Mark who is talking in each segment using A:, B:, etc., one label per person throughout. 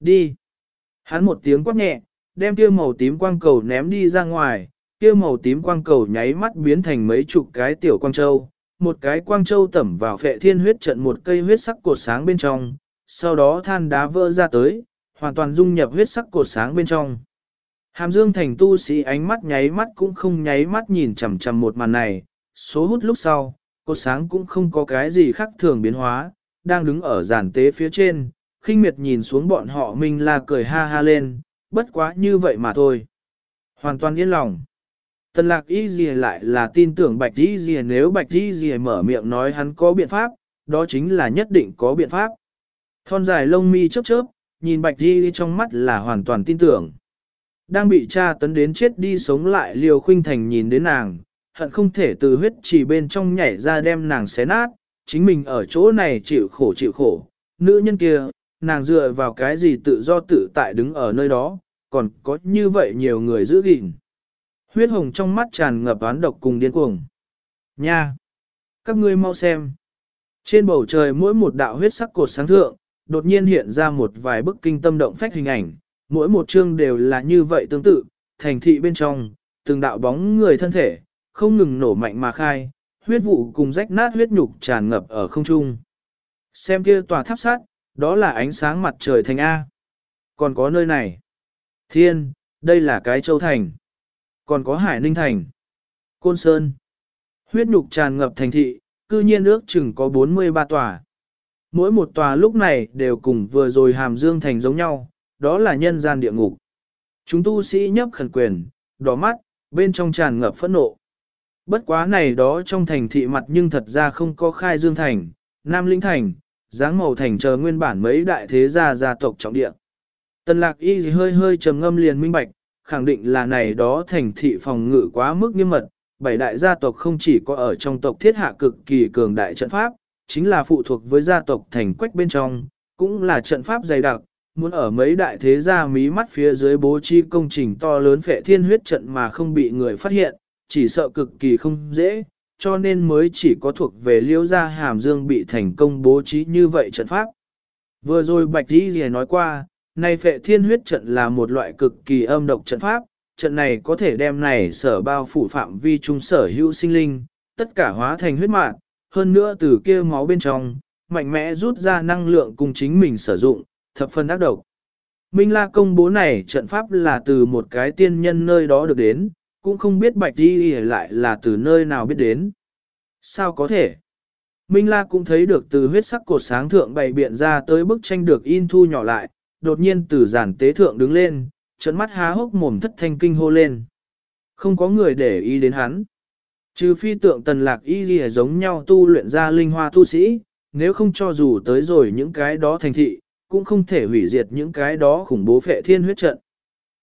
A: Đi. Hắn một tiếng quát nhẹ, đem kia màu tím quang cầu ném đi ra ngoài, kia màu tím quang cầu nháy mắt biến thành mấy chục cái tiểu quang châu, một cái quang châu tẩm vào phệ thiên huyết trận một cây huyết sắc cột sáng bên trong, sau đó than đá vỡ ra tới, hoàn toàn dung nhập huyết sắc cột sáng bên trong. Hàm Dương Thành tu sĩ ánh mắt nháy mắt cũng không nháy mắt nhìn chằm chằm một màn này, số hút lúc sau, cột sáng cũng không có cái gì khác thường biến hóa, đang đứng ở giàn tế phía trên, khinh miệt nhìn xuống bọn họ Minh La cười ha ha lên, bất quá như vậy mà thôi. Hoàn toàn yên lòng. Tần lạc y gì lại là tin tưởng bạch y gì nếu bạch y gì mở miệng nói hắn có biện pháp, đó chính là nhất định có biện pháp. Thon dài lông mi chớp chớp, nhìn bạch y trong mắt là hoàn toàn tin tưởng. Đang bị cha tấn đến chết đi sống lại liều khuynh thành nhìn đến nàng, hận không thể từ huyết chỉ bên trong nhảy ra đem nàng xé nát, chính mình ở chỗ này chịu khổ chịu khổ, nữ nhân kia, nàng dựa vào cái gì tự do tự tại đứng ở nơi đó, còn có như vậy nhiều người giữ gìn. Huyết hồng trong mắt tràn ngập án độc cùng điên cuồng. Nha! Các ngươi mau xem. Trên bầu trời mỗi một đạo huyết sắc cột sáng thượng, đột nhiên hiện ra một vài bức kinh tâm động phách hình ảnh, mỗi một chương đều là như vậy tương tự, thành thị bên trong, từng đạo bóng người thân thể, không ngừng nổ mạnh mà khai, huyết vụ cùng rách nát huyết nhục tràn ngập ở không trung. Xem kia tòa tháp sát, đó là ánh sáng mặt trời thành A. Còn có nơi này. Thiên, đây là cái châu thành. Còn có hải ninh thành. Côn Sơn. Huyết nhục tràn ngập thành thị, cư nhiên ước chừng có 43 tòa. Mỗi một tòa lúc này đều cùng vừa rồi hàm dương thành giống nhau, đó là nhân gian địa ngục. Chúng tu sĩ nhấp khẩn quyền, đỏ mắt, bên trong tràn ngập phẫn nộ. Bất quá này đó trong thành thị mặt nhưng thật ra không có khai dương thành, nam linh thành, dáng màu thành chờ nguyên bản mấy đại thế gia gia tộc trọng địa. Tần lạc y hơi hơi trầm ngâm liền minh bạch, khẳng định là này đó thành thị phòng ngự quá mức nghiêm mật, bảy đại gia tộc không chỉ có ở trong tộc thiết hạ cực kỳ cường đại trận pháp, chính là phụ thuộc với gia tộc thành quách bên trong, cũng là trận pháp dày đặc, muốn ở mấy đại thế gia mí mắt phía dưới bố trí công trình to lớn phệ thiên huyết trận mà không bị người phát hiện, chỉ sợ cực kỳ không dễ, cho nên mới chỉ có thuộc về liễu gia hàm dương bị thành công bố trí như vậy trận pháp. Vừa rồi Bạch Di Dì nói qua, nay phệ thiên huyết trận là một loại cực kỳ âm độc trận pháp, trận này có thể đem này sở bao phủ phạm vi trung sở hữu sinh linh, tất cả hóa thành huyết mạng, hơn nữa từ kia máu bên trong, mạnh mẽ rút ra năng lượng cùng chính mình sử dụng, thập phân ác độc. Minh La công bố này trận pháp là từ một cái tiên nhân nơi đó được đến, cũng không biết Bạch đi lại là từ nơi nào biết đến. Sao có thể? Minh La cũng thấy được từ huyết sắc cột sáng thượng bày biện ra tới bức tranh được in thu nhỏ lại, đột nhiên từ giản tế thượng đứng lên, trận mắt há hốc mồm thất thanh kinh hô lên. Không có người để ý đến hắn. Trừ phi tượng tần lạc y ghi giống nhau tu luyện ra linh hoa tu sĩ, nếu không cho dù tới rồi những cái đó thành thị, cũng không thể hủy diệt những cái đó khủng bố phệ thiên huyết trận.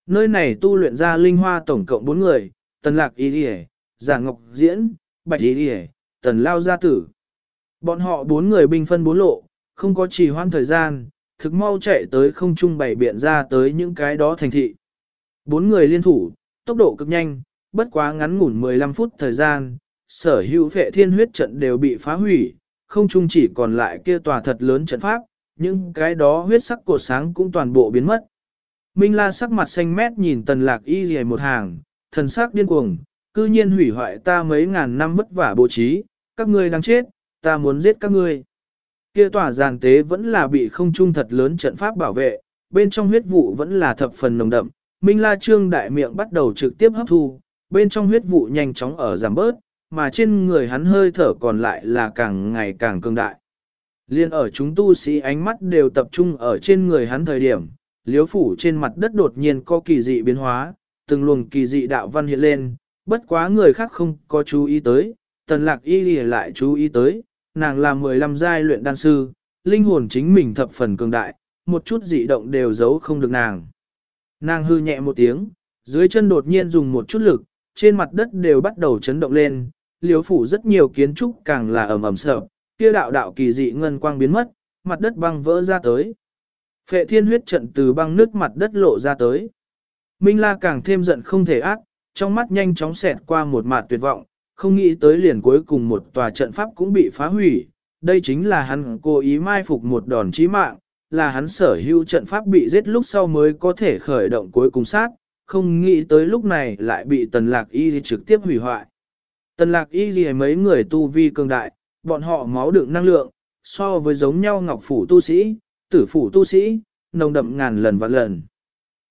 A: Nơi này tu luyện ra linh hoa tổng cộng 4 người, tần lạc y gì, giả ngọc diễn, bạch y gì, tần lao gia tử. Bọn họ bốn người bình phân bốn lộ, không có trì hoãn thời gian, thực mau chạy tới không trung bảy biện ra tới những cái đó thành thị. Bốn người liên thủ, tốc độ cực nhanh, bất quá ngắn ngủn 15 phút thời gian, sở hữu vệ thiên huyết trận đều bị phá hủy, không trung chỉ còn lại kia tòa thật lớn trận pháp, những cái đó huyết sắc cột sáng cũng toàn bộ biến mất. Minh La sắc mặt xanh mét nhìn tần lạc y dì một hàng, thần sắc điên cuồng, cư nhiên hủy hoại ta mấy ngàn năm vất vả bố trí, các ngươi đang chết, ta muốn giết các ngươi. Kia tòa giàn tế vẫn là bị không trung thật lớn trận pháp bảo vệ, bên trong huyết vụ vẫn là thập phần nồng đậm, Minh La Trương đại miệng bắt đầu trực tiếp hấp thu, bên trong huyết vụ nhanh chóng ở giảm bớt, mà trên người hắn hơi thở còn lại là càng ngày càng cường đại. Liên ở chúng tu sĩ ánh mắt đều tập trung ở trên người hắn thời điểm, liếu phủ trên mặt đất đột nhiên có kỳ dị biến hóa, từng luồng kỳ dị đạo văn hiện lên, bất quá người khác không có chú ý tới, tần lạc y lại chú ý tới, nàng là 15 giai luyện đan sư, linh hồn chính mình thập phần cường đại, một chút dị động đều giấu không được nàng. Nàng hư nhẹ một tiếng, dưới chân đột nhiên dùng một chút lực, trên mặt đất đều bắt đầu chấn động lên, liếu phủ rất nhiều kiến trúc càng là ẩm ẩm sợ, kia đạo đạo kỳ dị ngân quang biến mất, mặt đất băng vỡ ra tới. Phệ thiên huyết trận từ băng nước mặt đất lộ ra tới. Minh La càng thêm giận không thể ác, trong mắt nhanh chóng xẹt qua một mạt tuyệt vọng, không nghĩ tới liền cuối cùng một tòa trận pháp cũng bị phá hủy, đây chính là hắn cố ý mai phục một đòn chí mạng, là hắn sở hữu trận pháp bị giết lúc sau mới có thể khởi động cuối cùng sát, không nghĩ tới lúc này lại bị tần lạc y trực tiếp hủy hoại. Tần lạc y gì mấy người tu vi cường đại, bọn họ máu đựng năng lượng, so với giống nhau ngọc phủ tu sĩ, tử phủ tu sĩ, nồng đậm ngàn lần và lần.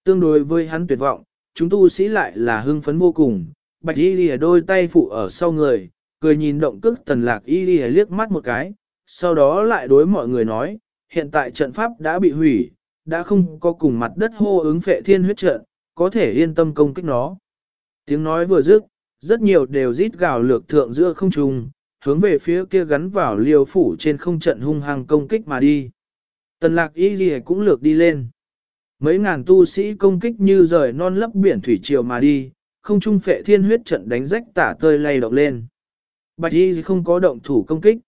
A: Tương đối với hắn tuyệt vọng, chúng tu sĩ lại là hưng phấn vô cùng, bạch y lìa đôi tay phụ ở sau người, cười nhìn động cước tần lạc y lìa liếc mắt một cái, sau đó lại đối mọi người nói, hiện tại trận pháp đã bị hủy, đã không có cùng mặt đất hô ứng phệ thiên huyết trận, có thể yên tâm công kích nó. Tiếng nói vừa dứt, rất nhiều đều rít gào lược thượng giữa không trung, hướng về phía kia gắn vào liều phủ trên không trận hung hăng công kích mà đi. Tần lạc y lìa cũng lược đi lên. Mấy ngàn tu sĩ công kích như rời non lấp biển thủy triều mà đi, không trung phệ thiên huyết trận đánh rách tả tơi lay động lên. Bạch y không có động thủ công kích.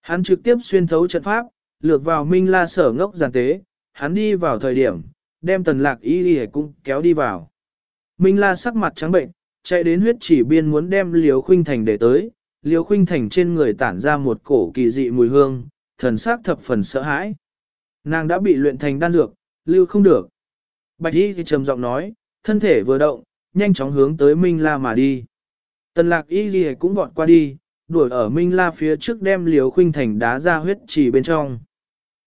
A: Hắn trực tiếp xuyên thấu trận pháp, lược vào minh la sở ngốc giàn tế, hắn đi vào thời điểm, đem tần lạc y y cũng kéo đi vào. Minh la sắc mặt trắng bệnh, chạy đến huyết chỉ biên muốn đem liều khuynh thành để tới, liều khuynh thành trên người tản ra một cổ kỳ dị mùi hương, thần sắc thập phần sợ hãi. Nàng đã bị luyện thành đan dược, lưu không được. Bạch y thì trầm giọng nói, thân thể vừa động, nhanh chóng hướng tới Minh La mà đi. Tần lạc y gì cũng vọt qua đi, đuổi ở Minh La phía trước đem liễu khuynh thành đá ra huyết chỉ bên trong.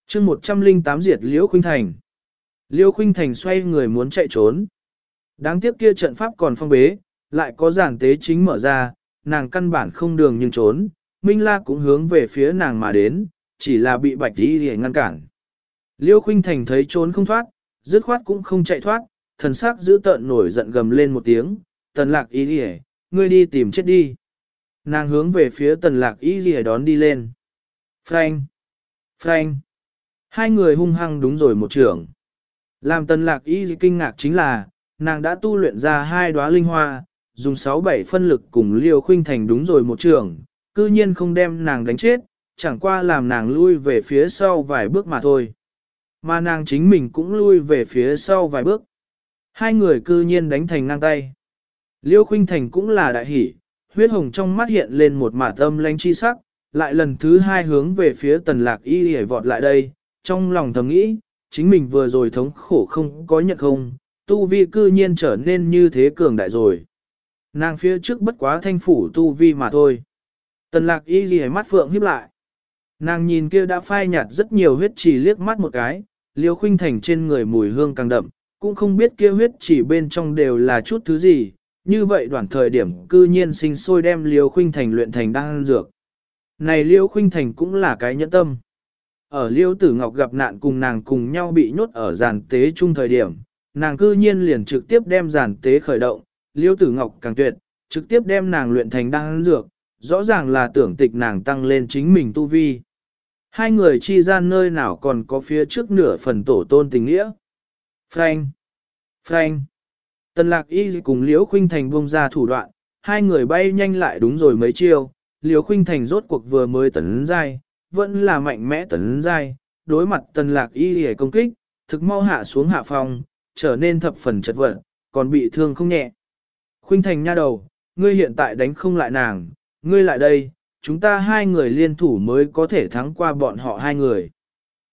A: chương 108 diệt liễu khuynh thành. liễu khuynh thành xoay người muốn chạy trốn. Đáng tiếc kia trận pháp còn phong bế, lại có giản tế chính mở ra, nàng căn bản không đường nhưng trốn, Minh La cũng hướng về phía nàng mà đến, chỉ là bị bạch y gì ngăn cản. Liêu khuynh thành thấy trốn không thoát, dứt khoát cũng không chạy thoát, thần sắc giữ tợn nổi giận gầm lên một tiếng, tần lạc ý đi ngươi đi tìm chết đi. Nàng hướng về phía tần lạc ý đi đón đi lên. Frank! Frank! Hai người hung hăng đúng rồi một trưởng. Làm tần lạc ý kinh ngạc chính là, nàng đã tu luyện ra hai đóa linh hoa, dùng 6-7 phân lực cùng liêu khuynh thành đúng rồi một trường, cư nhiên không đem nàng đánh chết, chẳng qua làm nàng lui về phía sau vài bước mà thôi. Mà nàng chính mình cũng lui về phía sau vài bước. Hai người cư nhiên đánh thành ngang tay. Liêu khuynh thành cũng là đại hỷ, huyết hồng trong mắt hiện lên một mả tâm lanh chi sắc, lại lần thứ hai hướng về phía tần lạc y hề vọt lại đây, trong lòng thầm nghĩ, chính mình vừa rồi thống khổ không có nhận không, tu vi cư nhiên trở nên như thế cường đại rồi. Nàng phía trước bất quá thanh phủ tu vi mà thôi. Tần lạc y ghi mắt phượng hiếp lại. Nàng nhìn kia đã phai nhạt rất nhiều huyết chỉ liếc mắt một cái, liêu khuynh thành trên người mùi hương càng đậm, cũng không biết kia huyết chỉ bên trong đều là chút thứ gì, như vậy đoạn thời điểm cư nhiên sinh sôi đem liêu khuynh thành luyện thành đan dược. Này liêu khuynh thành cũng là cái nhẫn tâm. Ở liêu tử ngọc gặp nạn cùng nàng cùng nhau bị nhốt ở giàn tế chung thời điểm, nàng cư nhiên liền trực tiếp đem giàn tế khởi động, liêu tử ngọc càng tuyệt, trực tiếp đem nàng luyện thành đan dược, rõ ràng là tưởng tịch nàng tăng lên chính mình tu vi. Hai người chi gian nơi nào còn có phía trước nửa phần tổ tôn tình nghĩa. Frank! Frank! Tần lạc y cùng liễu khuynh thành buông ra thủ đoạn, hai người bay nhanh lại đúng rồi mấy chiêu, liễu khuynh thành rốt cuộc vừa mới tấn dai, vẫn là mạnh mẽ tấn dai. đối mặt tần lạc y hề công kích, thực mau hạ xuống hạ phòng, trở nên thập phần chật vật, còn bị thương không nhẹ. Khuynh thành nha đầu, ngươi hiện tại đánh không lại nàng, ngươi lại đây, chúng ta hai người liên thủ mới có thể thắng qua bọn họ hai người.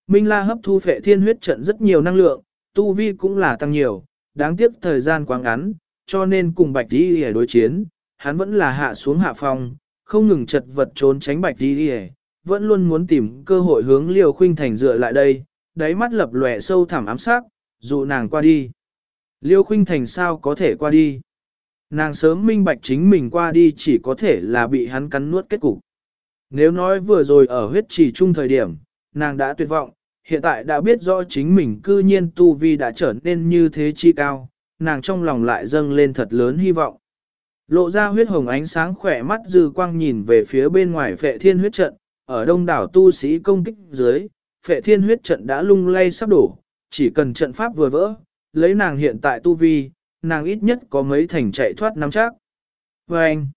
A: Minh La hấp thu phệ thiên huyết trận rất nhiều năng lượng, tu vi cũng là tăng nhiều, đáng tiếc thời gian quá ngắn, cho nên cùng Bạch Đi để đối chiến, hắn vẫn là hạ xuống hạ phong, không ngừng chật vật trốn tránh Bạch Đi đi vẫn luôn muốn tìm cơ hội hướng Liêu Khuynh Thành dựa lại đây, đáy mắt lập lòe sâu thẳm ám sát, dụ nàng qua đi. Liêu Khuynh Thành sao có thể qua đi? Nàng sớm minh bạch chính mình qua đi chỉ có thể là bị hắn cắn nuốt kết cục. Nếu nói vừa rồi ở huyết chỉ chung thời điểm, nàng đã tuyệt vọng, hiện tại đã biết rõ chính mình cư nhiên tu vi đã trở nên như thế chi cao, nàng trong lòng lại dâng lên thật lớn hy vọng. Lộ ra huyết hồng ánh sáng khỏe mắt dư quang nhìn về phía bên ngoài phệ thiên huyết trận, ở đông đảo tu sĩ công kích dưới, phệ thiên huyết trận đã lung lay sắp đổ, chỉ cần trận pháp vừa vỡ, lấy nàng hiện tại tu vi, nàng ít nhất có mấy thành chạy thoát nắm chắc. Và anh,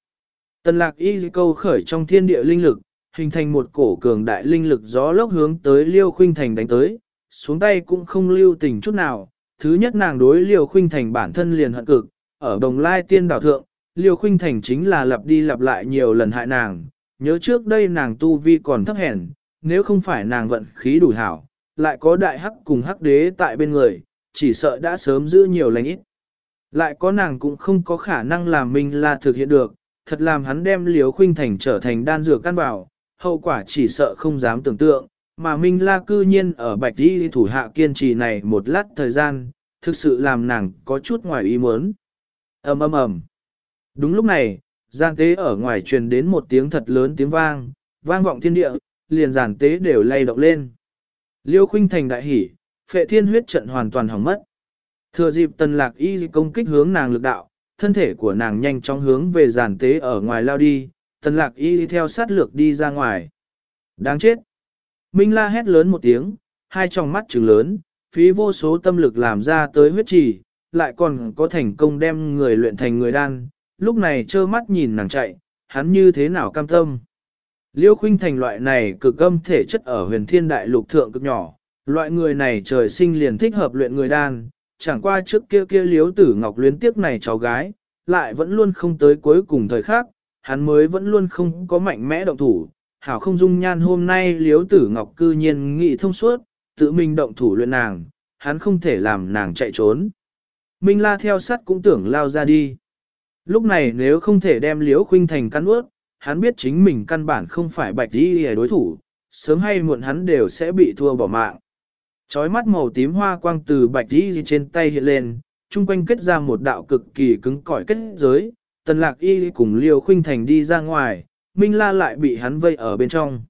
A: tần lạc y câu khởi trong thiên địa linh lực, hình thành một cổ cường đại linh lực gió lốc hướng tới liêu khuynh thành đánh tới, xuống tay cũng không lưu tình chút nào. Thứ nhất nàng đối liêu khuynh thành bản thân liền hận cực, ở đồng lai tiên đảo thượng, liêu khuynh thành chính là lặp đi lặp lại nhiều lần hại nàng, nhớ trước đây nàng tu vi còn thấp hèn, nếu không phải nàng vận khí đủ hảo, lại có đại hắc cùng hắc đế tại bên người, chỉ sợ đã sớm giữ nhiều lành ít. Lại có nàng cũng không có khả năng làm Minh La thực hiện được, thật làm hắn đem liễu khuynh thành trở thành đan dược căn bảo, hậu quả chỉ sợ không dám tưởng tượng, mà Minh La cư nhiên ở bạch đi thủ hạ kiên trì này một lát thời gian, thực sự làm nàng có chút ngoài ý muốn. ầm ầm ầm. Đúng lúc này, gian tế ở ngoài truyền đến một tiếng thật lớn tiếng vang, vang vọng thiên địa, liền giàn tế đều lay động lên. Liêu khuynh thành đại hỉ, phệ thiên huyết trận hoàn toàn hỏng mất. Thừa dịp tần lạc y công kích hướng nàng lực đạo, thân thể của nàng nhanh chóng hướng về giàn tế ở ngoài lao đi, tần lạc y theo sát lược đi ra ngoài. Đáng chết! Minh la hét lớn một tiếng, hai tròng mắt trừng lớn, phí vô số tâm lực làm ra tới huyết trì, lại còn có thành công đem người luyện thành người đan, lúc này trơ mắt nhìn nàng chạy, hắn như thế nào cam tâm. Liêu khuynh thành loại này cực âm thể chất ở huyền thiên đại lục thượng cực nhỏ, loại người này trời sinh liền thích hợp luyện người đan, chẳng qua trước kia kia liếu tử ngọc luyến tiếc này cháu gái, lại vẫn luôn không tới cuối cùng thời khắc, hắn mới vẫn luôn không có mạnh mẽ động thủ. Hảo không dung nhan hôm nay liếu tử ngọc cư nhiên nghị thông suốt, tự mình động thủ luyện nàng, hắn không thể làm nàng chạy trốn. Minh la theo sắt cũng tưởng lao ra đi. Lúc này nếu không thể đem liếu khuynh thành căn ướt, hắn biết chính mình căn bản không phải bạch đi hề đối thủ, sớm hay muộn hắn đều sẽ bị thua bỏ mạng. Chói mắt màu tím hoa quang từ bạch y trên tay hiện lên, chung quanh kết ra một đạo cực kỳ cứng cỏi kết giới, tần lạc y cùng liều khuynh thành đi ra ngoài, Minh La lại bị hắn vây ở bên trong.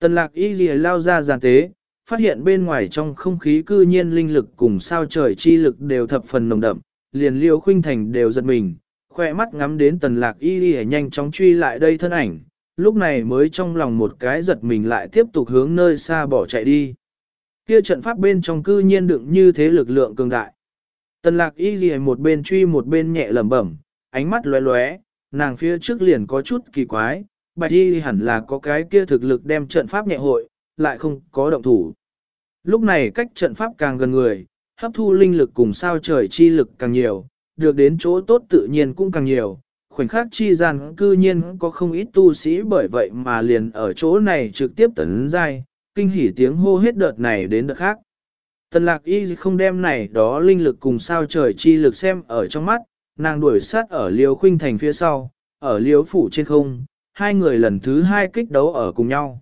A: Tần lạc y lìa lao ra giàn tế, phát hiện bên ngoài trong không khí cư nhiên linh lực cùng sao trời chi lực đều thập phần nồng đậm, liền liều khuynh thành đều giật mình, khoe mắt ngắm đến tần lạc y lìa nhanh chóng truy lại đây thân ảnh, lúc này mới trong lòng một cái giật mình lại tiếp tục hướng nơi xa bỏ chạy đi. Kia trận pháp bên trong cư nhiên đựng như thế lực lượng cường đại. Tần lạc y gì một bên truy một bên nhẹ lẩm bẩm, ánh mắt lóe lóe, nàng phía trước liền có chút kỳ quái, bạch y hẳn là có cái kia thực lực đem trận pháp nhẹ hội, lại không có động thủ. Lúc này cách trận pháp càng gần người, hấp thu linh lực cùng sao trời chi lực càng nhiều, được đến chỗ tốt tự nhiên cũng càng nhiều. Khoảnh khắc chi gian cư nhiên có không ít tu sĩ bởi vậy mà liền ở chỗ này trực tiếp tấn giai, kinh hỉ tiếng hô hết đợt này đến đợt khác. Tần lạc y không đem này đó linh lực cùng sao trời chi lực xem ở trong mắt, nàng đuổi sát ở liêu khuynh thành phía sau, ở liêu phủ trên không, hai người lần thứ hai kích đấu ở cùng nhau.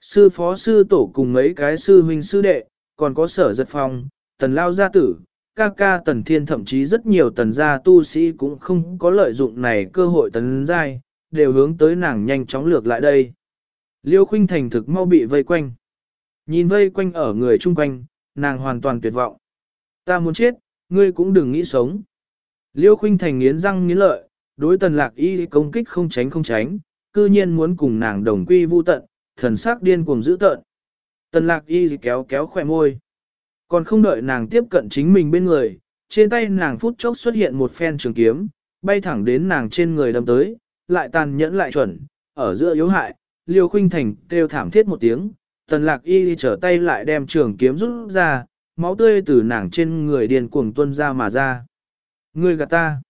A: Sư phó sư tổ cùng mấy cái sư huynh sư đệ, còn có sở giật phong, tần lao gia tử, ca ca tần thiên thậm chí rất nhiều tần gia tu sĩ cũng không có lợi dụng này cơ hội tần giai, đều hướng tới nàng nhanh chóng lược lại đây. Liêu khuynh thành thực mau bị vây quanh. Nhìn vây quanh ở người chung quanh, nàng hoàn toàn tuyệt vọng. Ta muốn chết, ngươi cũng đừng nghĩ sống. Liêu khuynh thành nghiến răng nghiến lợi, đối tần lạc y công kích không tránh không tránh, cư nhiên muốn cùng nàng đồng quy vu tận, thần sắc điên cuồng dữ tợn. Tần lạc y kéo kéo khỏe môi. Còn không đợi nàng tiếp cận chính mình bên người, trên tay nàng phút chốc xuất hiện một phen trường kiếm, bay thẳng đến nàng trên người đâm tới, lại tàn nhẫn lại chuẩn, ở giữa yếu hại, liêu khuynh thành kêu thảm thiết một tiếng, tần lạc y trở tay lại đem trường kiếm rút ra, máu tươi từ nàng trên người điền cuồng tuôn ra mà ra. Ngươi gạt ta.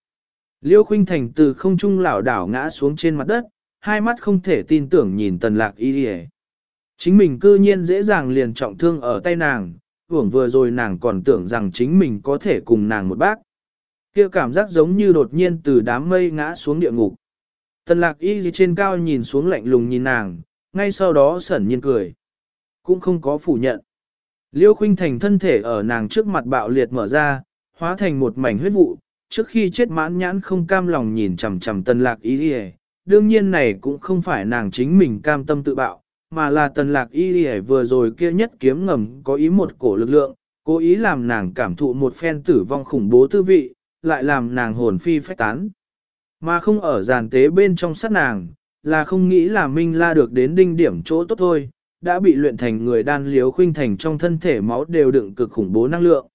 A: Liêu khuynh thành từ không trung lảo đảo ngã xuống trên mặt đất, hai mắt không thể tin tưởng nhìn tần lạc y Chính mình cư nhiên dễ dàng liền trọng thương ở tay nàng, hưởng vừa rồi nàng còn tưởng rằng chính mình có thể cùng nàng một bác. kia cảm giác giống như đột nhiên từ đám mây ngã xuống địa ngục. Tần lạc y trên cao nhìn xuống lạnh lùng nhìn nàng, ngay sau đó sẩn nhiên cười. Cũng không có phủ nhận. Liêu khuynh thành thân thể ở nàng trước mặt bạo liệt mở ra, hóa thành một mảnh huyết vụ, trước khi chết mãn nhãn không cam lòng nhìn chằm chằm tần lạc y gì đương nhiên này cũng không phải nàng chính mình cam tâm tự bạo, mà là tần lạc y gì vừa rồi kia nhất kiếm ngầm có ý một cổ lực lượng, cố ý làm nàng cảm thụ một phen tử vong khủng bố tư vị, lại làm nàng hồn phi phách tán. Mà không ở giàn tế bên trong sát nàng, là không nghĩ là Minh La được đến đinh điểm chỗ tốt thôi, đã bị luyện thành người đan liếu khuynh thành trong thân thể máu đều đựng cực khủng bố năng lượng.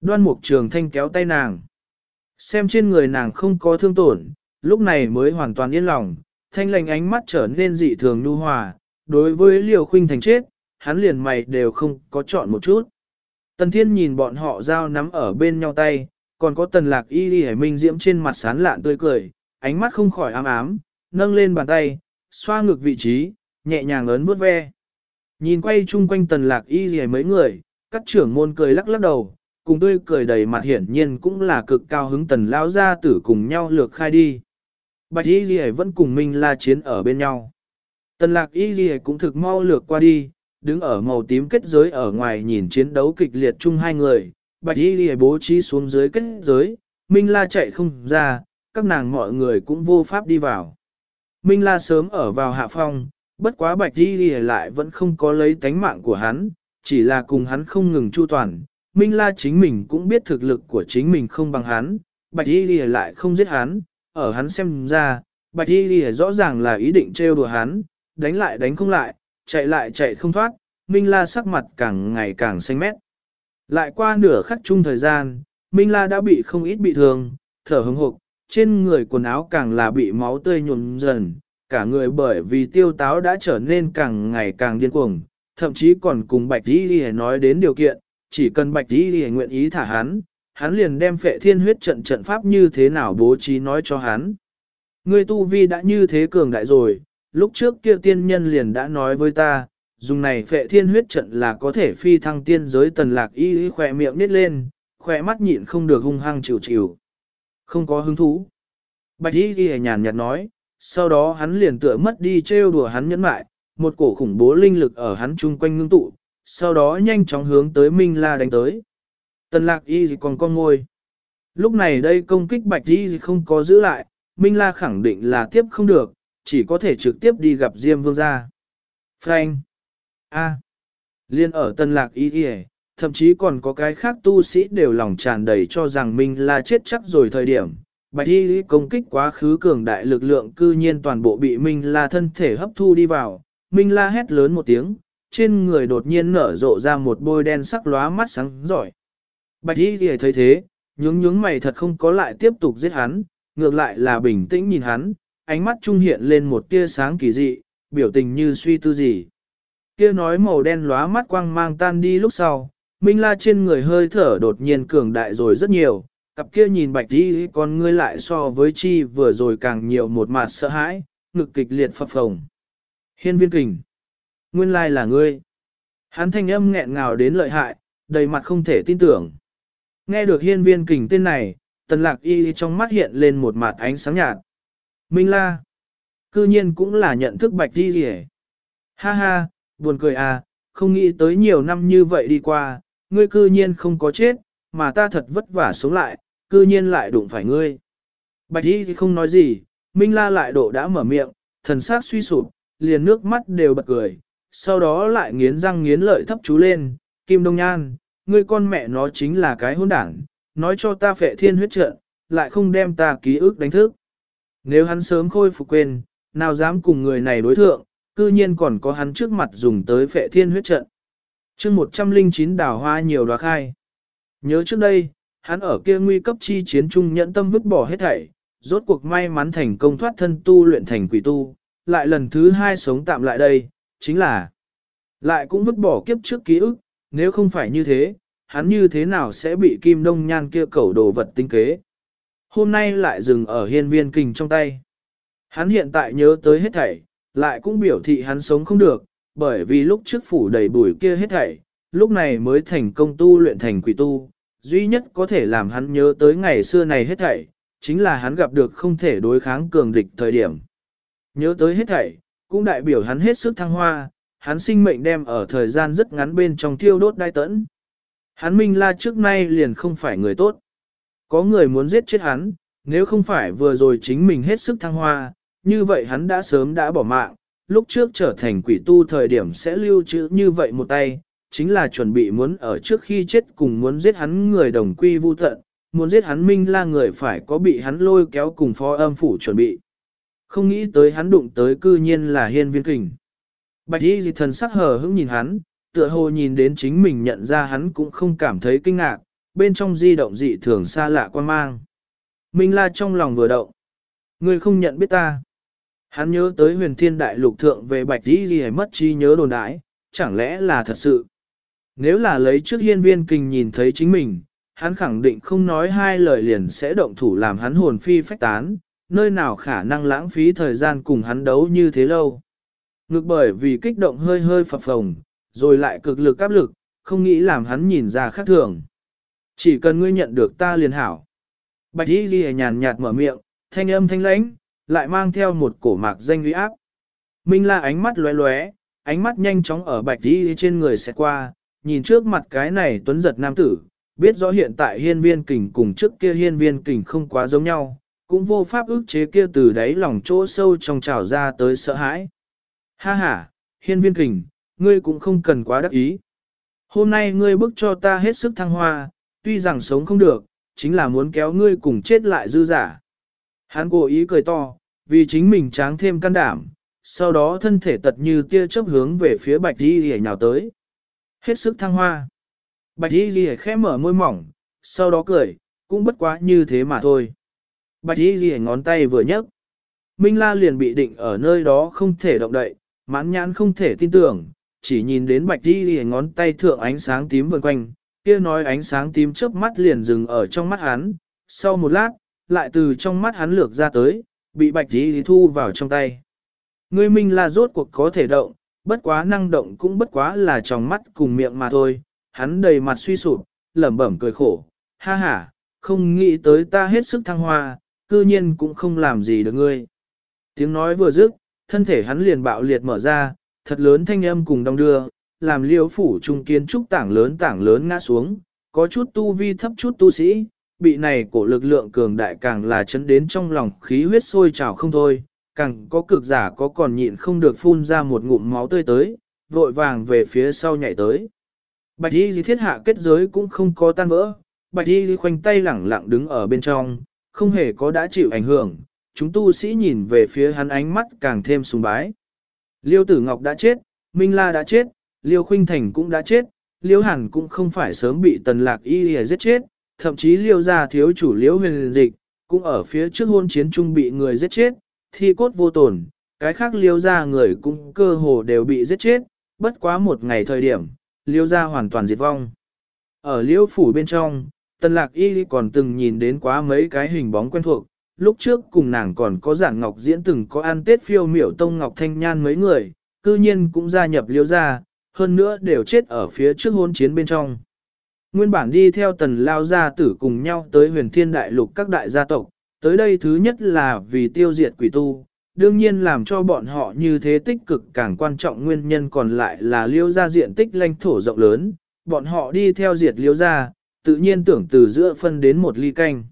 A: Đoan mục trường thanh kéo tay nàng. Xem trên người nàng không có thương tổn, lúc này mới hoàn toàn yên lòng, thanh lành ánh mắt trở nên dị thường nhu hòa. Đối với liều khuynh thành chết, hắn liền mày đều không có chọn một chút. Tần thiên nhìn bọn họ giao nắm ở bên nhau tay, còn có tần lạc y đi hải minh diễm trên mặt sán lạn tươi cười, ánh mắt không khỏi ám ám, nâng lên bàn tay, xoa ngược vị trí, nhẹ nhàng ấn bước ve. Nhìn quay chung quanh tần lạc y gì mấy người, các trưởng môn cười lắc lắc đầu, cùng tươi cười đầy mặt hiển nhiên cũng là cực cao hứng tần lao gia tử cùng nhau lược khai đi. Bạch y gì vẫn cùng Minh La chiến ở bên nhau. Tần lạc y gì cũng thực mau lược qua đi, đứng ở màu tím kết giới ở ngoài nhìn chiến đấu kịch liệt chung hai người, bạch y gì bố trí xuống dưới kết giới, Minh La chạy không ra, các nàng mọi người cũng vô pháp đi vào. Minh La sớm ở vào hạ phong, bất quá bạch y gì lại vẫn không có lấy tánh mạng của hắn, chỉ là cùng hắn không ngừng chu toàn. Minh La chính mình cũng biết thực lực của chính mình không bằng hắn, bạch y gì lại không giết hắn, ở hắn xem ra, bạch y gì rõ ràng là ý định trêu đùa hắn, đánh lại đánh không lại, chạy lại chạy không thoát, Minh La sắc mặt càng ngày càng xanh mét. Lại qua nửa khắc chung thời gian, Minh La đã bị không ít bị thương, thở hững hộp, trên người quần áo càng là bị máu tươi nhuộm dần, cả người bởi vì tiêu táo đã trở nên càng ngày càng điên cuồng, thậm chí còn cùng Bạch Di Ghi nói đến điều kiện, chỉ cần Bạch Di Ghi nguyện ý thả hắn, hắn liền đem phệ thiên huyết trận trận pháp như thế nào bố trí nói cho hắn. Ngươi tu vi đã như thế cường đại rồi, lúc trước kia tiên nhân liền đã nói với ta, dùng này phệ thiên huyết trận là có thể phi thăng tiên giới tần lạc y khỏe miệng nít lên, khỏe mắt nhịn không được hung hăng chịu chịu. Không có hứng thú. Bạch y ghi nhàn nhạt nói, sau đó hắn liền tựa mất đi trêu đùa hắn nhẫn mại, một cổ khủng bố linh lực ở hắn chung quanh ngưng tụ, sau đó nhanh chóng hướng tới Minh La đánh tới. Tần lạc y còn con ngôi. Lúc này đây công kích bạch y không có giữ lại, Minh La khẳng định là tiếp không được, chỉ có thể trực tiếp đi gặp Diêm Vương gia. Frank. A. Liên ở Tân Lạc Y Y, thậm chí còn có cái khác tu sĩ đều lòng tràn đầy cho rằng mình là chết chắc rồi thời điểm. Bạch Y công kích quá khứ cường đại lực lượng cư nhiên toàn bộ bị Minh La thân thể hấp thu đi vào. Minh La hét lớn một tiếng, trên người đột nhiên nở rộ ra một bôi đen sắc lóa mắt sáng giỏi. Bạch Y Y thấy thế, nhướng nhướng mày thật không có lại tiếp tục giết hắn, ngược lại là bình tĩnh nhìn hắn, ánh mắt trung hiện lên một tia sáng kỳ dị, biểu tình như suy tư gì. Kia nói màu đen lóa mắt quang mang tan đi lúc sau, Minh La trên người hơi thở đột nhiên cường đại rồi rất nhiều, cặp kia nhìn bạch đi con ngươi lại so với chi vừa rồi càng nhiều một mặt sợ hãi, ngực kịch liệt phập phồng. Hiên viên kình. Nguyên lai là ngươi. Hắn thanh âm nghẹn ngào đến lợi hại, đầy mặt không thể tin tưởng. Nghe được hiên viên kình tên này, tần lạc y trong mắt hiện lên một mặt ánh sáng nhạt. Minh la. Cư nhiên cũng là nhận thức bạch đi rỉ. Ha ha, buồn cười à, không nghĩ tới nhiều năm như vậy đi qua, ngươi cư nhiên không có chết, mà ta thật vất vả sống lại, cư nhiên lại đụng phải ngươi. Bạch y thì không nói gì, Minh la lại độ đã mở miệng, thần sắc suy sụp, liền nước mắt đều bật cười, sau đó lại nghiến răng nghiến lợi thấp chú lên, Kim Đông Nhan, ngươi con mẹ nó chính là cái hôn đảng, nói cho ta phệ thiên huyết trận, lại không đem ta ký ức đánh thức. Nếu hắn sớm khôi phục quên, nào dám cùng người này đối thượng, cư nhiên còn có hắn trước mặt dùng tới phệ thiên huyết trận chương 109 đào hoa nhiều đoá khai. Nhớ trước đây, hắn ở kia nguy cấp chi chiến trung nhẫn tâm vứt bỏ hết thảy, rốt cuộc may mắn thành công thoát thân tu luyện thành quỷ tu, lại lần thứ hai sống tạm lại đây, chính là lại cũng vứt bỏ kiếp trước ký ức, nếu không phải như thế, hắn như thế nào sẽ bị kim đông nhan kia cẩu đồ vật tinh kế. Hôm nay lại dừng ở hiên viên kình trong tay. Hắn hiện tại nhớ tới hết thảy, lại cũng biểu thị hắn sống không được, bởi vì lúc trước phủ đầy bùi kia hết thảy, lúc này mới thành công tu luyện thành quỷ tu, duy nhất có thể làm hắn nhớ tới ngày xưa này hết thảy, chính là hắn gặp được không thể đối kháng cường địch thời điểm. Nhớ tới hết thảy, cũng đại biểu hắn hết sức thăng hoa, hắn sinh mệnh đem ở thời gian rất ngắn bên trong tiêu đốt đai tẫn. Hắn minh la trước nay liền không phải người tốt. Có người muốn giết chết hắn, nếu không phải vừa rồi chính mình hết sức thăng hoa, như vậy hắn đã sớm đã bỏ mạng, lúc trước trở thành quỷ tu thời điểm sẽ lưu trữ như vậy một tay, chính là chuẩn bị muốn ở trước khi chết cùng muốn giết hắn người đồng quy vu tận, muốn giết hắn minh la người phải có bị hắn lôi kéo cùng phó âm phủ chuẩn bị. Không nghĩ tới hắn đụng tới cư nhiên là hiên viên kình. Bạch y dị thần sắc hờ hững nhìn hắn, tựa hồ nhìn đến chính mình nhận ra hắn cũng không cảm thấy kinh ngạc, bên trong di động dị thường xa lạ quan mang. Minh la trong lòng vừa động. Người không nhận biết ta. Hắn nhớ tới huyền thiên đại lục thượng về bạch đi gì mất chi nhớ đồn đãi, chẳng lẽ là thật sự. Nếu là lấy trước hiên viên kình nhìn thấy chính mình, hắn khẳng định không nói hai lời liền sẽ động thủ làm hắn hồn phi phách tán, nơi nào khả năng lãng phí thời gian cùng hắn đấu như thế lâu. ngược bởi vì kích động hơi hơi phập phồng, rồi lại cực lực áp lực, không nghĩ làm hắn nhìn ra khác thường. Chỉ cần ngươi nhận được ta liền hảo. Bạch y ghi nhàn nhạt mở miệng, thanh âm thanh lãnh, lại mang theo một cổ mạc danh uy áp. Minh la ánh mắt lóe lóe, ánh mắt nhanh chóng ở bạch đi trên người sẽ qua, nhìn trước mặt cái này tuấn giật nam tử, biết rõ hiện tại hiên viên kình cùng trước kia hiên viên kình không quá giống nhau, cũng vô pháp ức chế kia từ đáy lòng chỗ sâu trong trào ra tới sợ hãi. Ha ha, hiên viên kình, ngươi cũng không cần quá đắc ý. Hôm nay ngươi bức cho ta hết sức thăng hoa, tuy rằng sống không được, chính là muốn kéo ngươi cùng chết lại dư giả. Hắn cố ý cười to, vì chính mình tráng thêm can đảm, sau đó thân thể tật như tia chớp hướng về phía bạch đi hề nhào tới. Hết sức thăng hoa. Bạch y hề khẽ mở môi mỏng, sau đó cười, cũng bất quá như thế mà thôi. Bạch y hề ngón tay vừa nhấc. Minh La liền bị định ở nơi đó không thể động đậy, mãn nhãn không thể tin tưởng, chỉ nhìn đến bạch y hề ngón tay thượng ánh sáng tím vần quanh, kia nói ánh sáng tím chớp mắt liền dừng ở trong mắt hắn, sau một lát, lại từ trong mắt hắn lược ra tới, bị bạch lý thu vào trong tay. Ngươi Minh là rốt cuộc có thể động, bất quá năng động cũng bất quá là trong mắt cùng miệng mà thôi, hắn đầy mặt suy sụp, lẩm bẩm cười khổ, ha ha, không nghĩ tới ta hết sức thăng hoa, cư nhiên cũng không làm gì được ngươi. Tiếng nói vừa dứt, thân thể hắn liền bạo liệt mở ra, thật lớn thanh âm cùng đong đưa, làm liêu phủ trung kiến trúc tảng lớn tảng lớn ngã xuống, có chút tu vi thấp chút tu sĩ, bị này cổ lực lượng cường đại càng là chấn đến trong lòng khí huyết sôi trào không thôi, càng có cực giả có còn nhịn không được phun ra một ngụm máu tươi tới, vội vàng về phía sau nhảy tới. Bạch y thiết hạ kết giới cũng không có tan vỡ, bạch y khoanh tay lẳng lặng đứng ở bên trong, không hề có đã chịu ảnh hưởng, chúng tu sĩ nhìn về phía hắn ánh mắt càng thêm sùng bái. Liêu tử ngọc đã chết, Minh La đã chết, Liêu khuynh thành cũng đã chết, Liêu hàn cũng không phải sớm bị tần lạc y giết chết, thậm chí Liêu gia thiếu chủ Liêu huyền dịch, cũng ở phía trước hôn chiến trung bị người giết chết, thi cốt vô tổn, cái khác Liêu gia người cũng cơ hồ đều bị giết chết, bất quá một ngày thời điểm, liêu gia hoàn toàn diệt vong. Ở liêu phủ bên trong, tần lạc y còn từng nhìn đến quá mấy cái hình bóng quen thuộc, lúc trước cùng nàng còn có giảng ngọc diễn từng có ăn tết phiêu miểu tông ngọc thanh nhan mấy người, cư nhiên cũng gia nhập liêu gia, hơn nữa đều chết ở phía trước hôn chiến bên trong. Nguyên bản đi theo tần lao gia tử cùng nhau tới huyền thiên đại lục các đại gia tộc, tới đây thứ nhất là vì tiêu diệt quỷ tu, đương nhiên làm cho bọn họ như thế tích cực càng quan trọng nguyên nhân còn lại là liêu gia diện tích lãnh thổ rộng lớn, bọn họ đi theo diệt liêu gia tự nhiên tưởng từ giữa phân đến một ly canh.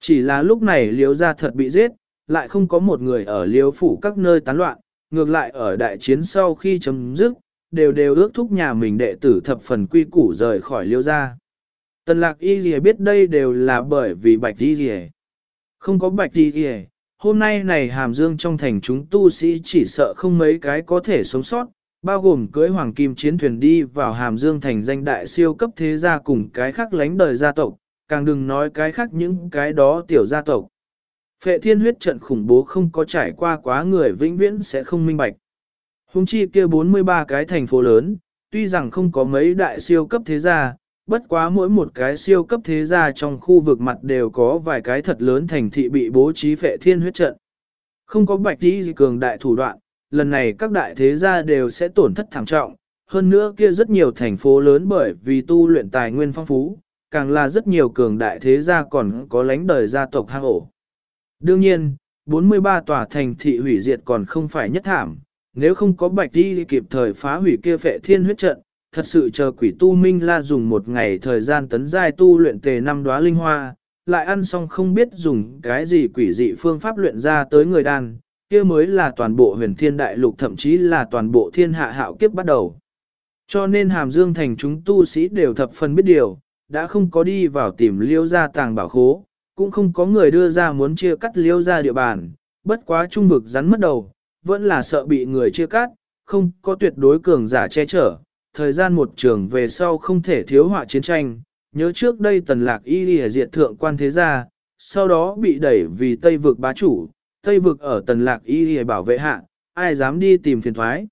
A: Chỉ là lúc này liêu gia thật bị giết, lại không có một người ở liêu phủ các nơi tán loạn, ngược lại ở đại chiến sau khi chấm dứt, đều đều ước thúc nhà mình đệ tử thập phần quy củ rời khỏi liêu ra. Tần lạc y gì biết đây đều là bởi vì bạch y gì Không có bạch y gì hôm nay này hàm dương trong thành chúng tu sĩ chỉ sợ không mấy cái có thể sống sót, bao gồm cưới hoàng kim chiến thuyền đi vào hàm dương thành danh đại siêu cấp thế gia cùng cái khác lánh đời gia tộc, càng đừng nói cái khác những cái đó tiểu gia tộc. Phệ thiên huyết trận khủng bố không có trải qua quá người vĩnh viễn sẽ không minh bạch. Hùng chi kia 43 cái thành phố lớn, tuy rằng không có mấy đại siêu cấp thế gia, bất quá mỗi một cái siêu cấp thế gia trong khu vực mặt đều có vài cái thật lớn thành thị bị bố trí phệ thiên huyết trận. Không có bạch tí cường đại thủ đoạn, lần này các đại thế gia đều sẽ tổn thất thảm trọng, hơn nữa kia rất nhiều thành phố lớn bởi vì tu luyện tài nguyên phong phú, càng là rất nhiều cường đại thế gia còn có lánh đời gia tộc hang ổ. Đương nhiên, 43 tòa thành thị hủy diệt còn không phải nhất thảm, nếu không có bạch đi kịp thời phá hủy kia phệ thiên huyết trận, thật sự chờ quỷ tu minh la dùng một ngày thời gian tấn giai tu luyện tề năm đóa linh hoa, lại ăn xong không biết dùng cái gì quỷ dị phương pháp luyện ra tới người đàn, kia mới là toàn bộ huyền thiên đại lục thậm chí là toàn bộ thiên hạ hạo kiếp bắt đầu. Cho nên hàm dương thành chúng tu sĩ đều thập phần biết điều, đã không có đi vào tìm liêu ra tàng bảo khố, cũng không có người đưa ra muốn chia cắt liêu ra địa bàn, bất quá trung vực rắn mất đầu, vẫn là sợ bị người chia cắt, không có tuyệt đối cường giả che chở, thời gian một trường về sau không thể thiếu họa chiến tranh, nhớ trước đây tần lạc y lìa diệt thượng quan thế gia, sau đó bị đẩy vì Tây vực bá chủ, Tây vực ở tần lạc y lìa bảo vệ hạ, ai dám đi tìm phiền thoái.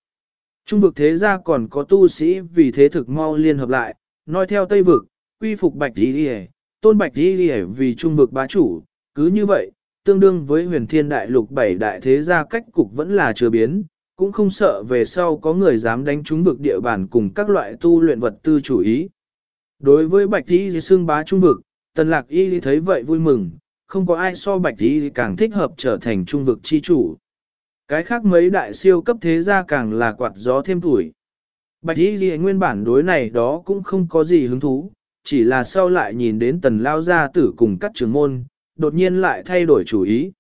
A: Trung vực thế gia còn có tu sĩ vì thế thực mau liên hợp lại, nói theo Tây vực, quy phục bạch y lìa, tôn bạch y lìa vì trung vực bá chủ, cứ như vậy, tương đương với huyền thiên đại lục bảy đại thế gia cách cục vẫn là chưa biến, cũng không sợ về sau có người dám đánh trúng vực địa bàn cùng các loại tu luyện vật tư chủ ý. Đối với bạch y xương bá trung vực, tần lạc y thấy vậy vui mừng, không có ai so bạch y càng thích hợp trở thành trung vực chi chủ. Cái khác mấy đại siêu cấp thế gia càng là quạt gió thêm tuổi. Bạch y ghi nguyên bản đối này đó cũng không có gì hứng thú, chỉ là sau lại nhìn đến tần lao gia tử cùng các trưởng môn, đột nhiên lại thay đổi chủ ý.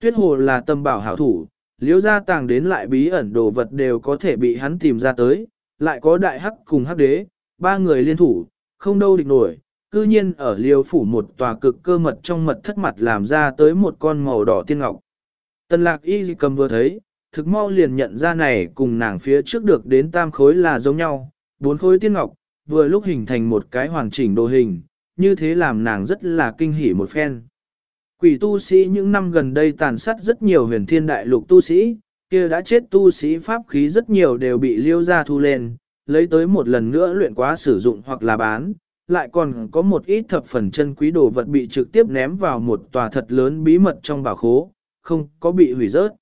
A: Tuyết hồ là tâm bảo hảo thủ, liếu gia tàng đến lại bí ẩn đồ vật đều có thể bị hắn tìm ra tới, lại có đại hắc cùng hắc đế, ba người liên thủ, không đâu địch nổi, cư nhiên ở liêu phủ một tòa cực cơ mật trong mật thất mặt làm ra tới một con màu đỏ tiên ngọc. Tần lạc y cầm vừa thấy, thực mau liền nhận ra này cùng nàng phía trước được đến tam khối là giống nhau, bốn khối tiên ngọc, vừa lúc hình thành một cái hoàn chỉnh đồ hình, như thế làm nàng rất là kinh hỉ một phen. Quỷ tu sĩ những năm gần đây tàn sát rất nhiều huyền thiên đại lục tu sĩ, kia đã chết tu sĩ pháp khí rất nhiều đều bị liêu ra thu lên, lấy tới một lần nữa luyện quá sử dụng hoặc là bán, lại còn có một ít thập phần chân quý đồ vật bị trực tiếp ném vào một tòa thật lớn bí mật trong bảo khố, không có bị hủy rớt.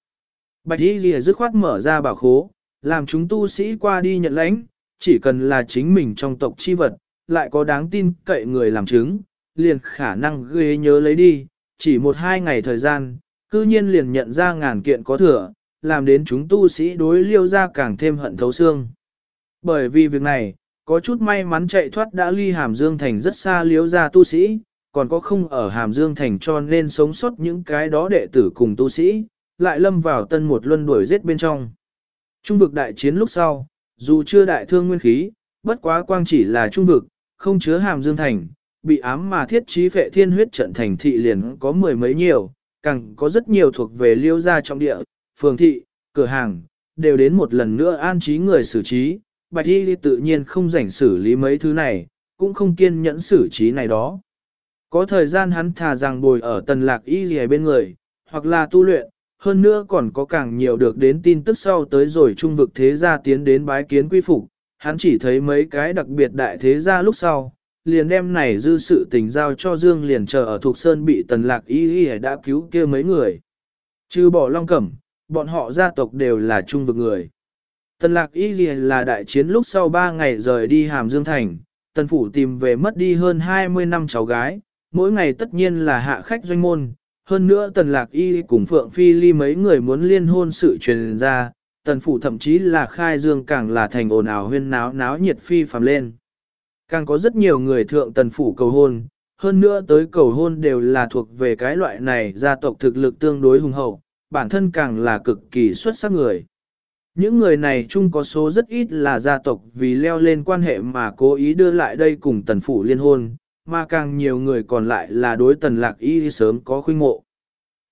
A: Bạch Y Lìa dứt khoát mở ra bảo khố, làm chúng tu sĩ qua đi nhận lãnh, chỉ cần là chính mình trong tộc chi vật, lại có đáng tin cậy người làm chứng, liền khả năng ghê nhớ lấy đi, chỉ một hai ngày thời gian, cư nhiên liền nhận ra ngàn kiện có thừa, làm đến chúng tu sĩ đối liêu ra càng thêm hận thấu xương. Bởi vì việc này, có chút may mắn chạy thoát đã ly Hàm Dương Thành rất xa liêu ra tu sĩ, còn có không ở Hàm Dương Thành cho nên sống sót những cái đó đệ tử cùng tu sĩ, lại lâm vào tân một luân đuổi giết bên trong. Trung vực đại chiến lúc sau, dù chưa đại thương nguyên khí, bất quá quang chỉ là trung vực, không chứa Hàm Dương Thành, bị ám mà thiết trí phệ thiên huyết trận thành thị liền có mười mấy nhiều, càng có rất nhiều thuộc về liêu gia trong địa, phường thị, cửa hàng, đều đến một lần nữa an trí người xử trí, bạch y tự nhiên không rảnh xử lý mấy thứ này, cũng không kiên nhẫn xử trí này đó. Có thời gian hắn thà rằng bồi ở tần lạc y gì bên người, hoặc là tu luyện, hơn nữa còn có càng nhiều được đến tin tức sau tới rồi trung vực thế gia tiến đến bái kiến quy phục, hắn chỉ thấy mấy cái đặc biệt đại thế gia lúc sau, liền đem này dư sự tình giao cho Dương liền chờ ở thuộc sơn bị tần lạc y y đã cứu kia mấy người. Trừ bỏ long cẩm, bọn họ gia tộc đều là trung vực người. Tần lạc y y là đại chiến lúc sau 3 ngày rời đi hàm Dương Thành, tần phủ tìm về mất đi hơn 20 năm cháu gái, mỗi ngày tất nhiên là hạ khách doanh môn. Hơn nữa tần lạc y cùng Phượng Phi Ly mấy người muốn liên hôn sự truyền ra, tần phủ thậm chí là khai dương càng là thành ồn ào huyên náo náo nhiệt phi phàm lên. Càng có rất nhiều người thượng tần phủ cầu hôn, hơn nữa tới cầu hôn đều là thuộc về cái loại này gia tộc thực lực tương đối hùng hậu, bản thân càng là cực kỳ xuất sắc người. Những người này chung có số rất ít là gia tộc vì leo lên quan hệ mà cố ý đưa lại đây cùng tần phủ liên hôn, mà càng nhiều người còn lại là đối tần lạc y sớm có khuynh mộ.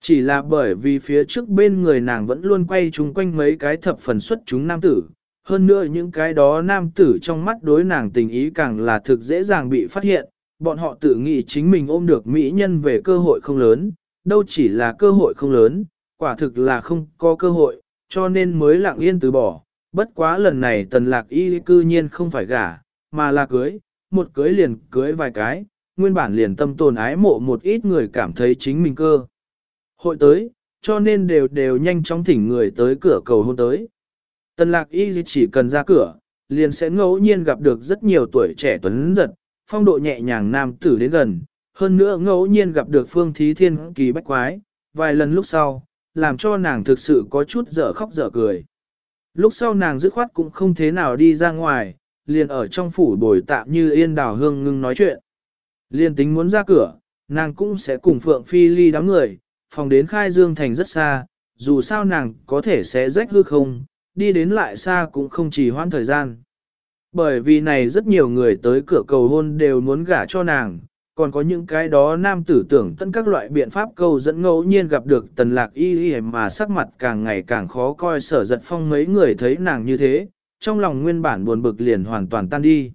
A: Chỉ là bởi vì phía trước bên người nàng vẫn luôn quay chung quanh mấy cái thập phần xuất chúng nam tử, hơn nữa những cái đó nam tử trong mắt đối nàng tình ý càng là thực dễ dàng bị phát hiện, bọn họ tự nghĩ chính mình ôm được mỹ nhân về cơ hội không lớn, đâu chỉ là cơ hội không lớn, quả thực là không có cơ hội, cho nên mới lặng yên từ bỏ. Bất quá lần này tần lạc y cư nhiên không phải gả, mà là cưới, một cưới liền cưới vài cái, nguyên bản liền tâm tồn ái mộ một ít người cảm thấy chính mình cơ. Hội tới, cho nên đều đều nhanh chóng thỉnh người tới cửa cầu hôn tới. Tần lạc y chỉ cần ra cửa, liền sẽ ngẫu nhiên gặp được rất nhiều tuổi trẻ tuấn giật, phong độ nhẹ nhàng nam tử đến gần, hơn nữa ngẫu nhiên gặp được phương thí thiên kỳ bách quái, vài lần lúc sau, làm cho nàng thực sự có chút dở khóc dở cười. Lúc sau nàng dứt khoát cũng không thế nào đi ra ngoài, liền ở trong phủ bồi tạm như yên đào hương ngưng nói chuyện. Liền tính muốn ra cửa, nàng cũng sẽ cùng Phượng Phi ly đám người, phòng đến khai dương thành rất xa, dù sao nàng có thể sẽ rách hư không, đi đến lại xa cũng không chỉ hoãn thời gian. Bởi vì này rất nhiều người tới cửa cầu hôn đều muốn gả cho nàng, còn có những cái đó nam tử tưởng tân các loại biện pháp câu dẫn ngẫu nhiên gặp được tần lạc y y mà sắc mặt càng ngày càng khó coi sở giật phong mấy người thấy nàng như thế, trong lòng nguyên bản buồn bực liền hoàn toàn tan đi.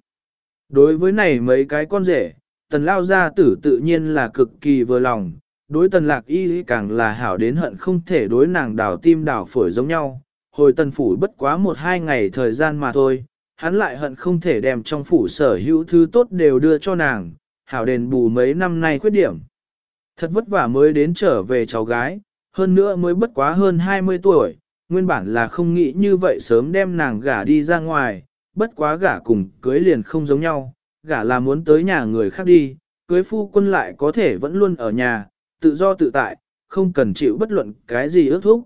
A: Đối với này mấy cái con rể, tần lao gia tử tự nhiên là cực kỳ vừa lòng, đối tần lạc y càng là hảo đến hận không thể đối nàng đảo tim đảo phổi giống nhau, hồi tần phủ bất quá một hai ngày thời gian mà thôi, hắn lại hận không thể đem trong phủ sở hữu thứ tốt đều đưa cho nàng, hảo đền bù mấy năm nay khuyết điểm. Thật vất vả mới đến trở về cháu gái, hơn nữa mới bất quá hơn 20 tuổi, nguyên bản là không nghĩ như vậy sớm đem nàng gả đi ra ngoài, bất quá gả cùng cưới liền không giống nhau, gả là muốn tới nhà người khác đi, cưới phu quân lại có thể vẫn luôn ở nhà, tự do tự tại, không cần chịu bất luận cái gì ước thúc.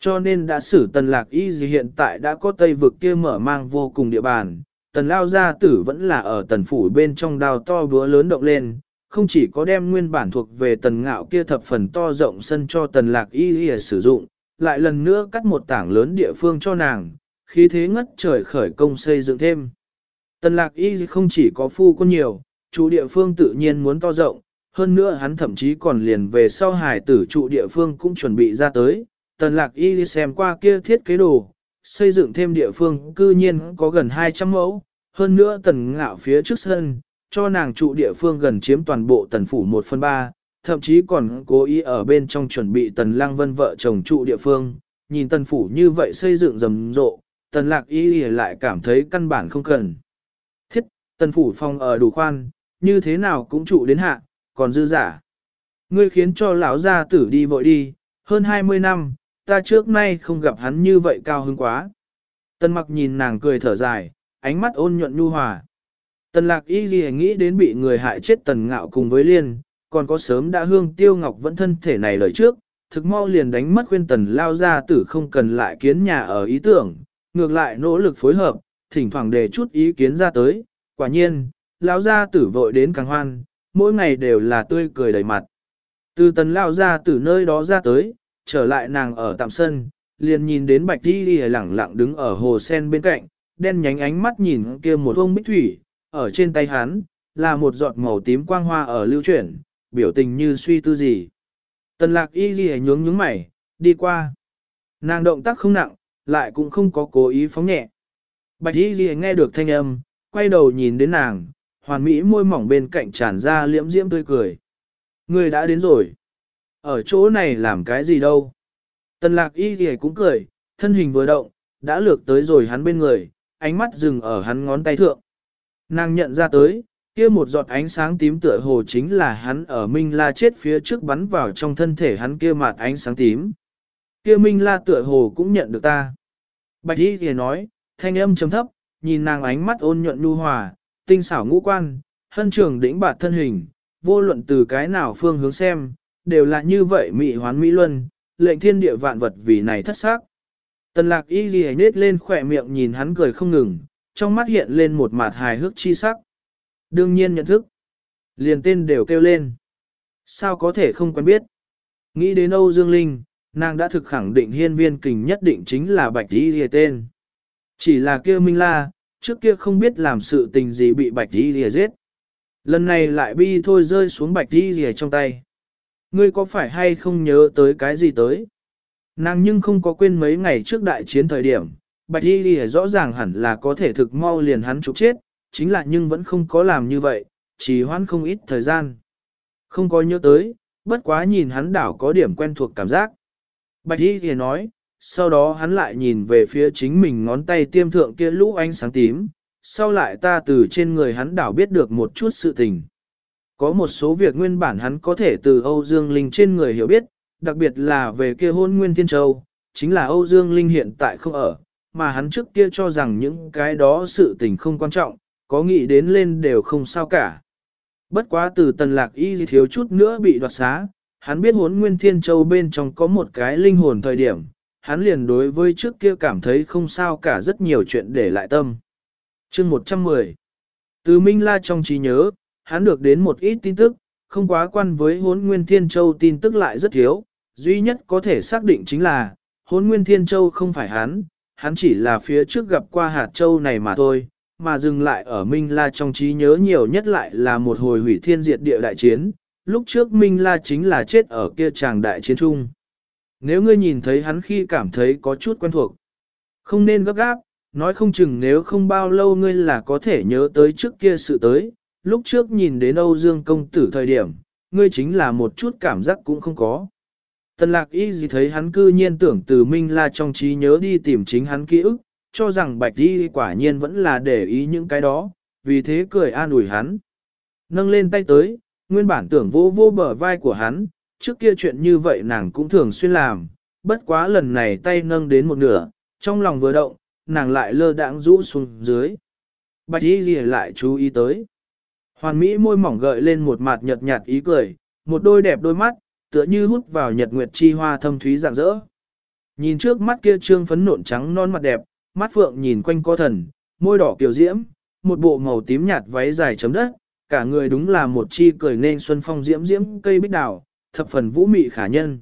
A: Cho nên đã xử tần lạc y gì hiện tại đã có tây vực kia mở mang vô cùng địa bàn, tần lao gia tử vẫn là ở tần phủ bên trong đào to búa lớn động lên, không chỉ có đem nguyên bản thuộc về tần ngạo kia thập phần to rộng sân cho tần lạc y y sử dụng, lại lần nữa cắt một tảng lớn địa phương cho nàng, khí thế ngất trời khởi công xây dựng thêm. Tần lạc y không chỉ có phu quân nhiều, chủ địa phương tự nhiên muốn to rộng, hơn nữa hắn thậm chí còn liền về sau hải tử trụ địa phương cũng chuẩn bị ra tới. Tần lạc y xem qua kia thiết kế đồ, xây dựng thêm địa phương cư nhiên có gần 200 mẫu, hơn nữa tần ngạo phía trước sân, cho nàng trụ địa phương gần chiếm toàn bộ tần phủ 1 phần 3, thậm chí còn cố ý ở bên trong chuẩn bị tần lang vân vợ chồng trụ địa phương, nhìn tần phủ như vậy xây dựng rầm rộ, tần lạc y lại cảm thấy căn bản không cần. Thiết, tần phủ phòng ở đủ khoan, như thế nào cũng trụ đến hạ, còn dư giả. Ngươi khiến cho lão gia tử đi vội đi, hơn 20 năm, ta trước nay không gặp hắn như vậy cao hứng quá. Tần mặc nhìn nàng cười thở dài, ánh mắt ôn nhuận nhu hòa. Tần lạc y gì nghĩ đến bị người hại chết tần ngạo cùng với liên, còn có sớm đã hương tiêu ngọc vẫn thân thể này lời trước, thực mau liền đánh mất khuyên tần lao ra tử không cần lại kiến nhà ở ý tưởng, ngược lại nỗ lực phối hợp, thỉnh thoảng đề chút ý kiến ra tới, quả nhiên, lao ra tử vội đến càng hoan, mỗi ngày đều là tươi cười đầy mặt. Từ tần lao ra tử nơi đó ra tới, trở lại nàng ở tạm sân, liền nhìn đến bạch đi đi lẳng lặng đứng ở hồ sen bên cạnh, đen nhánh ánh mắt nhìn kia một ông bích thủy, ở trên tay hắn, là một giọt màu tím quang hoa ở lưu chuyển, biểu tình như suy tư gì. Tần lạc y ghi nhướng nhướng mày, đi qua. Nàng động tác không nặng, lại cũng không có cố ý phóng nhẹ. Bạch y ghi nghe được thanh âm, quay đầu nhìn đến nàng, hoàn mỹ môi mỏng bên cạnh tràn ra liễm diễm tươi cười. Người đã đến rồi. Ở chỗ này làm cái gì đâu? Tần lạc y thì cũng cười, thân hình vừa động, đã lược tới rồi hắn bên người, ánh mắt dừng ở hắn ngón tay thượng. Nàng nhận ra tới, kia một giọt ánh sáng tím tựa hồ chính là hắn ở Minh La chết phía trước bắn vào trong thân thể hắn kia mặt ánh sáng tím. Kia Minh La tựa hồ cũng nhận được ta. Bạch Y thì nói, thanh âm trầm thấp, nhìn nàng ánh mắt ôn nhuận nhu hòa, tinh xảo ngũ quan, hân trường đỉnh bạt thân hình, vô luận từ cái nào phương hướng xem, đều là như vậy mị hoán mỹ luân, lệnh thiên địa vạn vật vì này thất xác. Tần lạc y ghi nết lên khỏe miệng nhìn hắn cười không ngừng, trong mắt hiện lên một mặt hài hước chi sắc. Đương nhiên nhận thức. Liền tên đều kêu lên. Sao có thể không quen biết? Nghĩ đến Âu Dương Linh, nàng đã thực khẳng định hiên viên kình nhất định chính là Bạch y ghi tên. Chỉ là kêu Minh La, trước kia không biết làm sự tình gì bị Bạch y ghi giết. Lần này lại bi thôi rơi xuống Bạch y ghi trong tay. Ngươi có phải hay không nhớ tới cái gì tới? Nàng nhưng không có quên mấy ngày trước đại chiến thời điểm, Bạch Y Lì rõ ràng hẳn là có thể thực mau liền hắn trục chết, chính là nhưng vẫn không có làm như vậy, chỉ hoãn không ít thời gian. Không có nhớ tới, bất quá nhìn hắn đảo có điểm quen thuộc cảm giác. Bạch Y Lì nói, sau đó hắn lại nhìn về phía chính mình ngón tay tiêm thượng kia lũ ánh sáng tím, sau lại ta từ trên người hắn đảo biết được một chút sự tình. Có một số việc nguyên bản hắn có thể từ Âu Dương Linh trên người hiểu biết, đặc biệt là về kia hôn nguyên thiên châu, chính là Âu Dương Linh hiện tại không ở, mà hắn trước kia cho rằng những cái đó sự tình không quan trọng, có nghĩ đến lên đều không sao cả. Bất quá từ tần lạc y thiếu chút nữa bị đoạt xá, hắn biết hốn nguyên thiên châu bên trong có một cái linh hồn thời điểm, hắn liền đối với trước kia cảm thấy không sao cả rất nhiều chuyện để lại tâm. chương 110 Từ Minh La trong trí nhớ, hắn được đến một ít tin tức, không quá quan với hốn nguyên thiên châu tin tức lại rất thiếu, duy nhất có thể xác định chính là, hốn nguyên thiên châu không phải hắn, hắn chỉ là phía trước gặp qua hạt châu này mà thôi, mà dừng lại ở Minh La trong trí nhớ nhiều nhất lại là một hồi hủy thiên diệt địa đại chiến, lúc trước Minh La chính là chết ở kia tràng đại chiến chung. Nếu ngươi nhìn thấy hắn khi cảm thấy có chút quen thuộc, không nên gấp gáp, nói không chừng nếu không bao lâu ngươi là có thể nhớ tới trước kia sự tới, lúc trước nhìn đến Âu Dương công tử thời điểm, ngươi chính là một chút cảm giác cũng không có. Tần lạc y gì thấy hắn cư nhiên tưởng từ Minh là trong trí nhớ đi tìm chính hắn ký ức, cho rằng bạch y quả nhiên vẫn là để ý những cái đó, vì thế cười an ủi hắn. Nâng lên tay tới, nguyên bản tưởng vô vô bờ vai của hắn, trước kia chuyện như vậy nàng cũng thường xuyên làm, bất quá lần này tay nâng đến một nửa, trong lòng vừa động, nàng lại lơ đãng rũ xuống dưới. Bạch y gì lại chú ý tới. Hoàn Mỹ môi mỏng gợi lên một mặt nhợt nhạt ý cười, một đôi đẹp đôi mắt, tựa như hút vào nhật nguyệt chi hoa thâm thúy rạng rỡ. Nhìn trước mắt kia trương phấn nộn trắng non mặt đẹp, mắt phượng nhìn quanh co thần, môi đỏ kiều diễm, một bộ màu tím nhạt váy dài chấm đất, cả người đúng là một chi cười nên xuân phong diễm diễm cây bích đào, thập phần vũ mị khả nhân.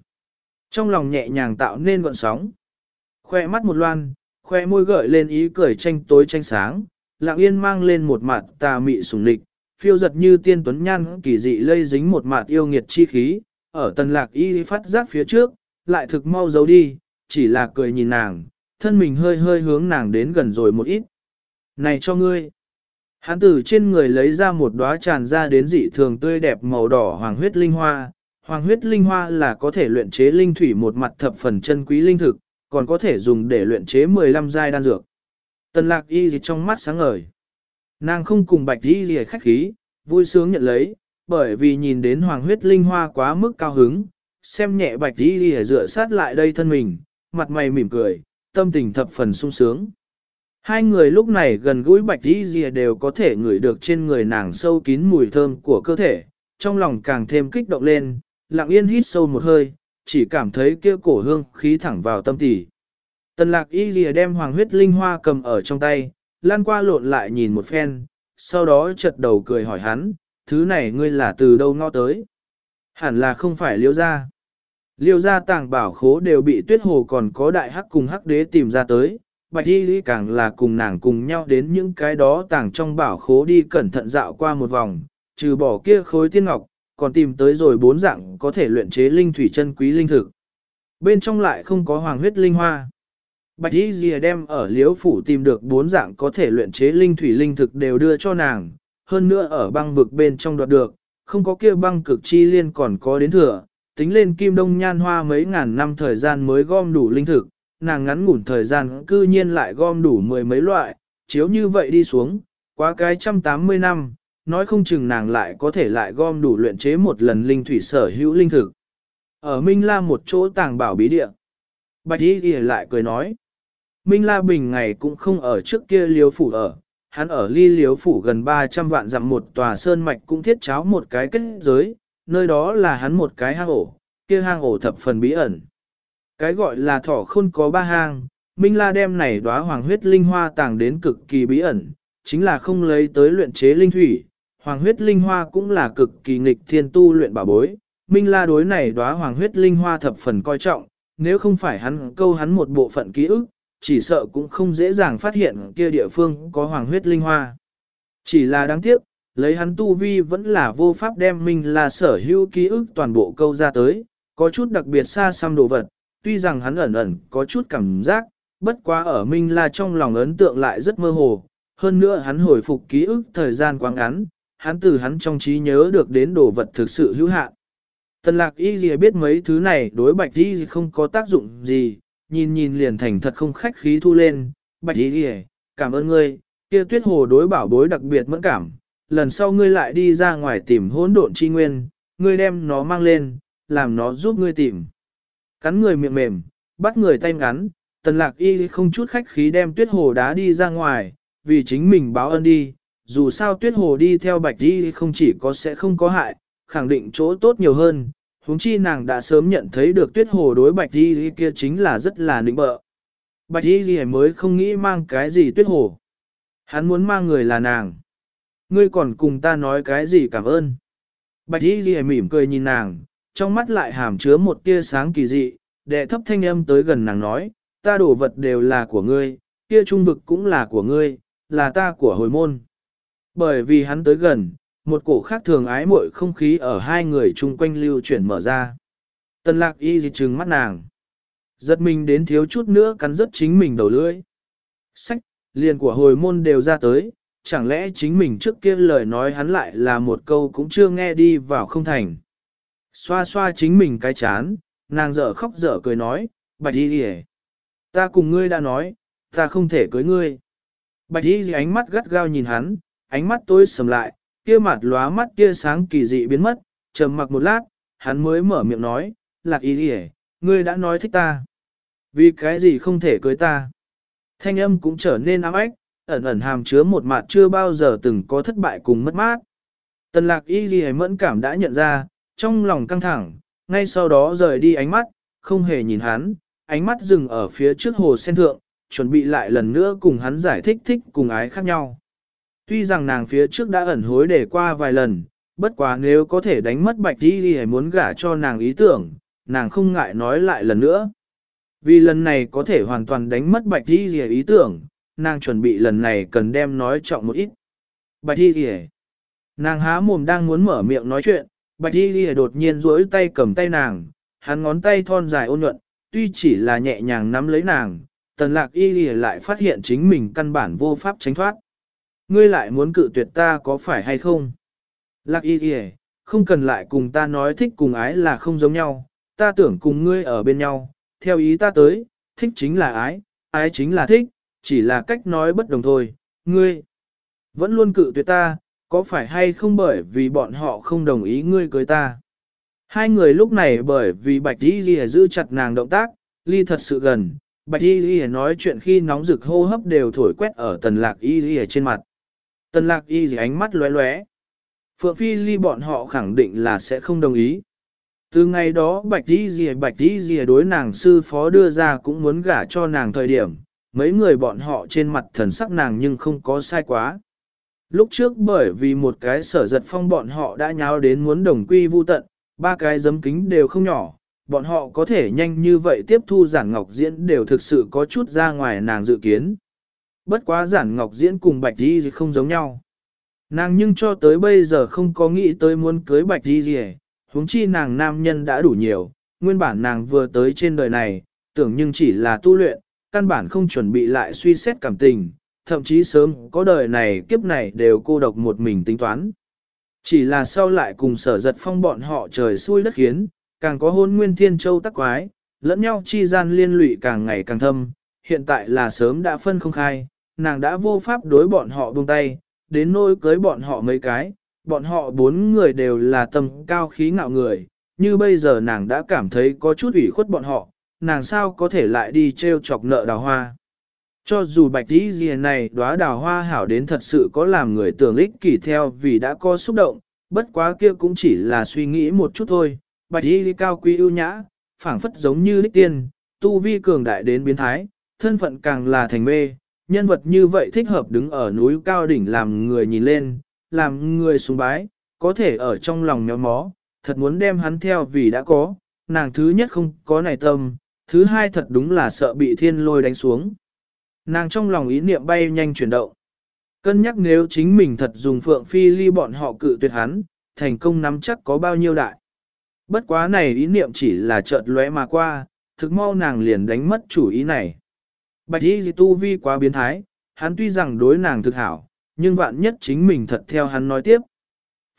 A: Trong lòng nhẹ nhàng tạo nên gọn sóng. Khoe mắt một loan, khoe môi gợi lên ý cười tranh tối tranh sáng, lặng yên mang lên một mặt tà mị sủng lịch, phiêu giật như tiên tuấn nhan kỳ dị lây dính một mặt yêu nghiệt chi khí, ở tần lạc y phát giác phía trước, lại thực mau giấu đi, chỉ là cười nhìn nàng, thân mình hơi hơi hướng nàng đến gần rồi một ít. Này cho ngươi! Hắn từ trên người lấy ra một đóa tràn ra đến dị thường tươi đẹp màu đỏ hoàng huyết linh hoa. Hoàng huyết linh hoa là có thể luyện chế linh thủy một mặt thập phần chân quý linh thực, còn có thể dùng để luyện chế 15 giai đan dược. Tần lạc y gì trong mắt sáng ngời. Nàng không cùng bạch y gì khách khí, vui sướng nhận lấy, bởi vì nhìn đến hoàng huyết linh hoa quá mức cao hứng, xem nhẹ bạch y gì dựa sát lại đây thân mình, mặt mày mỉm cười, tâm tình thập phần sung sướng. Hai người lúc này gần gũi bạch y gì đều có thể ngửi được trên người nàng sâu kín mùi thơm của cơ thể, trong lòng càng thêm kích động lên, lặng yên hít sâu một hơi, chỉ cảm thấy kia cổ hương khí thẳng vào tâm tỉ. Tần lạc y gì đem hoàng huyết linh hoa cầm ở trong tay, lan qua lộn lại nhìn một phen, sau đó chật đầu cười hỏi hắn, thứ này ngươi là từ đâu ngó tới? Hẳn là không phải liêu ra. Liêu ra tàng bảo khố đều bị tuyết hồ còn có đại hắc cùng hắc đế tìm ra tới, bạch y lý càng là cùng nàng cùng nhau đến những cái đó tàng trong bảo khố đi cẩn thận dạo qua một vòng, trừ bỏ kia khối tiên ngọc, còn tìm tới rồi bốn dạng có thể luyện chế linh thủy chân quý linh thực. Bên trong lại không có hoàng huyết linh hoa. Bạch Y Dìa đem ở Liễu phủ tìm được bốn dạng có thể luyện chế linh thủy linh thực đều đưa cho nàng, hơn nữa ở băng vực bên trong đoạt được, không có kia băng cực chi liên còn có đến thừa, tính lên kim đông nhan hoa mấy ngàn năm thời gian mới gom đủ linh thực, nàng ngắn ngủn thời gian cư nhiên lại gom đủ mười mấy loại, chiếu như vậy đi xuống, quá cái trăm tám mươi năm, nói không chừng nàng lại có thể lại gom đủ luyện chế một lần linh thủy sở hữu linh thực. Ở Minh La một chỗ tàng bảo bí địa. Bạch Y Dìa lại cười nói. Minh La Bình ngày cũng không ở trước kia liếu phủ ở, hắn ở ly liếu phủ gần 300 vạn dặm một tòa sơn mạch cũng thiết cháo một cái kết giới, nơi đó là hắn một cái hang ổ, kia hang ổ thập phần bí ẩn. Cái gọi là thỏ khôn có ba hang, Minh La đem này đóa hoàng huyết linh hoa tàng đến cực kỳ bí ẩn, chính là không lấy tới luyện chế linh thủy, hoàng huyết linh hoa cũng là cực kỳ nghịch thiên tu luyện bảo bối. Minh La đối này đóa hoàng huyết linh hoa thập phần coi trọng, nếu không phải hắn câu hắn một bộ phận ký ức, chỉ sợ cũng không dễ dàng phát hiện kia địa phương có hoàng huyết linh hoa. Chỉ là đáng tiếc, lấy hắn tu vi vẫn là vô pháp đem mình là sở hữu ký ức toàn bộ câu ra tới, có chút đặc biệt xa xăm đồ vật, tuy rằng hắn ẩn ẩn có chút cảm giác, bất quá ở Minh La trong lòng ấn tượng lại rất mơ hồ, hơn nữa hắn hồi phục ký ức thời gian quá ngắn, hắn từ hắn trong trí nhớ được đến đồ vật thực sự hữu hạn. Tần lạc y gì biết mấy thứ này đối bạch y gì không có tác dụng gì, nhìn nhìn liền thành thật không khách khí thu lên, bạch y cảm ơn ngươi, kia tuyết hồ đối bảo bối đặc biệt mẫn cảm, lần sau ngươi lại đi ra ngoài tìm hỗn độn chi nguyên, ngươi đem nó mang lên, làm nó giúp ngươi tìm. Cắn người miệng mềm, bắt người tay ngắn, tần lạc y không chút khách khí đem tuyết hồ đá đi ra ngoài, vì chính mình báo ơn đi, dù sao tuyết hồ đi theo bạch y không chỉ có sẽ không có hại, khẳng định chỗ tốt nhiều hơn, huống chi nàng đã sớm nhận thấy được tuyết hồ đối bạch y kia chính là rất là nịnh bợ. Bạch y mới không nghĩ mang cái gì tuyết hồ. Hắn muốn mang người là nàng. Ngươi còn cùng ta nói cái gì cảm ơn. Bạch y ghi mỉm cười nhìn nàng, trong mắt lại hàm chứa một tia sáng kỳ dị, đệ thấp thanh âm tới gần nàng nói, ta đổ vật đều là của ngươi, kia trung vực cũng là của ngươi, là ta của hồi môn. Bởi vì hắn tới gần, một cổ khác thường ái muội không khí ở hai người chung quanh lưu chuyển mở ra. Tần lạc y gì trừng mắt nàng. Giật mình đến thiếu chút nữa cắn rớt chính mình đầu lưỡi. Sách, liền của hồi môn đều ra tới, chẳng lẽ chính mình trước kia lời nói hắn lại là một câu cũng chưa nghe đi vào không thành. Xoa xoa chính mình cái chán, nàng dở khóc dở cười nói, bạch y đi Ta cùng ngươi đã nói, ta không thể cưới ngươi. Bạch y ánh mắt gắt gao nhìn hắn, ánh mắt tối sầm lại, kia mặt lóa mắt kia sáng kỳ dị biến mất, trầm mặc một lát, hắn mới mở miệng nói, lạc y đi ngươi đã nói thích ta. Vì cái gì không thể cưới ta? Thanh âm cũng trở nên ám ách, ẩn ẩn hàm chứa một mặt chưa bao giờ từng có thất bại cùng mất mát. Tần lạc y ghi mẫn cảm đã nhận ra, trong lòng căng thẳng, ngay sau đó rời đi ánh mắt, không hề nhìn hắn, ánh mắt dừng ở phía trước hồ sen thượng, chuẩn bị lại lần nữa cùng hắn giải thích thích cùng ái khác nhau. Tuy rằng nàng phía trước đã ẩn hối để qua vài lần, bất quá nếu có thể đánh mất bạch đi thì muốn gả cho nàng ý tưởng, nàng không ngại nói lại lần nữa. Vì lần này có thể hoàn toàn đánh mất bạch đi thì ý tưởng, nàng chuẩn bị lần này cần đem nói trọng một ít. Bạch đi thì nàng há mồm đang muốn mở miệng nói chuyện, bạch đi thì đột nhiên duỗi tay cầm tay nàng, hắn ngón tay thon dài ôn nhuận, tuy chỉ là nhẹ nhàng nắm lấy nàng, tần lạc y lì lại phát hiện chính mình căn bản vô pháp tránh thoát. Ngươi lại muốn cự tuyệt ta có phải hay không? Lạc y kìa, không cần lại cùng ta nói thích cùng ái là không giống nhau, ta tưởng cùng ngươi ở bên nhau, theo ý ta tới, thích chính là ái, ái chính là thích, chỉ là cách nói bất đồng thôi, ngươi vẫn luôn cự tuyệt ta, có phải hay không bởi vì bọn họ không đồng ý ngươi cưới ta? Hai người lúc này bởi vì Bạch Y Ghi giữ chặt nàng động tác, ly thật sự gần, Bạch Y Lìa nói chuyện khi nóng rực hô hấp đều thổi quét ở tần lạc Y Lìa trên mặt. Tần lạc Y gì ánh mắt lóe lóe. Phượng Phi ly bọn họ khẳng định là sẽ không đồng ý. Từ ngày đó Bạch Y Ghi Bạch Y Ghi đối nàng sư phó đưa ra cũng muốn gả cho nàng thời điểm, mấy người bọn họ trên mặt thần sắc nàng nhưng không có sai quá. Lúc trước bởi vì một cái sở giật phong bọn họ đã nháo đến muốn đồng quy vu tận, ba cái giấm kính đều không nhỏ, bọn họ có thể nhanh như vậy tiếp thu giản ngọc diễn đều thực sự có chút ra ngoài nàng dự kiến. Bất quá giản ngọc diễn cùng bạch đi không giống nhau. Nàng nhưng cho tới bây giờ không có nghĩ tới muốn cưới bạch đi gì huống chi nàng nam nhân đã đủ nhiều, nguyên bản nàng vừa tới trên đời này, tưởng nhưng chỉ là tu luyện, căn bản không chuẩn bị lại suy xét cảm tình, thậm chí sớm có đời này kiếp này đều cô độc một mình tính toán. Chỉ là sau lại cùng sở giật phong bọn họ trời xui đất khiến, càng có hôn nguyên thiên châu tắc quái, lẫn nhau chi gian liên lụy càng ngày càng thâm, hiện tại là sớm đã phân không khai, nàng đã vô pháp đối bọn họ buông tay, đến nỗi cưới bọn họ mấy cái, bọn họ bốn người đều là tầm cao khí ngạo người, như bây giờ nàng đã cảm thấy có chút ủy khuất bọn họ, nàng sao có thể lại đi treo chọc nợ đào hoa. Cho dù bạch tí gì này đóa đào hoa hảo đến thật sự có làm người tưởng ích kỷ theo vì đã có xúc động, bất quá kia cũng chỉ là suy nghĩ một chút thôi. Bạch tí cao quý ưu nhã, phảng phất giống như đích tiên, tu vi cường đại đến biến thái, thân phận càng là thành mê, nhân vật như vậy thích hợp đứng ở núi cao đỉnh làm người nhìn lên, làm người sùng bái, có thể ở trong lòng méo mó, thật muốn đem hắn theo vì đã có, nàng thứ nhất không có này tâm, thứ hai thật đúng là sợ bị thiên lôi đánh xuống. Nàng trong lòng ý niệm bay nhanh chuyển động. Cân nhắc nếu chính mình thật dùng phượng phi ly bọn họ cự tuyệt hắn, thành công nắm chắc có bao nhiêu đại. Bất quá này ý niệm chỉ là chợt lóe mà qua, thực mau nàng liền đánh mất chủ ý này. Bạch y tu vi quá biến thái, hắn tuy rằng đối nàng thực hảo, nhưng vạn nhất chính mình thật theo hắn nói tiếp.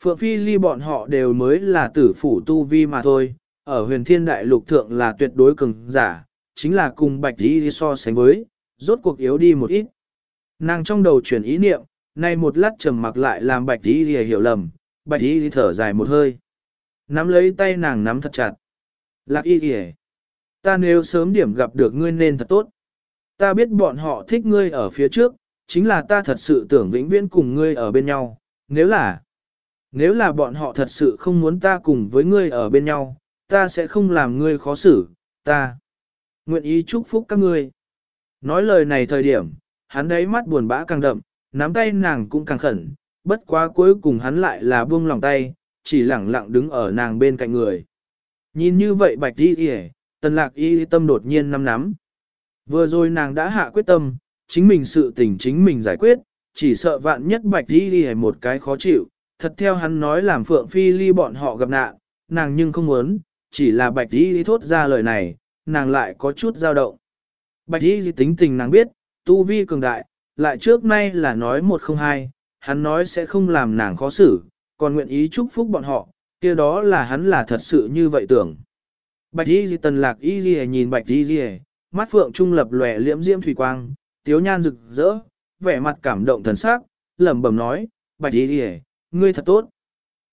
A: Phượng phi ly bọn họ đều mới là tử phủ tu vi mà thôi, ở huyền thiên đại lục thượng là tuyệt đối cường giả, chính là cùng bạch y so sánh với, rốt cuộc yếu đi một ít. Nàng trong đầu chuyển ý niệm, nay một lát trầm mặc lại làm bạch y hiểu lầm, bạch y thở dài một hơi. Nắm lấy tay nàng nắm thật chặt. Lạc y Di, Ta nếu sớm điểm gặp được ngươi nên thật tốt. Ta biết bọn họ thích ngươi ở phía trước, chính là ta thật sự tưởng vĩnh viễn cùng ngươi ở bên nhau. Nếu là, nếu là bọn họ thật sự không muốn ta cùng với ngươi ở bên nhau, ta sẽ không làm ngươi khó xử, ta. Nguyện ý chúc phúc các ngươi. Nói lời này thời điểm, hắn đấy mắt buồn bã càng đậm, nắm tay nàng cũng càng khẩn, bất quá cuối cùng hắn lại là buông lòng tay, chỉ lẳng lặng đứng ở nàng bên cạnh người. Nhìn như vậy bạch đi kìa, tần lạc y tâm đột nhiên nắm nắm. Vừa rồi nàng đã hạ quyết tâm, chính mình sự tình chính mình giải quyết, chỉ sợ vạn nhất bạch đi đi một cái khó chịu, thật theo hắn nói làm phượng phi ly bọn họ gặp nạn, nàng nhưng không muốn, chỉ là bạch đi thốt ra lời này, nàng lại có chút dao động. Bạch y tính tình nàng biết, tu vi cường đại, lại trước nay là nói một không hai, hắn nói sẽ không làm nàng khó xử, còn nguyện ý chúc phúc bọn họ, kia đó là hắn là thật sự như vậy tưởng. Bạch y tần lạc y nhìn bạch y mắt phượng trung lập lòe liễm diễm thủy quang, tiếu nhan rực rỡ, vẻ mặt cảm động thần sắc, lẩm bẩm nói, bạch y ngươi thật tốt.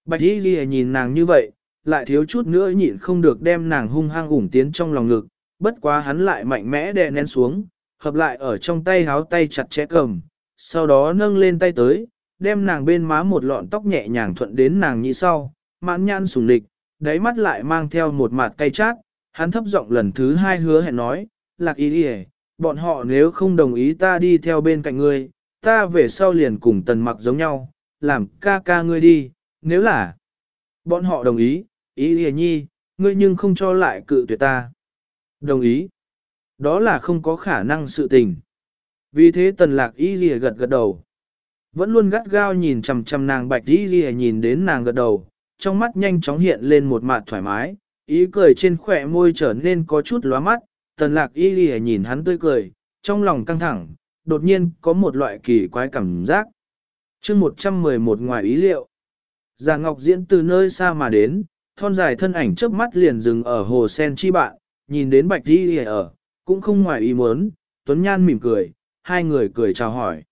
A: Bạch y nhìn nàng như vậy, lại thiếu chút nữa nhịn không được đem nàng hung hăng ủng tiến trong lòng ngực, bất quá hắn lại mạnh mẽ đè nén xuống, hợp lại ở trong tay háo tay chặt chẽ cầm, sau đó nâng lên tay tới, đem nàng bên má một lọn tóc nhẹ nhàng thuận đến nàng nhị sau, mãn nhãn sùng lịch đáy mắt lại mang theo một mặt cay chát, hắn thấp giọng lần thứ hai hứa hẹn nói, lạc ý đi bọn họ nếu không đồng ý ta đi theo bên cạnh ngươi, ta về sau liền cùng tần mặc giống nhau, làm ca ca ngươi đi, nếu là bọn họ đồng ý, ý đi nhi, ngươi nhưng không cho lại cự tuyệt ta. Đồng ý. Đó là không có khả năng sự tình. Vì thế tần lạc ý gì gật gật đầu. Vẫn luôn gắt gao nhìn chằm chằm nàng bạch ý gì nhìn đến nàng gật đầu, trong mắt nhanh chóng hiện lên một mặt thoải mái, ý cười trên khỏe môi trở nên có chút lóa mắt, tần lạc y ghi nhìn hắn tươi cười, trong lòng căng thẳng, đột nhiên có một loại kỳ quái cảm giác. chương 111 ngoài ý liệu, Già Ngọc Diễn từ nơi xa mà đến, thon dài thân ảnh trước mắt liền dừng ở hồ sen chi bạn, nhìn đến bạch y ghi ở, cũng không ngoài ý muốn, Tuấn Nhan mỉm cười, hai người cười chào hỏi.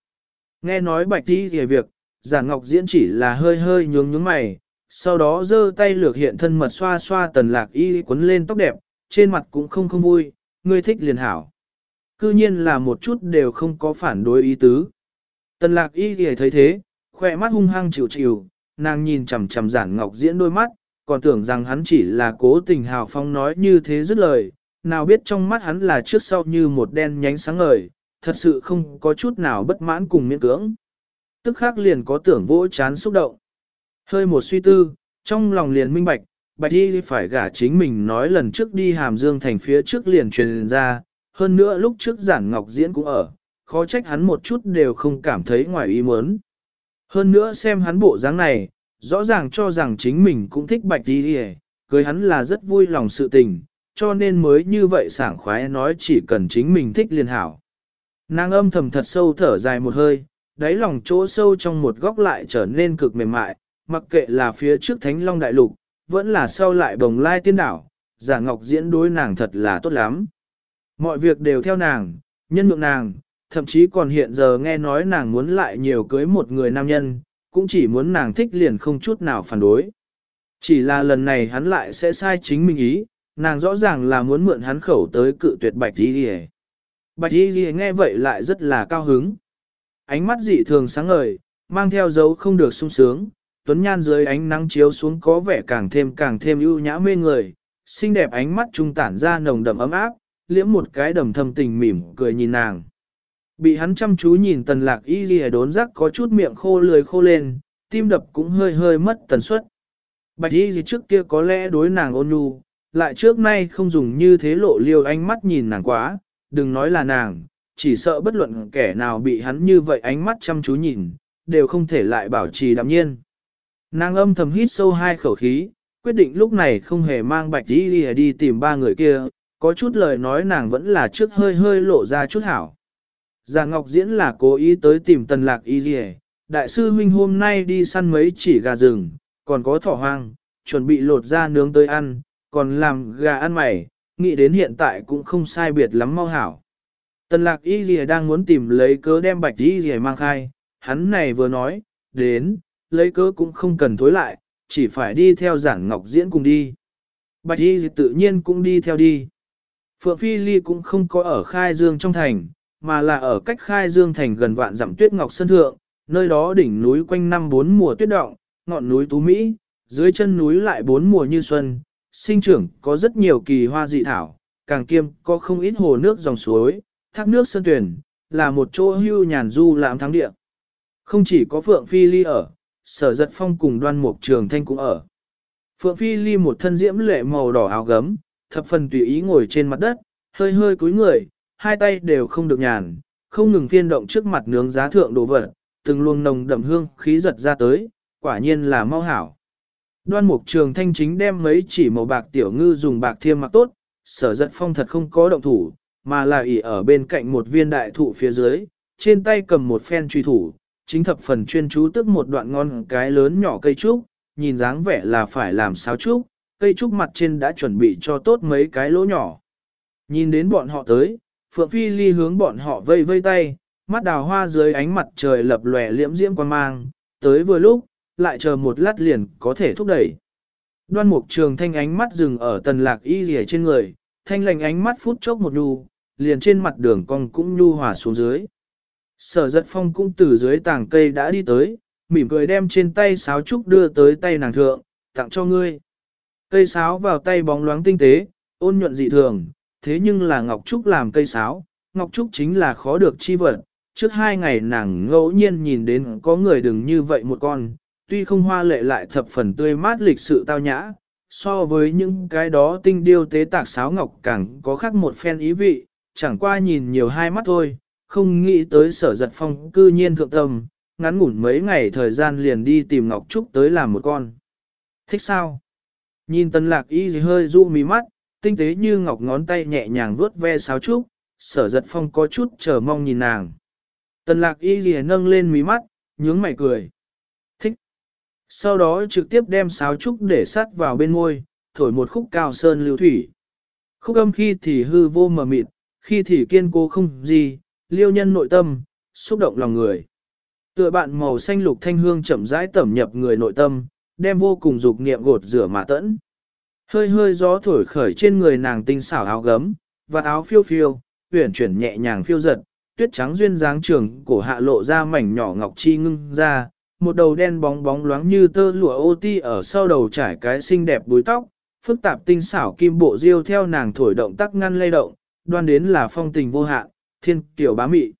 A: Nghe nói bạch y ghi việc, Già Ngọc Diễn chỉ là hơi hơi nhướng nhướng mày, sau đó giơ tay lược hiện thân mật xoa xoa tần lạc y quấn lên tóc đẹp, trên mặt cũng không không vui, ngươi thích liền hảo. Cư nhiên là một chút đều không có phản đối ý tứ. Tần lạc y thì thấy thế, khỏe mắt hung hăng chịu chịu, nàng nhìn chầm chầm giản ngọc diễn đôi mắt, còn tưởng rằng hắn chỉ là cố tình hào phong nói như thế dứt lời, nào biết trong mắt hắn là trước sau như một đen nhánh sáng ngời, thật sự không có chút nào bất mãn cùng miễn cưỡng. Tức khắc liền có tưởng vỗ chán xúc động. Hơi một suy tư, trong lòng liền minh bạch, bạch y phải gả chính mình nói lần trước đi hàm dương thành phía trước liền truyền ra, hơn nữa lúc trước giản ngọc diễn cũng ở, khó trách hắn một chút đều không cảm thấy ngoài ý muốn. Hơn nữa xem hắn bộ dáng này, rõ ràng cho rằng chính mình cũng thích bạch y cưới hắn là rất vui lòng sự tình, cho nên mới như vậy sảng khoái nói chỉ cần chính mình thích liền hảo. Nàng âm thầm thật sâu thở dài một hơi, đáy lòng chỗ sâu trong một góc lại trở nên cực mềm mại, mặc kệ là phía trước Thánh Long Đại Lục, vẫn là sau lại bồng lai tiên đảo, giả ngọc diễn đối nàng thật là tốt lắm. Mọi việc đều theo nàng, nhân nhượng nàng, thậm chí còn hiện giờ nghe nói nàng muốn lại nhiều cưới một người nam nhân, cũng chỉ muốn nàng thích liền không chút nào phản đối. Chỉ là lần này hắn lại sẽ sai chính mình ý, nàng rõ ràng là muốn mượn hắn khẩu tới cự tuyệt bạch y đi Bạch y đi nghe vậy lại rất là cao hứng. Ánh mắt dị thường sáng ngời, mang theo dấu không được sung sướng, tuấn nhan dưới ánh nắng chiếu xuống có vẻ càng thêm càng thêm ưu nhã mê người, xinh đẹp ánh mắt trung tản ra nồng đậm ấm áp, liễm một cái đầm thâm tình mỉm cười nhìn nàng. Bị hắn chăm chú nhìn tần lạc y ghi đốn rắc có chút miệng khô lười khô lên, tim đập cũng hơi hơi mất tần suất. Bạch y gì trước kia có lẽ đối nàng ôn nhu, lại trước nay không dùng như thế lộ liêu ánh mắt nhìn nàng quá, đừng nói là nàng, chỉ sợ bất luận kẻ nào bị hắn như vậy ánh mắt chăm chú nhìn, đều không thể lại bảo trì đạm nhiên. Nàng âm thầm hít sâu hai khẩu khí, quyết định lúc này không hề mang bạch đi đi, đi tìm ba người kia, có chút lời nói nàng vẫn là trước hơi hơi lộ ra chút hảo. Già Ngọc Diễn là cố ý tới tìm tần lạc y gì đại sư huynh hôm nay đi săn mấy chỉ gà rừng, còn có thỏ hoang, chuẩn bị lột ra nướng tới ăn, còn làm gà ăn mày, nghĩ đến hiện tại cũng không sai biệt lắm mau hảo. Tần lạc y gì đang muốn tìm lấy cớ đem bạch y gì mang khai, hắn này vừa nói, đến, lấy cớ cũng không cần thối lại, chỉ phải đi theo giản ngọc diễn cùng đi. Bạch y tự nhiên cũng đi theo đi. Phượng Phi Ly cũng không có ở Khai Dương trong thành, mà là ở cách Khai Dương thành gần vạn dặm tuyết ngọc sân thượng, nơi đó đỉnh núi quanh năm bốn mùa tuyết động, ngọn núi Tú Mỹ, dưới chân núi lại bốn mùa như xuân, sinh trưởng có rất nhiều kỳ hoa dị thảo, càng kiêm có không ít hồ nước dòng suối, thác nước sơn tuyển, là một chỗ hưu nhàn du lãm thắng địa. Không chỉ có Phượng Phi Ly ở, sở giật phong cùng đoan mục trường thanh cũng ở. Phượng Phi Ly một thân diễm lệ màu đỏ áo gấm, thập phần tùy ý ngồi trên mặt đất, hơi hơi cúi người, hai tay đều không được nhàn, không ngừng phiên động trước mặt nướng giá thượng đồ vật, từng luồng nồng đậm hương khí giật ra tới, quả nhiên là mau hảo. Đoan mục trường thanh chính đem mấy chỉ màu bạc tiểu ngư dùng bạc thiêm mặc tốt, sở giật phong thật không có động thủ, mà là ỉ ở bên cạnh một viên đại thụ phía dưới, trên tay cầm một phen truy thủ, chính thập phần chuyên chú tức một đoạn ngon cái lớn nhỏ cây trúc, nhìn dáng vẻ là phải làm sáo trúc, cây trúc mặt trên đã chuẩn bị cho tốt mấy cái lỗ nhỏ. Nhìn đến bọn họ tới, Phượng Phi Ly hướng bọn họ vây vây tay, mắt đào hoa dưới ánh mặt trời lập lòe liễm diễm quan mang, tới vừa lúc, lại chờ một lát liền có thể thúc đẩy. Đoan mục trường thanh ánh mắt dừng ở tần lạc y rìa trên người, thanh lành ánh mắt phút chốc một nhu, liền trên mặt đường cong cũng nhu hòa xuống dưới. Sở giật phong cũng từ dưới tảng cây đã đi tới, mỉm cười đem trên tay sáo trúc đưa tới tay nàng thượng, tặng cho ngươi. Cây sáo vào tay bóng loáng tinh tế, ôn nhuận dị thường, thế nhưng là Ngọc Trúc làm cây sáo, Ngọc Trúc chính là khó được chi vật. Trước hai ngày nàng ngẫu nhiên nhìn đến có người đừng như vậy một con, tuy không hoa lệ lại thập phần tươi mát lịch sự tao nhã, so với những cái đó tinh điêu tế tạc sáo ngọc càng có khác một phen ý vị, chẳng qua nhìn nhiều hai mắt thôi, không nghĩ tới sở giật phong cư nhiên thượng tâm, ngắn ngủn mấy ngày thời gian liền đi tìm Ngọc Trúc tới làm một con. Thích sao? Nhìn tần lạc y gì hơi du mí mắt, tinh tế như ngọc ngón tay nhẹ nhàng vuốt ve sáo trúc, sở giật phong có chút chờ mong nhìn nàng. Tần lạc y gì nâng lên mí mắt, nhướng mày cười. Thích. Sau đó trực tiếp đem sáo trúc để sát vào bên môi, thổi một khúc cao sơn lưu thủy. Khúc âm khi thì hư vô mờ mịt, khi thì kiên cố không gì, liêu nhân nội tâm, xúc động lòng người. Tựa bạn màu xanh lục thanh hương chậm rãi tẩm nhập người nội tâm, đem vô cùng dục niệm gột rửa mà tẫn. Hơi hơi gió thổi khởi trên người nàng tinh xảo áo gấm, và áo phiêu phiêu, uyển chuyển nhẹ nhàng phiêu giật, tuyết trắng duyên dáng trường cổ hạ lộ ra mảnh nhỏ ngọc chi ngưng ra, một đầu đen bóng bóng loáng như tơ lụa ô ti ở sau đầu trải cái xinh đẹp búi tóc, phức tạp tinh xảo kim bộ diêu theo nàng thổi động tắc ngăn lay động, đoan đến là phong tình vô hạn, thiên kiểu bá mị.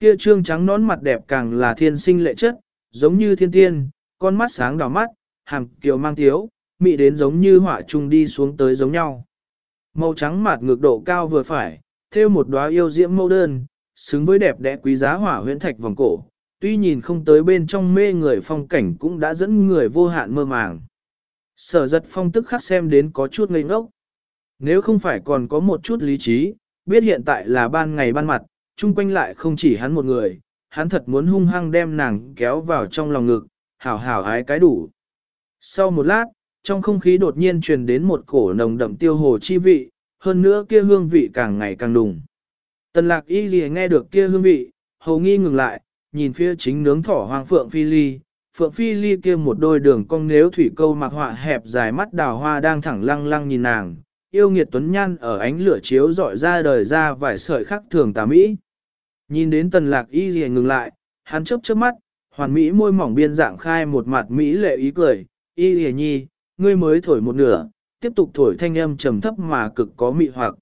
A: Kia trương trắng nón mặt đẹp càng là thiên sinh lệ chất, giống như thiên tiên, con mắt sáng đỏ mắt, hàm kiều mang thiếu, mị đến giống như họa trùng đi xuống tới giống nhau. Màu trắng mặt ngược độ cao vừa phải, theo một đóa yêu diễm mẫu đơn, xứng với đẹp đẽ quý giá hỏa huyễn thạch vòng cổ, tuy nhìn không tới bên trong mê người phong cảnh cũng đã dẫn người vô hạn mơ màng. Sở giật phong tức khắc xem đến có chút ngây ngốc. Nếu không phải còn có một chút lý trí, biết hiện tại là ban ngày ban mặt, chung quanh lại không chỉ hắn một người, hắn thật muốn hung hăng đem nàng kéo vào trong lòng ngực, hảo hảo hái cái đủ. Sau một lát, trong không khí đột nhiên truyền đến một cổ nồng đậm tiêu hồ chi vị, hơn nữa kia hương vị càng ngày càng đùng. Tần lạc y gì nghe được kia hương vị, hầu nghi ngừng lại, nhìn phía chính nướng thỏ hoàng phượng phi ly, phượng phi ly kia một đôi đường cong nếu thủy câu mặc họa hẹp dài mắt đào hoa đang thẳng lăng lăng nhìn nàng, yêu nghiệt tuấn nhan ở ánh lửa chiếu dọi ra đời ra vài sợi khắc thường tà mỹ. Nhìn đến tần lạc y gì ngừng lại, hắn chớp chớp mắt, hoàn mỹ môi mỏng biên dạng khai một mặt mỹ lệ ý cười, y gì nhi, ngươi mới thổi một nửa, tiếp tục thổi thanh âm trầm thấp mà cực có mị hoặc.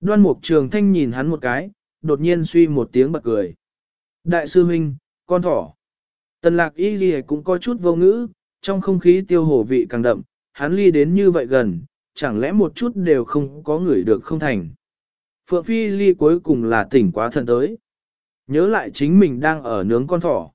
A: Đoan mục trường thanh nhìn hắn một cái, đột nhiên suy một tiếng bật cười. Đại sư huynh, con thỏ. Tần lạc y gì cũng có chút vô ngữ, trong không khí tiêu hổ vị càng đậm, hắn ly đến như vậy gần, chẳng lẽ một chút đều không có người được không thành. Phượng Phi ly cuối cùng là tỉnh quá thần tới. Nhớ lại chính mình đang ở nướng con thỏ.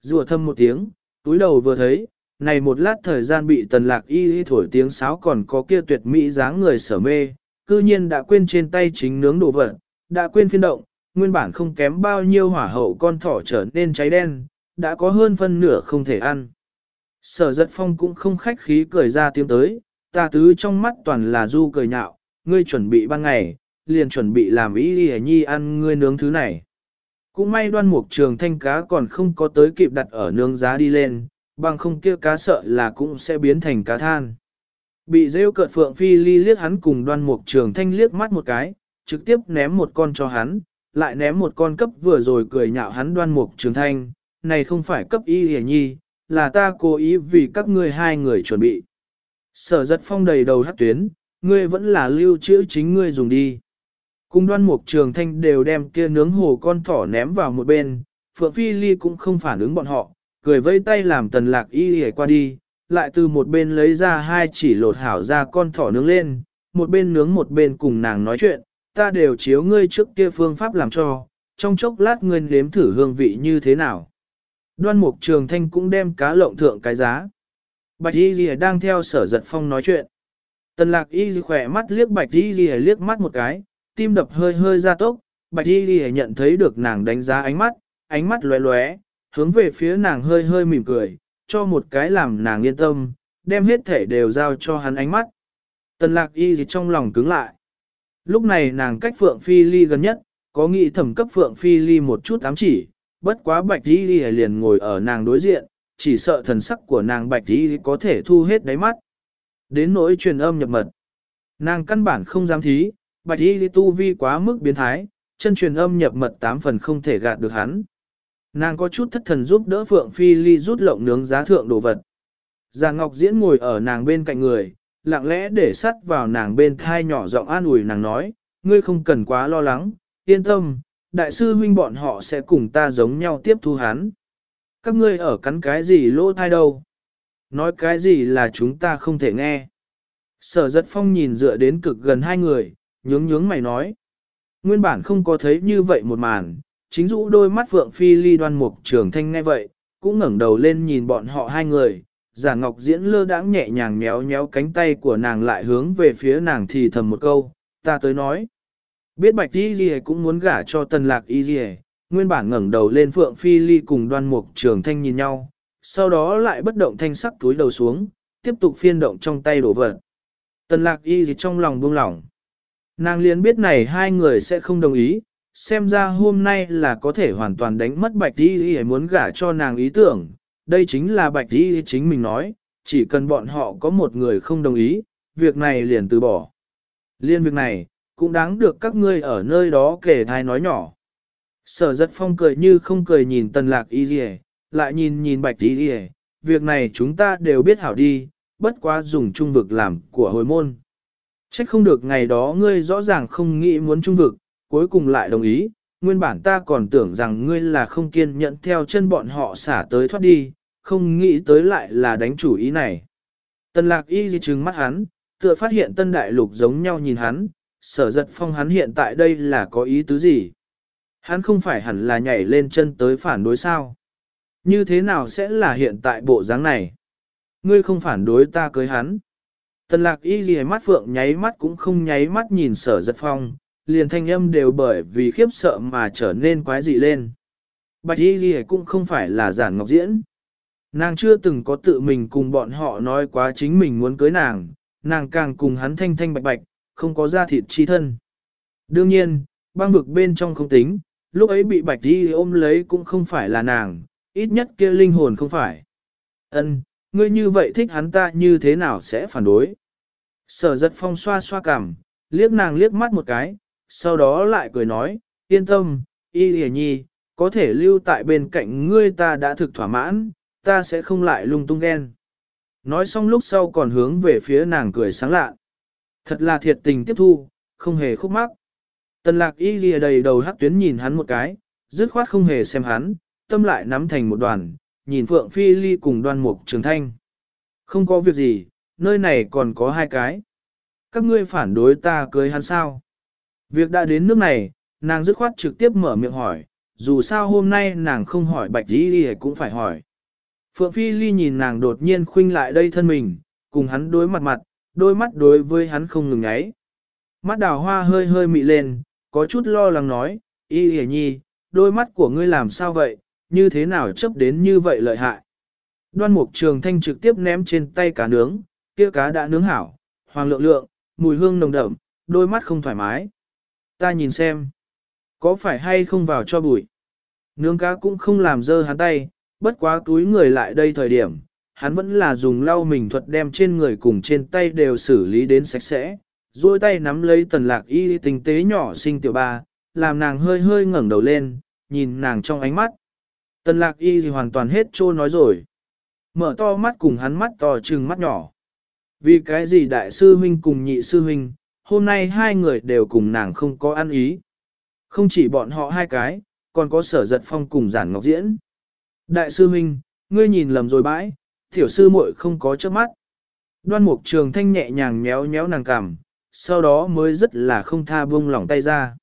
A: Rùa thâm một tiếng, túi đầu vừa thấy, này một lát thời gian bị tần lạc y y thổi tiếng sáo còn có kia tuyệt mỹ dáng người sở mê, cư nhiên đã quên trên tay chính nướng đồ vật, đã quên phiên động, nguyên bản không kém bao nhiêu hỏa hậu con thỏ trở nên cháy đen, đã có hơn phân nửa không thể ăn. Sở giật phong cũng không khách khí cười ra tiếng tới, ta tứ trong mắt toàn là du cười nhạo, ngươi chuẩn bị ban ngày, liền chuẩn bị làm ý đi nhi ăn ngươi nướng thứ này. Cũng may đoan mục trường thanh cá còn không có tới kịp đặt ở nướng giá đi lên, bằng không kia cá sợ là cũng sẽ biến thành cá than. Bị rêu cợt phượng phi ly liếc hắn cùng đoan mục trường thanh liếc mắt một cái, trực tiếp ném một con cho hắn, lại ném một con cấp vừa rồi cười nhạo hắn đoan mục trường thanh, này không phải cấp y hề nhi, là ta cố ý vì các ngươi hai người chuẩn bị. Sở giật phong đầy đầu hát tuyến, ngươi vẫn là lưu trữ chính ngươi dùng đi. Cùng đoan mục trường thanh đều đem kia nướng hồ con thỏ ném vào một bên, Phượng Phi Ly cũng không phản ứng bọn họ, cười vây tay làm tần lạc y hề qua đi, lại từ một bên lấy ra hai chỉ lột hảo ra con thỏ nướng lên, một bên nướng một bên cùng nàng nói chuyện, ta đều chiếu ngươi trước kia phương pháp làm cho, trong chốc lát ngươi nếm thử hương vị như thế nào. Đoan mục trường thanh cũng đem cá lộng thượng cái giá. Bạch y Lìa đang theo sở giật phong nói chuyện. Tần lạc y khỏe mắt liếc bạch y Lìa liếc mắt một cái, tim đập hơi hơi ra tốc, bạch y Lìa nhận thấy được nàng đánh giá ánh mắt, ánh mắt lóe lóe, hướng về phía nàng hơi hơi mỉm cười, cho một cái làm nàng yên tâm, đem hết thể đều giao cho hắn ánh mắt. Tần lạc y gì trong lòng cứng lại. Lúc này nàng cách Phượng Phi Ly gần nhất, có nghĩ thẩm cấp Phượng Phi Ly một chút ám chỉ, bất quá Bạch Y Lìa liền ngồi ở nàng đối diện, chỉ sợ thần sắc của nàng Bạch Y có thể thu hết đáy mắt. Đến nỗi truyền âm nhập mật. Nàng căn bản không dám thí, bạch y tu vi quá mức biến thái, chân truyền âm nhập mật tám phần không thể gạt được hắn. Nàng có chút thất thần giúp đỡ Phượng Phi Ly rút lộng nướng giá thượng đồ vật. Già Ngọc Diễn ngồi ở nàng bên cạnh người, lặng lẽ để sắt vào nàng bên thai nhỏ giọng an ủi nàng nói, ngươi không cần quá lo lắng, yên tâm, đại sư huynh bọn họ sẽ cùng ta giống nhau tiếp thu hắn. Các ngươi ở cắn cái gì lỗ thai đâu? Nói cái gì là chúng ta không thể nghe? Sở giật phong nhìn dựa đến cực gần hai người, nhướng nhướng mày nói. Nguyên bản không có thấy như vậy một màn, chính rũ đôi mắt vượng Phi Ly đoan mục trường thanh nghe vậy, cũng ngẩng đầu lên nhìn bọn họ hai người, giả ngọc diễn lơ đãng nhẹ nhàng méo méo cánh tay của nàng lại hướng về phía nàng thì thầm một câu, ta tới nói. Biết bạch y gì cũng muốn gả cho tần lạc y gì nguyên bản ngẩng đầu lên Phượng Phi Ly cùng đoan mục trường thanh nhìn nhau, sau đó lại bất động thanh sắc túi đầu xuống, tiếp tục phiên động trong tay đổ vật. Tần lạc y gì trong lòng buông lỏng. Nàng liền biết này hai người sẽ không đồng ý, xem ra hôm nay là có thể hoàn toàn đánh mất bạch y y muốn gả cho nàng ý tưởng, đây chính là bạch y chính mình nói, chỉ cần bọn họ có một người không đồng ý, việc này liền từ bỏ. Liên việc này, cũng đáng được các ngươi ở nơi đó kể thai nói nhỏ. Sở giật phong cười như không cười nhìn tần lạc y y, lại nhìn nhìn bạch y y, việc này chúng ta đều biết hảo đi, bất quá dùng trung vực làm của hồi môn. Trách không được ngày đó ngươi rõ ràng không nghĩ muốn trung vực, cuối cùng lại đồng ý, nguyên bản ta còn tưởng rằng ngươi là không kiên nhẫn theo chân bọn họ xả tới thoát đi, không nghĩ tới lại là đánh chủ ý này. Tần lạc y di trừng mắt hắn, tựa phát hiện tân đại lục giống nhau nhìn hắn, sở giật phong hắn hiện tại đây là có ý tứ gì? Hắn không phải hẳn là nhảy lên chân tới phản đối sao? Như thế nào sẽ là hiện tại bộ dáng này? Ngươi không phản đối ta cưới hắn. Tần lạc y ghi mắt phượng nháy mắt cũng không nháy mắt nhìn sở giật phong, liền thanh âm đều bởi vì khiếp sợ mà trở nên quái dị lên. Bạch y ghi cũng không phải là giản ngọc diễn. Nàng chưa từng có tự mình cùng bọn họ nói quá chính mình muốn cưới nàng, nàng càng cùng hắn thanh thanh bạch bạch, không có da thịt chi thân. Đương nhiên, băng vực bên trong không tính, lúc ấy bị bạch đi ôm lấy cũng không phải là nàng, ít nhất kia linh hồn không phải. Ân, ngươi như vậy thích hắn ta như thế nào sẽ phản đối? Sở giật phong xoa xoa cằm, liếc nàng liếc mắt một cái, sau đó lại cười nói, yên tâm, y hề nhi, có thể lưu tại bên cạnh ngươi ta đã thực thỏa mãn, ta sẽ không lại lung tung ghen. Nói xong lúc sau còn hướng về phía nàng cười sáng lạ. Thật là thiệt tình tiếp thu, không hề khúc mắc. Tần lạc y ghi đầy đầu hắc tuyến nhìn hắn một cái, dứt khoát không hề xem hắn, tâm lại nắm thành một đoàn, nhìn Phượng Phi Ly cùng đoan mục trường thanh. Không có việc gì, nơi này còn có hai cái. Các ngươi phản đối ta cưới hắn sao? Việc đã đến nước này, nàng dứt khoát trực tiếp mở miệng hỏi, dù sao hôm nay nàng không hỏi bạch y ghi cũng phải hỏi. Phượng Phi Ly nhìn nàng đột nhiên khuynh lại đây thân mình, cùng hắn đối mặt mặt, đôi mắt đối với hắn không ngừng ấy. Mắt đào hoa hơi hơi mị lên, có chút lo lắng nói, y hề nhi, đôi mắt của ngươi làm sao vậy, như thế nào chấp đến như vậy lợi hại. Đoan mục trường thanh trực tiếp ném trên tay cá nướng, kia cá đã nướng hảo, hoàng lượng lượng, mùi hương nồng đậm, đôi mắt không thoải mái. Ta nhìn xem, có phải hay không vào cho bụi. Nướng cá cũng không làm dơ hắn tay, bất quá túi người lại đây thời điểm, hắn vẫn là dùng lau mình thuật đem trên người cùng trên tay đều xử lý đến sạch sẽ, duỗi tay nắm lấy tần lạc y tinh tế nhỏ xinh tiểu ba, làm nàng hơi hơi ngẩng đầu lên, nhìn nàng trong ánh mắt. Tần lạc y thì hoàn toàn hết trô nói rồi. Mở to mắt cùng hắn mắt to trừng mắt nhỏ. Vì cái gì đại sư huynh cùng nhị sư huynh, hôm nay hai người đều cùng nàng không có ăn ý. Không chỉ bọn họ hai cái, còn có sở giật phong cùng giản ngọc diễn. Đại sư huynh, ngươi nhìn lầm rồi bãi, tiểu sư muội không có trước mắt. Đoan mục trường thanh nhẹ nhàng méo méo nàng cằm, sau đó mới rất là không tha buông lỏng tay ra.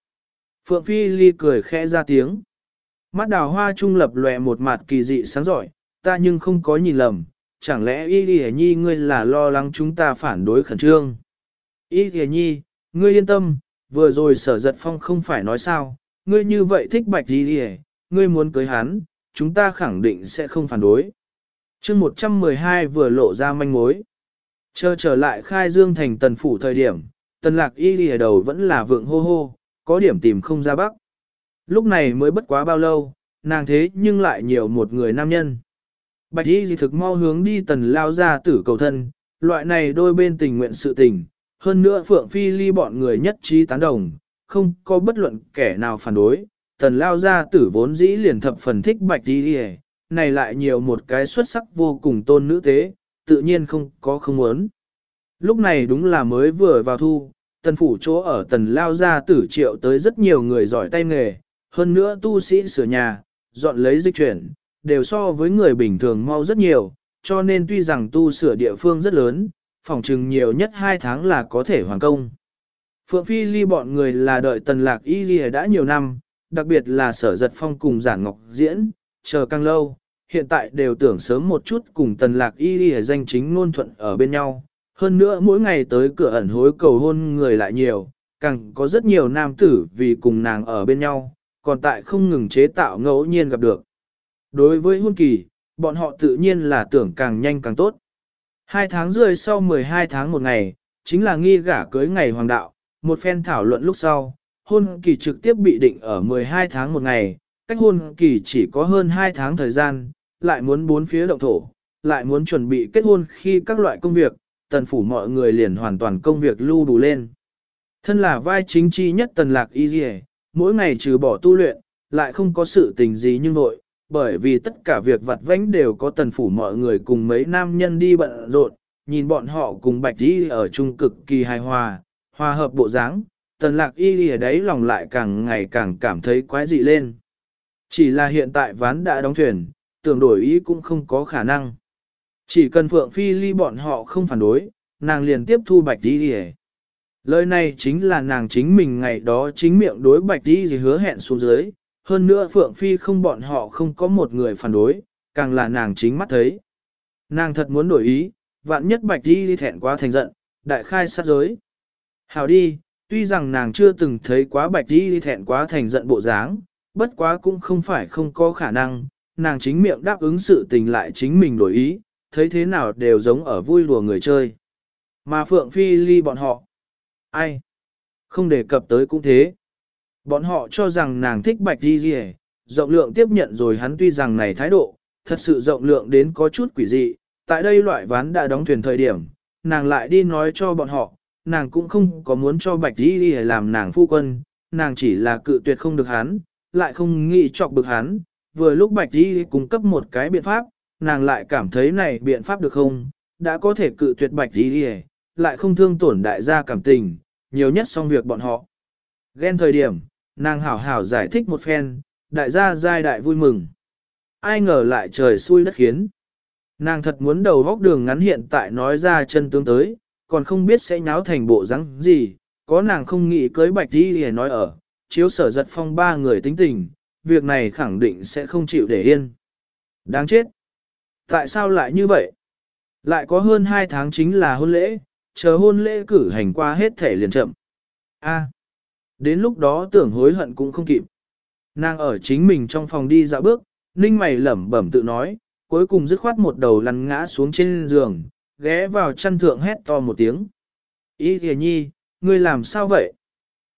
A: Phượng Phi Ly cười khẽ ra tiếng. Mắt đào hoa trung lập lòe một mặt kỳ dị sáng giỏi, ta nhưng không có nhìn lầm, chẳng lẽ y y nhi ngươi là lo lắng chúng ta phản đối khẩn trương. Y y nhi, ngươi yên tâm, vừa rồi sở giật phong không phải nói sao, ngươi như vậy thích bạch y y, ngươi muốn cưới hắn, chúng ta khẳng định sẽ không phản đối. chương 112 vừa lộ ra manh mối. Chờ trở lại khai dương thành tần phủ thời điểm, tần lạc y y đầu vẫn là vượng hô hô, có điểm tìm không ra bắc. Lúc này mới bất quá bao lâu, nàng thế nhưng lại nhiều một người nam nhân. Bạch y gì thực mau hướng đi tần lao ra tử cầu thân, loại này đôi bên tình nguyện sự tình, hơn nữa Phượng Phi ly bọn người nhất trí tán đồng, không có bất luận kẻ nào phản đối, tần lao ra tử vốn dĩ liền thập phần thích bạch đi đi này lại nhiều một cái xuất sắc vô cùng tôn nữ tế, tự nhiên không có không muốn. Lúc này đúng là mới vừa vào thu, tần phủ chỗ ở tần lao ra tử triệu tới rất nhiều người giỏi tay nghề, hơn nữa tu sĩ sửa nhà, dọn lấy dịch chuyển, đều so với người bình thường mau rất nhiều, cho nên tuy rằng tu sửa địa phương rất lớn, phòng trừng nhiều nhất 2 tháng là có thể hoàn công. Phượng Phi ly bọn người là đợi tần lạc y ghi đã nhiều năm, đặc biệt là sở giật phong cùng giản ngọc diễn, chờ càng lâu, hiện tại đều tưởng sớm một chút cùng tần lạc y ghi danh chính ngôn thuận ở bên nhau. Hơn nữa mỗi ngày tới cửa ẩn hối cầu hôn người lại nhiều, càng có rất nhiều nam tử vì cùng nàng ở bên nhau, còn tại không ngừng chế tạo ngẫu nhiên gặp được. Đối với hôn kỳ, bọn họ tự nhiên là tưởng càng nhanh càng tốt. Hai tháng rưỡi sau 12 tháng một ngày, chính là nghi gả cưới ngày hoàng đạo, một phen thảo luận lúc sau, hôn kỳ trực tiếp bị định ở 12 tháng một ngày, cách hôn kỳ chỉ có hơn 2 tháng thời gian, lại muốn bốn phía động thổ, lại muốn chuẩn bị kết hôn khi các loại công việc, tần phủ mọi người liền hoàn toàn công việc lưu đủ lên. Thân là vai chính chi nhất tần lạc y dì mỗi ngày trừ bỏ tu luyện, lại không có sự tình gì nhưng nội. bởi vì tất cả việc vặt vãnh đều có tần phủ mọi người cùng mấy nam nhân đi bận rộn, nhìn bọn họ cùng bạch y ở chung cực kỳ hài hòa, hòa hợp bộ dáng, tần lạc y ở đấy lòng lại càng ngày càng cảm thấy quái dị lên. Chỉ là hiện tại ván đã đóng thuyền, tưởng đổi ý cũng không có khả năng. Chỉ cần Phượng Phi ly bọn họ không phản đối, nàng liền tiếp thu bạch đi đi Lời này chính là nàng chính mình ngày đó chính miệng đối bạch đi Đi hứa hẹn xuống dưới, hơn nữa Phượng Phi không bọn họ không có một người phản đối, càng là nàng chính mắt thấy. Nàng thật muốn đổi ý, vạn nhất bạch đi đi thẹn quá thành giận, đại khai sát giới. Hào đi, tuy rằng nàng chưa từng thấy quá bạch đi đi thẹn quá thành giận bộ dáng, bất quá cũng không phải không có khả năng, nàng chính miệng đáp ứng sự tình lại chính mình đổi ý, thấy thế nào đều giống ở vui đùa người chơi. Mà Phượng Phi ly bọn họ, ai? Không đề cập tới cũng thế. Bọn họ cho rằng nàng thích bạch đi gì rộng lượng tiếp nhận rồi hắn tuy rằng này thái độ, thật sự rộng lượng đến có chút quỷ dị, tại đây loại ván đã đóng thuyền thời điểm, nàng lại đi nói cho bọn họ, nàng cũng không có muốn cho bạch đi đi làm nàng phu quân, nàng chỉ là cự tuyệt không được hắn, lại không nghĩ chọc bực hắn, vừa lúc bạch đi cung cấp một cái biện pháp, nàng lại cảm thấy này biện pháp được không, đã có thể cự tuyệt bạch gì đi lại không thương tổn đại gia cảm tình, nhiều nhất xong việc bọn họ. Ghen thời điểm, nàng hảo hảo giải thích một phen, đại gia giai đại vui mừng. Ai ngờ lại trời xui đất khiến. Nàng thật muốn đầu góc đường ngắn hiện tại nói ra chân tướng tới, còn không biết sẽ nháo thành bộ rắn gì, có nàng không nghĩ cưới bạch đi để nói ở, chiếu sở giật phong ba người tính tình, việc này khẳng định sẽ không chịu để yên. Đáng chết! Tại sao lại như vậy? Lại có hơn hai tháng chính là hôn lễ, chờ hôn lễ cử hành qua hết thể liền chậm. A. Đến lúc đó tưởng hối hận cũng không kịp. Nàng ở chính mình trong phòng đi dạo bước, ninh mày lẩm bẩm tự nói, cuối cùng dứt khoát một đầu lăn ngã xuống trên giường, ghé vào chăn thượng hét to một tiếng. Ý kìa nhi, ngươi làm sao vậy?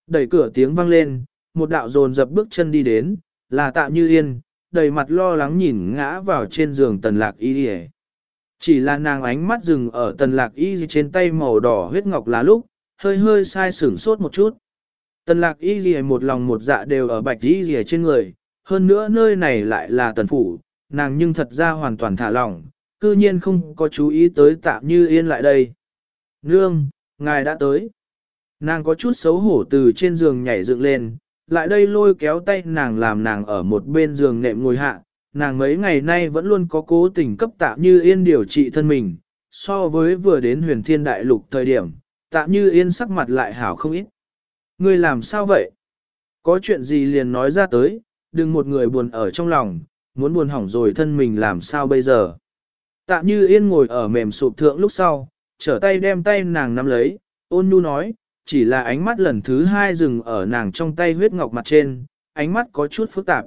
A: Đẩy cửa tiếng vang lên, một đạo dồn dập bước chân đi đến, là tạ như yên, đầy mặt lo lắng nhìn ngã vào trên giường tần lạc y đi Chỉ là nàng ánh mắt dừng ở tần lạc y trên tay màu đỏ huyết ngọc lá lúc, hơi hơi sai sửng sốt một chút. Tần lạc y gì một lòng một dạ đều ở bạch y gì trên người, hơn nữa nơi này lại là tần phủ, nàng nhưng thật ra hoàn toàn thả lỏng, cư nhiên không có chú ý tới tạm như yên lại đây. Nương, ngài đã tới. Nàng có chút xấu hổ từ trên giường nhảy dựng lên, lại đây lôi kéo tay nàng làm nàng ở một bên giường nệm ngồi hạ. Nàng mấy ngày nay vẫn luôn có cố tình cấp tạm như yên điều trị thân mình, so với vừa đến huyền thiên đại lục thời điểm, tạm như yên sắc mặt lại hảo không ít. Ngươi làm sao vậy? Có chuyện gì liền nói ra tới, đừng một người buồn ở trong lòng, muốn buồn hỏng rồi thân mình làm sao bây giờ. Tạ như yên ngồi ở mềm sụp thượng lúc sau, trở tay đem tay nàng nắm lấy, ôn nhu nói, chỉ là ánh mắt lần thứ hai dừng ở nàng trong tay huyết ngọc mặt trên, ánh mắt có chút phức tạp.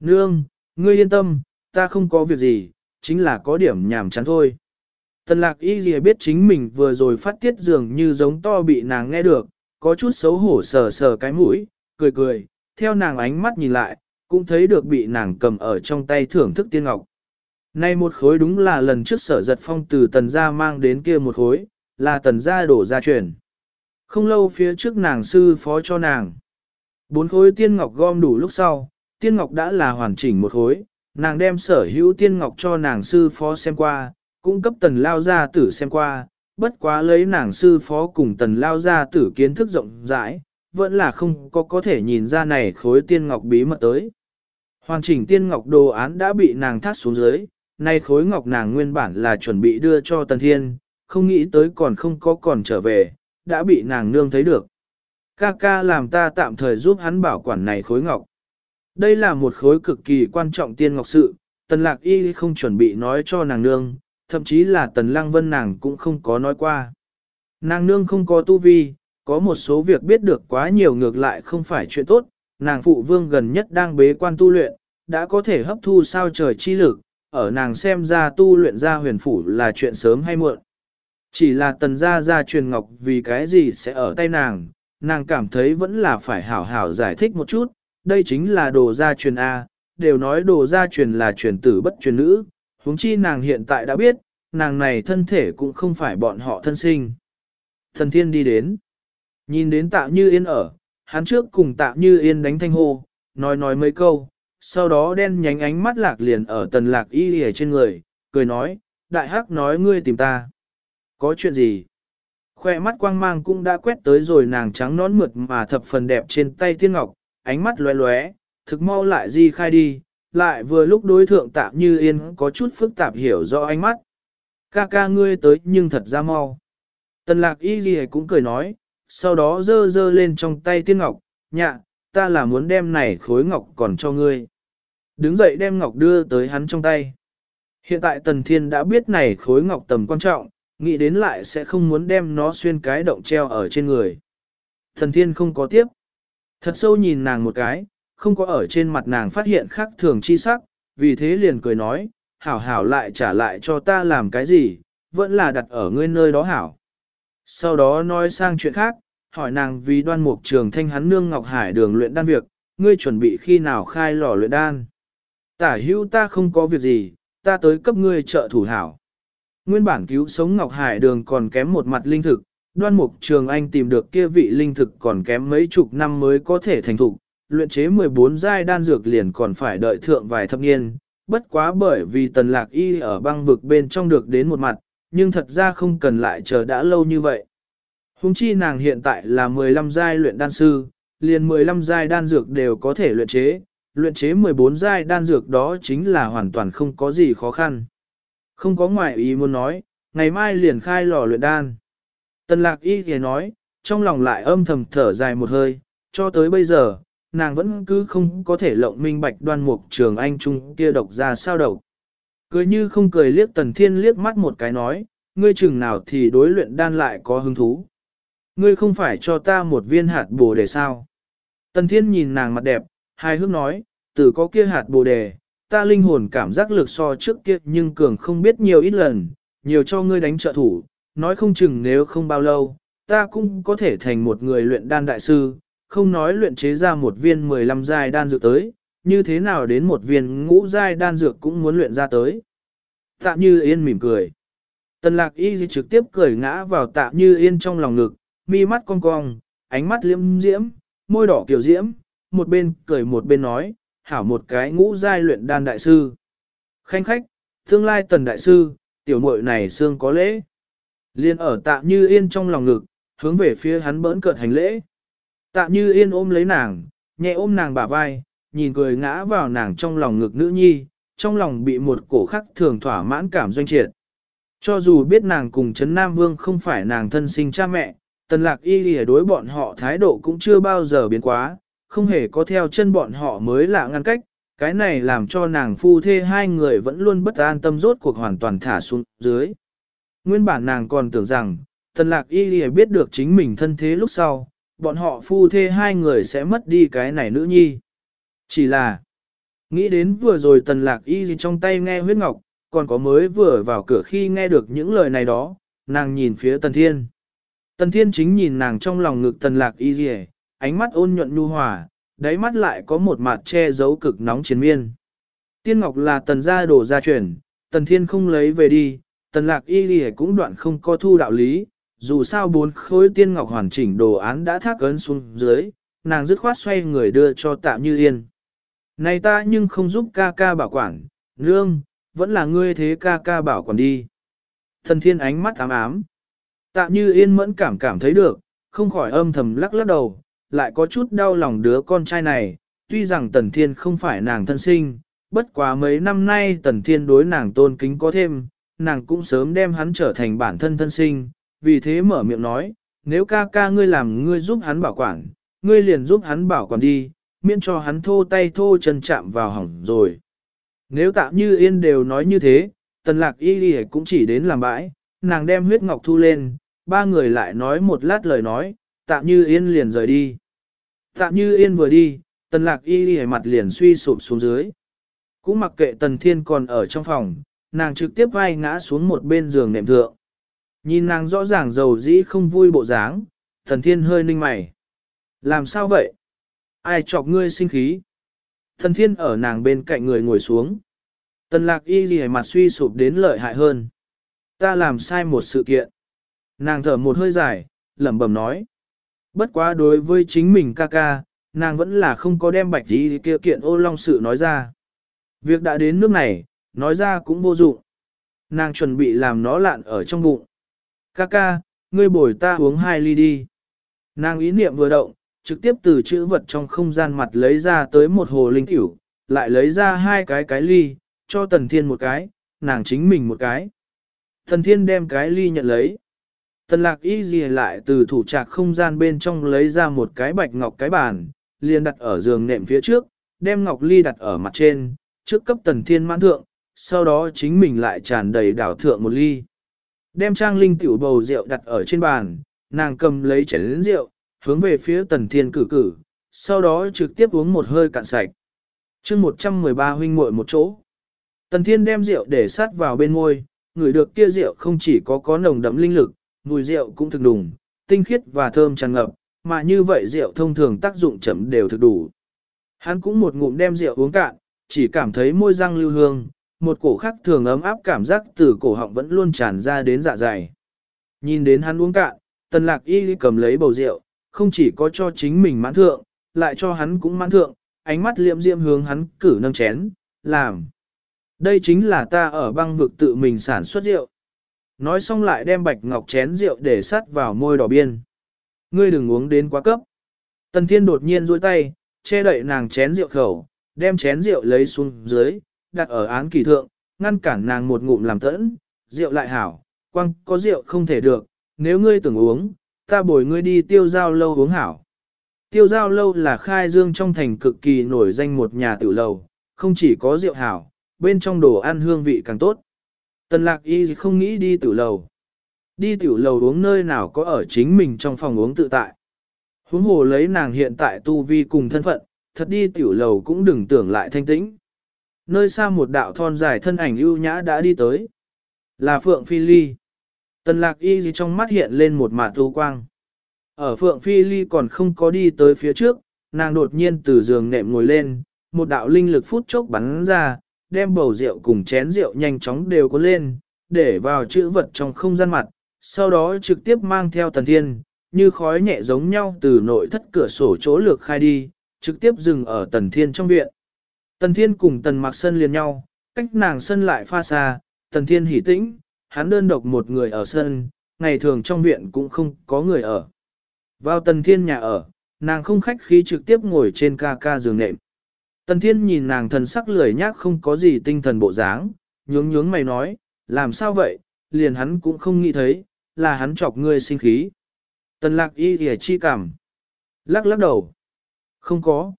A: Nương, ngươi yên tâm, ta không có việc gì, chính là có điểm nhảm chán thôi. Tần lạc y gì biết chính mình vừa rồi phát tiết dường như giống to bị nàng nghe được, có chút xấu hổ sờ sờ cái mũi, cười cười, theo nàng ánh mắt nhìn lại, cũng thấy được bị nàng cầm ở trong tay thưởng thức tiên ngọc. Nay một khối đúng là lần trước sở giật phong từ tần gia mang đến kia một khối, là tần gia đổ ra truyền. Không lâu phía trước nàng sư phó cho nàng. Bốn khối tiên ngọc gom đủ lúc sau, tiên ngọc đã là hoàn chỉnh một khối, nàng đem sở hữu tiên ngọc cho nàng sư phó xem qua, cung cấp tần lao gia tử xem qua, bất quá lấy nàng sư phó cùng tần lao gia tử kiến thức rộng rãi, vẫn là không có có thể nhìn ra này khối tiên ngọc bí mật tới. Hoàn chỉnh tiên ngọc đồ án đã bị nàng thắt xuống dưới, nay khối ngọc nàng nguyên bản là chuẩn bị đưa cho tần thiên, không nghĩ tới còn không có còn trở về, đã bị nàng nương thấy được. Ca ca làm ta tạm thời giúp hắn bảo quản này khối ngọc. Đây là một khối cực kỳ quan trọng tiên ngọc sự, tần lạc y không chuẩn bị nói cho nàng nương, thậm chí là tần lăng vân nàng cũng không có nói qua. Nàng nương không có tu vi, có một số việc biết được quá nhiều ngược lại không phải chuyện tốt, nàng phụ vương gần nhất đang bế quan tu luyện, đã có thể hấp thu sao trời chi lực, ở nàng xem ra tu luyện ra huyền phủ là chuyện sớm hay muộn. Chỉ là tần gia gia truyền ngọc vì cái gì sẽ ở tay nàng, nàng cảm thấy vẫn là phải hảo hảo giải thích một chút, đây chính là đồ gia truyền A, đều nói đồ gia truyền là truyền tử bất truyền nữ, huống chi nàng hiện tại đã biết, nàng này thân thể cũng không phải bọn họ thân sinh. Thần thiên đi đến, nhìn đến tạ như yên ở, hắn trước cùng tạ như yên đánh thanh hô, nói nói mấy câu, sau đó đen nhánh ánh mắt lạc liền ở tần lạc y ở trên người, cười nói, đại hắc nói ngươi tìm ta. Có chuyện gì? Khoe mắt quang mang cũng đã quét tới rồi nàng trắng nón mượt mà thập phần đẹp trên tay tiên ngọc, ánh mắt lóe lóe, thực mau lại di khai đi, lại vừa lúc đối thượng tạm như yên có chút phức tạp hiểu rõ ánh mắt. Ca ca ngươi tới nhưng thật ra mau. Tần lạc y gì cũng cười nói, sau đó dơ dơ lên trong tay tiên ngọc, nhạ, ta là muốn đem này khối ngọc còn cho ngươi. Đứng dậy đem ngọc đưa tới hắn trong tay. Hiện tại Tần Thiên đã biết này khối ngọc tầm quan trọng, nghĩ đến lại sẽ không muốn đem nó xuyên cái động treo ở trên người. Thần Thiên không có tiếp. Thật sâu nhìn nàng một cái, không có ở trên mặt nàng phát hiện khác thường chi sắc, vì thế liền cười nói, hảo hảo lại trả lại cho ta làm cái gì, vẫn là đặt ở ngươi nơi đó hảo. Sau đó nói sang chuyện khác, hỏi nàng vì đoan mục trường thanh hắn nương Ngọc Hải đường luyện đan việc, ngươi chuẩn bị khi nào khai lò luyện đan. Tả hữu ta không có việc gì, ta tới cấp ngươi trợ thủ hảo. Nguyên bản cứu sống Ngọc Hải đường còn kém một mặt linh thực, đoan mục trường anh tìm được kia vị linh thực còn kém mấy chục năm mới có thể thành thục, luyện chế 14 giai đan dược liền còn phải đợi thượng vài thập niên, bất quá bởi vì tần lạc y ở băng vực bên trong được đến một mặt, nhưng thật ra không cần lại chờ đã lâu như vậy. Hùng chi nàng hiện tại là 15 giai luyện đan sư, liền 15 giai đan dược đều có thể luyện chế, luyện chế 14 giai đan dược đó chính là hoàn toàn không có gì khó khăn. Không có ngoại ý muốn nói, ngày mai liền khai lò luyện đan. Tần lạc y thì nói, trong lòng lại âm thầm thở dài một hơi, cho tới bây giờ, nàng vẫn cứ không có thể lộng minh bạch đoan mục trường anh trung kia độc ra sao độc. Cười như không cười liếc tần thiên liếc mắt một cái nói, ngươi chừng nào thì đối luyện đan lại có hứng thú. Ngươi không phải cho ta một viên hạt bồ đề sao. Tần thiên nhìn nàng mặt đẹp, hai hước nói, từ có kia hạt bồ đề, ta linh hồn cảm giác lực so trước kia nhưng cường không biết nhiều ít lần, nhiều cho ngươi đánh trợ thủ, nói không chừng nếu không bao lâu, ta cũng có thể thành một người luyện đan đại sư, không nói luyện chế ra một viên 15 giai đan dược tới, như thế nào đến một viên ngũ giai đan dược cũng muốn luyện ra tới. Tạ Như Yên mỉm cười. Tần lạc y trực tiếp cười ngã vào tạ Như Yên trong lòng ngực, mi mắt cong cong, ánh mắt liễm diễm, môi đỏ kiểu diễm, một bên cười một bên nói, hảo một cái ngũ giai luyện đan đại sư. Khanh khách, tương lai tần đại sư, tiểu muội này xương có lễ. Liên ở tạ như yên trong lòng ngực, hướng về phía hắn bỡn cợt hành lễ. Tạ như yên ôm lấy nàng, nhẹ ôm nàng bả vai, nhìn cười ngã vào nàng trong lòng ngực nữ nhi, trong lòng bị một cổ khắc thường thỏa mãn cảm doanh triệt. Cho dù biết nàng cùng Trấn Nam Vương không phải nàng thân sinh cha mẹ, tần lạc y lìa đối bọn họ thái độ cũng chưa bao giờ biến quá, không hề có theo chân bọn họ mới lạ ngăn cách, cái này làm cho nàng phu thê hai người vẫn luôn bất an tâm rốt cuộc hoàn toàn thả xuống dưới. Nguyên bản nàng còn tưởng rằng, tần lạc y lìa biết được chính mình thân thế lúc sau, bọn họ phu thê hai người sẽ mất đi cái này nữ nhi. Chỉ là, nghĩ đến vừa rồi tần lạc y trong tay nghe huyết ngọc, còn có mới vừa vào cửa khi nghe được những lời này đó, nàng nhìn phía tần thiên. Tần thiên chính nhìn nàng trong lòng ngực tần lạc y dì ánh mắt ôn nhuận nhu hòa, đáy mắt lại có một mặt che giấu cực nóng chiến miên. Tiên ngọc là tần gia đồ gia truyền, tần thiên không lấy về đi, tần lạc y đi cũng đoạn không có thu đạo lý, dù sao bốn khối tiên ngọc hoàn chỉnh đồ án đã thác ấn xuống dưới, nàng dứt khoát xoay người đưa cho tạm như yên. Này ta nhưng không giúp ca ca bảo quản, nương, vẫn là ngươi thế ca ca bảo quản đi. Thần thiên ánh mắt ám ám. Tạm như yên mẫn cảm cảm thấy được, không khỏi âm thầm lắc lắc đầu, lại có chút đau lòng đứa con trai này, tuy rằng tần thiên không phải nàng thân sinh, bất quá mấy năm nay tần thiên đối nàng tôn kính có thêm, nàng cũng sớm đem hắn trở thành bản thân thân sinh, vì thế mở miệng nói, nếu ca ca ngươi làm ngươi giúp hắn bảo quản, ngươi liền giúp hắn bảo quản đi, miễn cho hắn thô tay thô chân chạm vào hỏng rồi. Nếu tạm như yên đều nói như thế, tần lạc y đi cũng chỉ đến làm bãi, nàng đem huyết ngọc thu lên, ba người lại nói một lát lời nói, tạm như yên liền rời đi. Tạm như yên vừa đi, tần lạc y đi mặt liền suy sụp xuống dưới. Cũng mặc kệ tần thiên còn ở trong phòng, nàng trực tiếp vai ngã xuống một bên giường nệm thượng. Nhìn nàng rõ ràng giàu dĩ không vui bộ dáng, tần thiên hơi ninh mày. Làm sao vậy? Ai chọc ngươi sinh khí? Tần thiên ở nàng bên cạnh người ngồi xuống. Tần lạc y gì mặt suy sụp đến lợi hại hơn. Ta làm sai một sự kiện. Nàng thở một hơi dài, lẩm bẩm nói. Bất quá đối với chính mình ca ca, nàng vẫn là không có đem bạch đi kia kiện ô long sự nói ra. Việc đã đến nước này, nói ra cũng vô dụng. Nàng chuẩn bị làm nó lạn ở trong bụng. Ca ca, ngươi bồi ta uống hai ly đi. Nàng ý niệm vừa động, trực tiếp từ chữ vật trong không gian mặt lấy ra tới một hồ linh tiểu, lại lấy ra hai cái cái ly, cho tần thiên một cái, nàng chính mình một cái. Tần thiên đem cái ly nhận lấy. Tần lạc y gì lại từ thủ trạc không gian bên trong lấy ra một cái bạch ngọc cái bàn, liền đặt ở giường nệm phía trước, đem ngọc ly đặt ở mặt trên, trước cấp tần thiên mãn thượng, sau đó chính mình lại tràn đầy đảo thượng một ly. Đem trang linh tiểu bầu rượu đặt ở trên bàn, nàng cầm lấy chén lĩnh rượu, hướng về phía tần thiên cử cử, sau đó trực tiếp uống một hơi cạn sạch. chương 113 huynh muội một chỗ. Tần thiên đem rượu để sát vào bên môi, người được kia rượu không chỉ có có nồng đậm linh lực, mùi rượu cũng thực đùng, tinh khiết và thơm tràn ngập, mà như vậy rượu thông thường tác dụng chậm đều thực đủ. Hắn cũng một ngụm đem rượu uống cạn, chỉ cảm thấy môi răng lưu hương, một cổ khắc thường ấm áp cảm giác từ cổ họng vẫn luôn tràn ra đến dạ dày. Nhìn đến hắn uống cạn, tần lạc y cầm lấy bầu rượu, không chỉ có cho chính mình mãn thượng, lại cho hắn cũng mãn thượng, ánh mắt liệm diệm hướng hắn cử nâng chén, làm. Đây chính là ta ở băng vực tự mình sản xuất rượu. Nói xong lại đem bạch ngọc chén rượu để sát vào môi đỏ biên. Ngươi đừng uống đến quá cấp. Tần thiên đột nhiên duỗi tay, che đậy nàng chén rượu khẩu, đem chén rượu lấy xuống dưới, đặt ở án kỳ thượng, ngăn cản nàng một ngụm làm tẫn, rượu lại hảo, quăng có rượu không thể được, nếu ngươi tưởng uống, ta bồi ngươi đi tiêu giao lâu uống hảo. Tiêu giao lâu là khai dương trong thành cực kỳ nổi danh một nhà tử lầu, không chỉ có rượu hảo, bên trong đồ ăn hương vị càng tốt. Tần lạc y không nghĩ đi tiểu lầu. Đi tiểu lầu uống nơi nào có ở chính mình trong phòng uống tự tại. Huống hồ lấy nàng hiện tại tu vi cùng thân phận, thật đi tiểu lầu cũng đừng tưởng lại thanh tĩnh. Nơi xa một đạo thon dài thân ảnh ưu nhã đã đi tới. Là Phượng Phi Ly. Tần lạc y gì trong mắt hiện lên một mạt tu quang. Ở Phượng Phi Ly còn không có đi tới phía trước, nàng đột nhiên từ giường nệm ngồi lên, một đạo linh lực phút chốc bắn ra, đem bầu rượu cùng chén rượu nhanh chóng đều có lên, để vào chữ vật trong không gian mặt, sau đó trực tiếp mang theo tần thiên, như khói nhẹ giống nhau từ nội thất cửa sổ chỗ lược khai đi, trực tiếp dừng ở tần thiên trong viện. Tần thiên cùng tần mặc sân liền nhau, cách nàng sân lại pha xa, tần thiên hỉ tĩnh, hắn đơn độc một người ở sân, ngày thường trong viện cũng không có người ở. Vào tần thiên nhà ở, nàng không khách khí trực tiếp ngồi trên ca ca giường nệm. Tần thiên nhìn nàng thần sắc lười nhác không có gì tinh thần bộ dáng, nhướng nhướng mày nói, làm sao vậy, liền hắn cũng không nghĩ thấy, là hắn chọc ngươi sinh khí. Tần lạc y ghề chi cảm. Lắc lắc đầu. Không có.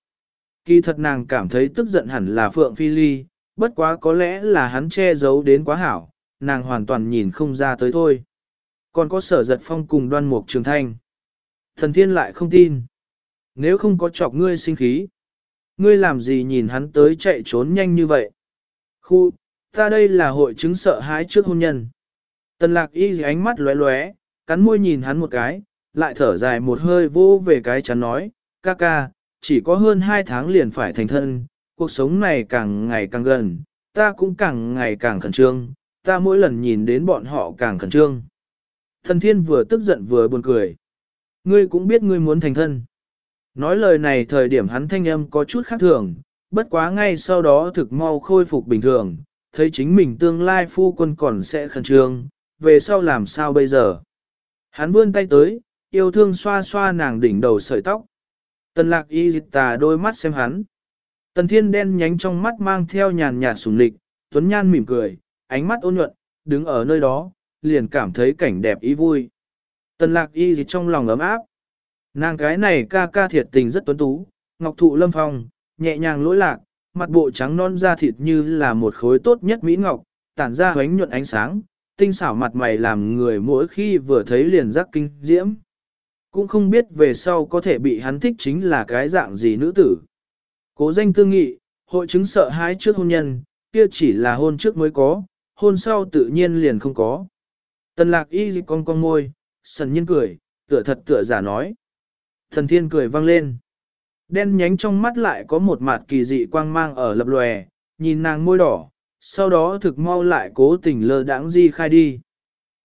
A: Kỳ thật nàng cảm thấy tức giận hẳn là Phượng Phi Ly, bất quá có lẽ là hắn che giấu đến quá hảo, nàng hoàn toàn nhìn không ra tới thôi. Còn có sở giật phong cùng đoan mục trường thanh. Thần thiên lại không tin. Nếu không có chọc ngươi sinh khí, ngươi làm gì nhìn hắn tới chạy trốn nhanh như vậy? Khu, ta đây là hội chứng sợ hãi trước hôn nhân. Tần lạc y ánh mắt lóe lóe, cắn môi nhìn hắn một cái, lại thở dài một hơi vô về cái chắn nói, ca ca, chỉ có hơn hai tháng liền phải thành thân, cuộc sống này càng ngày càng gần, ta cũng càng ngày càng khẩn trương, ta mỗi lần nhìn đến bọn họ càng khẩn trương. Thần thiên vừa tức giận vừa buồn cười. Ngươi cũng biết ngươi muốn thành thân. Nói lời này thời điểm hắn thanh âm có chút khác thường, bất quá ngay sau đó thực mau khôi phục bình thường, thấy chính mình tương lai phu quân còn sẽ khẩn trương, về sau làm sao bây giờ. Hắn vươn tay tới, yêu thương xoa xoa nàng đỉnh đầu sợi tóc. Tần lạc y dịch tà đôi mắt xem hắn. Tần thiên đen nhánh trong mắt mang theo nhàn nhạt sùng lịch, tuấn nhan mỉm cười, ánh mắt ôn nhuận, đứng ở nơi đó, liền cảm thấy cảnh đẹp ý vui. Tần lạc y dịch trong lòng ấm áp. Nàng cái này ca ca thiệt tình rất tuấn tú, ngọc thụ lâm phong, nhẹ nhàng lỗi lạc, mặt bộ trắng non da thịt như là một khối tốt nhất mỹ ngọc, tản ra hoánh nhuận ánh sáng, tinh xảo mặt mày làm người mỗi khi vừa thấy liền giác kinh diễm. Cũng không biết về sau có thể bị hắn thích chính là cái dạng gì nữ tử. Cố danh tư nghị, hội chứng sợ hãi trước hôn nhân, kia chỉ là hôn trước mới có, hôn sau tự nhiên liền không có. Tần lạc y dịch con con môi, sần nhiên cười, tựa thật tựa giả nói. Thần thiên cười vang lên. Đen nhánh trong mắt lại có một mặt kỳ dị quang mang ở lập lòe, nhìn nàng môi đỏ, sau đó thực mau lại cố tình lơ đãng di khai đi.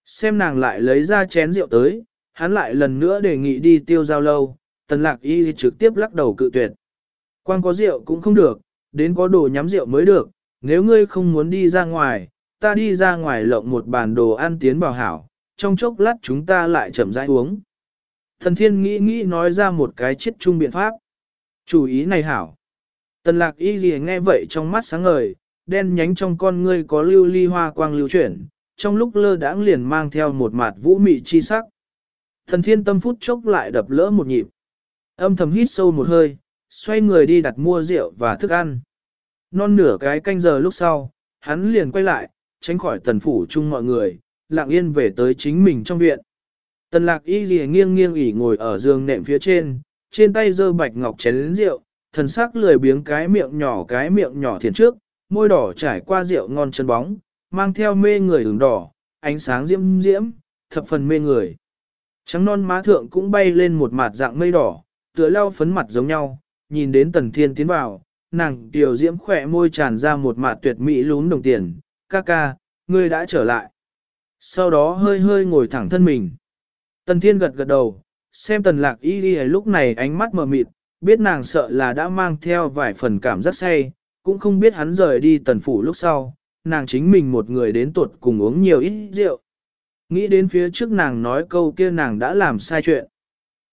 A: Xem nàng lại lấy ra chén rượu tới, hắn lại lần nữa đề nghị đi tiêu giao lâu, tần lạc y trực tiếp lắc đầu cự tuyệt. Quang có rượu cũng không được, đến có đồ nhắm rượu mới được, nếu ngươi không muốn đi ra ngoài, ta đi ra ngoài lộng một bàn đồ ăn tiến vào hảo, trong chốc lát chúng ta lại chậm rãi uống. Thần thiên nghĩ nghĩ nói ra một cái chết chung biện pháp. Chủ ý này hảo. Tần lạc y gì nghe vậy trong mắt sáng ngời, đen nhánh trong con ngươi có lưu ly hoa quang lưu chuyển, trong lúc lơ đãng liền mang theo một mặt vũ mị chi sắc. Thần thiên tâm phút chốc lại đập lỡ một nhịp. Âm thầm hít sâu một hơi, xoay người đi đặt mua rượu và thức ăn. Non nửa cái canh giờ lúc sau, hắn liền quay lại, tránh khỏi tần phủ chung mọi người, lặng yên về tới chính mình trong viện. Tần lạc y ghi nghiêng nghiêng ỉ ngồi ở giường nệm phía trên, trên tay giơ bạch ngọc chén lĩnh rượu, thần sắc lười biếng cái miệng nhỏ cái miệng nhỏ thiền trước, môi đỏ trải qua rượu ngon chân bóng, mang theo mê người ửng đỏ, ánh sáng diễm diễm, thập phần mê người. Trắng non má thượng cũng bay lên một mặt dạng mây đỏ, tựa lau phấn mặt giống nhau, nhìn đến tần thiên tiến vào, nàng tiểu diễm khỏe môi tràn ra một mặt tuyệt mỹ lún đồng tiền, ca ca, ngươi đã trở lại. Sau đó hơi hơi ngồi thẳng thân mình. Tần thiên gật gật đầu, xem tần lạc y đi lúc này ánh mắt mờ mịt, biết nàng sợ là đã mang theo vài phần cảm giác say, cũng không biết hắn rời đi tần phủ lúc sau, nàng chính mình một người đến tuột cùng uống nhiều ít rượu. Nghĩ đến phía trước nàng nói câu kia nàng đã làm sai chuyện.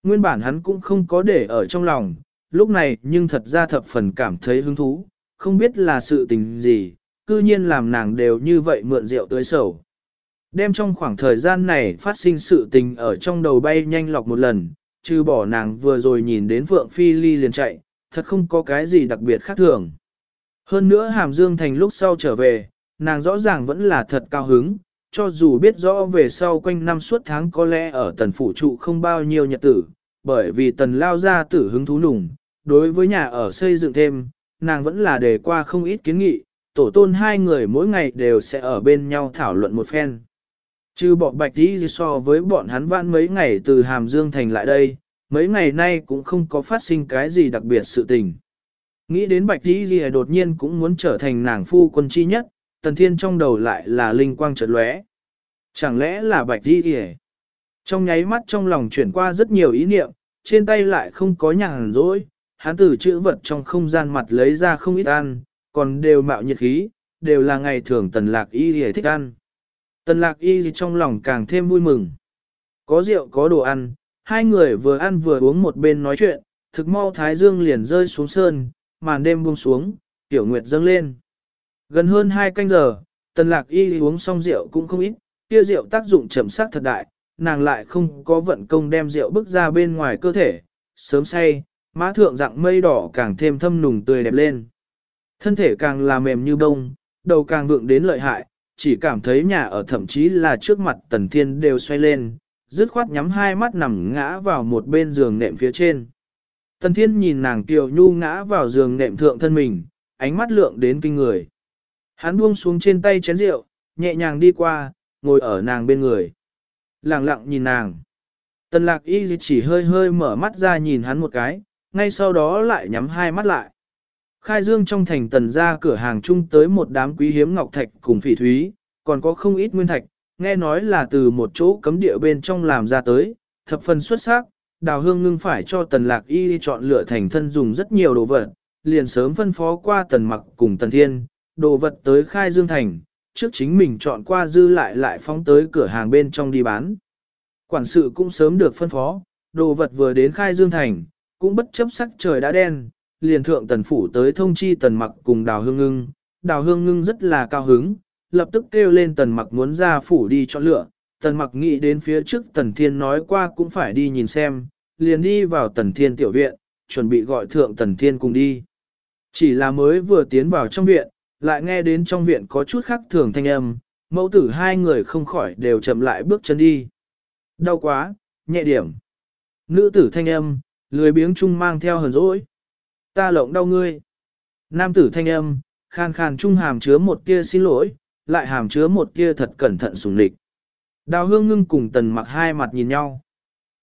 A: Nguyên bản hắn cũng không có để ở trong lòng, lúc này nhưng thật ra thập phần cảm thấy hứng thú, không biết là sự tình gì, cư nhiên làm nàng đều như vậy mượn rượu tới sầu. Đem trong khoảng thời gian này phát sinh sự tình ở trong đầu bay nhanh lọc một lần, trừ bỏ nàng vừa rồi nhìn đến Phượng Phi Ly liền chạy, thật không có cái gì đặc biệt khác thường. Hơn nữa Hàm Dương Thành lúc sau trở về, nàng rõ ràng vẫn là thật cao hứng, cho dù biết rõ về sau quanh năm suốt tháng có lẽ ở tần phủ trụ không bao nhiêu nhật tử, bởi vì tần lao ra tử hứng thú nùng, đối với nhà ở xây dựng thêm, nàng vẫn là đề qua không ít kiến nghị, tổ tôn hai người mỗi ngày đều sẽ ở bên nhau thảo luận một phen. Chứ bọn bạch đi so với bọn hắn vãn mấy ngày từ Hàm Dương Thành lại đây, mấy ngày nay cũng không có phát sinh cái gì đặc biệt sự tình. Nghĩ đến bạch đi đột nhiên cũng muốn trở thành nàng phu quân chi nhất, tần thiên trong đầu lại là linh quang chợt lóe. Chẳng lẽ là bạch đi Trong nháy mắt trong lòng chuyển qua rất nhiều ý niệm, trên tay lại không có nhàn rỗi, hắn từ chữ vật trong không gian mặt lấy ra không ít ăn, còn đều mạo nhiệt khí, đều là ngày thường tần lạc y hề thích ăn. Tần lạc y trong lòng càng thêm vui mừng. Có rượu có đồ ăn, hai người vừa ăn vừa uống một bên nói chuyện, thực mau thái dương liền rơi xuống sơn, màn đêm buông xuống, tiểu nguyệt dâng lên. Gần hơn hai canh giờ, tần lạc y uống xong rượu cũng không ít, kia rượu tác dụng chậm sắc thật đại, nàng lại không có vận công đem rượu bước ra bên ngoài cơ thể, sớm say, má thượng dạng mây đỏ càng thêm thâm nùng tươi đẹp lên. Thân thể càng là mềm như bông, đầu càng vượng đến lợi hại, chỉ cảm thấy nhà ở thậm chí là trước mặt tần thiên đều xoay lên, dứt khoát nhắm hai mắt nằm ngã vào một bên giường nệm phía trên. Tần thiên nhìn nàng tiểu nhu ngã vào giường nệm thượng thân mình, ánh mắt lượng đến kinh người. Hắn buông xuống trên tay chén rượu, nhẹ nhàng đi qua, ngồi ở nàng bên người. Lặng lặng nhìn nàng. Tần lạc y chỉ hơi hơi mở mắt ra nhìn hắn một cái, ngay sau đó lại nhắm hai mắt lại. Khai dương trong thành tần ra cửa hàng chung tới một đám quý hiếm ngọc thạch cùng phỉ thúy, còn có không ít nguyên thạch, nghe nói là từ một chỗ cấm địa bên trong làm ra tới, thập phần xuất sắc, đào hương ngưng phải cho tần lạc y chọn lựa thành thân dùng rất nhiều đồ vật, liền sớm phân phó qua tần mặc cùng tần thiên, đồ vật tới khai dương thành, trước chính mình chọn qua dư lại lại phóng tới cửa hàng bên trong đi bán. Quản sự cũng sớm được phân phó, đồ vật vừa đến khai dương thành, cũng bất chấp sắc trời đã đen, liền thượng tần phủ tới thông chi tần mặc cùng đào hương ngưng, đào hương ngưng rất là cao hứng, lập tức kêu lên tần mặc muốn ra phủ đi chọn lựa, tần mặc nghĩ đến phía trước tần thiên nói qua cũng phải đi nhìn xem, liền đi vào tần thiên tiểu viện, chuẩn bị gọi thượng tần thiên cùng đi. Chỉ là mới vừa tiến vào trong viện, lại nghe đến trong viện có chút khác thường thanh âm, mẫu tử hai người không khỏi đều chậm lại bước chân đi. Đau quá, nhẹ điểm. Nữ tử thanh âm, lười biếng chung mang theo hờn dỗi. Ta lộng đau ngươi. Nam tử thanh âm, khan khan chung hàm chứa một tia xin lỗi, lại hàm chứa một tia thật cẩn thận sùng lịch. Đào hương ngưng cùng tần mặc hai mặt nhìn nhau.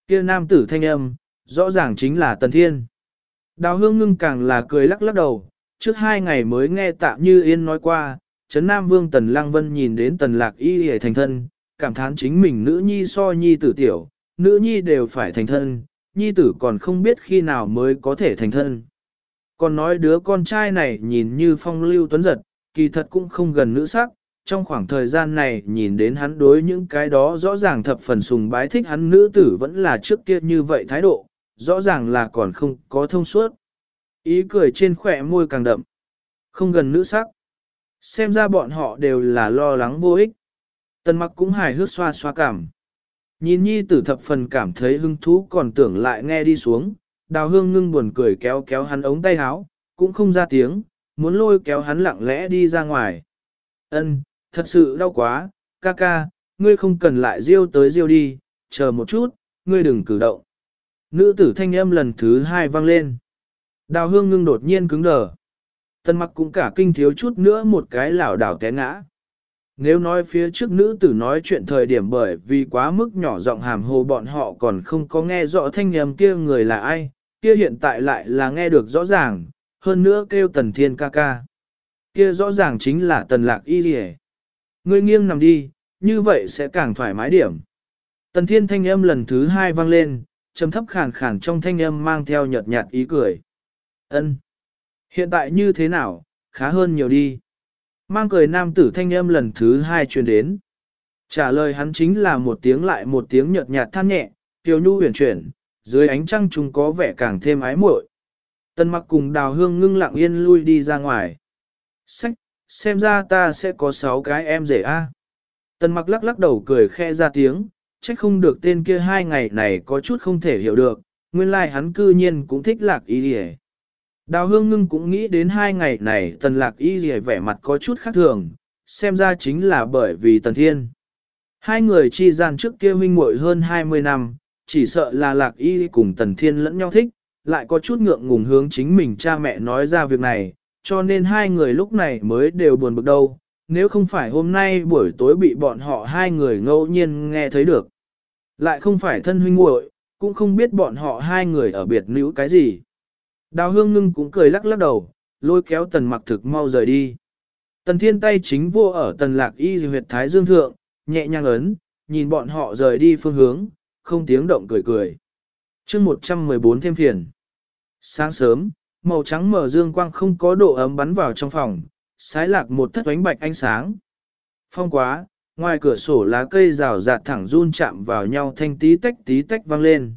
A: Kia nam tử thanh âm, rõ ràng chính là tần thiên. Đào hương ngưng càng là cười lắc lắc đầu, trước hai ngày mới nghe tạm như yên nói qua, Trấn Nam Vương Tần Lăng Vân nhìn đến Tần Lạc Y hề thành thân, cảm thán chính mình nữ nhi so nhi tử tiểu, nữ nhi đều phải thành thân, nhi tử còn không biết khi nào mới có thể thành thân. Còn nói đứa con trai này nhìn như phong lưu tuấn giật, kỳ thật cũng không gần nữ sắc, trong khoảng thời gian này nhìn đến hắn đối những cái đó rõ ràng thập phần sùng bái thích hắn nữ tử vẫn là trước kia như vậy thái độ, rõ ràng là còn không có thông suốt. Ý cười trên khỏe môi càng đậm, không gần nữ sắc. Xem ra bọn họ đều là lo lắng vô ích. Tần mặc cũng hài hước xoa xoa cảm. Nhìn nhi tử thập phần cảm thấy hứng thú còn tưởng lại nghe đi xuống, đào hương ngưng buồn cười kéo kéo hắn ống tay áo, cũng không ra tiếng, muốn lôi kéo hắn lặng lẽ đi ra ngoài. Ân, thật sự đau quá, ca ca, ngươi không cần lại riêu tới riêu đi, chờ một chút, ngươi đừng cử động. Nữ tử thanh âm lần thứ hai vang lên. Đào hương ngưng đột nhiên cứng đờ. Tân mặc cũng cả kinh thiếu chút nữa một cái lảo đảo té ngã. Nếu nói phía trước nữ tử nói chuyện thời điểm bởi vì quá mức nhỏ giọng hàm hồ bọn họ còn không có nghe rõ thanh âm kia người là ai, kia hiện tại lại là nghe được rõ ràng, hơn nữa kêu tần thiên ca ca. Kia rõ ràng chính là tần lạc y rỉ. Ngươi nghiêng nằm đi, như vậy sẽ càng thoải mái điểm. Tần thiên thanh âm lần thứ hai vang lên, trầm thấp khàn khàn trong thanh âm mang theo nhợt nhạt ý cười. Ân, Hiện tại như thế nào, khá hơn nhiều đi. Mang cười nam tử thanh âm lần thứ hai truyền đến. Trả lời hắn chính là một tiếng lại một tiếng nhợt nhạt than nhẹ, tiêu nhu huyền chuyển, dưới ánh trăng chúng có vẻ càng thêm ái muội. Tân mặc cùng đào hương ngưng lặng yên lui đi ra ngoài. Sách, xem ra ta sẽ có sáu cái em rể a. Tân mặc lắc lắc đầu cười khe ra tiếng, trách không được tên kia hai ngày này có chút không thể hiểu được, nguyên lai like hắn cư nhiên cũng thích lạc ý hề. Đào hương ngưng cũng nghĩ đến hai ngày này tần lạc y gì vẻ mặt có chút khác thường, xem ra chính là bởi vì tần thiên. Hai người chi gian trước kia huynh muội hơn 20 năm, chỉ sợ là lạc y cùng tần thiên lẫn nhau thích, lại có chút ngượng ngùng hướng chính mình cha mẹ nói ra việc này, cho nên hai người lúc này mới đều buồn bực đâu, nếu không phải hôm nay buổi tối bị bọn họ hai người ngẫu nhiên nghe thấy được. Lại không phải thân huynh muội, cũng không biết bọn họ hai người ở biệt nữ cái gì. Đào hương ngưng cũng cười lắc lắc đầu, lôi kéo tần mặc thực mau rời đi. Tần thiên tay chính vô ở tần lạc y huyệt thái dương thượng, nhẹ nhàng ấn, nhìn bọn họ rời đi phương hướng, không tiếng động cười cười. chương 114 thêm phiền. Sáng sớm, màu trắng mở dương quang không có độ ấm bắn vào trong phòng, sái lạc một thất ánh bạch ánh sáng. Phong quá, ngoài cửa sổ lá cây rào rạt thẳng run chạm vào nhau thanh tí tách tí tách vang lên.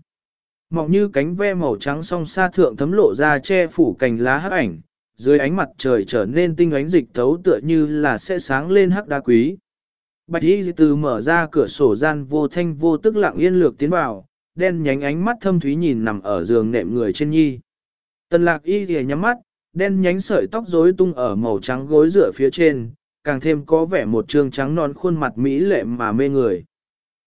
A: Mỏng như cánh ve màu trắng song xa thượng thấm lộ ra che phủ cành lá hắc ảnh, dưới ánh mặt trời trở nên tinh ánh dịch thấu tựa như là sẽ sáng lên hắc đá quý. Bạch y từ mở ra cửa sổ gian vô thanh vô tức lặng yên lược tiến vào, đen nhánh ánh mắt thâm thúy nhìn nằm ở giường nệm người trên nhi. Tần lạc y thì nhắm mắt, đen nhánh sợi tóc rối tung ở màu trắng gối rửa phía trên, càng thêm có vẻ một trương trắng non khuôn mặt mỹ lệ mà mê người.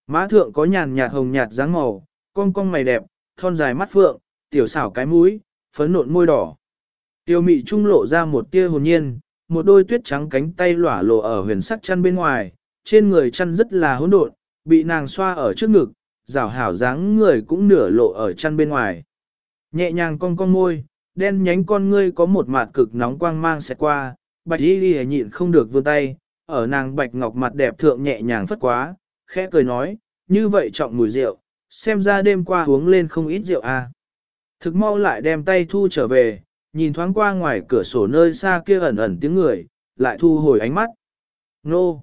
A: Má thượng có nhàn nhạt hồng nhạt dáng màu, cong cong mày đẹp, thon dài mắt phượng, tiểu xảo cái mũi, phấn nộn môi đỏ. Tiêu mị trung lộ ra một tia hồn nhiên, một đôi tuyết trắng cánh tay lỏa lộ ở huyền sắc chăn bên ngoài, trên người chăn rất là hỗn độn, bị nàng xoa ở trước ngực, rảo hảo dáng người cũng nửa lộ ở chăn bên ngoài. Nhẹ nhàng cong cong môi, đen nhánh con ngươi có một mặt cực nóng quang mang xẹt qua, bạch y ghi nhịn không được vươn tay, ở nàng bạch ngọc mặt đẹp thượng nhẹ nhàng phất quá, khẽ cười nói, như vậy trọng mùi rượu, xem ra đêm qua uống lên không ít rượu à. Thực mau lại đem tay thu trở về, nhìn thoáng qua ngoài cửa sổ nơi xa kia ẩn ẩn tiếng người, lại thu hồi ánh mắt. Nô!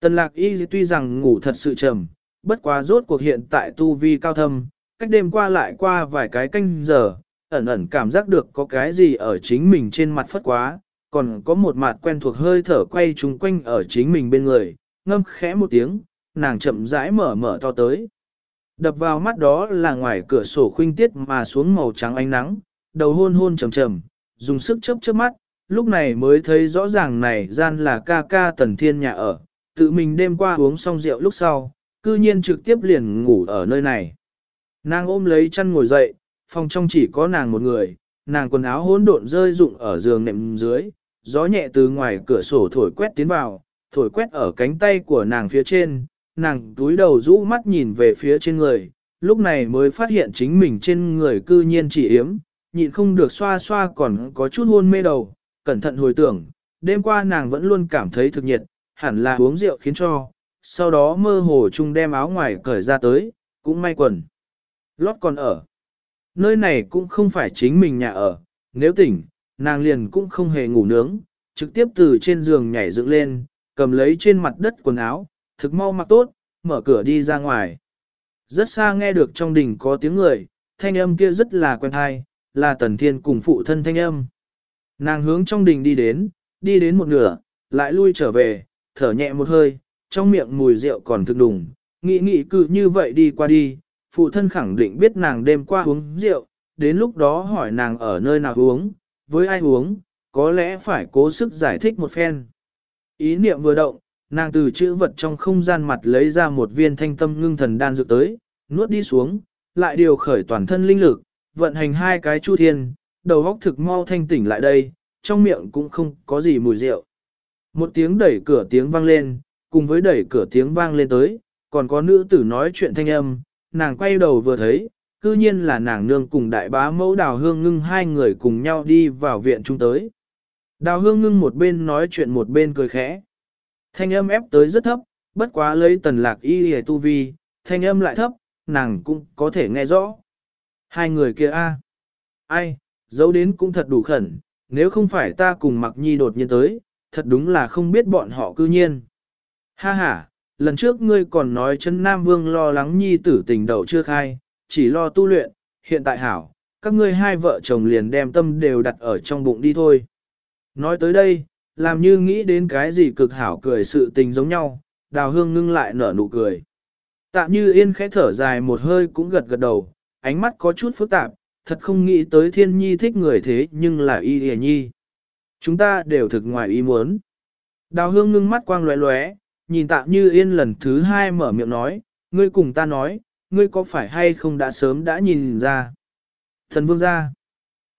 A: Tần lạc y tuy rằng ngủ thật sự trầm, bất quá rốt cuộc hiện tại tu vi cao thâm, cách đêm qua lại qua vài cái canh giờ, ẩn ẩn cảm giác được có cái gì ở chính mình trên mặt phất quá, còn có một mặt quen thuộc hơi thở quay chung quanh ở chính mình bên người, ngâm khẽ một tiếng, nàng chậm rãi mở mở to tới. Đập vào mắt đó là ngoài cửa sổ khuynh tiết mà xuống màu trắng ánh nắng, đầu hôn hôn trầm trầm, dùng sức chớp chớp mắt, lúc này mới thấy rõ ràng này gian là ca ca tần thiên nhà ở, tự mình đêm qua uống xong rượu lúc sau, cư nhiên trực tiếp liền ngủ ở nơi này. Nàng ôm lấy chăn ngồi dậy, phòng trong chỉ có nàng một người, nàng quần áo hỗn độn rơi rụng ở giường nệm dưới, gió nhẹ từ ngoài cửa sổ thổi quét tiến vào, thổi quét ở cánh tay của nàng phía trên, nàng túi đầu rũ mắt nhìn về phía trên người, lúc này mới phát hiện chính mình trên người cư nhiên chỉ yếm, nhịn không được xoa xoa còn có chút hôn mê đầu, cẩn thận hồi tưởng, đêm qua nàng vẫn luôn cảm thấy thực nhiệt, hẳn là uống rượu khiến cho, sau đó mơ hồ chung đem áo ngoài cởi ra tới, cũng may quần. Lót còn ở. Nơi này cũng không phải chính mình nhà ở, nếu tỉnh, nàng liền cũng không hề ngủ nướng, trực tiếp từ trên giường nhảy dựng lên, cầm lấy trên mặt đất quần áo, thực mau mặc tốt, mở cửa đi ra ngoài. Rất xa nghe được trong đình có tiếng người, thanh âm kia rất là quen thai, là tần thiên cùng phụ thân thanh âm. Nàng hướng trong đình đi đến, đi đến một nửa, lại lui trở về, thở nhẹ một hơi, trong miệng mùi rượu còn thực đùng, nghĩ nghĩ cứ như vậy đi qua đi, phụ thân khẳng định biết nàng đêm qua uống rượu, đến lúc đó hỏi nàng ở nơi nào uống, với ai uống, có lẽ phải cố sức giải thích một phen. Ý niệm vừa động, nàng từ chữ vật trong không gian mặt lấy ra một viên thanh tâm ngưng thần đan dược tới, nuốt đi xuống, lại điều khởi toàn thân linh lực, vận hành hai cái chu thiên, đầu óc thực mau thanh tỉnh lại đây, trong miệng cũng không có gì mùi rượu. Một tiếng đẩy cửa tiếng vang lên, cùng với đẩy cửa tiếng vang lên tới, còn có nữ tử nói chuyện thanh âm, nàng quay đầu vừa thấy, cư nhiên là nàng nương cùng đại bá mẫu đào hương ngưng hai người cùng nhau đi vào viện trung tới. Đào hương ngưng một bên nói chuyện một bên cười khẽ. Thanh âm ép tới rất thấp, bất quá lấy tần lạc y hề tu vi, thanh âm lại thấp, nàng cũng có thể nghe rõ. Hai người kia a Ai, giấu đến cũng thật đủ khẩn, nếu không phải ta cùng mặc nhi đột nhiên tới, thật đúng là không biết bọn họ cư nhiên. Ha ha, lần trước ngươi còn nói chân Nam Vương lo lắng nhi tử tình đầu chưa khai, chỉ lo tu luyện, hiện tại hảo, các ngươi hai vợ chồng liền đem tâm đều đặt ở trong bụng đi thôi. Nói tới đây, làm như nghĩ đến cái gì cực hảo cười sự tình giống nhau, đào hương ngưng lại nở nụ cười. Tạm như yên khẽ thở dài một hơi cũng gật gật đầu, ánh mắt có chút phức tạp, thật không nghĩ tới thiên nhi thích người thế nhưng là y hề nhi. Chúng ta đều thực ngoài ý muốn. Đào hương ngưng mắt quang lóe lóe, nhìn tạm như yên lần thứ hai mở miệng nói, ngươi cùng ta nói, ngươi có phải hay không đã sớm đã nhìn ra. Thần vương gia,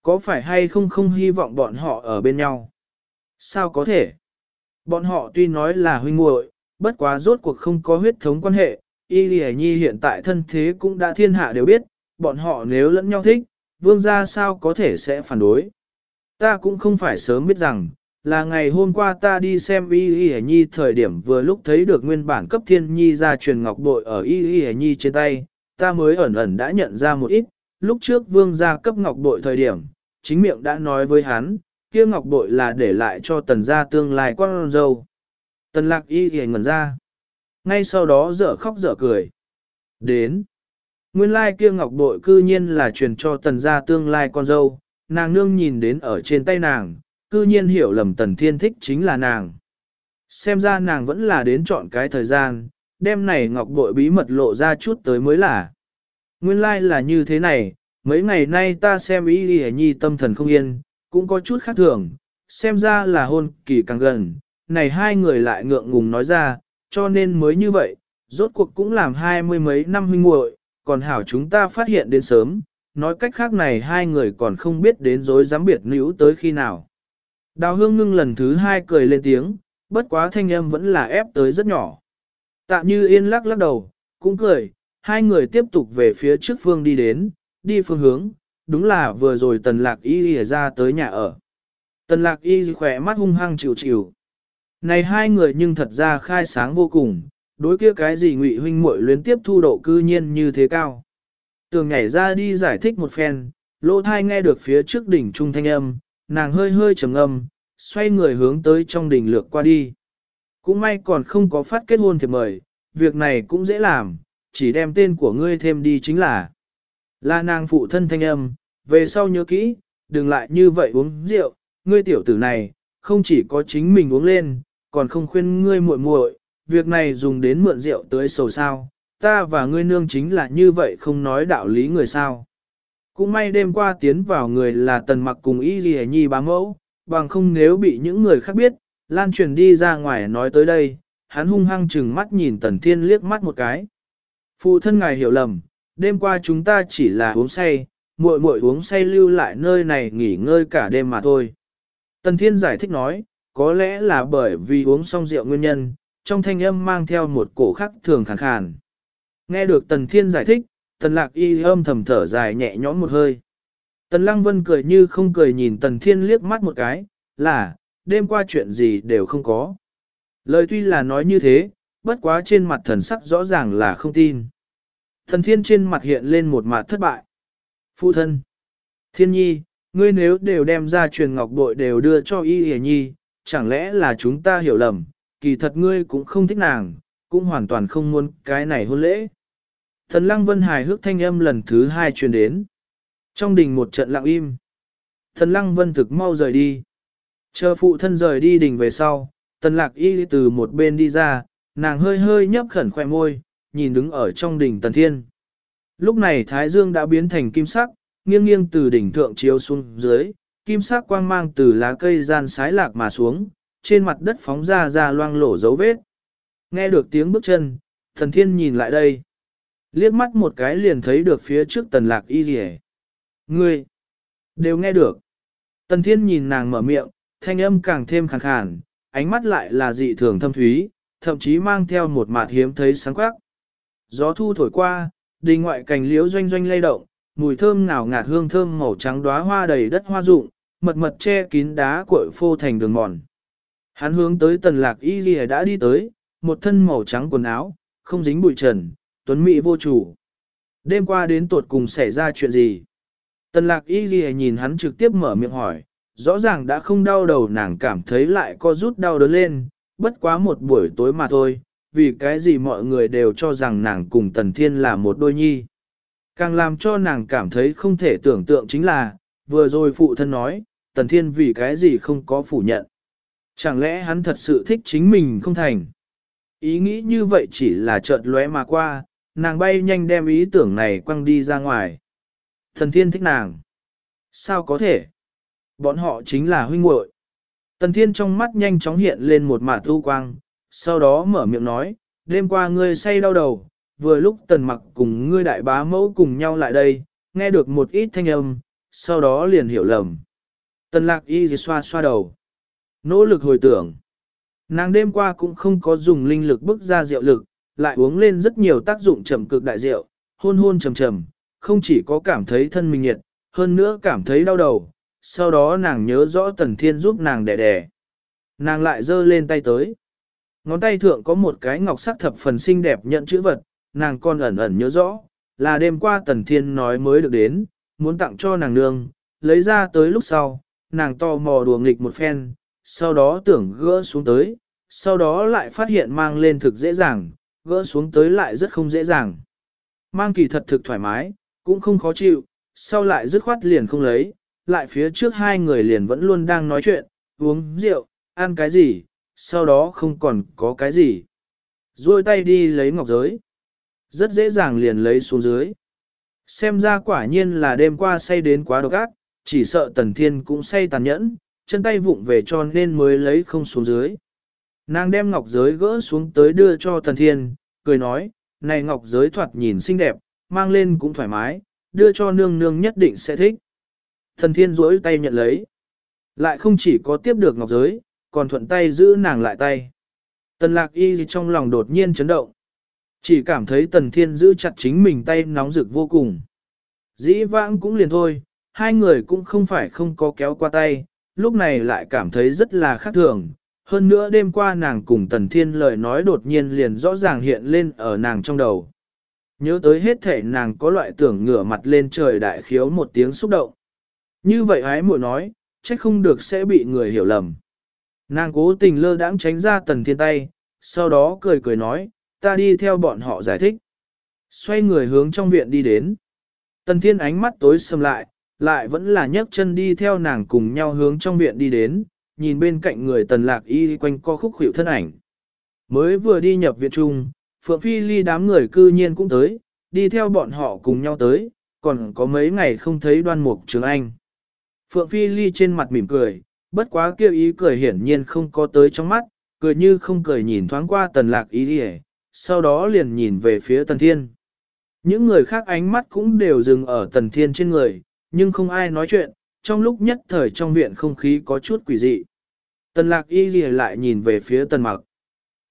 A: có phải hay không không hy vọng bọn họ ở bên nhau? Sao có thể? Bọn họ tuy nói là huynh muội, bất quá rốt cuộc không có huyết thống quan hệ, Y Lì Nhi hiện tại thân thế cũng đã thiên hạ đều biết, bọn họ nếu lẫn nhau thích, vương gia sao có thể sẽ phản đối. Ta cũng không phải sớm biết rằng, là ngày hôm qua ta đi xem Y Y Nhi thời điểm vừa lúc thấy được nguyên bản cấp thiên nhi ra truyền ngọc bội ở Y Y Nhi trên tay, ta mới ẩn ẩn đã nhận ra một ít, lúc trước vương gia cấp ngọc bội thời điểm, chính miệng đã nói với hắn, kia ngọc bội là để lại cho tần gia tương lai con dâu. Tần lạc Y thì ngẩn ra, ngay sau đó dở khóc dở cười. Đến, nguyên lai kia ngọc bội cư nhiên là truyền cho tần gia tương lai con dâu, nàng nương nhìn đến ở trên tay nàng cư nhiên hiểu lầm tần thiên thích chính là nàng. Xem ra nàng vẫn là đến chọn cái thời gian, đêm này ngọc bội bí mật lộ ra chút tới mới là. Nguyên lai like là như thế này, mấy ngày nay ta xem ý đi nhi tâm thần không yên, cũng có chút khác thường, xem ra là hôn kỳ càng gần, này hai người lại ngượng ngùng nói ra, cho nên mới như vậy, rốt cuộc cũng làm hai mươi mấy năm huynh muội, còn hảo chúng ta phát hiện đến sớm, nói cách khác này hai người còn không biết đến dối dám biệt nữ tới khi nào. Đào hương ngưng lần thứ hai cười lên tiếng, bất quá thanh âm vẫn là ép tới rất nhỏ. Tạ như yên lắc lắc đầu, cũng cười, hai người tiếp tục về phía trước phương đi đến, đi phương hướng, đúng là vừa rồi tần lạc y lìa ra tới nhà ở. Tần lạc y khỏe mắt hung hăng chịu chịu. Này hai người nhưng thật ra khai sáng vô cùng, đối kia cái gì ngụy huynh muội luyến tiếp thu độ cư nhiên như thế cao. Tường nhảy ra đi giải thích một phen, lỗ thai nghe được phía trước đỉnh trung thanh âm, nàng hơi hơi trầm âm, xoay người hướng tới trong đỉnh lược qua đi. Cũng may còn không có phát kết hôn thì mời, việc này cũng dễ làm, chỉ đem tên của ngươi thêm đi chính là. Là nàng phụ thân thanh âm, về sau nhớ kỹ, đừng lại như vậy uống rượu, ngươi tiểu tử này, không chỉ có chính mình uống lên, còn không khuyên ngươi muội muội, việc này dùng đến mượn rượu tới sầu sao, ta và ngươi nương chính là như vậy không nói đạo lý người sao. Cũng may đêm qua tiến vào người là tần mặc cùng y gì nhi bá mẫu, bằng không nếu bị những người khác biết, lan truyền đi ra ngoài nói tới đây, hắn hung hăng chừng mắt nhìn tần thiên liếc mắt một cái. Phụ thân ngài hiểu lầm, đêm qua chúng ta chỉ là uống say, muội muội uống say lưu lại nơi này nghỉ ngơi cả đêm mà thôi. Tần thiên giải thích nói, có lẽ là bởi vì uống xong rượu nguyên nhân, trong thanh âm mang theo một cổ khắc thường khàn khàn. Nghe được tần thiên giải thích, tần lạc y âm thầm thở dài nhẹ nhõm một hơi. Tần lăng vân cười như không cười nhìn tần thiên liếc mắt một cái, là, đêm qua chuyện gì đều không có. Lời tuy là nói như thế, bất quá trên mặt thần sắc rõ ràng là không tin. Thần thiên trên mặt hiện lên một mặt thất bại. Phụ thân. Thiên nhi, ngươi nếu đều đem ra truyền ngọc bội đều đưa cho y hề nhi, chẳng lẽ là chúng ta hiểu lầm, kỳ thật ngươi cũng không thích nàng, cũng hoàn toàn không muốn cái này hôn lễ. Thần lăng vân hài hước thanh âm lần thứ hai truyền đến. Trong đình một trận lặng im. Thần lăng vân thực mau rời đi. Chờ phụ thân rời đi đình về sau, tần lạc y từ một bên đi ra, nàng hơi hơi nhấp khẩn khoẻ môi, nhìn đứng ở trong đình tần thiên. Lúc này thái dương đã biến thành kim sắc, nghiêng nghiêng từ đỉnh thượng chiếu xuống dưới, kim sắc quang mang từ lá cây gian sái lạc mà xuống, trên mặt đất phóng ra ra loang lổ dấu vết. Nghe được tiếng bước chân, thần thiên nhìn lại đây. Liếc mắt một cái liền thấy được phía trước tần lạc y rỉ. Ngươi, đều nghe được. Tần thiên nhìn nàng mở miệng, thanh âm càng thêm khàn khàn, ánh mắt lại là dị thường thâm thúy, thậm chí mang theo một mạt hiếm thấy sáng quắc. Gió thu thổi qua, đình ngoại cành liễu doanh doanh lay động, mùi thơm nào ngạt hương thơm màu trắng đóa hoa đầy đất hoa rụng, mật mật che kín đá cuội phô thành đường mòn. Hắn hướng tới tần lạc y ghi đã đi tới, một thân màu trắng quần áo, không dính bụi trần, tuấn mỹ vô chủ. Đêm qua đến tuột cùng xảy ra chuyện gì? Tần lạc y ghi nhìn hắn trực tiếp mở miệng hỏi, rõ ràng đã không đau đầu nàng cảm thấy lại có rút đau đớn lên, bất quá một buổi tối mà thôi, vì cái gì mọi người đều cho rằng nàng cùng Tần Thiên là một đôi nhi. Càng làm cho nàng cảm thấy không thể tưởng tượng chính là, vừa rồi phụ thân nói, Tần Thiên vì cái gì không có phủ nhận. Chẳng lẽ hắn thật sự thích chính mình không thành? Ý nghĩ như vậy chỉ là chợt lóe mà qua, nàng bay nhanh đem ý tưởng này quăng đi ra ngoài. Thần Thiên thích nàng. Sao có thể? Bọn họ chính là huynh muội. Tần Thiên trong mắt nhanh chóng hiện lên một mạt thu quang, sau đó mở miệng nói, đêm qua ngươi say đau đầu, vừa lúc tần mặc cùng ngươi đại bá mẫu cùng nhau lại đây, nghe được một ít thanh âm, sau đó liền hiểu lầm. Tần lạc y xoa xoa đầu. Nỗ lực hồi tưởng. Nàng đêm qua cũng không có dùng linh lực bức ra rượu lực, lại uống lên rất nhiều tác dụng trầm cực đại rượu, hôn hôn trầm trầm, không chỉ có cảm thấy thân mình nhiệt, hơn nữa cảm thấy đau đầu, sau đó nàng nhớ rõ Tần Thiên giúp nàng đẻ đẻ. Nàng lại giơ lên tay tới. Ngón tay thượng có một cái ngọc sắc thập phần xinh đẹp nhận chữ vật, nàng con ẩn ẩn nhớ rõ, là đêm qua Tần Thiên nói mới được đến, muốn tặng cho nàng nương, lấy ra tới lúc sau, nàng to mò đùa nghịch một phen, sau đó tưởng gỡ xuống tới, sau đó lại phát hiện mang lên thực dễ dàng, gỡ xuống tới lại rất không dễ dàng. Mang kỳ thật thực thoải mái, cũng không khó chịu, sau lại dứt khoát liền không lấy, lại phía trước hai người liền vẫn luôn đang nói chuyện, uống rượu, ăn cái gì, sau đó không còn có cái gì. Rồi tay đi lấy ngọc giới. Rất dễ dàng liền lấy xuống dưới. Xem ra quả nhiên là đêm qua say đến quá độc ác, chỉ sợ tần thiên cũng say tàn nhẫn, chân tay vụng về cho nên mới lấy không xuống dưới. Nàng đem ngọc giới gỡ xuống tới đưa cho tần thiên, cười nói, này ngọc giới thoạt nhìn xinh đẹp, mang lên cũng thoải mái, đưa cho nương nương nhất định sẽ thích. Thần thiên duỗi tay nhận lấy. Lại không chỉ có tiếp được ngọc giới, còn thuận tay giữ nàng lại tay. Tần lạc y trong lòng đột nhiên chấn động. Chỉ cảm thấy tần thiên giữ chặt chính mình tay nóng rực vô cùng. Dĩ vãng cũng liền thôi, hai người cũng không phải không có kéo qua tay, lúc này lại cảm thấy rất là khác thường. Hơn nữa đêm qua nàng cùng Tần Thiên lời nói đột nhiên liền rõ ràng hiện lên ở nàng trong đầu. Nhớ tới hết thể nàng có loại tưởng ngửa mặt lên trời đại khiếu một tiếng xúc động. Như vậy ái muội nói, trách không được sẽ bị người hiểu lầm. Nàng cố tình lơ đãng tránh ra Tần Thiên tay, sau đó cười cười nói, ta đi theo bọn họ giải thích. Xoay người hướng trong viện đi đến. Tần Thiên ánh mắt tối sầm lại, lại vẫn là nhấc chân đi theo nàng cùng nhau hướng trong viện đi đến, nhìn bên cạnh người tần lạc y quanh co khúc hiệu thân ảnh. Mới vừa đi nhập viện trung, Phượng Phi Ly đám người cư nhiên cũng tới, đi theo bọn họ cùng nhau tới, còn có mấy ngày không thấy đoan mục trường anh. Phượng Phi Ly trên mặt mỉm cười, bất quá kêu ý cười hiển nhiên không có tới trong mắt, cười như không cười nhìn thoáng qua tần lạc ý đi sau đó liền nhìn về phía tần thiên. Những người khác ánh mắt cũng đều dừng ở tần thiên trên người, nhưng không ai nói chuyện, trong lúc nhất thời trong viện không khí có chút quỷ dị. Tần lạc y gì lại nhìn về phía tần mặc.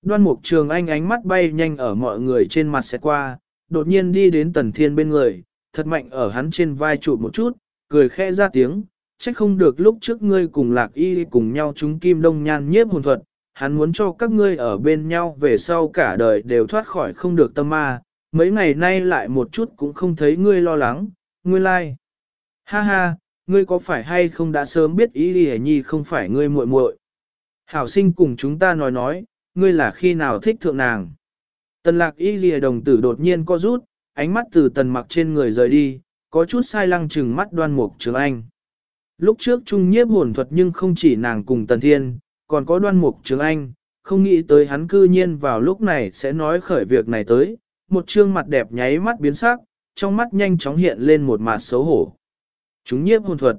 A: Đoan mục trường anh ánh mắt bay nhanh ở mọi người trên mặt sẽ qua, đột nhiên đi đến tần thiên bên người, thật mạnh ở hắn trên vai trụ một chút, cười khẽ ra tiếng, trách không được lúc trước ngươi cùng lạc y cùng nhau chúng kim đông nhan nhiếp hồn thuật, hắn muốn cho các ngươi ở bên nhau về sau cả đời đều thoát khỏi không được tâm ma, mấy ngày nay lại một chút cũng không thấy ngươi lo lắng, ngươi lai. Like. Ha ha, ngươi có phải hay không đã sớm biết ý đi nhi không phải ngươi muội muội. Hảo sinh cùng chúng ta nói nói, ngươi là khi nào thích thượng nàng. Tần lạc y lìa đồng tử đột nhiên co rút, ánh mắt từ tần mặc trên người rời đi, có chút sai lăng chừng mắt đoan mục trường anh. Lúc trước trung nhiếp hồn thuật nhưng không chỉ nàng cùng tần thiên, còn có đoan mục trường anh, không nghĩ tới hắn cư nhiên vào lúc này sẽ nói khởi việc này tới, một trương mặt đẹp nháy mắt biến sắc, trong mắt nhanh chóng hiện lên một mặt xấu hổ. Chúng nhiếp hồn thuật,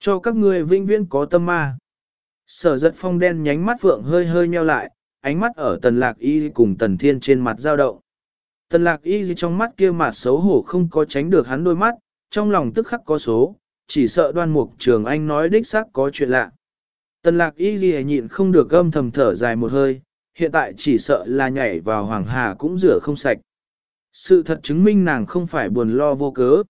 A: cho các ngươi vinh viễn có tâm ma. Sở giật phong đen nhánh mắt vượng hơi hơi nheo lại, ánh mắt ở tần lạc y cùng tần thiên trên mặt giao động. Tần lạc y trong mắt kia mặt xấu hổ không có tránh được hắn đôi mắt, trong lòng tức khắc có số, chỉ sợ đoan mục trường anh nói đích xác có chuyện lạ. Tần lạc y ghi nhịn không được gâm thầm thở dài một hơi, hiện tại chỉ sợ là nhảy vào hoàng hà cũng rửa không sạch. Sự thật chứng minh nàng không phải buồn lo vô cớ.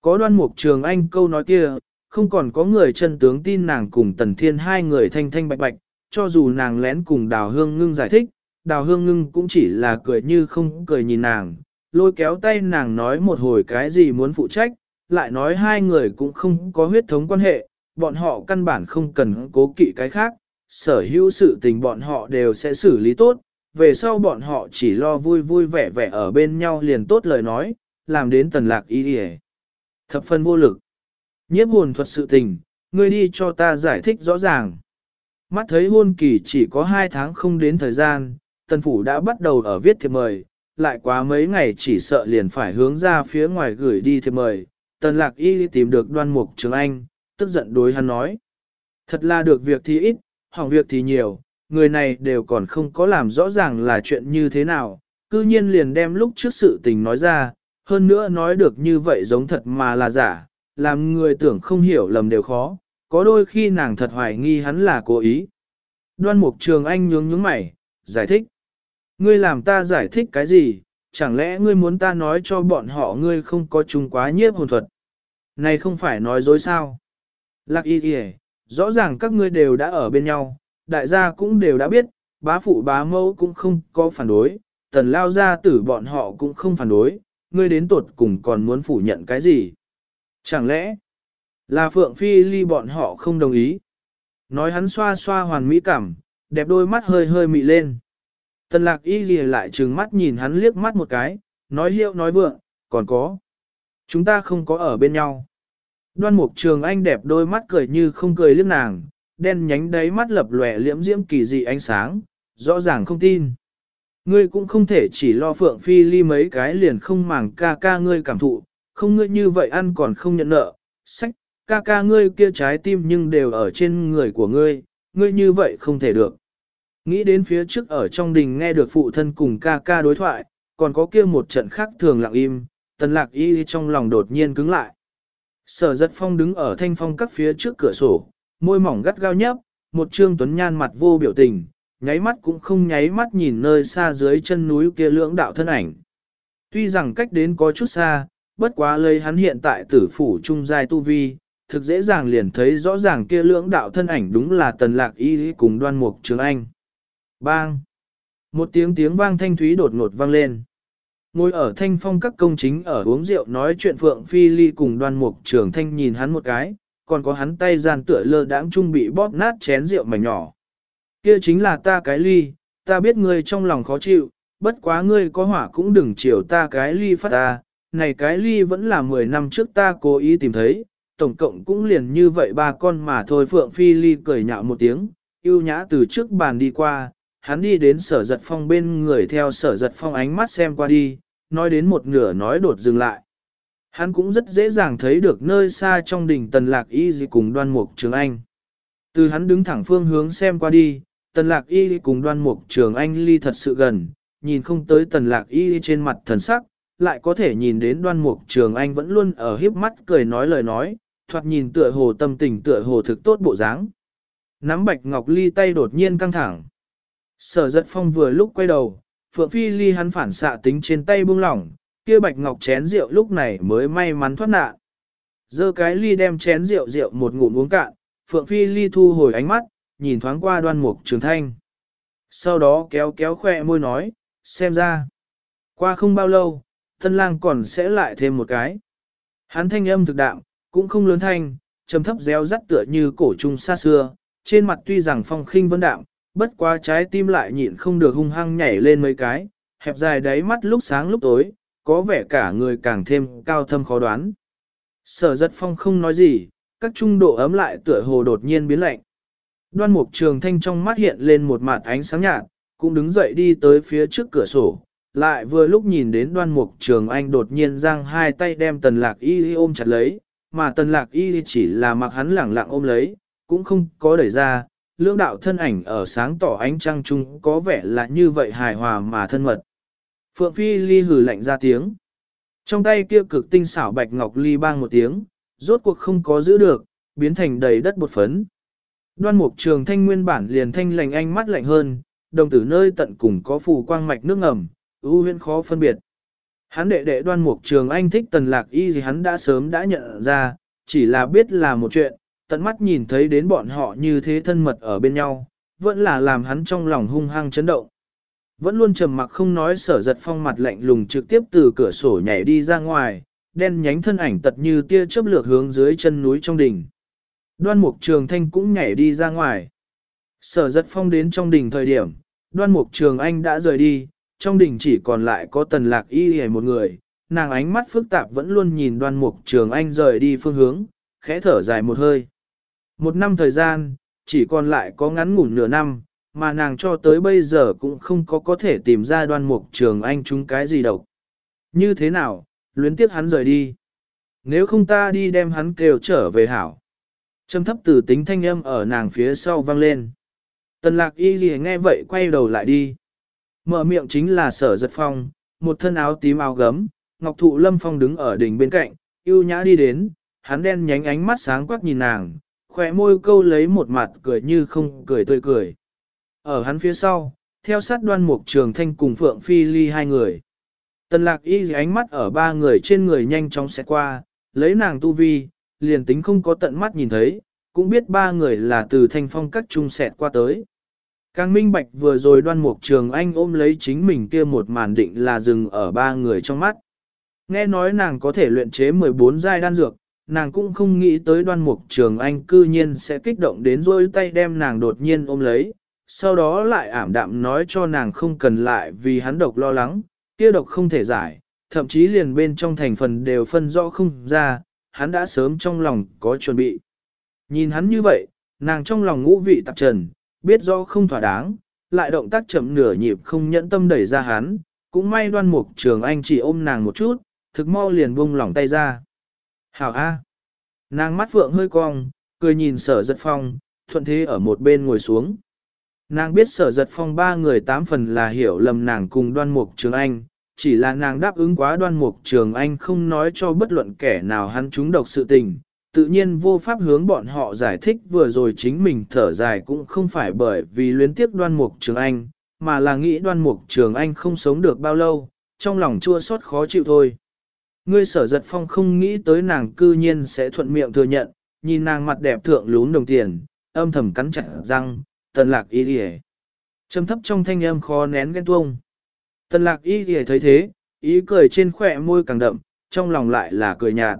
A: Có đoan mục trường anh câu nói kia, không còn có người chân tướng tin nàng cùng tần thiên hai người thanh thanh bạch bạch, cho dù nàng lén cùng đào hương ngưng giải thích, đào hương ngưng cũng chỉ là cười như không cười nhìn nàng, lôi kéo tay nàng nói một hồi cái gì muốn phụ trách, lại nói hai người cũng không có huyết thống quan hệ, bọn họ căn bản không cần cố kỵ cái khác, sở hữu sự tình bọn họ đều sẽ xử lý tốt, về sau bọn họ chỉ lo vui vui vẻ vẻ ở bên nhau liền tốt lời nói, làm đến tần lạc ý đi Thập phân vô lực. Nhiếp hồn thuật sự tình, ngươi đi cho ta giải thích rõ ràng. Mắt thấy hôn kỳ chỉ có hai tháng không đến thời gian, tần phủ đã bắt đầu ở viết thiệp mời, lại quá mấy ngày chỉ sợ liền phải hướng ra phía ngoài gửi đi thiệp mời. Tần lạc y tìm được đoan mục trường anh, tức giận đối hắn nói. Thật là được việc thì ít, hỏng việc thì nhiều, người này đều còn không có làm rõ ràng là chuyện như thế nào, cư nhiên liền đem lúc trước sự tình nói ra, hơn nữa nói được như vậy giống thật mà là giả, làm người tưởng không hiểu lầm đều khó, có đôi khi nàng thật hoài nghi hắn là cố ý. Đoan mục trường anh nhướng nhướng mày, giải thích. Ngươi làm ta giải thích cái gì, chẳng lẽ ngươi muốn ta nói cho bọn họ ngươi không có chung quá nhiếp hồn thuật. Này không phải nói dối sao. Lạc y kìa, rõ ràng các ngươi đều đã ở bên nhau, đại gia cũng đều đã biết, bá phụ bá mẫu cũng không có phản đối, tần lao gia tử bọn họ cũng không phản đối, ngươi đến tột cùng còn muốn phủ nhận cái gì? Chẳng lẽ là Phượng Phi ly bọn họ không đồng ý? Nói hắn xoa xoa hoàn mỹ cảm, đẹp đôi mắt hơi hơi mị lên. Tần lạc y gì lại trừng mắt nhìn hắn liếc mắt một cái, nói hiệu nói vượng, còn có. Chúng ta không có ở bên nhau. Đoan mục trường anh đẹp đôi mắt cười như không cười liếc nàng, đen nhánh đáy mắt lập lòe liễm diễm kỳ dị ánh sáng, rõ ràng không tin. Ngươi cũng không thể chỉ lo phượng phi ly mấy cái liền không màng ca ca ngươi cảm thụ, không ngươi như vậy ăn còn không nhận nợ, sách, ca ca ngươi kia trái tim nhưng đều ở trên người của ngươi, ngươi như vậy không thể được. Nghĩ đến phía trước ở trong đình nghe được phụ thân cùng ca ca đối thoại, còn có kia một trận khác thường lặng im, tần lạc y trong lòng đột nhiên cứng lại. Sở giật phong đứng ở thanh phong các phía trước cửa sổ, môi mỏng gắt gao nhấp, một trương tuấn nhan mặt vô biểu tình, nháy mắt cũng không nháy mắt nhìn nơi xa dưới chân núi kia lưỡng đạo thân ảnh. Tuy rằng cách đến có chút xa, bất quá lấy hắn hiện tại tử phủ trung giai tu vi, thực dễ dàng liền thấy rõ ràng kia lưỡng đạo thân ảnh đúng là tần lạc y cùng đoan mục trường anh. Bang! Một tiếng tiếng vang thanh thúy đột ngột vang lên. Ngồi ở thanh phong các công chính ở uống rượu nói chuyện Phượng Phi Ly cùng đoan mục trưởng thanh nhìn hắn một cái, còn có hắn tay gian tựa lơ đãng trung bị bóp nát chén rượu mảnh nhỏ. Kia chính là ta cái ly, ta biết ngươi trong lòng khó chịu, bất quá ngươi có hỏa cũng đừng chiều ta cái ly phát ta, này cái ly vẫn là 10 năm trước ta cố ý tìm thấy, tổng cộng cũng liền như vậy ba con mà thôi Phượng Phi Ly cười nhạo một tiếng, yêu nhã từ trước bàn đi qua, hắn đi đến sở giật phong bên người theo sở giật phong ánh mắt xem qua đi, nói đến một nửa nói đột dừng lại. Hắn cũng rất dễ dàng thấy được nơi xa trong đỉnh tần lạc y gì cùng đoan mục trường anh. Từ hắn đứng thẳng phương hướng xem qua đi, tần lạc y cùng đoan mục trường anh ly thật sự gần, nhìn không tới tần lạc y trên mặt thần sắc, lại có thể nhìn đến đoan mục trường anh vẫn luôn ở hiếp mắt cười nói lời nói, thoạt nhìn tựa hồ tâm tình tựa hồ thực tốt bộ dáng. Nắm bạch ngọc ly tay đột nhiên căng thẳng. Sở giật phong vừa lúc quay đầu, phượng phi ly hắn phản xạ tính trên tay buông lỏng, kia bạch ngọc chén rượu lúc này mới may mắn thoát nạn. Dơ cái ly đem chén rượu rượu một ngụm uống cạn, phượng phi ly thu hồi ánh mắt, nhìn thoáng qua đoan mục trường thanh. Sau đó kéo kéo khoe môi nói, xem ra. Qua không bao lâu, tân lang còn sẽ lại thêm một cái. Hắn thanh âm thực đạo, cũng không lớn thanh, trầm thấp réo rắt tựa như cổ trung xa xưa, trên mặt tuy rằng phong khinh vân đạm, bất quá trái tim lại nhịn không được hung hăng nhảy lên mấy cái, hẹp dài đáy mắt lúc sáng lúc tối, có vẻ cả người càng thêm cao thâm khó đoán. Sở giật phong không nói gì, các trung độ ấm lại tựa hồ đột nhiên biến lạnh. Đoan mục trường thanh trong mắt hiện lên một mặt ánh sáng nhạt, cũng đứng dậy đi tới phía trước cửa sổ, lại vừa lúc nhìn đến đoan mục trường anh đột nhiên giang hai tay đem tần lạc y ôm chặt lấy, mà tần lạc y chỉ là mặc hắn lẳng lặng ôm lấy, cũng không có đẩy ra, lưỡng đạo thân ảnh ở sáng tỏ ánh trăng chung có vẻ là như vậy hài hòa mà thân mật. Phượng Phi ly hử lạnh ra tiếng. Trong tay kia cực tinh xảo bạch ngọc ly bang một tiếng, rốt cuộc không có giữ được, biến thành đầy đất bột phấn. Đoan mục trường thanh nguyên bản liền thanh lành ánh mắt lạnh hơn, đồng tử nơi tận cùng có phù quang mạch nước ngầm, ưu huyễn khó phân biệt. Hắn đệ đệ đoan mục trường anh thích tần lạc y gì hắn đã sớm đã nhận ra, chỉ là biết là một chuyện, tận mắt nhìn thấy đến bọn họ như thế thân mật ở bên nhau, vẫn là làm hắn trong lòng hung hăng chấn động. Vẫn luôn trầm mặc không nói sở giật phong mặt lạnh lùng trực tiếp từ cửa sổ nhảy đi ra ngoài, đen nhánh thân ảnh tật như tia chớp lược hướng dưới chân núi trong đỉnh. Đoan mục trường thanh cũng nhảy đi ra ngoài. Sở giật phong đến trong đỉnh thời điểm, đoan mục trường anh đã rời đi, trong đỉnh chỉ còn lại có tần lạc y hề một người, nàng ánh mắt phức tạp vẫn luôn nhìn đoan mục trường anh rời đi phương hướng, khẽ thở dài một hơi. Một năm thời gian, chỉ còn lại có ngắn ngủn nửa năm, mà nàng cho tới bây giờ cũng không có có thể tìm ra đoan mục trường anh chúng cái gì độc. Như thế nào, luyến tiếc hắn rời đi. Nếu không ta đi đem hắn kêu trở về hảo. Trầm thấp từ tính thanh âm ở nàng phía sau vang lên. Tần lạc y gì nghe vậy quay đầu lại đi. Mở miệng chính là sở giật phong, một thân áo tím áo gấm, ngọc thụ lâm phong đứng ở đỉnh bên cạnh, yêu nhã đi đến, hắn đen nhánh ánh mắt sáng quắc nhìn nàng, khỏe môi câu lấy một mặt cười như không cười tươi cười. Ở hắn phía sau, theo sát đoan mục trường thanh cùng Phượng Phi Ly hai người. Tần lạc y ánh mắt ở ba người trên người nhanh chóng sẽ qua, lấy nàng tu vi, liền tính không có tận mắt nhìn thấy, cũng biết ba người là từ thanh phong các trung sẹt qua tới. Càng minh bạch vừa rồi đoan mục trường anh ôm lấy chính mình kia một màn định là dừng ở ba người trong mắt. Nghe nói nàng có thể luyện chế 14 giai đan dược, nàng cũng không nghĩ tới đoan mục trường anh cư nhiên sẽ kích động đến rôi tay đem nàng đột nhiên ôm lấy, sau đó lại ảm đạm nói cho nàng không cần lại vì hắn độc lo lắng, kia độc không thể giải, thậm chí liền bên trong thành phần đều phân rõ không ra, hắn đã sớm trong lòng có chuẩn bị. Nhìn hắn như vậy, nàng trong lòng ngũ vị tạp trần, biết rõ không thỏa đáng, lại động tác chậm nửa nhịp không nhẫn tâm đẩy ra hắn, cũng may đoan mục trường anh chỉ ôm nàng một chút, thực mau liền buông lỏng tay ra. Hảo A. Nàng mắt phượng hơi cong, cười nhìn sở giật phong, thuận thế ở một bên ngồi xuống. Nàng biết sở giật phong ba người tám phần là hiểu lầm nàng cùng đoan mục trường anh, chỉ là nàng đáp ứng quá đoan mục trường anh không nói cho bất luận kẻ nào hắn trúng độc sự tình, tự nhiên vô pháp hướng bọn họ giải thích vừa rồi chính mình thở dài cũng không phải bởi vì luyến tiếc đoan mục trường anh, mà là nghĩ đoan mục trường anh không sống được bao lâu, trong lòng chua xót khó chịu thôi ngươi sở giật phong không nghĩ tới nàng cư nhiên sẽ thuận miệng thừa nhận, nhìn nàng mặt đẹp thượng lún đồng tiền, âm thầm cắn chặt răng, tần lạc y đi Trầm thấp trong thanh âm khó nén ghen tuông. Tần lạc y đi thấy thế, ý cười trên khỏe môi càng đậm, trong lòng lại là cười nhạt.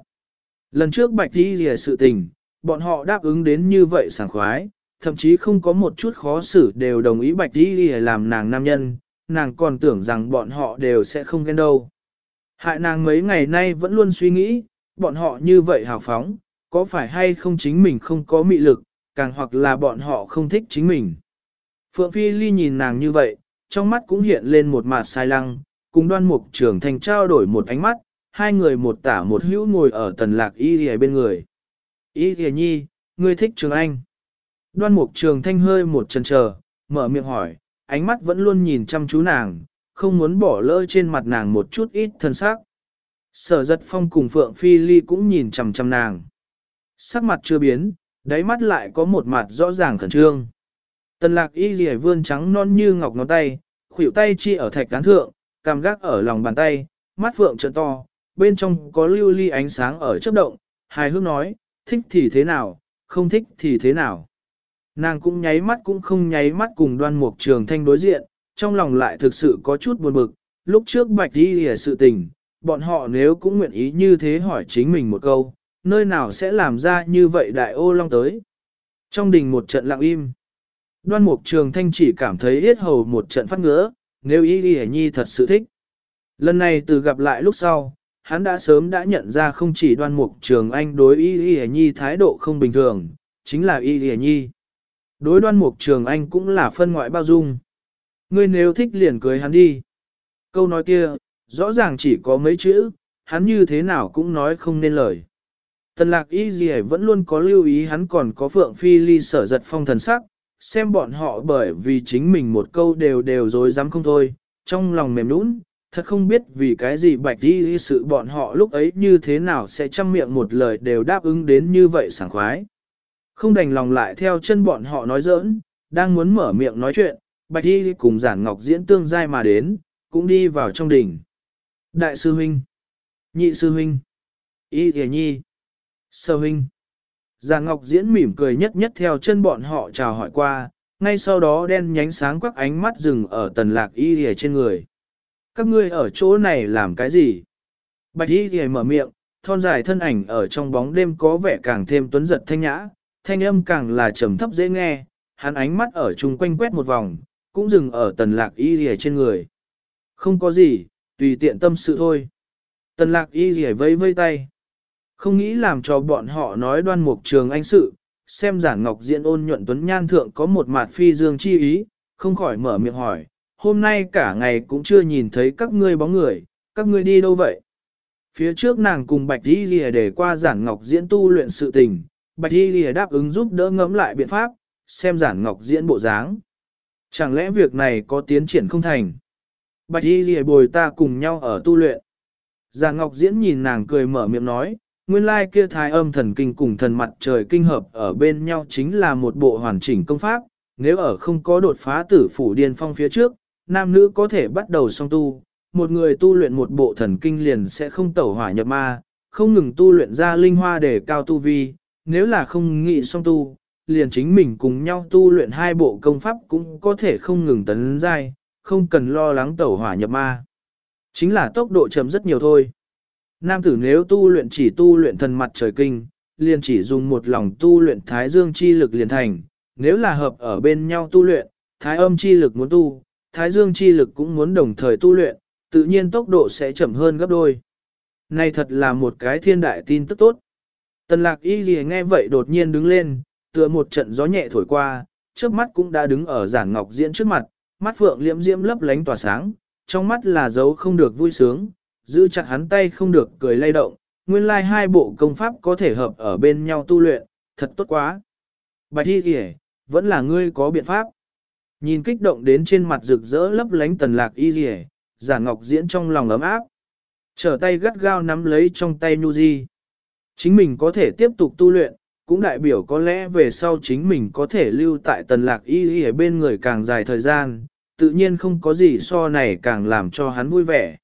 A: Lần trước bạch y đi sự tình, bọn họ đáp ứng đến như vậy sảng khoái, thậm chí không có một chút khó xử đều đồng ý bạch y đi làm nàng nam nhân, nàng còn tưởng rằng bọn họ đều sẽ không ghen đâu. Hại nàng mấy ngày nay vẫn luôn suy nghĩ, bọn họ như vậy hào phóng, có phải hay không chính mình không có mị lực, càng hoặc là bọn họ không thích chính mình. Phượng Phi Ly nhìn nàng như vậy, trong mắt cũng hiện lên một mặt sai lăng, cùng đoan mục trưởng thành trao đổi một ánh mắt, hai người một tả một hữu ngồi ở tần lạc y hề bên người. Y hề nhi, ngươi thích trường anh. Đoan mục trường thanh hơi một chân chờ, mở miệng hỏi, ánh mắt vẫn luôn nhìn chăm chú nàng, không muốn bỏ lỡ trên mặt nàng một chút ít thân xác. Sở giật phong cùng Phượng Phi Ly cũng nhìn chằm chằm nàng. Sắc mặt chưa biến, đáy mắt lại có một mặt rõ ràng khẩn trương. Tần lạc y dì vươn trắng non như ngọc ngón tay, khuỷu tay chi ở thạch cán thượng, cam gác ở lòng bàn tay, mắt phượng trợ to, bên trong có lưu ly ánh sáng ở chớp động, hài hước nói, thích thì thế nào, không thích thì thế nào. Nàng cũng nháy mắt cũng không nháy mắt cùng đoan mục trường thanh đối diện, trong lòng lại thực sự có chút buồn bực, lúc trước bạch đi hề sự tình, bọn họ nếu cũng nguyện ý như thế hỏi chính mình một câu, nơi nào sẽ làm ra như vậy đại ô long tới. Trong đình một trận lặng im, đoan mục trường thanh chỉ cảm thấy yết hầu một trận phát ngứa, nếu y lìa nhi thật sự thích. Lần này từ gặp lại lúc sau, hắn đã sớm đã nhận ra không chỉ đoan mục trường anh đối y lìa nhi thái độ không bình thường, chính là y lìa nhi. Đối đoan mục trường anh cũng là phân ngoại bao dung. Ngươi nếu thích liền cưới hắn đi. Câu nói kia, rõ ràng chỉ có mấy chữ, hắn như thế nào cũng nói không nên lời. Tần lạc y gì vẫn luôn có lưu ý hắn còn có phượng phi ly sở giật phong thần sắc, xem bọn họ bởi vì chính mình một câu đều đều dối dám không thôi, trong lòng mềm nũng, thật không biết vì cái gì bạch đi sự bọn họ lúc ấy như thế nào sẽ chăm miệng một lời đều đáp ứng đến như vậy sảng khoái. Không đành lòng lại theo chân bọn họ nói giỡn, đang muốn mở miệng nói chuyện, Bạch Y cùng Giản Ngọc diễn tương giai mà đến, cũng đi vào trong đỉnh. Đại sư huynh, nhị sư huynh, Y Thề Nhi, sơ huynh. Giản Ngọc diễn mỉm cười nhất nhất theo chân bọn họ chào hỏi qua, ngay sau đó đen nhánh sáng quắc ánh mắt dừng ở tần lạc Y Thề trên người. Các ngươi ở chỗ này làm cái gì? Bạch Y Thề mở miệng, thon dài thân ảnh ở trong bóng đêm có vẻ càng thêm tuấn giật thanh nhã, thanh âm càng là trầm thấp dễ nghe, hắn ánh mắt ở chung quanh quét một vòng, cũng dừng ở tần lạc y rìa trên người. Không có gì, tùy tiện tâm sự thôi. Tần lạc y rìa vây vây tay. Không nghĩ làm cho bọn họ nói đoan mục trường anh sự, xem giản ngọc diện ôn nhuận tuấn nhan thượng có một mặt phi dương chi ý, không khỏi mở miệng hỏi, hôm nay cả ngày cũng chưa nhìn thấy các ngươi bóng người, các ngươi đi đâu vậy? Phía trước nàng cùng Bạch Y Lìa để qua giản ngọc diễn tu luyện sự tình, Bạch Y Lìa đáp ứng giúp đỡ ngẫm lại biện pháp, xem giản ngọc diễn bộ dáng. Chẳng lẽ việc này có tiến triển không thành? Bạch y lìa bồi ta cùng nhau ở tu luyện. Già Ngọc Diễn nhìn nàng cười mở miệng nói, nguyên lai kia thái âm thần kinh cùng thần mặt trời kinh hợp ở bên nhau chính là một bộ hoàn chỉnh công pháp, nếu ở không có đột phá tử phủ điên phong phía trước, nam nữ có thể bắt đầu song tu, một người tu luyện một bộ thần kinh liền sẽ không tẩu hỏa nhập ma, không ngừng tu luyện ra linh hoa để cao tu vi, nếu là không nghị song tu, liền chính mình cùng nhau tu luyện hai bộ công pháp cũng có thể không ngừng tấn giai, không cần lo lắng tẩu hỏa nhập ma. Chính là tốc độ chậm rất nhiều thôi. Nam tử nếu tu luyện chỉ tu luyện thần mặt trời kinh, liền chỉ dùng một lòng tu luyện thái dương chi lực liền thành, nếu là hợp ở bên nhau tu luyện, thái âm chi lực muốn tu, thái dương chi lực cũng muốn đồng thời tu luyện, tự nhiên tốc độ sẽ chậm hơn gấp đôi. Này thật là một cái thiên đại tin tức tốt. Tần lạc y gì nghe vậy đột nhiên đứng lên, tựa một trận gió nhẹ thổi qua, trước mắt cũng đã đứng ở giản ngọc diễn trước mặt, mắt phượng liễm diễm lấp lánh tỏa sáng, trong mắt là dấu không được vui sướng, giữ chặt hắn tay không được cười lay động, nguyên lai like hai bộ công pháp có thể hợp ở bên nhau tu luyện, thật tốt quá. Bạch thi kìa, vẫn là ngươi có biện pháp. Nhìn kích động đến trên mặt rực rỡ lấp lánh tần lạc y rìa, giả ngọc diễn trong lòng ấm áp. Trở tay gắt gao nắm lấy trong tay Nhu Di. Chính mình có thể tiếp tục tu luyện, cũng đại biểu có lẽ về sau chính mình có thể lưu tại tần lạc y y ở bên người càng dài thời gian, tự nhiên không có gì so này càng làm cho hắn vui vẻ.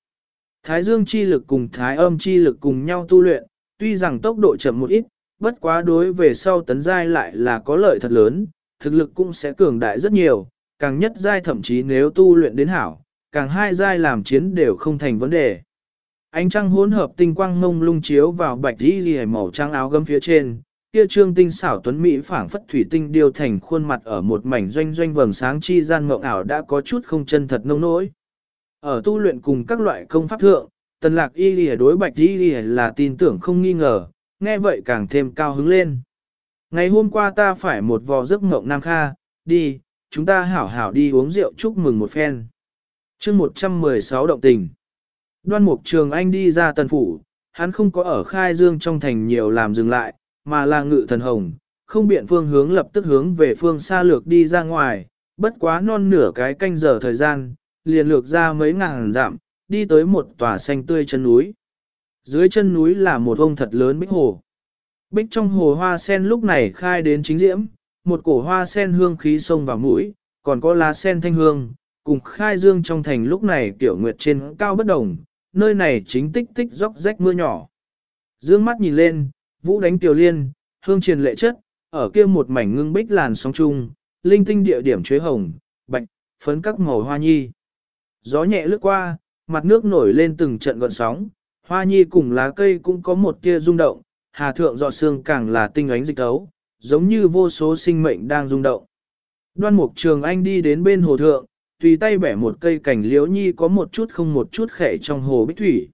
A: Thái dương chi lực cùng thái âm chi lực cùng nhau tu luyện, tuy rằng tốc độ chậm một ít, bất quá đối về sau tấn giai lại là có lợi thật lớn, thực lực cũng sẽ cường đại rất nhiều, càng nhất giai thậm chí nếu tu luyện đến hảo, càng hai giai làm chiến đều không thành vấn đề. Ánh trăng hỗn hợp tinh quang ngông lung chiếu vào bạch y y màu trắng áo gấm phía trên, kia trương tinh xảo tuấn mỹ phảng phất thủy tinh điêu thành khuôn mặt ở một mảnh doanh doanh vầng sáng chi gian mộng ảo đã có chút không chân thật nông nỗi. Ở tu luyện cùng các loại công pháp thượng, tần lạc y lìa đối bạch y lìa là tin tưởng không nghi ngờ, nghe vậy càng thêm cao hứng lên. Ngày hôm qua ta phải một vò giấc mộng nam kha, đi, chúng ta hảo hảo đi uống rượu chúc mừng một phen. chương 116 động tình. Đoan mục trường anh đi ra tần phủ, hắn không có ở khai dương trong thành nhiều làm dừng lại, mà là ngự thần hồng, không biện phương hướng lập tức hướng về phương xa lược đi ra ngoài, bất quá non nửa cái canh giờ thời gian, liền lược ra mấy ngàn dặm, đi tới một tòa xanh tươi chân núi. Dưới chân núi là một ông thật lớn bích hồ. Bích trong hồ hoa sen lúc này khai đến chính diễm, một cổ hoa sen hương khí sông vào mũi, còn có lá sen thanh hương, cùng khai dương trong thành lúc này tiểu nguyệt trên cao bất đồng, nơi này chính tích tích róc rách mưa nhỏ. Dương mắt nhìn lên, vũ đánh tiểu liên, hương truyền lệ chất, ở kia một mảnh ngưng bích làn sóng chung, linh tinh địa điểm chuế hồng, bạch, phấn các màu hoa nhi. Gió nhẹ lướt qua, mặt nước nổi lên từng trận gọn sóng, hoa nhi cùng lá cây cũng có một tia rung động, hà thượng dọ xương càng là tinh ánh dịch tấu, giống như vô số sinh mệnh đang rung động. Đoan mục trường anh đi đến bên hồ thượng, tùy tay bẻ một cây cảnh liễu nhi có một chút không một chút khẽ trong hồ bích thủy.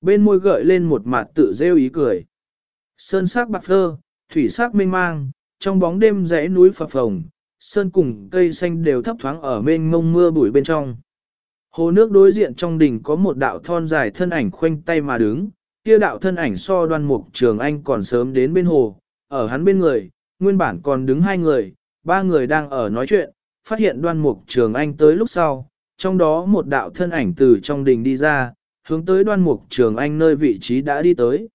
A: Bên môi gợi lên một mặt tự rêu ý cười. Sơn sắc bạc phơ, thủy sắc mênh mang, trong bóng đêm rẽ núi phập phồng, sơn cùng cây xanh đều thấp thoáng ở mênh mông mưa bụi bên trong. Hồ nước đối diện trong đỉnh có một đạo thon dài thân ảnh khoanh tay mà đứng, kia đạo thân ảnh so đoan mục trường anh còn sớm đến bên hồ, ở hắn bên người, nguyên bản còn đứng hai người, ba người đang ở nói chuyện, phát hiện đoan mục trường anh tới lúc sau, trong đó một đạo thân ảnh từ trong đình đi ra, hướng tới đoan mục trường anh nơi vị trí đã đi tới.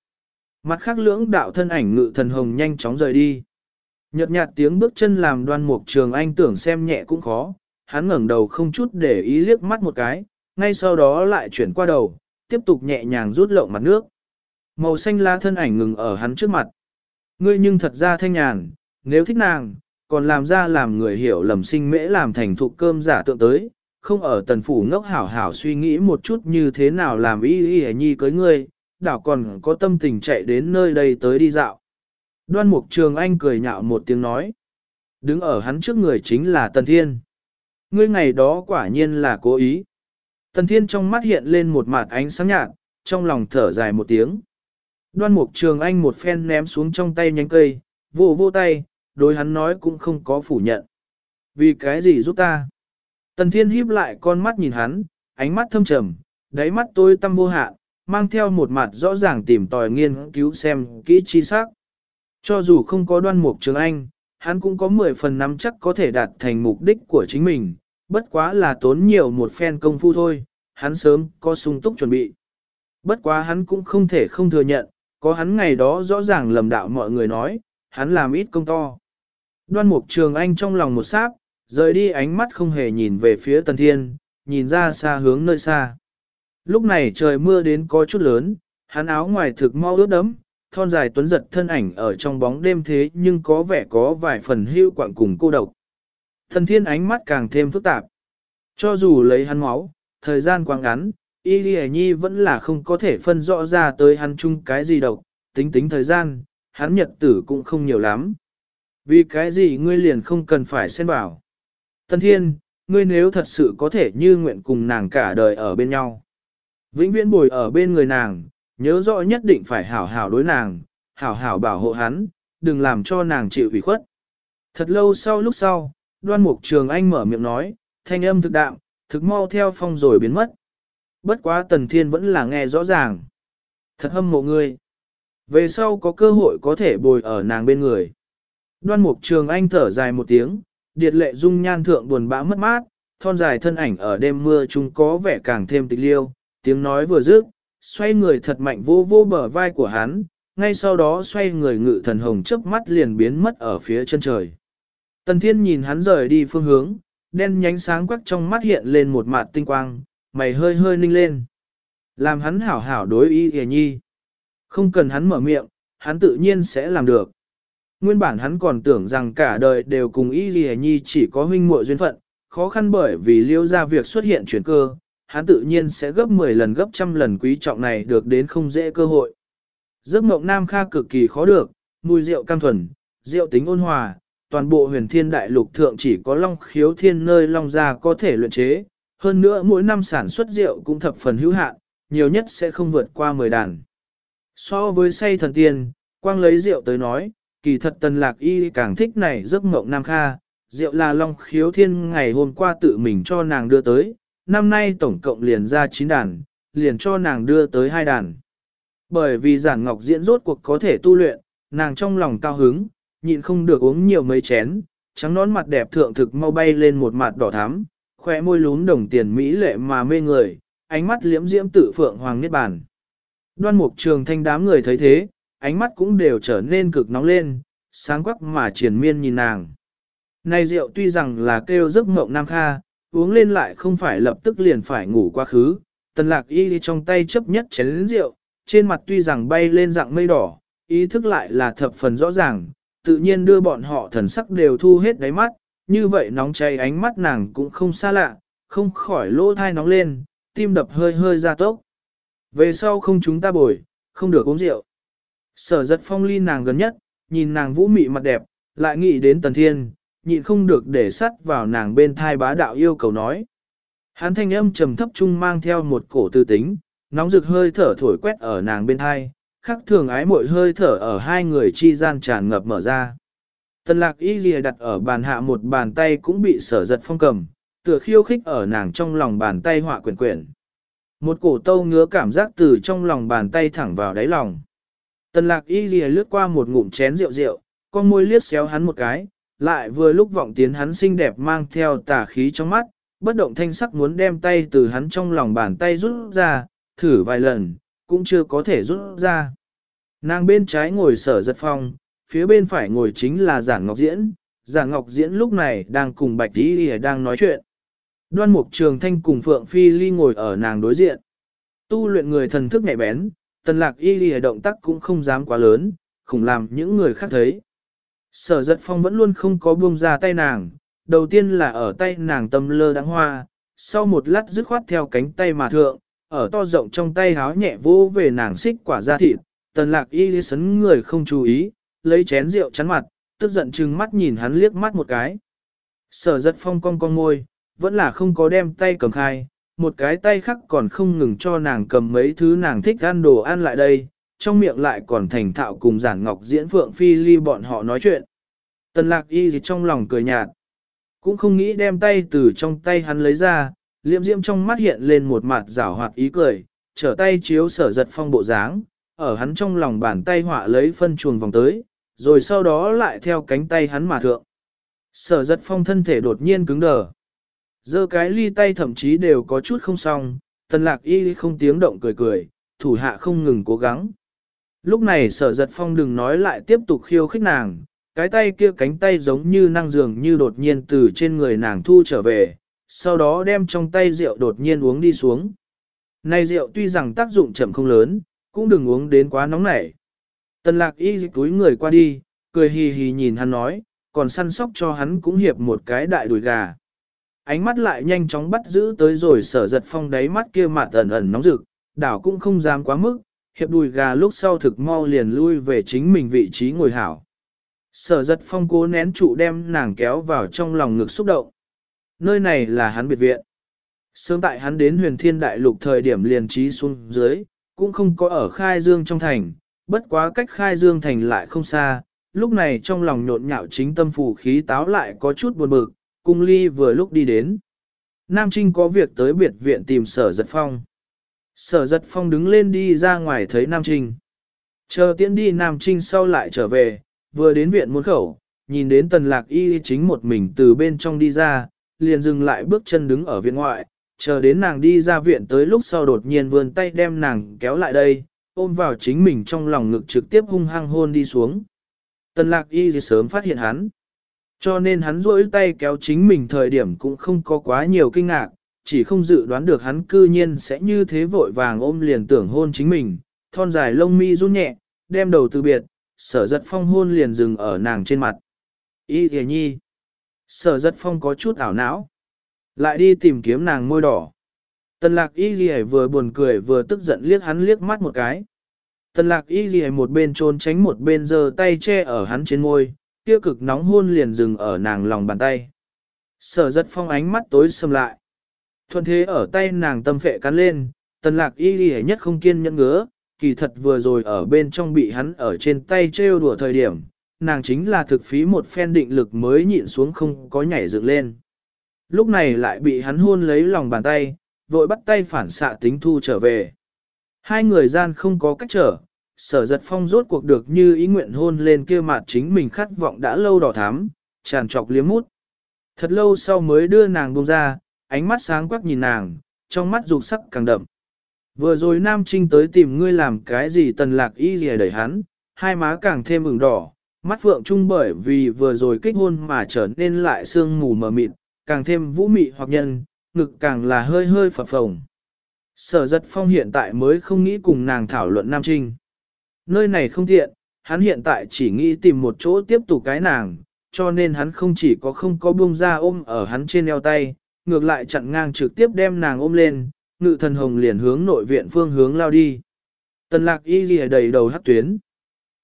A: Mặt khác lưỡng đạo thân ảnh ngự thần hồng nhanh chóng rời đi. Nhật nhạt tiếng bước chân làm đoan mục trường anh tưởng xem nhẹ cũng khó, hắn ngẩng đầu không chút để ý liếc mắt một cái, ngay sau đó lại chuyển qua đầu, tiếp tục nhẹ nhàng rút lộng mặt nước. Màu xanh lá thân ảnh ngừng ở hắn trước mặt. Ngươi nhưng thật ra thanh nhàn, nếu thích nàng, còn làm ra làm người hiểu lầm sinh mễ làm thành thụ cơm giả tượng tới, không ở tần phủ ngốc hảo hảo suy nghĩ một chút như thế nào làm ý ý nhi cưới ngươi, đảo còn có tâm tình chạy đến nơi đây tới đi dạo. Đoan mục trường anh cười nhạo một tiếng nói. Đứng ở hắn trước người chính là Tần Thiên. Ngươi ngày đó quả nhiên là cố ý. Tần Thiên trong mắt hiện lên một mặt ánh sáng nhạt, trong lòng thở dài một tiếng. Đoan mục trường anh một phen ném xuống trong tay nhánh cây, vô vô tay, đối hắn nói cũng không có phủ nhận. Vì cái gì giúp ta? Tần Thiên híp lại con mắt nhìn hắn, ánh mắt thâm trầm, đáy mắt tôi tâm vô hạn, mang theo một mặt rõ ràng tìm tòi nghiên cứu xem kỹ chi sắc. Cho dù không có đoan mục trường anh, hắn cũng có 10 phần nắm chắc có thể đạt thành mục đích của chính mình, bất quá là tốn nhiều một phen công phu thôi, hắn sớm có sung túc chuẩn bị. Bất quá hắn cũng không thể không thừa nhận, có hắn ngày đó rõ ràng lầm đạo mọi người nói, hắn làm ít công to. Đoan mục trường anh trong lòng một sáp, rời đi ánh mắt không hề nhìn về phía tần thiên, nhìn ra xa hướng nơi xa. Lúc này trời mưa đến có chút lớn, hắn áo ngoài thực mau ướt đấm, thon dài tuấn giật thân ảnh ở trong bóng đêm thế nhưng có vẻ có vài phần hưu quạng cùng cô độc. Thần thiên ánh mắt càng thêm phức tạp. Cho dù lấy hắn máu, thời gian quá ngắn, Y Lì Nhi vẫn là không có thể phân rõ ra tới hắn chung cái gì độc, tính tính thời gian, hắn nhật tử cũng không nhiều lắm. Vì cái gì ngươi liền không cần phải xen bảo. Tân thiên, ngươi nếu thật sự có thể như nguyện cùng nàng cả đời ở bên nhau. Vĩnh viễn bồi ở bên người nàng, nhớ rõ nhất định phải hảo hảo đối nàng, hảo hảo bảo hộ hắn, đừng làm cho nàng chịu ủy khuất. Thật lâu sau lúc sau, đoan mục trường anh mở miệng nói, thanh âm thực đạm, thực mau theo phong rồi biến mất. Bất quá tần thiên vẫn là nghe rõ ràng. Thật hâm mộ ngươi. Về sau có cơ hội có thể bồi ở nàng bên người. Đoan mục trường anh thở dài một tiếng, điệt lệ dung nhan thượng buồn bã mất mát, thon dài thân ảnh ở đêm mưa chúng có vẻ càng thêm tịch liêu, tiếng nói vừa dứt, xoay người thật mạnh vô vô bờ vai của hắn, ngay sau đó xoay người ngự thần hồng chớp mắt liền biến mất ở phía chân trời. Tần thiên nhìn hắn rời đi phương hướng, đen nhánh sáng quắc trong mắt hiện lên một mạt tinh quang, mày hơi hơi ninh lên. Làm hắn hảo hảo đối y hề nhi. Không cần hắn mở miệng, hắn tự nhiên sẽ làm được. Nguyên bản hắn còn tưởng rằng cả đời đều cùng y hề nhi chỉ có huynh muội duyên phận, khó khăn bởi vì liêu ra việc xuất hiện chuyển cơ, hắn tự nhiên sẽ gấp 10 lần gấp trăm lần quý trọng này được đến không dễ cơ hội. Giấc mộng nam kha cực kỳ khó được, mùi rượu cam thuần, rượu tính ôn hòa, toàn bộ huyền thiên đại lục thượng chỉ có long khiếu thiên nơi long gia có thể luyện chế, hơn nữa mỗi năm sản xuất rượu cũng thập phần hữu hạn, nhiều nhất sẽ không vượt qua 10 đàn. So với say thần tiên, quang lấy rượu tới nói, kỳ thật tần lạc y càng thích này giấc mộng nam kha, rượu là long khiếu thiên ngày hôm qua tự mình cho nàng đưa tới, năm nay tổng cộng liền ra 9 đàn, liền cho nàng đưa tới hai đàn. Bởi vì giản ngọc diễn rốt cuộc có thể tu luyện, nàng trong lòng cao hứng, nhịn không được uống nhiều mấy chén, trắng nón mặt đẹp thượng thực mau bay lên một mặt đỏ thắm, khỏe môi lún đồng tiền mỹ lệ mà mê người, ánh mắt liễm diễm tự phượng hoàng niết bàn. Đoan mục trường thanh đám người thấy thế, ánh mắt cũng đều trở nên cực nóng lên, sáng quắc mà triển miên nhìn nàng. Này rượu tuy rằng là kêu giấc mộng nam kha, uống lên lại không phải lập tức liền phải ngủ quá khứ, tần lạc y đi trong tay chấp nhất chén rượu, trên mặt tuy rằng bay lên dạng mây đỏ, ý thức lại là thập phần rõ ràng, tự nhiên đưa bọn họ thần sắc đều thu hết đáy mắt, như vậy nóng cháy ánh mắt nàng cũng không xa lạ, không khỏi lỗ thai nóng lên, tim đập hơi hơi ra tốc. Về sau không chúng ta bồi, không được uống rượu. Sở giật phong ly nàng gần nhất, nhìn nàng vũ mị mặt đẹp, lại nghĩ đến tần thiên, nhịn không được để sắt vào nàng bên thai bá đạo yêu cầu nói. Hắn thanh âm trầm thấp trung mang theo một cổ tư tính, nóng rực hơi thở thổi quét ở nàng bên thai, khắc thường ái mội hơi thở ở hai người chi gian tràn ngập mở ra. Tần lạc y lìa đặt ở bàn hạ một bàn tay cũng bị sở giật phong cầm, tựa khiêu khích ở nàng trong lòng bàn tay họa quyển quyển. Một cổ tâu ngứa cảm giác từ trong lòng bàn tay thẳng vào đáy lòng. Tần lạc y lìa lướt qua một ngụm chén rượu rượu, con môi liếc xéo hắn một cái, lại vừa lúc vọng tiến hắn xinh đẹp mang theo tà khí trong mắt, bất động thanh sắc muốn đem tay từ hắn trong lòng bàn tay rút ra, thử vài lần, cũng chưa có thể rút ra. Nàng bên trái ngồi sở giật phong, phía bên phải ngồi chính là giản ngọc diễn, giản ngọc diễn lúc này đang cùng bạch tí lìa đang nói chuyện. Đoan mục trường thanh cùng Phượng Phi Ly ngồi ở nàng đối diện. Tu luyện người thần thức nhạy bén, tần lạc y lìa động tác cũng không dám quá lớn, khủng làm những người khác thấy. Sở giật phong vẫn luôn không có buông ra tay nàng, đầu tiên là ở tay nàng tâm lơ đáng hoa, sau một lát dứt khoát theo cánh tay mà thượng, ở to rộng trong tay háo nhẹ vô về nàng xích quả ra thịt, tần lạc y sấn người không chú ý, lấy chén rượu chắn mặt, tức giận chừng mắt nhìn hắn liếc mắt một cái. Sở giật phong cong cong môi, vẫn là không có đem tay cầm khai, một cái tay khác còn không ngừng cho nàng cầm mấy thứ nàng thích ăn đồ ăn lại đây, trong miệng lại còn thành thạo cùng giản ngọc diễn phượng phi ly bọn họ nói chuyện. Tần lạc y gì trong lòng cười nhạt, cũng không nghĩ đem tay từ trong tay hắn lấy ra, liệm diễm trong mắt hiện lên một mặt rảo hoạt ý cười, trở tay chiếu sở giật phong bộ dáng, ở hắn trong lòng bàn tay họa lấy phân chuồng vòng tới, rồi sau đó lại theo cánh tay hắn mà thượng. Sở giật phong thân thể đột nhiên cứng đờ. dơ cái ly tay thậm chí đều có chút không xong, tần lạc y không tiếng động cười cười, thủ hạ không ngừng cố gắng. Lúc này sở giật phong đừng nói lại tiếp tục khiêu khích nàng, cái tay kia cánh tay giống như năng dường như đột nhiên từ trên người nàng thu trở về, sau đó đem trong tay rượu đột nhiên uống đi xuống. Này rượu tuy rằng tác dụng chậm không lớn, cũng đừng uống đến quá nóng nảy. Tần lạc y dịch túi người qua đi, cười hì hì nhìn hắn nói, còn săn sóc cho hắn cũng hiệp một cái đại đùi gà. Ánh mắt lại nhanh chóng bắt giữ tới rồi sở giật phong đáy mắt kia mặt ẩn ẩn nóng rực, đảo cũng không dám quá mức, hiệp đùi gà lúc sau thực mau liền lui về chính mình vị trí ngồi hảo. Sở giật phong cố nén trụ đem nàng kéo vào trong lòng ngực xúc động. Nơi này là hắn biệt viện. Sớm tại hắn đến huyền thiên đại lục thời điểm liền trí xuống dưới, cũng không có ở khai dương trong thành, bất quá cách khai dương thành lại không xa, lúc này trong lòng nhộn nhạo chính tâm phủ khí táo lại có chút buồn bực, cung ly vừa lúc đi đến. Nam Trinh có việc tới biệt viện tìm sở giật phong. Sở giật phong đứng lên đi ra ngoài thấy Nam Trinh. Chờ tiễn đi Nam Trinh sau lại trở về, vừa đến viện muôn khẩu, nhìn đến tần lạc y chính một mình từ bên trong đi ra, liền dừng lại bước chân đứng ở viện ngoại, chờ đến nàng đi ra viện tới lúc sau đột nhiên vươn tay đem nàng kéo lại đây, ôm vào chính mình trong lòng ngực trực tiếp hung hăng hôn đi xuống. Tần lạc y sớm phát hiện hắn. Cho nên hắn rỗi tay kéo chính mình thời điểm cũng không có quá nhiều kinh ngạc, chỉ không dự đoán được hắn cư nhiên sẽ như thế vội vàng ôm liền tưởng hôn chính mình, thon dài lông mi run nhẹ, đem đầu từ biệt, sở giật phong hôn liền dừng ở nàng trên mặt. Ý thề nhi. Sở giật phong có chút ảo não. Lại đi tìm kiếm nàng môi đỏ. Tần lạc y ghi vừa buồn cười vừa tức giận liếc hắn liếc mắt một cái. Tần lạc y ghi một bên trốn tránh một bên giơ tay che ở hắn trên môi, kia cực nóng hôn liền dừng ở nàng lòng bàn tay. Sở giật phong ánh mắt tối sầm lại. Thuận thế ở tay nàng tâm phệ cắn lên, tần lạc y ghi nhất không kiên nhẫn ngứa, kỳ thật vừa rồi ở bên trong bị hắn ở trên tay trêu đùa thời điểm, nàng chính là thực phí một phen định lực mới nhịn xuống không có nhảy dựng lên. Lúc này lại bị hắn hôn lấy lòng bàn tay, vội bắt tay phản xạ tính thu trở về. Hai người gian không có cách trở, sở giật phong rốt cuộc được như ý nguyện hôn lên kia mặt chính mình khát vọng đã lâu đỏ thắm, tràn trọc liếm mút. Thật lâu sau mới đưa nàng buông ra, ánh mắt sáng quắc nhìn nàng, trong mắt dục sắc càng đậm. Vừa rồi Nam Trinh tới tìm ngươi làm cái gì tần lạc y gì đẩy hắn, hai má càng thêm ửng đỏ, mắt phượng trung bởi vì vừa rồi kích hôn mà trở nên lại sương mù mờ mịt, càng thêm vũ mị hoặc nhân, ngực càng là hơi hơi phập phồng. Sở giật phong hiện tại mới không nghĩ cùng nàng thảo luận Nam Trinh. Nơi này không tiện, hắn hiện tại chỉ nghĩ tìm một chỗ tiếp tục cái nàng, cho nên hắn không chỉ có không có buông ra ôm ở hắn trên eo tay, ngược lại chặn ngang trực tiếp đem nàng ôm lên, ngự thần hồng liền hướng nội viện phương hướng lao đi. Tần lạc y ghi đầy đầu hắc tuyến.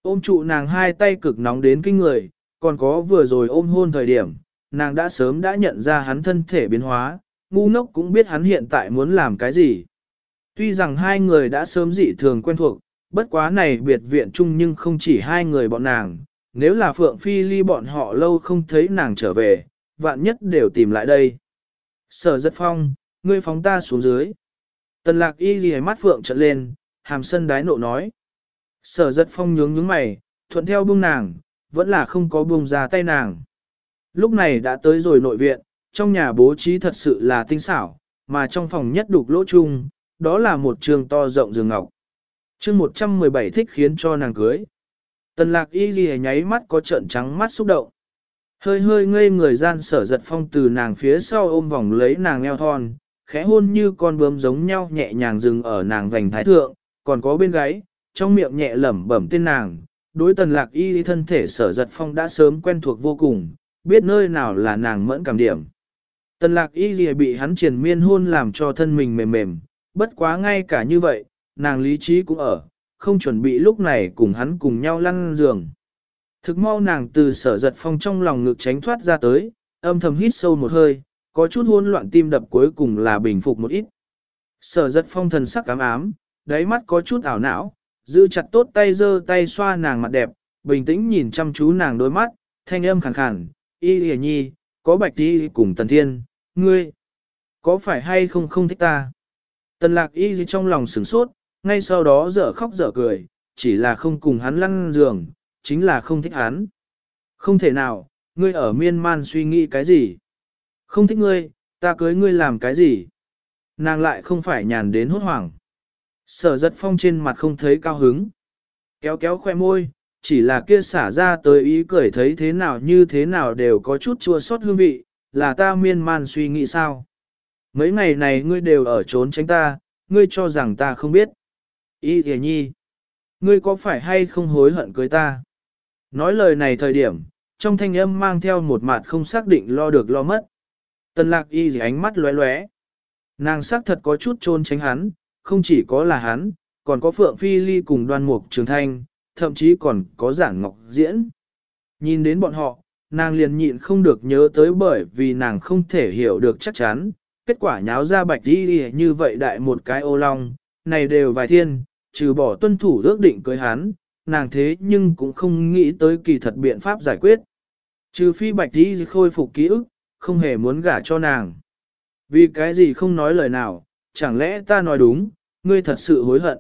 A: Ôm trụ nàng hai tay cực nóng đến kinh người, còn có vừa rồi ôm hôn thời điểm, nàng đã sớm đã nhận ra hắn thân thể biến hóa, ngu ngốc cũng biết hắn hiện tại muốn làm cái gì. Tuy rằng hai người đã sớm dị thường quen thuộc, bất quá này biệt viện chung nhưng không chỉ hai người bọn nàng, nếu là Phượng Phi ly bọn họ lâu không thấy nàng trở về, vạn nhất đều tìm lại đây. Sở giật phong, ngươi phóng ta xuống dưới. Tần lạc y ghi mắt Phượng trận lên, hàm sân đái nộ nói. Sở giật phong nhướng nhướng mày, thuận theo buông nàng, vẫn là không có buông ra tay nàng. Lúc này đã tới rồi nội viện, trong nhà bố trí thật sự là tinh xảo, mà trong phòng nhất đục lỗ chung, đó là một trường to rộng giường ngọc. chương 117 thích khiến cho nàng cưới. Tần lạc y ghi nháy mắt có trận trắng mắt xúc động. Hơi hơi ngây người gian sở giật phong từ nàng phía sau ôm vòng lấy nàng eo thon, khẽ hôn như con bướm giống nhau nhẹ nhàng dừng ở nàng vành thái thượng, còn có bên gáy, trong miệng nhẹ lẩm bẩm tên nàng. Đối tần lạc y thân thể sở giật phong đã sớm quen thuộc vô cùng, biết nơi nào là nàng mẫn cảm điểm. Tần lạc y gì bị hắn triền miên hôn làm cho thân mình mềm mềm, bất quá ngay cả như vậy, nàng lý trí cũng ở, không chuẩn bị lúc này cùng hắn cùng nhau lăn giường. Thực mau nàng từ sở giật phong trong lòng ngực tránh thoát ra tới, âm thầm hít sâu một hơi, có chút hôn loạn tim đập cuối cùng là bình phục một ít. Sở giật phong thần sắc ám ám, đáy mắt có chút ảo não, giữ chặt tốt tay giơ tay xoa nàng mặt đẹp, bình tĩnh nhìn chăm chú nàng đôi mắt, thanh âm khàn khàn, y hề nhi, có bạch đi cùng tần thiên, ngươi, có phải hay không không thích ta? Tần lạc y trong lòng sửng sốt, ngay sau đó dở khóc dở cười, chỉ là không cùng hắn lăn giường, chính là không thích hắn. Không thể nào, ngươi ở miên man suy nghĩ cái gì? Không thích ngươi, ta cưới ngươi làm cái gì? Nàng lại không phải nhàn đến hốt hoảng. Sở giật phong trên mặt không thấy cao hứng. Kéo kéo khoe môi, chỉ là kia xả ra tới ý cười thấy thế nào như thế nào đều có chút chua xót hương vị, là ta miên man suy nghĩ sao. Mấy ngày này ngươi đều ở trốn tránh ta, ngươi cho rằng ta không biết. Ý thề nhi, ngươi có phải hay không hối hận cưới ta? Nói lời này thời điểm, trong thanh âm mang theo một mặt không xác định lo được lo mất. Tần lạc y gì ánh mắt lóe lóe. Nàng sắc thật có chút trôn tránh hắn, không chỉ có là hắn, còn có Phượng Phi Ly cùng đoan mục trường thanh, thậm chí còn có giảng ngọc diễn. Nhìn đến bọn họ, nàng liền nhịn không được nhớ tới bởi vì nàng không thể hiểu được chắc chắn, kết quả nháo ra bạch đi như vậy đại một cái ô long, này đều vài thiên, trừ bỏ tuân thủ ước định cưới hắn, nàng thế nhưng cũng không nghĩ tới kỳ thật biện pháp giải quyết. Trừ phi bạch đi khôi phục ký ức, không hề muốn gả cho nàng. Vì cái gì không nói lời nào, chẳng lẽ ta nói đúng, ngươi thật sự hối hận.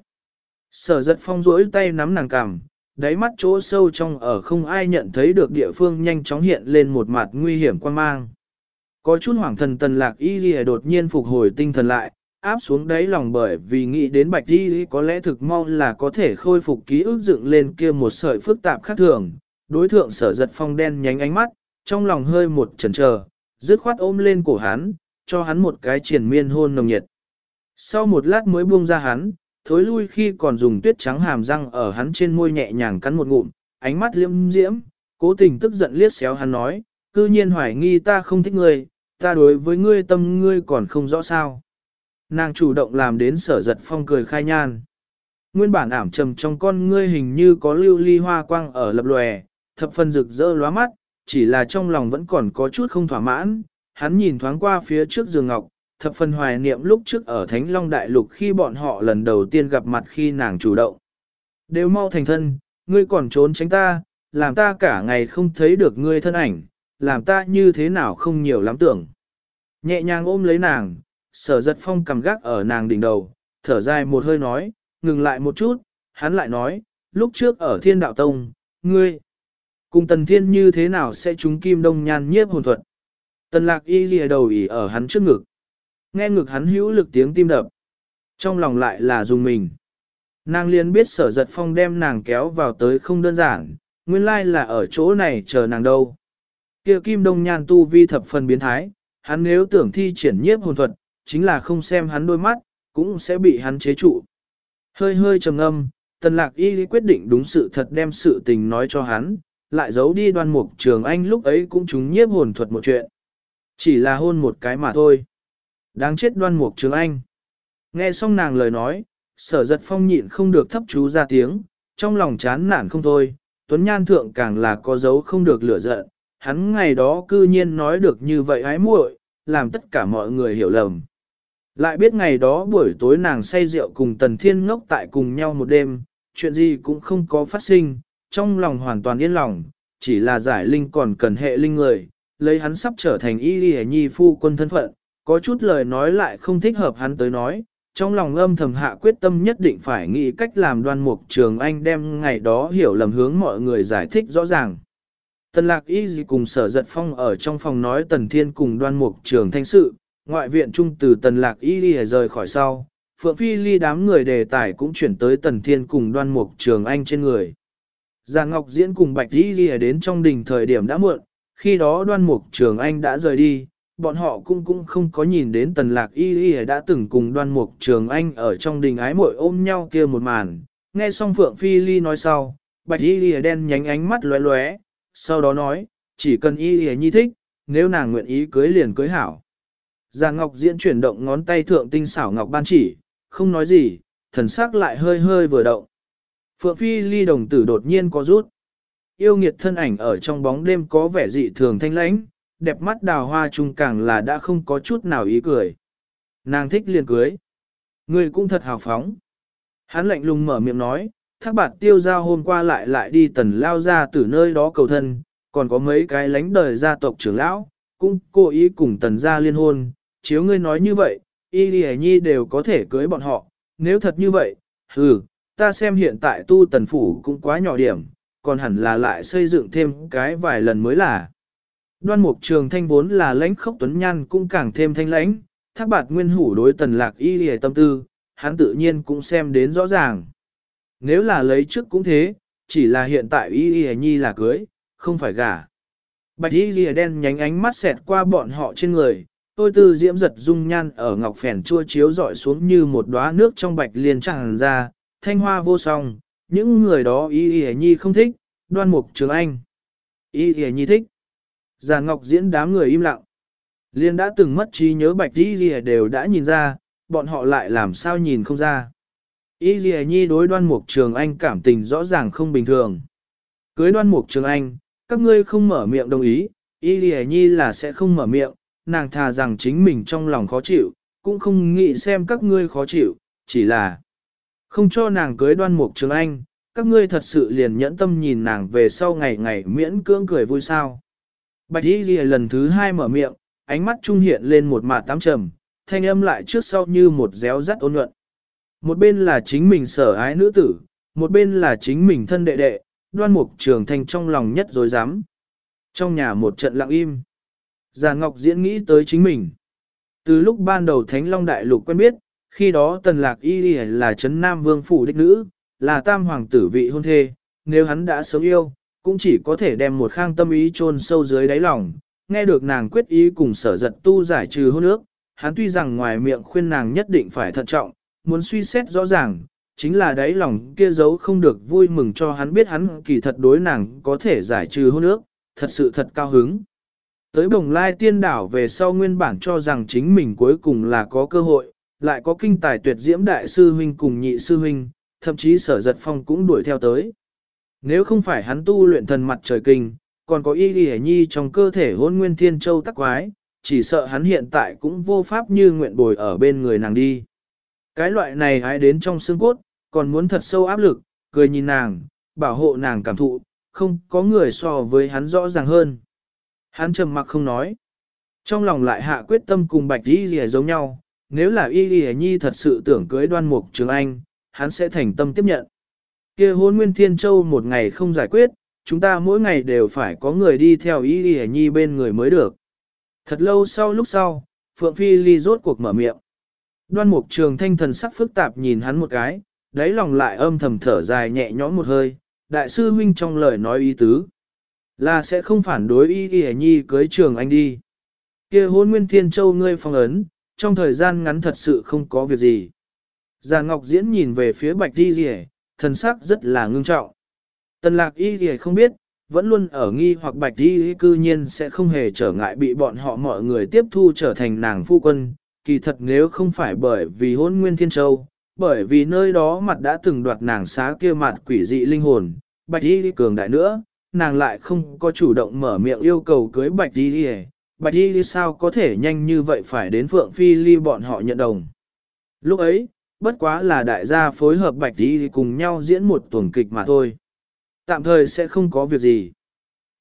A: Sở giật phong rỗi tay nắm nàng cằm, đáy mắt chỗ sâu trong ở không ai nhận thấy được địa phương nhanh chóng hiện lên một mặt nguy hiểm quan mang. Có chút hoảng thần tần lạc y ghi đột nhiên phục hồi tinh thần lại, áp xuống đáy lòng bởi vì nghĩ đến bạch y có lẽ thực mau là có thể khôi phục ký ức dựng lên kia một sợi phức tạp khác thường. Đối thượng sở giật phong đen nhánh ánh mắt, trong lòng hơi một chần chờ, dứt khoát ôm lên cổ hắn, cho hắn một cái triển miên hôn nồng nhiệt. Sau một lát mới buông ra hắn, thối lui khi còn dùng tuyết trắng hàm răng ở hắn trên môi nhẹ nhàng cắn một ngụm, ánh mắt liễm diễm, cố tình tức giận liếc xéo hắn nói, cư nhiên hoài nghi ta không thích ngươi, ta đối với ngươi tâm ngươi còn không rõ sao. Nàng chủ động làm đến sở giật phong cười khai nhan. Nguyên bản ảm trầm trong con ngươi hình như có lưu ly hoa quang ở lập lòe, thập phần rực rỡ lóa mắt, chỉ là trong lòng vẫn còn có chút không thỏa mãn. Hắn nhìn thoáng qua phía trước giường ngọc, thập phần hoài niệm lúc trước ở Thánh Long Đại Lục khi bọn họ lần đầu tiên gặp mặt khi nàng chủ động. Đều mau thành thân, ngươi còn trốn tránh ta, làm ta cả ngày không thấy được ngươi thân ảnh, làm ta như thế nào không nhiều lắm tưởng. Nhẹ nhàng ôm lấy nàng, sở giật phong cầm gác ở nàng đỉnh đầu, thở dài một hơi nói, ngừng lại một chút, hắn lại nói, lúc trước ở thiên đạo tông, ngươi, cùng tần thiên như thế nào sẽ trúng kim đông nhan nhiếp hồn thuật. Tần lạc y lìa đầu ỉ ở hắn trước ngực. Nghe ngực hắn hữu lực tiếng tim đập. Trong lòng lại là dùng mình. Nàng liền biết sở giật phong đem nàng kéo vào tới không đơn giản, nguyên lai là ở chỗ này chờ nàng đâu. Kia kim đông nhan tu vi thập phần biến thái, hắn nếu tưởng thi triển nhiếp hồn thuật, chính là không xem hắn đôi mắt, cũng sẽ bị hắn chế trụ. Hơi hơi trầm âm, tần lạc y quyết định đúng sự thật đem sự tình nói cho hắn, lại giấu đi đoan mục trường anh lúc ấy cũng chúng nhiếp hồn thuật một chuyện. Chỉ là hôn một cái mà thôi. Đáng chết đoan mục trường anh. Nghe xong nàng lời nói, sở giật phong nhịn không được thấp chú ra tiếng, trong lòng chán nản không thôi, tuấn nhan thượng càng là có dấu không được lửa giận, hắn ngày đó cư nhiên nói được như vậy ái muội, làm tất cả mọi người hiểu lầm. Lại biết ngày đó buổi tối nàng say rượu cùng Tần Thiên ngốc tại cùng nhau một đêm, chuyện gì cũng không có phát sinh, trong lòng hoàn toàn yên lòng, chỉ là giải linh còn cần hệ linh người, lấy hắn sắp trở thành y y nhi phu quân thân phận, có chút lời nói lại không thích hợp hắn tới nói, trong lòng âm thầm hạ quyết tâm nhất định phải nghĩ cách làm đoan mục trường anh đem ngày đó hiểu lầm hướng mọi người giải thích rõ ràng. Tần lạc y gì cùng sở giật phong ở trong phòng nói tần thiên cùng đoan mục trường thanh sự, ngoại viện trung từ tần lạc y đi rời khỏi sau, phượng phi ly đám người đề tài cũng chuyển tới tần thiên cùng đoan mục trường anh trên người. Già Ngọc Diễn cùng Bạch Y Ghi đến trong đình thời điểm đã muộn, khi đó đoan mục trường anh đã rời đi, bọn họ cũng cũng không có nhìn đến tần lạc Y Ghi đã từng cùng đoan mục trường anh ở trong đình ái mội ôm nhau kia một màn. Nghe xong Phượng Phi Ly nói sau, Bạch Y Ghi đen nhánh ánh mắt lóe lóe, sau đó nói, chỉ cần Y Ghi nhi thích, nếu nàng nguyện ý cưới liền cưới hảo. Già Ngọc Diễn chuyển động ngón tay thượng tinh xảo Ngọc ban chỉ, không nói gì, thần sắc lại hơi hơi vừa động. Phượng Phi ly đồng tử đột nhiên có rút. Yêu nghiệt thân ảnh ở trong bóng đêm có vẻ dị thường thanh lãnh, đẹp mắt đào hoa trung càng là đã không có chút nào ý cười. Nàng thích liền cưới. Người cũng thật hào phóng. Hắn lạnh lùng mở miệng nói, thác bạt tiêu giao hôm qua lại lại đi tần lao ra từ nơi đó cầu thân, còn có mấy cái lánh đời gia tộc trưởng lão, cũng cố ý cùng tần gia liên hôn, chiếu ngươi nói như vậy, y lì nhi đều có thể cưới bọn họ, nếu thật như vậy, hừ, ta xem hiện tại tu tần phủ cũng quá nhỏ điểm, còn hẳn là lại xây dựng thêm cái vài lần mới là. Đoan mục trường thanh vốn là lãnh khốc tuấn nhan cũng càng thêm thanh lãnh, thác bạt nguyên hủ đối tần lạc y lì tâm tư, hắn tự nhiên cũng xem đến rõ ràng. Nếu là lấy trước cũng thế, chỉ là hiện tại y lì nhi là cưới, không phải gả. Bạch y lìa đen nhánh ánh mắt xẹt qua bọn họ trên người, tôi tư diễm giật dung nhan ở ngọc phèn chua chiếu dọi xuống như một đóa nước trong bạch liền tràn ra, thanh hoa vô song, những người đó y y nhi không thích, đoan mục trường anh. Y y nhi thích. Già ngọc diễn đám người im lặng. Liên đã từng mất trí nhớ bạch y y đều đã nhìn ra, bọn họ lại làm sao nhìn không ra. Y y nhi đối đoan mục trường anh cảm tình rõ ràng không bình thường. Cưới đoan mục trường anh, các ngươi không mở miệng đồng ý, y y nhi là sẽ không mở miệng, nàng thà rằng chính mình trong lòng khó chịu, cũng không nghĩ xem các ngươi khó chịu, chỉ là không cho nàng cưới đoan mục trường anh, các ngươi thật sự liền nhẫn tâm nhìn nàng về sau ngày ngày miễn cưỡng cười vui sao. Bạch y ghi lần thứ hai mở miệng, ánh mắt trung hiện lên một mạt tám trầm, thanh âm lại trước sau như một réo rắt ôn nhuận. Một bên là chính mình sở ái nữ tử, một bên là chính mình thân đệ đệ, đoan mục trường thanh trong lòng nhất dối dám. Trong nhà một trận lặng im. Già Ngọc diễn nghĩ tới chính mình. Từ lúc ban đầu Thánh Long Đại Lục quen biết, khi đó Tần Lạc Y là Trấn Nam Vương Phủ đích nữ, là tam hoàng tử vị hôn thê, nếu hắn đã sớm yêu, cũng chỉ có thể đem một khang tâm ý chôn sâu dưới đáy lòng, nghe được nàng quyết ý cùng sở giật tu giải trừ hôn ước, hắn tuy rằng ngoài miệng khuyên nàng nhất định phải thận trọng, muốn suy xét rõ ràng, chính là đáy lòng kia giấu không được vui mừng cho hắn biết hắn kỳ thật đối nàng có thể giải trừ hôn ước, thật sự thật cao hứng. Tới bồng lai tiên đảo về sau nguyên bản cho rằng chính mình cuối cùng là có cơ hội, lại có kinh tài tuyệt diễm đại sư huynh cùng nhị sư huynh, thậm chí sở giật phong cũng đuổi theo tới. Nếu không phải hắn tu luyện thần mặt trời kinh, còn có y ghi nhi trong cơ thể hôn nguyên thiên châu tắc quái, chỉ sợ hắn hiện tại cũng vô pháp như nguyện bồi ở bên người nàng đi. Cái loại này hãy đến trong xương cốt, còn muốn thật sâu áp lực, cười nhìn nàng, bảo hộ nàng cảm thụ, không có người so với hắn rõ ràng hơn. Hắn trầm mặc không nói. Trong lòng lại hạ quyết tâm cùng bạch y lìa giống nhau, nếu là y lìa nhi thật sự tưởng cưới đoan mục trường anh, hắn sẽ thành tâm tiếp nhận. kia hôn nguyên thiên châu một ngày không giải quyết, chúng ta mỗi ngày đều phải có người đi theo y lìa nhi bên người mới được. Thật lâu sau lúc sau, Phượng Phi Ly rốt cuộc mở miệng. Đoan mục trường thanh thần sắc phức tạp nhìn hắn một cái, đáy lòng lại âm thầm thở dài nhẹ nhõm một hơi, đại sư huynh trong lời nói ý tứ. Là sẽ không phản đối y y nhi cưới trường anh đi. kia hôn nguyên thiên châu ngươi phong ấn, trong thời gian ngắn thật sự không có việc gì. Già Ngọc Diễn nhìn về phía bạch y y thần sắc rất là ngưng trọng. Tần lạc y y không biết, vẫn luôn ở nghi hoặc bạch y cư nhiên sẽ không hề trở ngại bị bọn họ mọi người tiếp thu trở thành nàng phu quân. Kỳ thật nếu không phải bởi vì hôn nguyên thiên châu, bởi vì nơi đó mặt đã từng đoạt nàng xá kia mặt quỷ dị linh hồn, bạch y cường đại nữa, nàng lại không có chủ động mở miệng yêu cầu cưới bạch y bạch Di sao có thể nhanh như vậy phải đến phượng phi ly bọn họ nhận đồng. Lúc ấy, bất quá là đại gia phối hợp bạch y cùng nhau diễn một tuần kịch mà thôi. Tạm thời sẽ không có việc gì.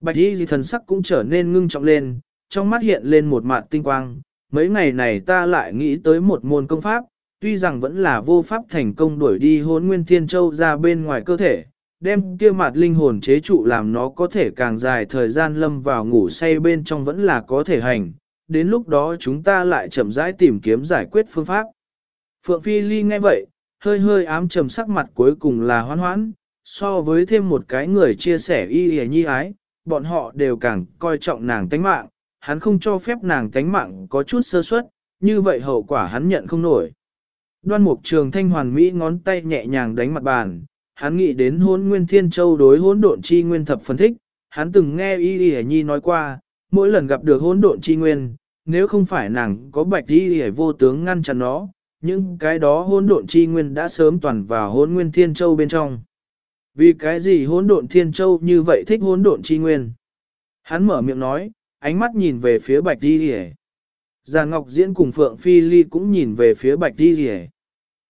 A: Bạch y thần sắc cũng trở nên ngưng trọng lên, trong mắt hiện lên một mặt tinh quang. Mấy ngày này ta lại nghĩ tới một môn công pháp, tuy rằng vẫn là vô pháp thành công đuổi đi hốn nguyên thiên châu ra bên ngoài cơ thể, đem kia mặt linh hồn chế trụ làm nó có thể càng dài thời gian lâm vào ngủ say bên trong vẫn là có thể hành, đến lúc đó chúng ta lại chậm rãi tìm kiếm giải quyết phương pháp. Phượng Phi Ly nghe vậy, hơi hơi ám trầm sắc mặt cuối cùng là hoan hoãn, so với thêm một cái người chia sẻ y y nhi ái, bọn họ đều càng coi trọng nàng tánh mạng, hắn không cho phép nàng tánh mạng có chút sơ suất, như vậy hậu quả hắn nhận không nổi. Đoan mục trường thanh hoàn Mỹ ngón tay nhẹ nhàng đánh mặt bàn, hắn nghĩ đến hôn nguyên thiên châu đối hỗn độn chi nguyên thập phân thích, hắn từng nghe y y nhi nói qua, mỗi lần gặp được hỗn độn chi nguyên, nếu không phải nàng có bạch y y vô tướng ngăn chặn nó, những cái đó hỗn độn chi nguyên đã sớm toàn vào hỗn nguyên thiên châu bên trong. Vì cái gì hỗn độn thiên châu như vậy thích hỗn độn chi nguyên? Hắn mở miệng nói, ánh mắt nhìn về phía bạch y y. Già Ngọc Diễn cùng Phượng Phi Ly cũng nhìn về phía bạch y y.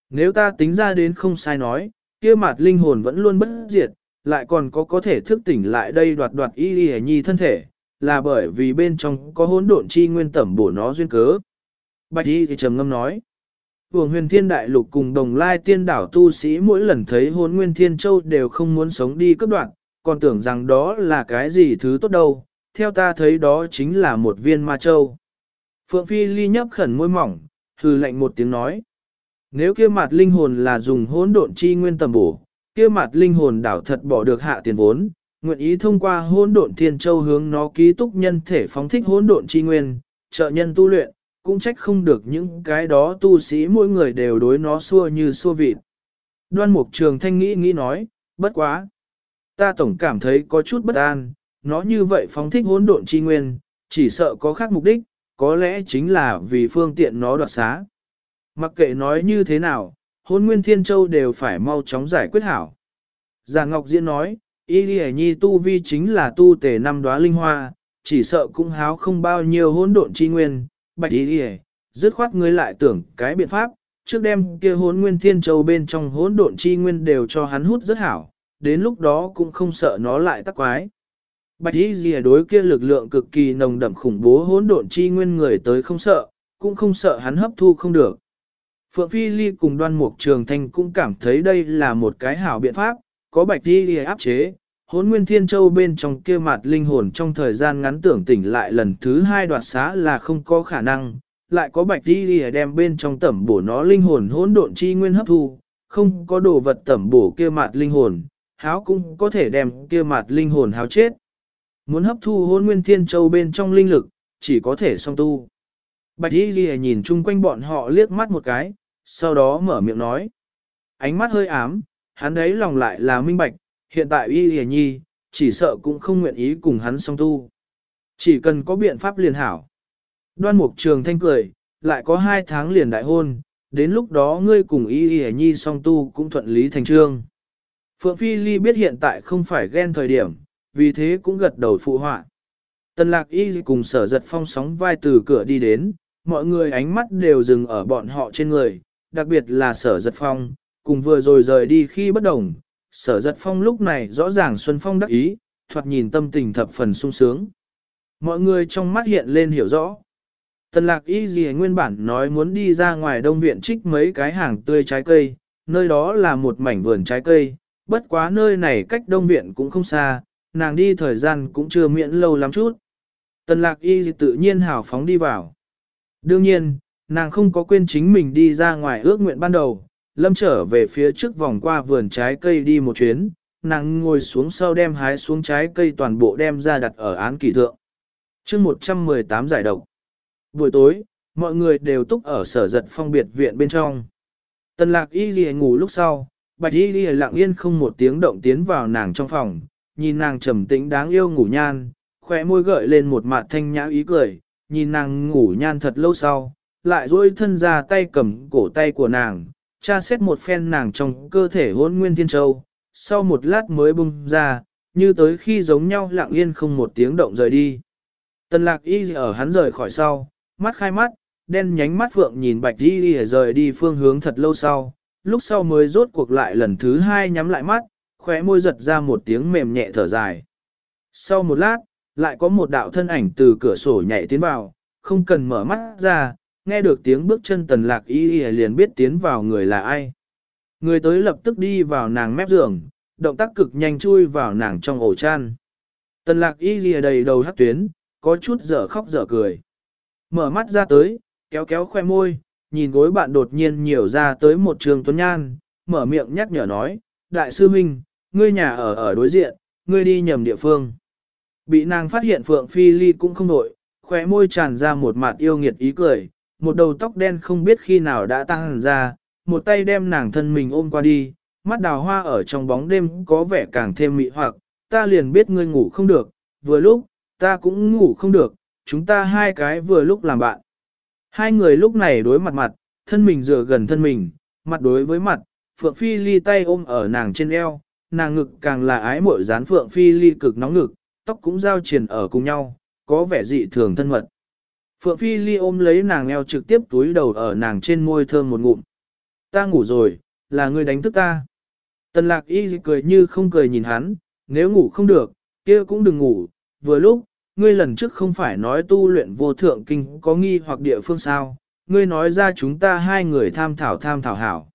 A: Nếu ta tính ra đến không sai nói, kia mặt linh hồn vẫn luôn bất diệt, lại còn có có thể thức tỉnh lại đây đoạt đoạt y y nhi thân thể, là bởi vì bên trong có hỗn độn chi nguyên tẩm bổ nó duyên cớ. Bạch y thì trầm ngâm nói, Vương huyền thiên đại lục cùng đồng lai tiên đảo tu sĩ mỗi lần thấy hôn nguyên thiên châu đều không muốn sống đi cấp đoạn, còn tưởng rằng đó là cái gì thứ tốt đâu, theo ta thấy đó chính là một viên ma châu. Phượng Phi ly nhấp khẩn môi mỏng, hừ lạnh một tiếng nói, nếu kia mặt linh hồn là dùng hỗn độn chi nguyên tầm bổ, kia mặt linh hồn đảo thật bỏ được hạ tiền vốn, nguyện ý thông qua hỗn độn thiên châu hướng nó ký túc nhân thể phóng thích hỗn độn chi nguyên, trợ nhân tu luyện, cũng trách không được những cái đó tu sĩ mỗi người đều đối nó xua như xua vịt. Đoan mục trường thanh nghĩ nghĩ nói, bất quá. Ta tổng cảm thấy có chút bất an, nó như vậy phóng thích hỗn độn chi nguyên, chỉ sợ có khác mục đích, có lẽ chính là vì phương tiện nó đoạt xá. Mặc kệ nói như thế nào, hôn nguyên thiên châu đều phải mau chóng giải quyết hảo. Già Ngọc Diễn nói, Y Lì Nhi tu vi chính là tu tề năm đóa linh hoa, chỉ sợ cũng háo không bao nhiêu hỗn độn chi nguyên, bạch Y Lì dứt khoát ngươi lại tưởng cái biện pháp, trước đêm kia hỗn nguyên thiên châu bên trong hỗn độn chi nguyên đều cho hắn hút rất hảo, đến lúc đó cũng không sợ nó lại tắc quái. Bạch Y Lì đối kia lực lượng cực kỳ nồng đậm khủng bố hỗn độn chi nguyên người tới không sợ, cũng không sợ hắn hấp thu không được. Phượng Phi Ly cùng đoan mục trường thanh cũng cảm thấy đây là một cái hảo biện pháp, có bạch đi đi áp chế, hốn nguyên thiên châu bên trong kia mặt linh hồn trong thời gian ngắn tưởng tỉnh lại lần thứ hai đoạt xá là không có khả năng, lại có bạch đi đi đem bên trong tẩm bổ nó linh hồn hỗn độn chi nguyên hấp thu, không có đồ vật tẩm bổ kia mặt linh hồn, háo cũng có thể đem kia mặt linh hồn háo chết. Muốn hấp thu hôn nguyên thiên châu bên trong linh lực, chỉ có thể song tu. Bạch Y Ghi nhìn chung quanh bọn họ liếc mắt một cái, sau đó mở miệng nói. Ánh mắt hơi ám, hắn ấy lòng lại là minh bạch, hiện tại Y Ghi Nhi, chỉ sợ cũng không nguyện ý cùng hắn song tu. Chỉ cần có biện pháp liền hảo. Đoan mục trường thanh cười, lại có hai tháng liền đại hôn, đến lúc đó ngươi cùng Y Ghi Nhi song tu cũng thuận lý thành trương. Phượng Phi Ly biết hiện tại không phải ghen thời điểm, vì thế cũng gật đầu phụ họa. Tần lạc y cùng sở giật phong sóng vai từ cửa đi đến, mọi người ánh mắt đều dừng ở bọn họ trên người, đặc biệt là sở giật phong, cùng vừa rồi rời đi khi bất đồng. Sở giật phong lúc này rõ ràng Xuân Phong đắc ý, thoạt nhìn tâm tình thập phần sung sướng. Mọi người trong mắt hiện lên hiểu rõ. Tần lạc y gì nguyên bản nói muốn đi ra ngoài đông viện trích mấy cái hàng tươi trái cây, nơi đó là một mảnh vườn trái cây, bất quá nơi này cách đông viện cũng không xa, nàng đi thời gian cũng chưa miễn lâu lắm chút. Tần lạc y tự nhiên hào phóng đi vào. Đương nhiên, nàng không có quên chính mình đi ra ngoài ước nguyện ban đầu, lâm trở về phía trước vòng qua vườn trái cây đi một chuyến, nàng ngồi xuống sau đem hái xuống trái cây toàn bộ đem ra đặt ở án kỳ thượng. chương 118 giải độc. Buổi tối, mọi người đều túc ở sở giật phong biệt viện bên trong. Tần lạc y ghi ngủ lúc sau, bạch y ghi lặng yên không một tiếng động tiến vào nàng trong phòng, nhìn nàng trầm tĩnh đáng yêu ngủ nhan, khỏe môi gợi lên một mặt thanh nhã ý cười, nhìn nàng ngủ nhan thật lâu sau, lại duỗi thân ra tay cầm cổ tay của nàng, tra xét một phen nàng trong cơ thể hôn nguyên thiên châu, sau một lát mới bung ra, như tới khi giống nhau lặng yên không một tiếng động rời đi. Tần lạc y ở hắn rời khỏi sau, mắt khai mắt, đen nhánh mắt phượng nhìn bạch y rời đi phương hướng thật lâu sau, lúc sau mới rốt cuộc lại lần thứ hai nhắm lại mắt, khóe môi giật ra một tiếng mềm nhẹ thở dài. Sau một lát, lại có một đạo thân ảnh từ cửa sổ nhảy tiến vào, không cần mở mắt ra, nghe được tiếng bước chân tần lạc y y liền biết tiến vào người là ai. Người tới lập tức đi vào nàng mép giường, động tác cực nhanh chui vào nàng trong ổ chăn. Tần lạc y y đầy đầu hát tuyến, có chút dở khóc dở cười. Mở mắt ra tới, kéo kéo khoe môi, nhìn gối bạn đột nhiên nhiều ra tới một trường tuấn nhan, mở miệng nhắc nhở nói, đại sư huynh, ngươi nhà ở ở đối diện, ngươi đi nhầm địa phương. Bị nàng phát hiện Phượng Phi Ly cũng không nổi, khóe môi tràn ra một mặt yêu nghiệt ý cười, một đầu tóc đen không biết khi nào đã tăng ra, một tay đem nàng thân mình ôm qua đi, mắt đào hoa ở trong bóng đêm có vẻ càng thêm mị hoặc, ta liền biết ngươi ngủ không được, vừa lúc, ta cũng ngủ không được, chúng ta hai cái vừa lúc làm bạn. Hai người lúc này đối mặt mặt, thân mình dựa gần thân mình, mặt đối với mặt, Phượng Phi Ly tay ôm ở nàng trên eo, nàng ngực càng là ái mội dán Phượng Phi Ly cực nóng ngực, tóc cũng giao triền ở cùng nhau, có vẻ dị thường thân mật. Phượng Phi Ly ôm lấy nàng eo trực tiếp túi đầu ở nàng trên môi thơm một ngụm. Ta ngủ rồi, là ngươi đánh thức ta. Tần lạc y cười như không cười nhìn hắn, nếu ngủ không được, kia cũng đừng ngủ, vừa lúc, ngươi lần trước không phải nói tu luyện vô thượng kinh có nghi hoặc địa phương sao, ngươi nói ra chúng ta hai người tham thảo tham thảo hảo.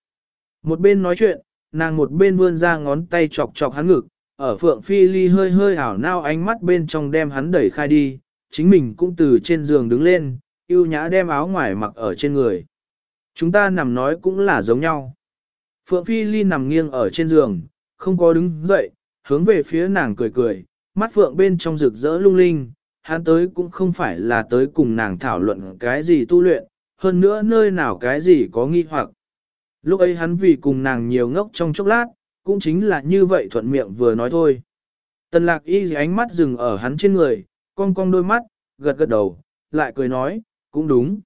A: Một bên nói chuyện, nàng một bên vươn ra ngón tay chọc chọc hắn ngực, ở Phượng Phi Ly hơi hơi ảo nao ánh mắt bên trong đem hắn đẩy khai đi, chính mình cũng từ trên giường đứng lên, yêu nhã đem áo ngoài mặc ở trên người. Chúng ta nằm nói cũng là giống nhau. Phượng Phi Ly nằm nghiêng ở trên giường, không có đứng dậy, hướng về phía nàng cười cười, mắt Phượng bên trong rực rỡ lung linh, hắn tới cũng không phải là tới cùng nàng thảo luận cái gì tu luyện, hơn nữa nơi nào cái gì có nghi hoặc. Lúc ấy hắn vì cùng nàng nhiều ngốc trong chốc lát, cũng chính là như vậy thuận miệng vừa nói thôi. Tần lạc y ánh mắt dừng ở hắn trên người, cong cong đôi mắt, gật gật đầu, lại cười nói, cũng đúng.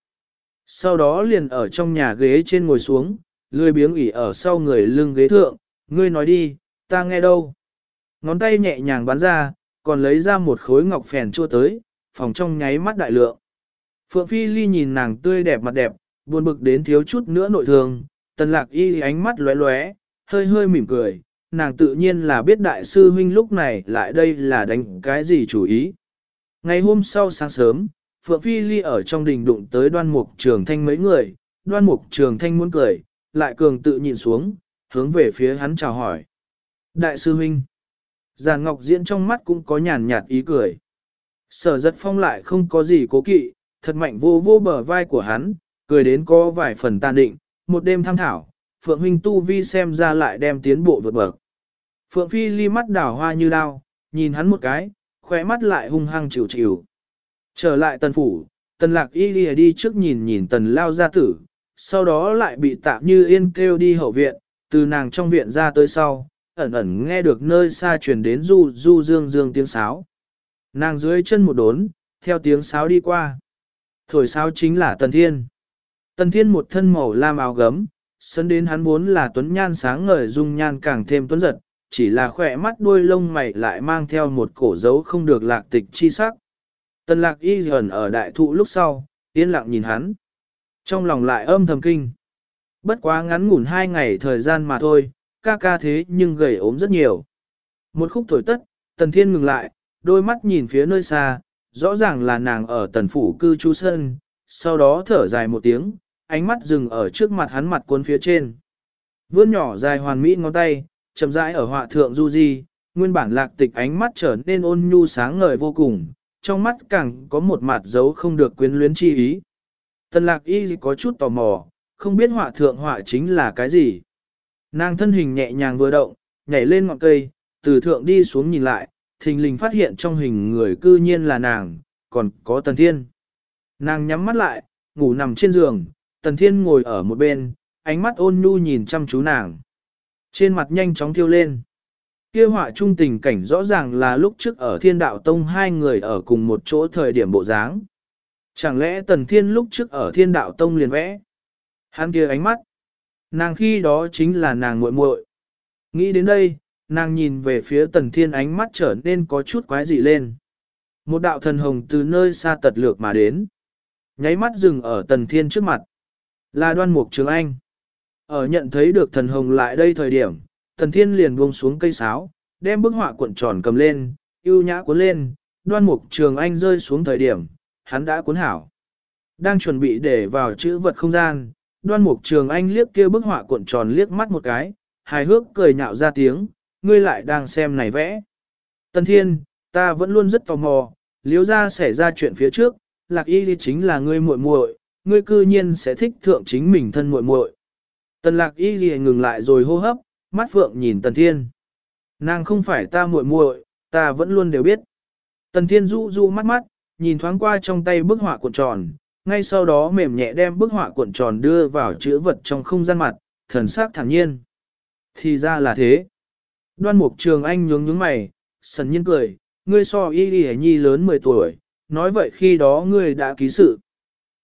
A: Sau đó liền ở trong nhà ghế trên ngồi xuống, lười biếng ủy ở sau người lưng ghế thượng, ngươi nói đi, ta nghe đâu. Ngón tay nhẹ nhàng bắn ra, còn lấy ra một khối ngọc phèn chua tới, phòng trong nháy mắt đại lượng. Phượng Phi Ly nhìn nàng tươi đẹp mặt đẹp, buồn bực đến thiếu chút nữa nội thương, tần lạc y ánh mắt lóe lóe, hơi hơi mỉm cười, nàng tự nhiên là biết đại sư huynh lúc này lại đây là đánh cái gì chủ ý. Ngày hôm sau sáng sớm, Phượng Phi Ly ở trong đình đụng tới đoan mục trường thanh mấy người, đoan mục trường thanh muốn cười, lại cường tự nhìn xuống, hướng về phía hắn chào hỏi. Đại sư huynh, giàn ngọc diễn trong mắt cũng có nhàn nhạt ý cười. Sở giật phong lại không có gì cố kỵ, thật mạnh vô vô bờ vai của hắn, cười đến có vài phần tàn định, một đêm tham thảo, Phượng huynh tu vi xem ra lại đem tiến bộ vượt bậc. Phượng Phi ly mắt đảo hoa như đao, nhìn hắn một cái, khóe mắt lại hung hăng chịu chịu. Trở lại tần phủ, tần lạc y đi, đi trước nhìn nhìn tần lao gia tử, sau đó lại bị tạm như yên kêu đi hậu viện, từ nàng trong viện ra tới sau, ẩn ẩn nghe được nơi xa truyền đến du du dương dương tiếng sáo. Nàng dưới chân một đốn, theo tiếng sáo đi qua. Thổi sáo chính là Tần Thiên. Tần Thiên một thân màu lam áo gấm, sân đến hắn vốn là tuấn nhan sáng ngời dung nhan càng thêm tuấn giật, chỉ là khỏe mắt đuôi lông mày lại mang theo một cổ dấu không được lạc tịch chi sắc. Tần lạc y ẩn ở đại thụ lúc sau, yên lặng nhìn hắn. Trong lòng lại âm thầm kinh. Bất quá ngắn ngủn hai ngày thời gian mà thôi, ca ca thế nhưng gầy ốm rất nhiều. Một khúc thổi tất, tần thiên ngừng lại, đôi mắt nhìn phía nơi xa, rõ ràng là nàng ở tần phủ cư trú sân, sau đó thở dài một tiếng, ánh mắt dừng ở trước mặt hắn mặt cuốn phía trên. Vươn nhỏ dài hoàn mỹ ngón tay, chậm rãi ở họa thượng du di, nguyên bản lạc tịch ánh mắt trở nên ôn nhu sáng ngời vô cùng, trong mắt càng có một mặt dấu không được quyến luyến chi ý. Tần lạc y có chút tò mò, không biết họa thượng họa chính là cái gì. Nàng thân hình nhẹ nhàng vừa động, nhảy lên ngọn cây, từ thượng đi xuống nhìn lại, thình lình phát hiện trong hình người cư nhiên là nàng, còn có Tần Thiên. Nàng nhắm mắt lại, ngủ nằm trên giường, Tần Thiên ngồi ở một bên, ánh mắt ôn nhu nhìn chăm chú nàng. Trên mặt nhanh chóng thiêu lên. Kia họa trung tình cảnh rõ ràng là lúc trước ở thiên đạo tông hai người ở cùng một chỗ thời điểm bộ dáng. Chẳng lẽ Tần Thiên lúc trước ở thiên đạo tông liền vẽ? Hắn kia ánh mắt. Nàng khi đó chính là nàng muội muội. Nghĩ đến đây, nàng nhìn về phía tần thiên ánh mắt trở nên có chút quái dị lên. Một đạo thần hồng từ nơi xa tật lược mà đến. Nháy mắt dừng ở tần thiên trước mặt. Là đoan mục trường anh. Ở nhận thấy được thần hồng lại đây thời điểm, thần thiên liền buông xuống cây sáo, đem bức họa cuộn tròn cầm lên, yêu nhã cuốn lên, đoan mục trường anh rơi xuống thời điểm, hắn đã cuốn hảo. Đang chuẩn bị để vào chữ vật không gian, đoan mục trường anh liếc kia bức họa cuộn tròn liếc mắt một cái, hài hước cười nhạo ra tiếng, ngươi lại đang xem này vẽ. Tân thiên, ta vẫn luôn rất tò mò, liếu ra xảy ra chuyện phía trước, lạc y chính là ngươi muội muội, ngươi cư nhiên sẽ thích thượng chính mình thân muội muội. Tần lạc y gì ngừng lại rồi hô hấp, mắt phượng nhìn tần thiên. Nàng không phải ta muội muội, ta vẫn luôn đều biết. Tần thiên du du mắt mắt, nhìn thoáng qua trong tay bức họa cuộn tròn, ngay sau đó mềm nhẹ đem bức họa cuộn tròn đưa vào chữ vật trong không gian mặt, thần sắc thản nhiên. Thì ra là thế. Đoan mục trường anh nhướng nhướng mày, sần nhiên cười, ngươi so y đi nhi lớn 10 tuổi, nói vậy khi đó ngươi đã ký sự.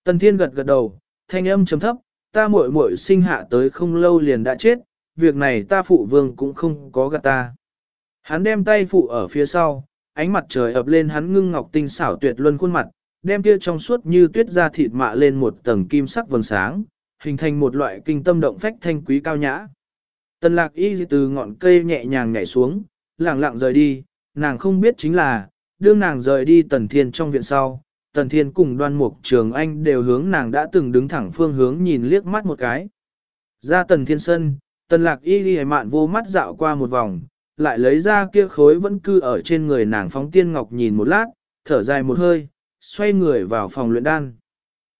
A: Tần thiên gật gật đầu, thanh âm chấm thấp, ta muội muội sinh hạ tới không lâu liền đã chết, việc này ta phụ vương cũng không có gạt ta. Hắn đem tay phụ ở phía sau, ánh mặt trời ập lên hắn ngưng ngọc tinh xảo tuyệt luân khuôn mặt, đem kia trong suốt như tuyết ra thịt mạ lên một tầng kim sắc vầng sáng, hình thành một loại kinh tâm động phách thanh quý cao nhã. Tần lạc y từ ngọn cây nhẹ nhàng nhảy xuống, lặng lặng rời đi, nàng không biết chính là, đương nàng rời đi tần thiên trong viện sau, tần thiên cùng đoan mục trường anh đều hướng nàng đã từng đứng thẳng phương hướng nhìn liếc mắt một cái. Ra tần thiên sân, tần lạc y ghi mạn vô mắt dạo qua một vòng, lại lấy ra kia khối vẫn cư ở trên người nàng phóng tiên ngọc nhìn một lát, thở dài một hơi, xoay người vào phòng luyện đan.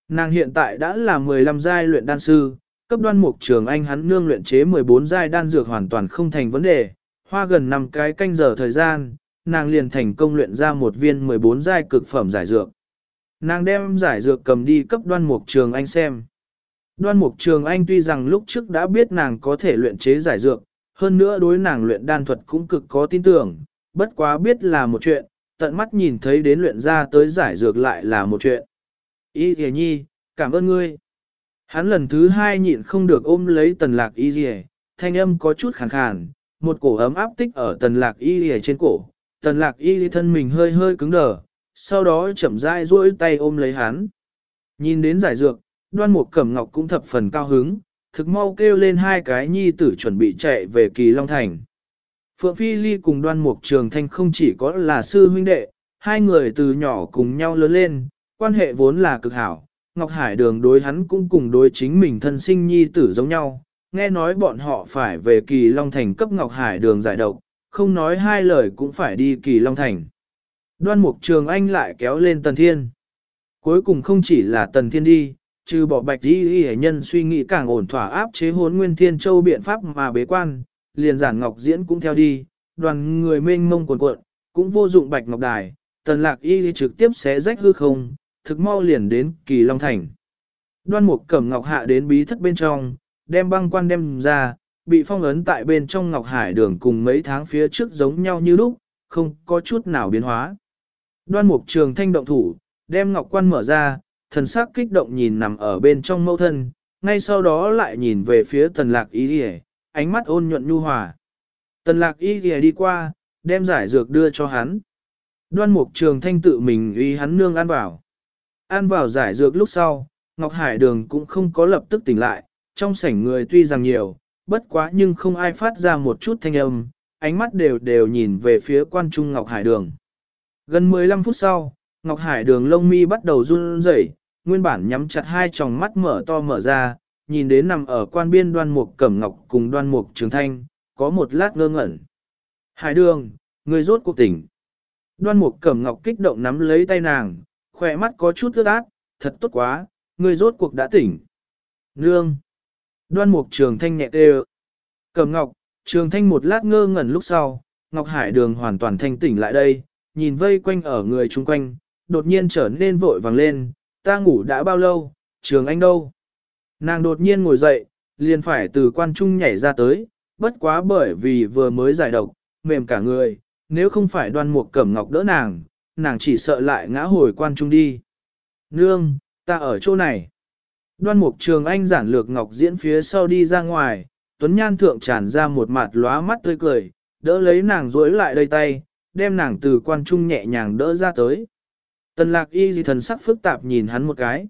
A: Nàng hiện tại đã là 15 giai luyện đan sư, cấp đoan mục trường anh hắn nương luyện chế 14 giai đan dược hoàn toàn không thành vấn đề, hoa gần 5 cái canh giờ thời gian, nàng liền thành công luyện ra một viên 14 giai cực phẩm giải dược. Nàng đem giải dược cầm đi cấp đoan mục trường anh xem. Đoan mục trường anh tuy rằng lúc trước đã biết nàng có thể luyện chế giải dược, hơn nữa đối nàng luyện đan thuật cũng cực có tin tưởng, bất quá biết là một chuyện, tận mắt nhìn thấy đến luyện ra tới giải dược lại là một chuyện. Y thề nhi, cảm ơn ngươi. Hắn lần thứ hai nhịn không được ôm lấy tần lạc y thề, thanh âm có chút khàn khàn, một cổ ấm áp tích ở tần lạc y thề trên cổ. Tần lạc y thân mình hơi hơi cứng đờ, sau đó chậm rãi duỗi tay ôm lấy hắn. Nhìn đến giải dược, đoan mục cẩm ngọc cũng thập phần cao hứng, thực mau kêu lên hai cái nhi tử chuẩn bị chạy về kỳ Long Thành. Phượng Phi Ly cùng đoan mục trường thanh không chỉ có là sư huynh đệ, hai người từ nhỏ cùng nhau lớn lên, quan hệ vốn là cực hảo. Ngọc Hải đường đối hắn cũng cùng đối chính mình thân sinh nhi tử giống nhau, nghe nói bọn họ phải về kỳ Long Thành cấp Ngọc Hải đường giải độc, không nói hai lời cũng phải đi kỳ Long Thành. Đoan mục trường anh lại kéo lên Tần Thiên. Cuối cùng không chỉ là Tần Thiên đi, trừ bỏ bạch đi y nhân suy nghĩ càng ổn thỏa áp chế hốn nguyên thiên châu biện pháp mà bế quan, liền giản ngọc diễn cũng theo đi, đoàn người mênh mông cuộn cuộn, cũng vô dụng bạch ngọc đài, tần lạc y trực tiếp xé rách hư không, thực mau liền đến kỳ Long Thành. Đoan mục cẩm ngọc hạ đến bí thất bên trong, đem băng quan đem ra, bị phong ấn tại bên trong ngọc hải đường cùng mấy tháng phía trước giống nhau như lúc, không có chút nào biến hóa. Đoan mục trường thanh động thủ, đem ngọc quan mở ra, thần sắc kích động nhìn nằm ở bên trong mâu thân, ngay sau đó lại nhìn về phía tần lạc y đi ánh mắt ôn nhuận nhu hòa. Tần lạc y đi đi qua, đem giải dược đưa cho hắn. Đoan mục trường thanh tự mình uy hắn nương ăn vào. Ăn vào giải dược lúc sau, Ngọc Hải Đường cũng không có lập tức tỉnh lại, trong sảnh người tuy rằng nhiều, bất quá nhưng không ai phát ra một chút thanh âm, ánh mắt đều đều nhìn về phía quan trung Ngọc Hải Đường. Gần 15 phút sau, Ngọc Hải Đường lông mi bắt đầu run rẩy, nguyên bản nhắm chặt hai tròng mắt mở to mở ra, nhìn đến nằm ở quan biên đoan mục cẩm ngọc cùng đoan mục trường thanh, có một lát ngơ ngẩn. Hải đường, người rốt cuộc tỉnh. Đoan mục cẩm ngọc kích động nắm lấy tay nàng, khỏe mắt có chút ướt át, thật tốt quá, người rốt cuộc đã tỉnh. Nương. Đoan mục trường thanh nhẹ tê Cẩm ngọc, trường thanh một lát ngơ ngẩn lúc sau, ngọc hải đường hoàn toàn thanh tỉnh lại đây, nhìn vây quanh ở người chung quanh, đột nhiên trở nên vội vàng lên, ta ngủ đã bao lâu, trường anh đâu? Nàng đột nhiên ngồi dậy, liền phải từ quan trung nhảy ra tới, bất quá bởi vì vừa mới giải độc, mềm cả người, nếu không phải đoan mục cẩm ngọc đỡ nàng, nàng chỉ sợ lại ngã hồi quan trung đi. Nương, ta ở chỗ này. Đoan mục trường anh giản lược ngọc diễn phía sau đi ra ngoài, tuấn nhan thượng tràn ra một mặt lóa mắt tươi cười, đỡ lấy nàng rối lại đây tay, đem nàng từ quan trung nhẹ nhàng đỡ ra tới. Tần lạc y gì thần sắc phức tạp nhìn hắn một cái.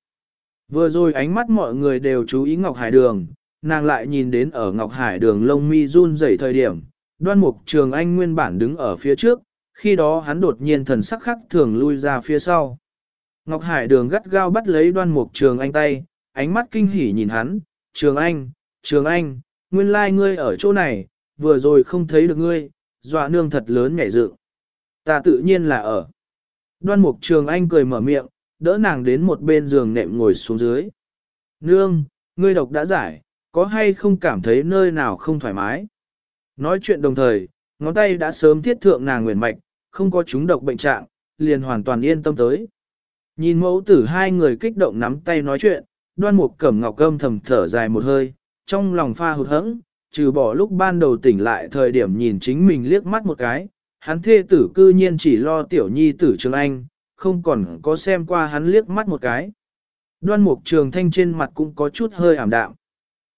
A: Vừa rồi ánh mắt mọi người đều chú ý Ngọc Hải Đường, nàng lại nhìn đến ở Ngọc Hải Đường lông mi run rẩy thời điểm, đoan mục trường anh nguyên bản đứng ở phía trước, khi đó hắn đột nhiên thần sắc khắc thường lui ra phía sau. Ngọc Hải Đường gắt gao bắt lấy đoan mục trường anh tay, ánh mắt kinh hỉ nhìn hắn, trường anh, trường anh, nguyên lai like ngươi ở chỗ này, vừa rồi không thấy được ngươi, dọa nương thật lớn nhảy dựng. Ta tự nhiên là ở. Đoan mục trường anh cười mở miệng, đỡ nàng đến một bên giường nệm ngồi xuống dưới. Nương, ngươi độc đã giải, có hay không cảm thấy nơi nào không thoải mái? Nói chuyện đồng thời, ngón tay đã sớm thiết thượng nàng nguyện mạch, không có chúng độc bệnh trạng, liền hoàn toàn yên tâm tới. Nhìn mẫu tử hai người kích động nắm tay nói chuyện, đoan mục cẩm ngọc cơm thầm thở dài một hơi, trong lòng pha hụt hẫng, trừ bỏ lúc ban đầu tỉnh lại thời điểm nhìn chính mình liếc mắt một cái, hắn thê tử cư nhiên chỉ lo tiểu nhi tử Trường Anh, không còn có xem qua hắn liếc mắt một cái. Đoan mục trường thanh trên mặt cũng có chút hơi ảm đạm.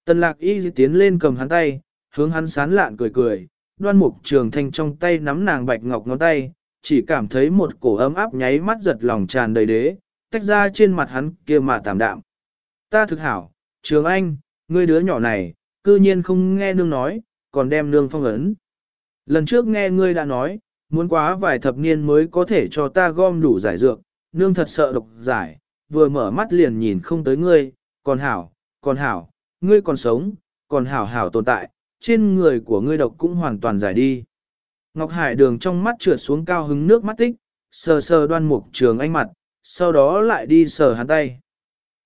A: Tần lạc y tiến lên cầm hắn tay, hướng hắn sán lạn cười cười, đoan mục trường thanh trong tay nắm nàng bạch ngọc ngón tay, chỉ cảm thấy một cổ ấm áp nháy mắt giật lòng tràn đầy đế, tách ra trên mặt hắn kia mà tạm đạm. Ta thực hảo, trường anh, ngươi đứa nhỏ này, cư nhiên không nghe nương nói, còn đem nương phong ấn. Lần trước nghe ngươi đã nói, muốn quá vài thập niên mới có thể cho ta gom đủ giải dược, nương thật sợ độc giải, vừa mở mắt liền nhìn không tới ngươi, còn hảo, còn hảo, ngươi còn sống, còn hảo hảo tồn tại, trên người của ngươi độc cũng hoàn toàn giải đi. Ngọc Hải đường trong mắt trượt xuống cao hứng nước mắt tích, sờ sờ đoan mục trường anh mặt, sau đó lại đi sờ hắn tay.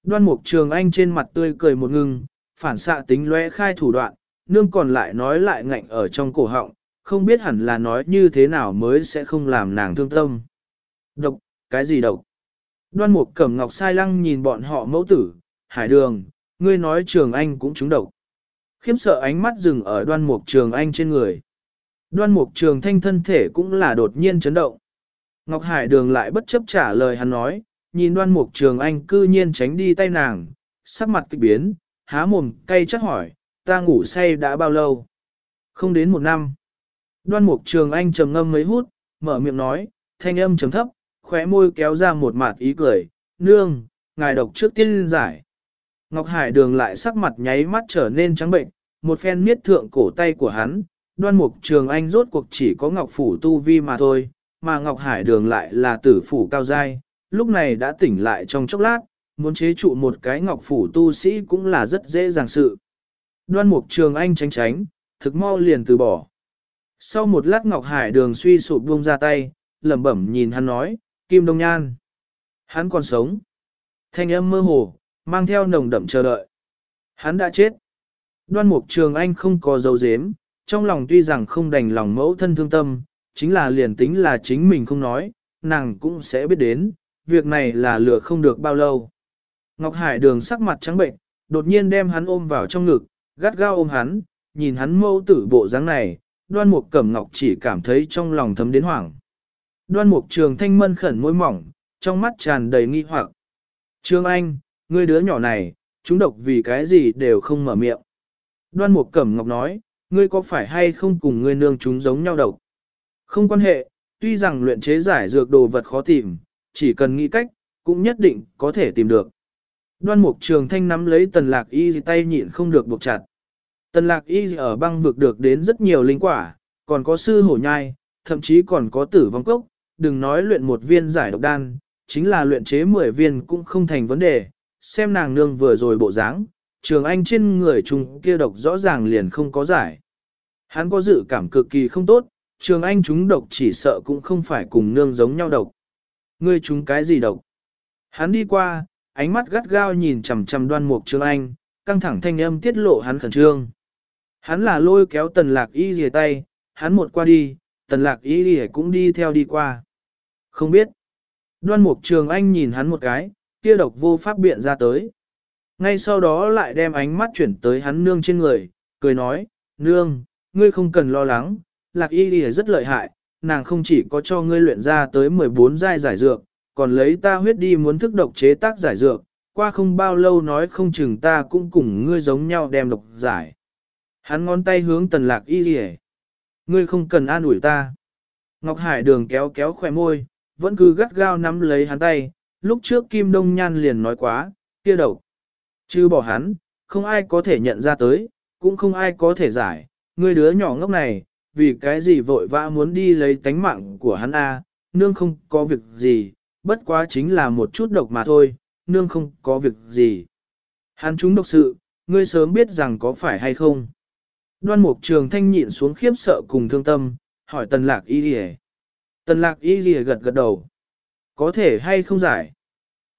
A: Đoan mục trường anh trên mặt tươi cười một ngừng, phản xạ tính lóe khai thủ đoạn, nương còn lại nói lại ngạnh ở trong cổ họng, không biết hẳn là nói như thế nào mới sẽ không làm nàng thương tâm. Độc, cái gì độc? Đoan mục cẩm ngọc sai lăng nhìn bọn họ mẫu tử, hải đường, ngươi nói trường anh cũng trúng độc. Khiếm sợ ánh mắt dừng ở đoan mục trường anh trên người. Đoan mục trường thanh thân thể cũng là đột nhiên chấn động. Ngọc Hải đường lại bất chấp trả lời hắn nói, nhìn đoan mục trường anh cư nhiên tránh đi tay nàng, sắc mặt kịch biến, há mồm cay chắc hỏi, ta ngủ say đã bao lâu? Không đến một năm. Đoan mục trường anh trầm ngâm mấy hút, mở miệng nói, thanh âm trầm thấp, khóe môi kéo ra một mạt ý cười, nương, ngài độc trước tiên giải. Ngọc Hải đường lại sắc mặt nháy mắt trở nên trắng bệnh, một phen miết thượng cổ tay của hắn, đoan mục trường anh rốt cuộc chỉ có Ngọc Phủ tu vi mà thôi, mà Ngọc Hải đường lại là tử phủ cao giai, lúc này đã tỉnh lại trong chốc lát, muốn chế trụ một cái Ngọc Phủ tu sĩ cũng là rất dễ dàng sự. Đoan mục trường anh tránh tránh, thực mau liền từ bỏ. Sau một lát Ngọc Hải đường suy sụp buông ra tay, lẩm bẩm nhìn hắn nói, Kim Đông Nhan. Hắn còn sống. Thanh âm mơ hồ, mang theo nồng đậm chờ đợi. Hắn đã chết. Đoan mục trường anh không có dấu dếm, trong lòng tuy rằng không đành lòng mẫu thân thương tâm, chính là liền tính là chính mình không nói, nàng cũng sẽ biết đến, việc này là lừa không được bao lâu. Ngọc Hải đường sắc mặt trắng bệnh, đột nhiên đem hắn ôm vào trong ngực, gắt gao ôm hắn, nhìn hắn mâu tử bộ dáng này, đoan mục cẩm ngọc chỉ cảm thấy trong lòng thấm đến hoảng. Đoan mục trường thanh mân khẩn môi mỏng, trong mắt tràn đầy nghi hoặc. Trương Anh, ngươi đứa nhỏ này, chúng độc vì cái gì đều không mở miệng. Đoan mục cẩm ngọc nói, ngươi có phải hay không cùng ngươi nương chúng giống nhau độc? Không quan hệ, tuy rằng luyện chế giải dược đồ vật khó tìm, chỉ cần nghĩ cách, cũng nhất định có thể tìm được. Đoan mục trường thanh nắm lấy tần lạc y tay nhịn không được buộc chặt. Tần lạc y ở băng vực được đến rất nhiều linh quả, còn có sư hổ nhai, thậm chí còn có tử vong cốc, đừng nói luyện một viên giải độc đan, chính là luyện chế 10 viên cũng không thành vấn đề, xem nàng nương vừa rồi bộ dáng, trường anh trên người trùng kia độc rõ ràng liền không có giải. Hắn có dự cảm cực kỳ không tốt, trường anh chúng độc chỉ sợ cũng không phải cùng nương giống nhau độc. Ngươi chúng cái gì độc? Hắn đi qua, ánh mắt gắt gao nhìn chằm chằm đoan mục trường anh, căng thẳng thanh âm tiết lộ hắn khẩn trương. Hắn là lôi kéo tần lạc y rìa tay, hắn một qua đi, tần lạc y rìa cũng đi theo đi qua. Không biết. Đoan mục trường anh nhìn hắn một cái, kia độc vô pháp biện ra tới. Ngay sau đó lại đem ánh mắt chuyển tới hắn nương trên người, cười nói, nương, ngươi không cần lo lắng, lạc y rìa rất lợi hại, nàng không chỉ có cho ngươi luyện ra tới 14 giai giải dược, còn lấy ta huyết đi muốn thức độc chế tác giải dược, qua không bao lâu nói không chừng ta cũng cùng ngươi giống nhau đem độc giải. Hắn ngón tay hướng tần lạc y rìa. Ngươi không cần an ủi ta. Ngọc Hải đường kéo kéo khỏe môi, vẫn cứ gắt gao nắm lấy hắn tay, lúc trước Kim Đông Nhan liền nói quá, kia độc. Chứ bỏ hắn, không ai có thể nhận ra tới, cũng không ai có thể giải, ngươi đứa nhỏ ngốc này, vì cái gì vội vã muốn đi lấy tánh mạng của hắn a nương không có việc gì, bất quá chính là một chút độc mà thôi, nương không có việc gì. Hắn chúng độc sự, ngươi sớm biết rằng có phải hay không. Đoan mục trường thanh nhịn xuống khiếp sợ cùng thương tâm, hỏi tần lạc y lìa. Tần lạc y lìa gật gật đầu. Có thể hay không giải?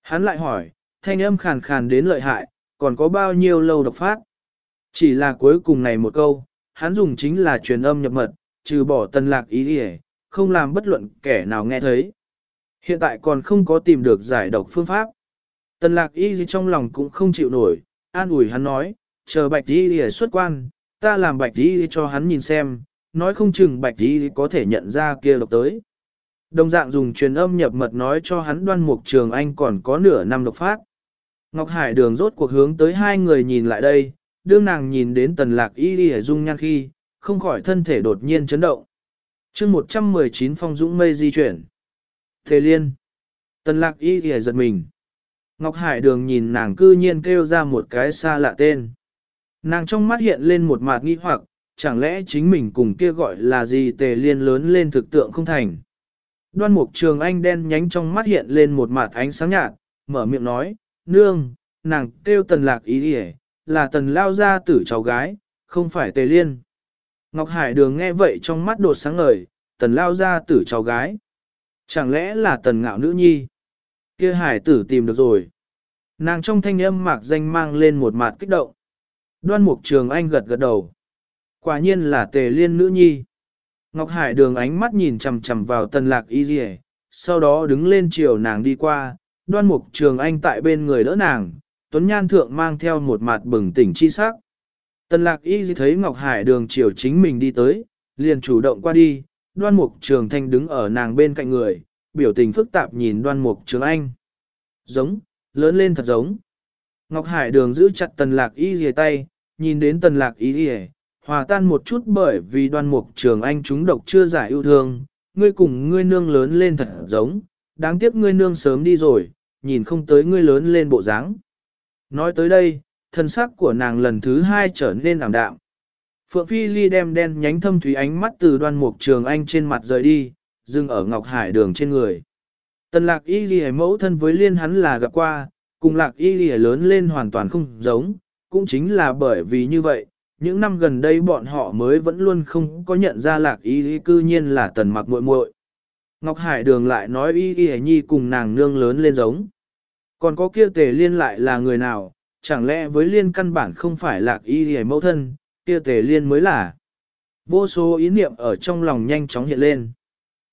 A: Hắn lại hỏi, thanh âm khàn khàn đến lợi hại, còn có bao nhiêu lâu độc phát? Chỉ là cuối cùng này một câu, hắn dùng chính là truyền âm nhập mật, trừ bỏ tần lạc y lìa, không làm bất luận kẻ nào nghe thấy. Hiện tại còn không có tìm được giải độc phương pháp. Tần lạc y trong lòng cũng không chịu nổi, an ủi hắn nói, chờ bạch y lìa xuất quan, ta làm bạch đi cho hắn nhìn xem, nói không chừng bạch đi có thể nhận ra kia độc tới. Đồng dạng dùng truyền âm nhập mật nói cho hắn đoan mục trường anh còn có nửa năm độc phát. Ngọc Hải đường rốt cuộc hướng tới hai người nhìn lại đây, đương nàng nhìn đến tần lạc y đi dung nhan khi, không khỏi thân thể đột nhiên chấn động. chương 119 phong dũng mây di chuyển. Thế liên. Tần lạc y thì giật mình. Ngọc Hải đường nhìn nàng cư nhiên kêu ra một cái xa lạ tên. Nàng trong mắt hiện lên một mạt nghi hoặc, chẳng lẽ chính mình cùng kia gọi là gì tề liên lớn lên thực tượng không thành. Đoan mục trường anh đen nhánh trong mắt hiện lên một mạt ánh sáng nhạt, mở miệng nói, nương, nàng kêu tần lạc ý đi là tần lao gia tử cháu gái, không phải tề liên. Ngọc Hải đường nghe vậy trong mắt đột sáng ngời, tần lao gia tử cháu gái. Chẳng lẽ là tần ngạo nữ nhi? kia hải tử tìm được rồi. Nàng trong thanh âm mạc danh mang lên một mạt kích động. Đoan mục trường anh gật gật đầu. Quả nhiên là tề liên nữ nhi. Ngọc Hải đường ánh mắt nhìn chằm chằm vào tần lạc y dì sau đó đứng lên chiều nàng đi qua, đoan mục trường anh tại bên người đỡ nàng, tuấn nhan thượng mang theo một mặt bừng tỉnh chi sắc. Tần lạc y dì thấy Ngọc Hải đường chiều chính mình đi tới, liền chủ động qua đi, đoan mục trường thanh đứng ở nàng bên cạnh người, biểu tình phức tạp nhìn đoan mục trường anh. Giống, lớn lên thật giống. Ngọc Hải đường giữ chặt tần lạc y dì tay, nhìn đến tần lạc y dì hòa tan một chút bởi vì đoan mục trường anh chúng độc chưa giải yêu thương, ngươi cùng ngươi nương lớn lên thật giống, đáng tiếc ngươi nương sớm đi rồi, nhìn không tới ngươi lớn lên bộ dáng. Nói tới đây, thân sắc của nàng lần thứ hai trở nên ảm đạm. Phượng Phi Ly đem đen nhánh thâm thúy ánh mắt từ đoan mục trường anh trên mặt rời đi, dừng ở Ngọc Hải đường trên người. Tần lạc y ghi mẫu thân với liên hắn là gặp qua, cùng lạc y ghi lớn lên hoàn toàn không giống, cũng chính là bởi vì như vậy, những năm gần đây bọn họ mới vẫn luôn không có nhận ra lạc y y cư nhiên là tần mặc muội muội. Ngọc Hải Đường lại nói y y nhi cùng nàng nương lớn lên giống. Còn có kia tề liên lại là người nào, chẳng lẽ với liên căn bản không phải lạc y y mẫu thân, kia tề liên mới là. Vô số ý niệm ở trong lòng nhanh chóng hiện lên.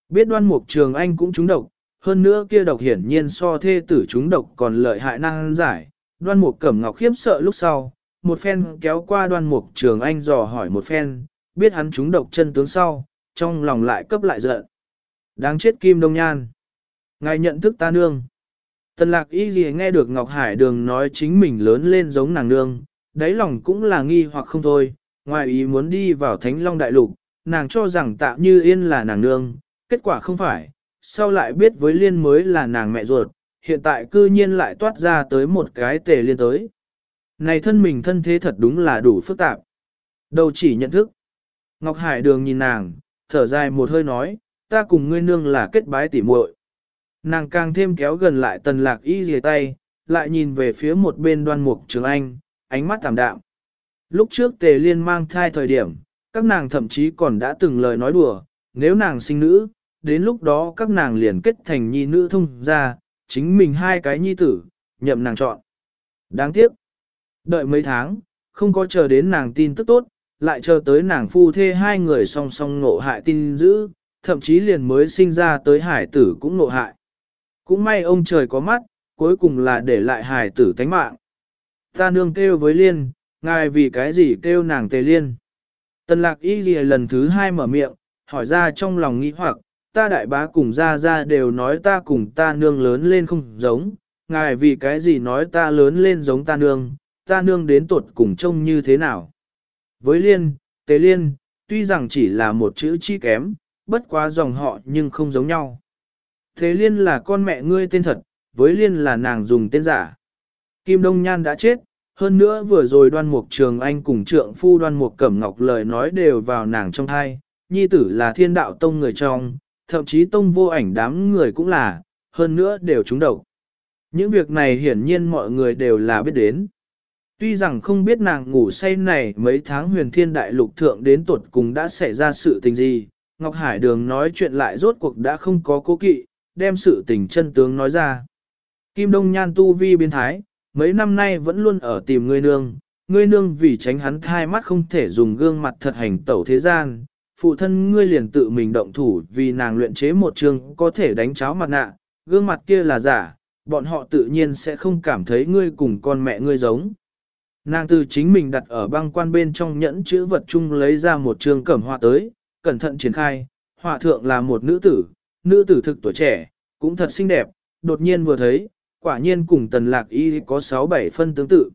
A: Biết đoan mục trường anh cũng trúng độc, hơn nữa kia độc hiển nhiên so thê tử chúng độc còn lợi hại năng giải, đoan mục cẩm ngọc khiếp sợ lúc sau, một phen kéo qua đoan mục trường anh dò hỏi một phen, biết hắn chúng độc chân tướng sau, trong lòng lại cấp lại giận. Đáng chết Kim Đông Nhan. Ngài nhận thức ta nương. Tần lạc y gì nghe được Ngọc Hải Đường nói chính mình lớn lên giống nàng nương, đáy lòng cũng là nghi hoặc không thôi, ngoài ý muốn đi vào Thánh Long Đại Lục, nàng cho rằng tạm như yên là nàng nương, kết quả không phải, sau lại biết với liên mới là nàng mẹ ruột, hiện tại cư nhiên lại toát ra tới một cái tề liên tới. Này thân mình thân thế thật đúng là đủ phức tạp. Đầu chỉ nhận thức. Ngọc Hải Đường nhìn nàng, thở dài một hơi nói, ta cùng ngươi nương là kết bái tỉ muội. Nàng càng thêm kéo gần lại tần lạc y dìa tay, lại nhìn về phía một bên đoan mục trường anh, ánh mắt tạm đạm. Lúc trước tề liên mang thai thời điểm, các nàng thậm chí còn đã từng lời nói đùa, nếu nàng sinh nữ, đến lúc đó các nàng liền kết thành nhi nữ thông ra, chính mình hai cái nhi tử, nhậm nàng chọn. Đáng tiếc, đợi mấy tháng, không có chờ đến nàng tin tức tốt, lại chờ tới nàng phu thê hai người song song ngộ hại tin dữ, thậm chí liền mới sinh ra tới hải tử cũng ngộ hại. Cũng may ông trời có mắt, cuối cùng là để lại hải tử tánh mạng. Ta nương kêu với liên, ngài vì cái gì kêu nàng tề liên. Tần lạc y ghi lần thứ hai mở miệng, hỏi ra trong lòng nghĩ hoặc, ta đại bá cùng ra ra đều nói ta cùng ta nương lớn lên không giống, ngài vì cái gì nói ta lớn lên giống ta nương, ta nương đến tuột cùng trông như thế nào. Với liên, tế liên, tuy rằng chỉ là một chữ chi kém, bất quá dòng họ nhưng không giống nhau. Thế liên là con mẹ ngươi tên thật, với liên là nàng dùng tên giả. Kim Đông Nhan đã chết, hơn nữa vừa rồi đoan mục trường anh cùng trượng phu đoan mục cẩm ngọc lời nói đều vào nàng trong thai, nhi tử là thiên đạo tông người trong, thậm chí tông vô ảnh đám người cũng là, hơn nữa đều trúng độc. Những việc này hiển nhiên mọi người đều là biết đến. Tuy rằng không biết nàng ngủ say này mấy tháng huyền thiên đại lục thượng đến tuột cùng đã xảy ra sự tình gì, Ngọc Hải Đường nói chuyện lại rốt cuộc đã không có cố kỵ, đem sự tình chân tướng nói ra. Kim Đông Nhan tu vi biến thái, mấy năm nay vẫn luôn ở tìm ngươi nương, ngươi nương vì tránh hắn thai mắt không thể dùng gương mặt thật hành tẩu thế gian, phụ thân ngươi liền tự mình động thủ vì nàng luyện chế một trường có thể đánh cháo mặt nạ, gương mặt kia là giả, bọn họ tự nhiên sẽ không cảm thấy ngươi cùng con mẹ ngươi giống. Nàng từ chính mình đặt ở băng quan bên trong nhẫn chữ vật chung lấy ra một trường cẩm họa tới, cẩn thận triển khai, họa thượng là một nữ tử, nữ tử thực tuổi trẻ, cũng thật xinh đẹp, đột nhiên vừa thấy, quả nhiên cùng tần lạc y có 6-7 phân tương tự.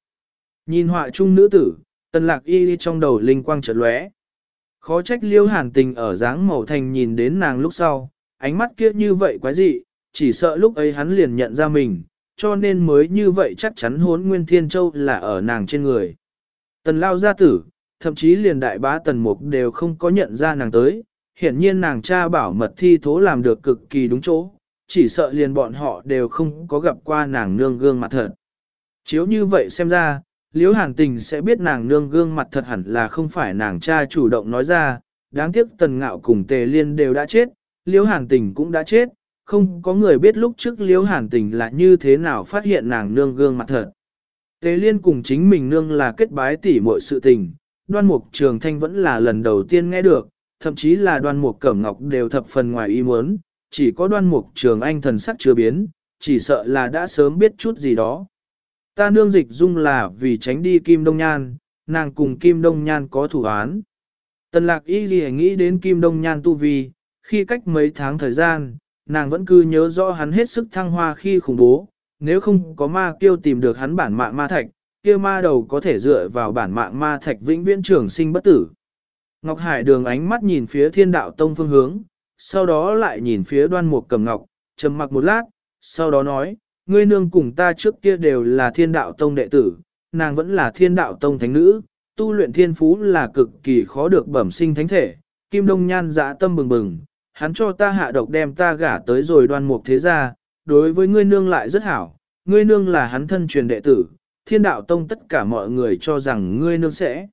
A: Nhìn họa chung nữ tử, tần lạc y trong đầu linh quang chợt lóe. Khó trách liêu hàn tình ở dáng màu thành nhìn đến nàng lúc sau, ánh mắt kia như vậy quái dị, chỉ sợ lúc ấy hắn liền nhận ra mình, cho nên mới như vậy chắc chắn hốn nguyên thiên châu là ở nàng trên người. Tần lao gia tử, thậm chí liền đại bá tần mục đều không có nhận ra nàng tới, hiển nhiên nàng cha bảo mật thi thố làm được cực kỳ đúng chỗ, chỉ sợ liền bọn họ đều không có gặp qua nàng nương gương mặt thật. Chiếu như vậy xem ra, Liễu Hàn Tình sẽ biết nàng nương gương mặt thật hẳn là không phải nàng cha chủ động nói ra, đáng tiếc Tần Ngạo cùng Tề Liên đều đã chết, Liễu Hàn Tình cũng đã chết, không có người biết lúc trước Liễu Hàn Tình là như thế nào phát hiện nàng nương gương mặt thật. Tề Liên cùng chính mình nương là kết bái tỉ muội sự tình, đoan mục trường thanh vẫn là lần đầu tiên nghe được, thậm chí là đoan mục cẩm ngọc đều thập phần ngoài ý muốn, chỉ có đoan mục trường anh thần sắc chưa biến, chỉ sợ là đã sớm biết chút gì đó. Ta nương dịch dung là vì tránh đi Kim Đông Nhan, nàng cùng Kim Đông Nhan có thủ án. Tần lạc y gì nghĩ đến Kim Đông Nhan tu vi, khi cách mấy tháng thời gian, nàng vẫn cứ nhớ rõ hắn hết sức thăng hoa khi khủng bố, nếu không có ma kiêu tìm được hắn bản mạng ma thạch, kia ma đầu có thể dựa vào bản mạng ma thạch vĩnh viễn trường sinh bất tử. Ngọc Hải đường ánh mắt nhìn phía thiên đạo tông phương hướng, sau đó lại nhìn phía đoan mục cầm ngọc, trầm mặc một lát, sau đó nói, ngươi nương cùng ta trước kia đều là thiên đạo tông đệ tử, nàng vẫn là thiên đạo tông thánh nữ, tu luyện thiên phú là cực kỳ khó được bẩm sinh thánh thể, kim đông nhan dã tâm bừng bừng, hắn cho ta hạ độc đem ta gả tới rồi đoan mục thế gia, đối với ngươi nương lại rất hảo, ngươi nương là hắn thân truyền đệ tử, thiên đạo tông tất cả mọi người cho rằng ngươi nương sẽ.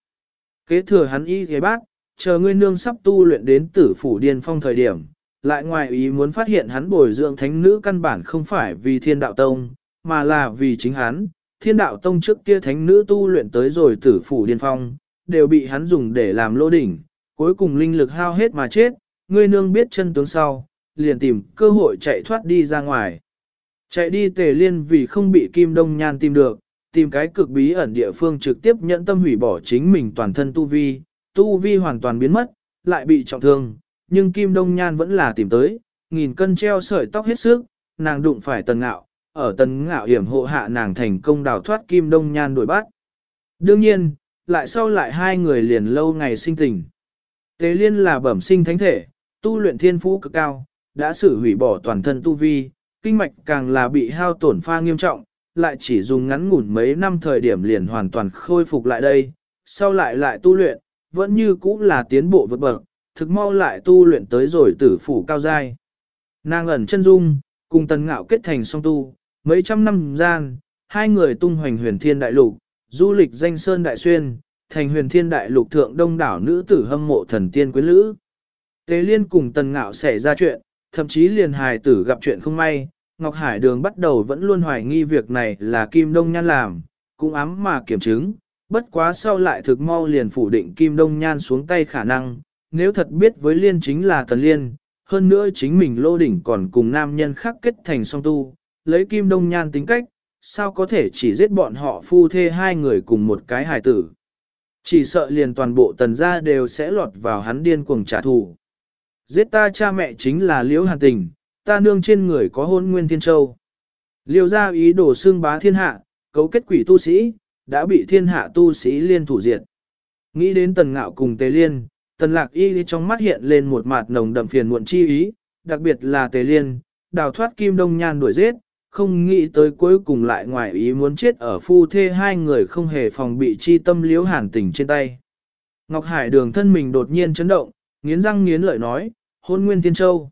A: Kế thừa hắn y thế bác, chờ ngươi nương sắp tu luyện đến tử phủ điên phong thời điểm, lại ngoài ý muốn phát hiện hắn bồi dưỡng thánh nữ căn bản không phải vì thiên đạo tông, mà là vì chính hắn. Thiên đạo tông trước kia thánh nữ tu luyện tới rồi tử phủ điên phong, đều bị hắn dùng để làm lô đỉnh, cuối cùng linh lực hao hết mà chết, ngươi nương biết chân tướng sau, liền tìm cơ hội chạy thoát đi ra ngoài. Chạy đi tề liên vì không bị Kim Đông Nhan tìm được, tìm cái cực bí ẩn địa phương trực tiếp nhận tâm hủy bỏ chính mình toàn thân tu vi, tu vi hoàn toàn biến mất, lại bị trọng thương, nhưng Kim Đông Nhan vẫn là tìm tới, nghìn cân treo sợi tóc hết sức, nàng đụng phải tần ngạo, ở tần ngạo hiểm hộ hạ nàng thành công đào thoát Kim Đông Nhan đuổi bắt. Đương nhiên, lại sau lại hai người liền lâu ngày sinh tình. Tế liên là bẩm sinh thánh thể, tu luyện thiên phú cực cao, đã xử hủy bỏ toàn thân tu vi, kinh mạch càng là bị hao tổn pha nghiêm trọng, lại chỉ dùng ngắn ngủn mấy năm thời điểm liền hoàn toàn khôi phục lại đây, sau lại lại tu luyện, vẫn như cũ là tiến bộ vượt bậc, thực mau lại tu luyện tới rồi tử phủ cao giai. Nàng ẩn chân dung, cùng tần ngạo kết thành song tu, mấy trăm năm gian, hai người tung hoành huyền thiên đại lục, du lịch danh sơn đại xuyên, thành huyền thiên đại lục thượng đông đảo nữ tử hâm mộ thần tiên quyến lữ. Tế liên cùng tần ngạo xảy ra chuyện, thậm chí liền hài tử gặp chuyện không may, Ngọc Hải Đường bắt đầu vẫn luôn hoài nghi việc này là Kim Đông Nhan làm, cũng ám mà kiểm chứng, bất quá sau lại thực mau liền phủ định Kim Đông Nhan xuống tay khả năng, nếu thật biết với liên chính là tần liên, hơn nữa chính mình lô đỉnh còn cùng nam nhân khác kết thành song tu, lấy Kim Đông Nhan tính cách, sao có thể chỉ giết bọn họ phu thê hai người cùng một cái hài tử. Chỉ sợ liền toàn bộ tần gia đều sẽ lọt vào hắn điên cuồng trả thù. Giết ta cha mẹ chính là liễu hàn tình, ta nương trên người có hôn nguyên thiên châu. Liêu ra ý đồ xương bá thiên hạ, cấu kết quỷ tu sĩ, đã bị thiên hạ tu sĩ liên thủ diệt. Nghĩ đến tần ngạo cùng tề liên, tần lạc y trong mắt hiện lên một mặt nồng đậm phiền muộn chi ý, đặc biệt là tề liên, đào thoát kim đông nhan đuổi giết, không nghĩ tới cuối cùng lại ngoài ý muốn chết ở phu thê hai người không hề phòng bị chi tâm liếu hàn tình trên tay. Ngọc Hải đường thân mình đột nhiên chấn động, nghiến răng nghiến lợi nói, hôn nguyên thiên châu.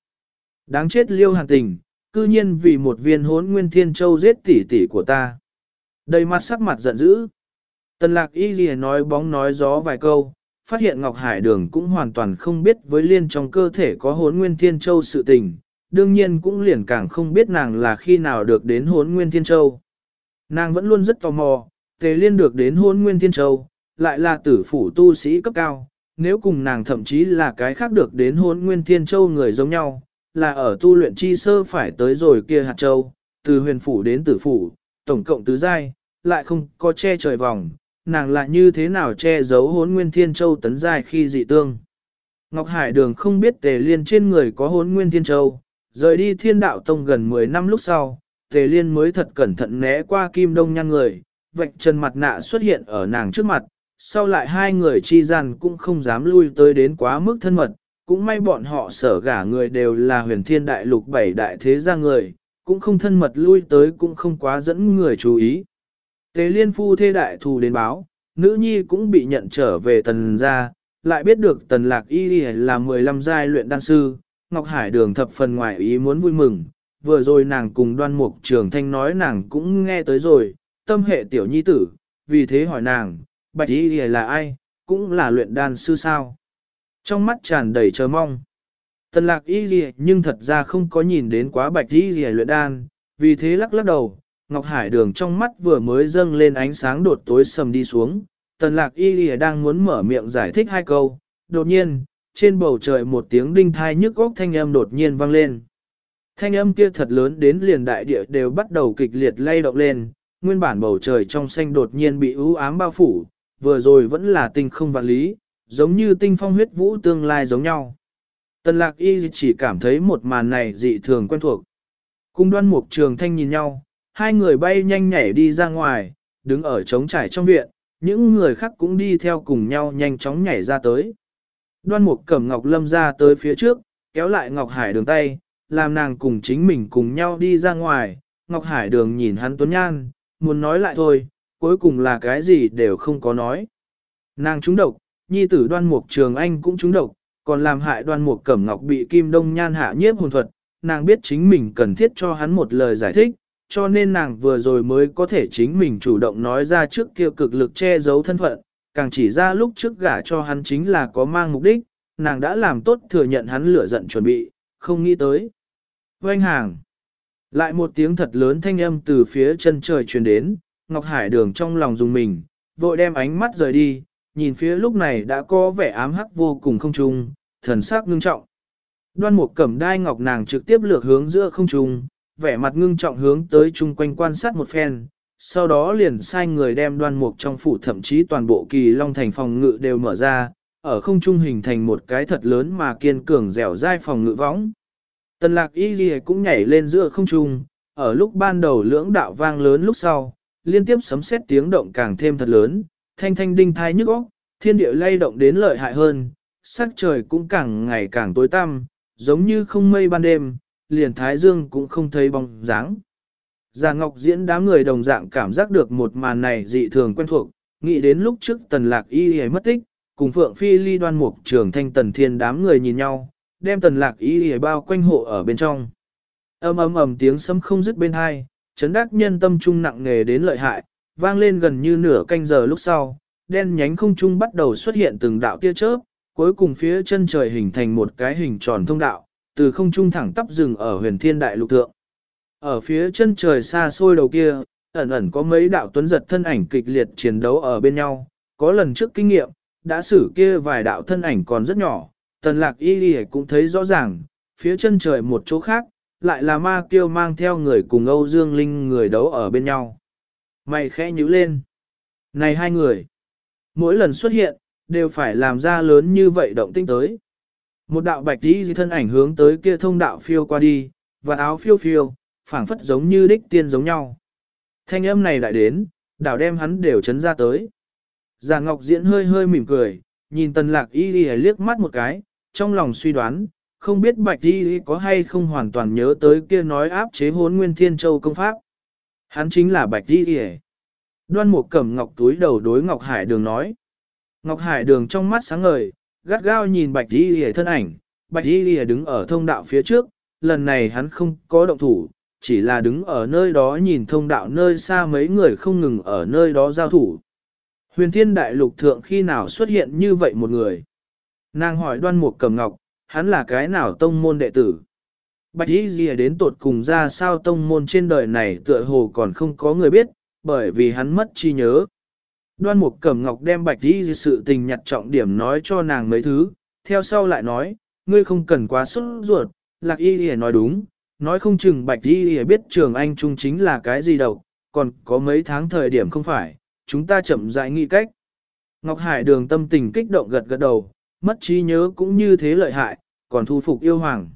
A: Đáng chết liêu hàn tình, cư nhiên vì một viên hốn nguyên thiên châu giết tỷ tỷ của ta. Đầy mặt sắc mặt giận dữ. Tần lạc y gì nói bóng nói gió vài câu, phát hiện Ngọc Hải Đường cũng hoàn toàn không biết với liên trong cơ thể có hốn nguyên thiên châu sự tình, đương nhiên cũng liền càng không biết nàng là khi nào được đến hốn nguyên thiên châu. Nàng vẫn luôn rất tò mò, tề liên được đến hốn nguyên thiên châu, lại là tử phủ tu sĩ cấp cao, nếu cùng nàng thậm chí là cái khác được đến hốn nguyên thiên châu người giống nhau, là ở tu luyện chi sơ phải tới rồi kia hạt châu, từ huyền phủ đến tử phủ, tổng cộng tứ giai, lại không có che trời vòng, nàng lại như thế nào che giấu hốn nguyên thiên châu tấn dài khi dị tương. Ngọc Hải Đường không biết tề liên trên người có hốn nguyên thiên châu, rời đi thiên đạo tông gần 10 năm lúc sau, tề liên mới thật cẩn thận né qua kim đông nhăn người, vạch trần mặt nạ xuất hiện ở nàng trước mặt, sau lại hai người chi gian cũng không dám lui tới đến quá mức thân mật, cũng may bọn họ sở gả người đều là huyền thiên đại lục bảy đại thế gia người, cũng không thân mật lui tới cũng không quá dẫn người chú ý. Tế liên phu thê đại thù đến báo, nữ nhi cũng bị nhận trở về tần gia, lại biết được tần lạc y là 15 giai luyện đan sư, Ngọc Hải đường thập phần ngoài ý muốn vui mừng, vừa rồi nàng cùng đoan mục trường thanh nói nàng cũng nghe tới rồi, tâm hệ tiểu nhi tử, vì thế hỏi nàng, bạch y là ai, cũng là luyện đan sư sao trong mắt tràn đầy chờ mong. Tần lạc y gì nhưng thật ra không có nhìn đến quá bạch y gì luyện đan, vì thế lắc lắc đầu, Ngọc Hải đường trong mắt vừa mới dâng lên ánh sáng đột tối sầm đi xuống, tần lạc y lìa đang muốn mở miệng giải thích hai câu, đột nhiên, trên bầu trời một tiếng đinh thai nhức góc thanh âm đột nhiên vang lên. Thanh âm kia thật lớn đến liền đại địa đều bắt đầu kịch liệt lay động lên, nguyên bản bầu trời trong xanh đột nhiên bị ưu ám bao phủ, vừa rồi vẫn là tinh không vạn lý, giống như tinh phong huyết vũ tương lai giống nhau. Tần lạc y chỉ cảm thấy một màn này dị thường quen thuộc. Cung đoan mục trường thanh nhìn nhau, hai người bay nhanh nhảy đi ra ngoài, đứng ở trống trải trong viện, những người khác cũng đi theo cùng nhau nhanh chóng nhảy ra tới. Đoan mục cẩm Ngọc Lâm ra tới phía trước, kéo lại Ngọc Hải đường tay, làm nàng cùng chính mình cùng nhau đi ra ngoài. Ngọc Hải đường nhìn hắn tuấn nhan, muốn nói lại thôi, cuối cùng là cái gì đều không có nói. Nàng trúng độc, nhi tử đoan mục trường anh cũng trúng độc, còn làm hại đoan mục cẩm ngọc bị kim đông nhan hạ nhiếp hồn thuật, nàng biết chính mình cần thiết cho hắn một lời giải thích, cho nên nàng vừa rồi mới có thể chính mình chủ động nói ra trước kia cực lực che giấu thân phận, càng chỉ ra lúc trước gả cho hắn chính là có mang mục đích, nàng đã làm tốt thừa nhận hắn lửa giận chuẩn bị, không nghĩ tới. Oanh hàng. Lại một tiếng thật lớn thanh âm từ phía chân trời truyền đến, Ngọc Hải đường trong lòng dùng mình, vội đem ánh mắt rời đi, nhìn phía lúc này đã có vẻ ám hắc vô cùng không trung, thần sắc ngưng trọng. Đoan một cẩm đai ngọc nàng trực tiếp lược hướng giữa không trung, vẻ mặt ngưng trọng hướng tới chung quanh quan sát một phen, sau đó liền sai người đem đoan mục trong phủ thậm chí toàn bộ kỳ long thành phòng ngự đều mở ra, ở không trung hình thành một cái thật lớn mà kiên cường dẻo dai phòng ngự võng. Tần lạc y ghi cũng nhảy lên giữa không trung, ở lúc ban đầu lưỡng đạo vang lớn lúc sau, liên tiếp sấm sét tiếng động càng thêm thật lớn, thanh thanh đinh thai nhức óc, thiên địa lay động đến lợi hại hơn, sắc trời cũng càng ngày càng tối tăm, giống như không mây ban đêm, liền thái dương cũng không thấy bóng dáng. Già Ngọc diễn đám người đồng dạng cảm giác được một màn này dị thường quen thuộc, nghĩ đến lúc trước tần lạc y y mất tích, cùng Phượng Phi ly đoan mục trường thanh tần thiên đám người nhìn nhau, đem tần lạc y y bao quanh hộ ở bên trong. Âm ầm ầm tiếng sấm không dứt bên hai, chấn đắc nhân tâm trung nặng nề đến lợi hại, vang lên gần như nửa canh giờ lúc sau, đen nhánh không trung bắt đầu xuất hiện từng đạo tia chớp, cuối cùng phía chân trời hình thành một cái hình tròn thông đạo, từ không trung thẳng tắp rừng ở huyền thiên đại lục thượng. Ở phía chân trời xa xôi đầu kia, ẩn ẩn có mấy đạo tuấn giật thân ảnh kịch liệt chiến đấu ở bên nhau, có lần trước kinh nghiệm, đã xử kia vài đạo thân ảnh còn rất nhỏ, tần lạc y đi cũng thấy rõ ràng, phía chân trời một chỗ khác, lại là ma kiêu mang theo người cùng Âu Dương Linh người đấu ở bên nhau. Mày khẽ nhíu lên. Này hai người, mỗi lần xuất hiện, đều phải làm ra lớn như vậy động tinh tới. Một đạo bạch tí thân ảnh hướng tới kia thông đạo phiêu qua đi, và áo phiêu phiêu, phảng phất giống như đích tiên giống nhau. Thanh âm này lại đến, đảo đem hắn đều chấn ra tới. Già Ngọc Diễn hơi hơi mỉm cười, nhìn tần lạc y đi liếc mắt một cái, trong lòng suy đoán, không biết bạch y có hay không hoàn toàn nhớ tới kia nói áp chế hốn nguyên thiên châu công pháp. Hắn chính là bạch y đi Đoan một cẩm ngọc túi đầu đối Ngọc Hải Đường nói. Ngọc Hải Đường trong mắt sáng ngời, gắt gao nhìn bạch y lìa thân ảnh, bạch y lìa đứng ở thông đạo phía trước, lần này hắn không có động thủ, chỉ là đứng ở nơi đó nhìn thông đạo nơi xa mấy người không ngừng ở nơi đó giao thủ. Huyền thiên đại lục thượng khi nào xuất hiện như vậy một người? Nàng hỏi đoan mục cầm ngọc, hắn là cái nào tông môn đệ tử? Bạch y lìa đến tột cùng ra sao tông môn trên đời này tựa hồ còn không có người biết, bởi vì hắn mất trí nhớ. Đoan mục cẩm ngọc đem bạch y sự tình nhặt trọng điểm nói cho nàng mấy thứ, theo sau lại nói, ngươi không cần quá sốt ruột, lạc y Y nói đúng, nói không chừng bạch y biết trường anh trung chính là cái gì đâu, còn có mấy tháng thời điểm không phải, chúng ta chậm rãi nghĩ cách. Ngọc Hải đường tâm tình kích động gật gật đầu, mất trí nhớ cũng như thế lợi hại, còn thu phục yêu hoàng.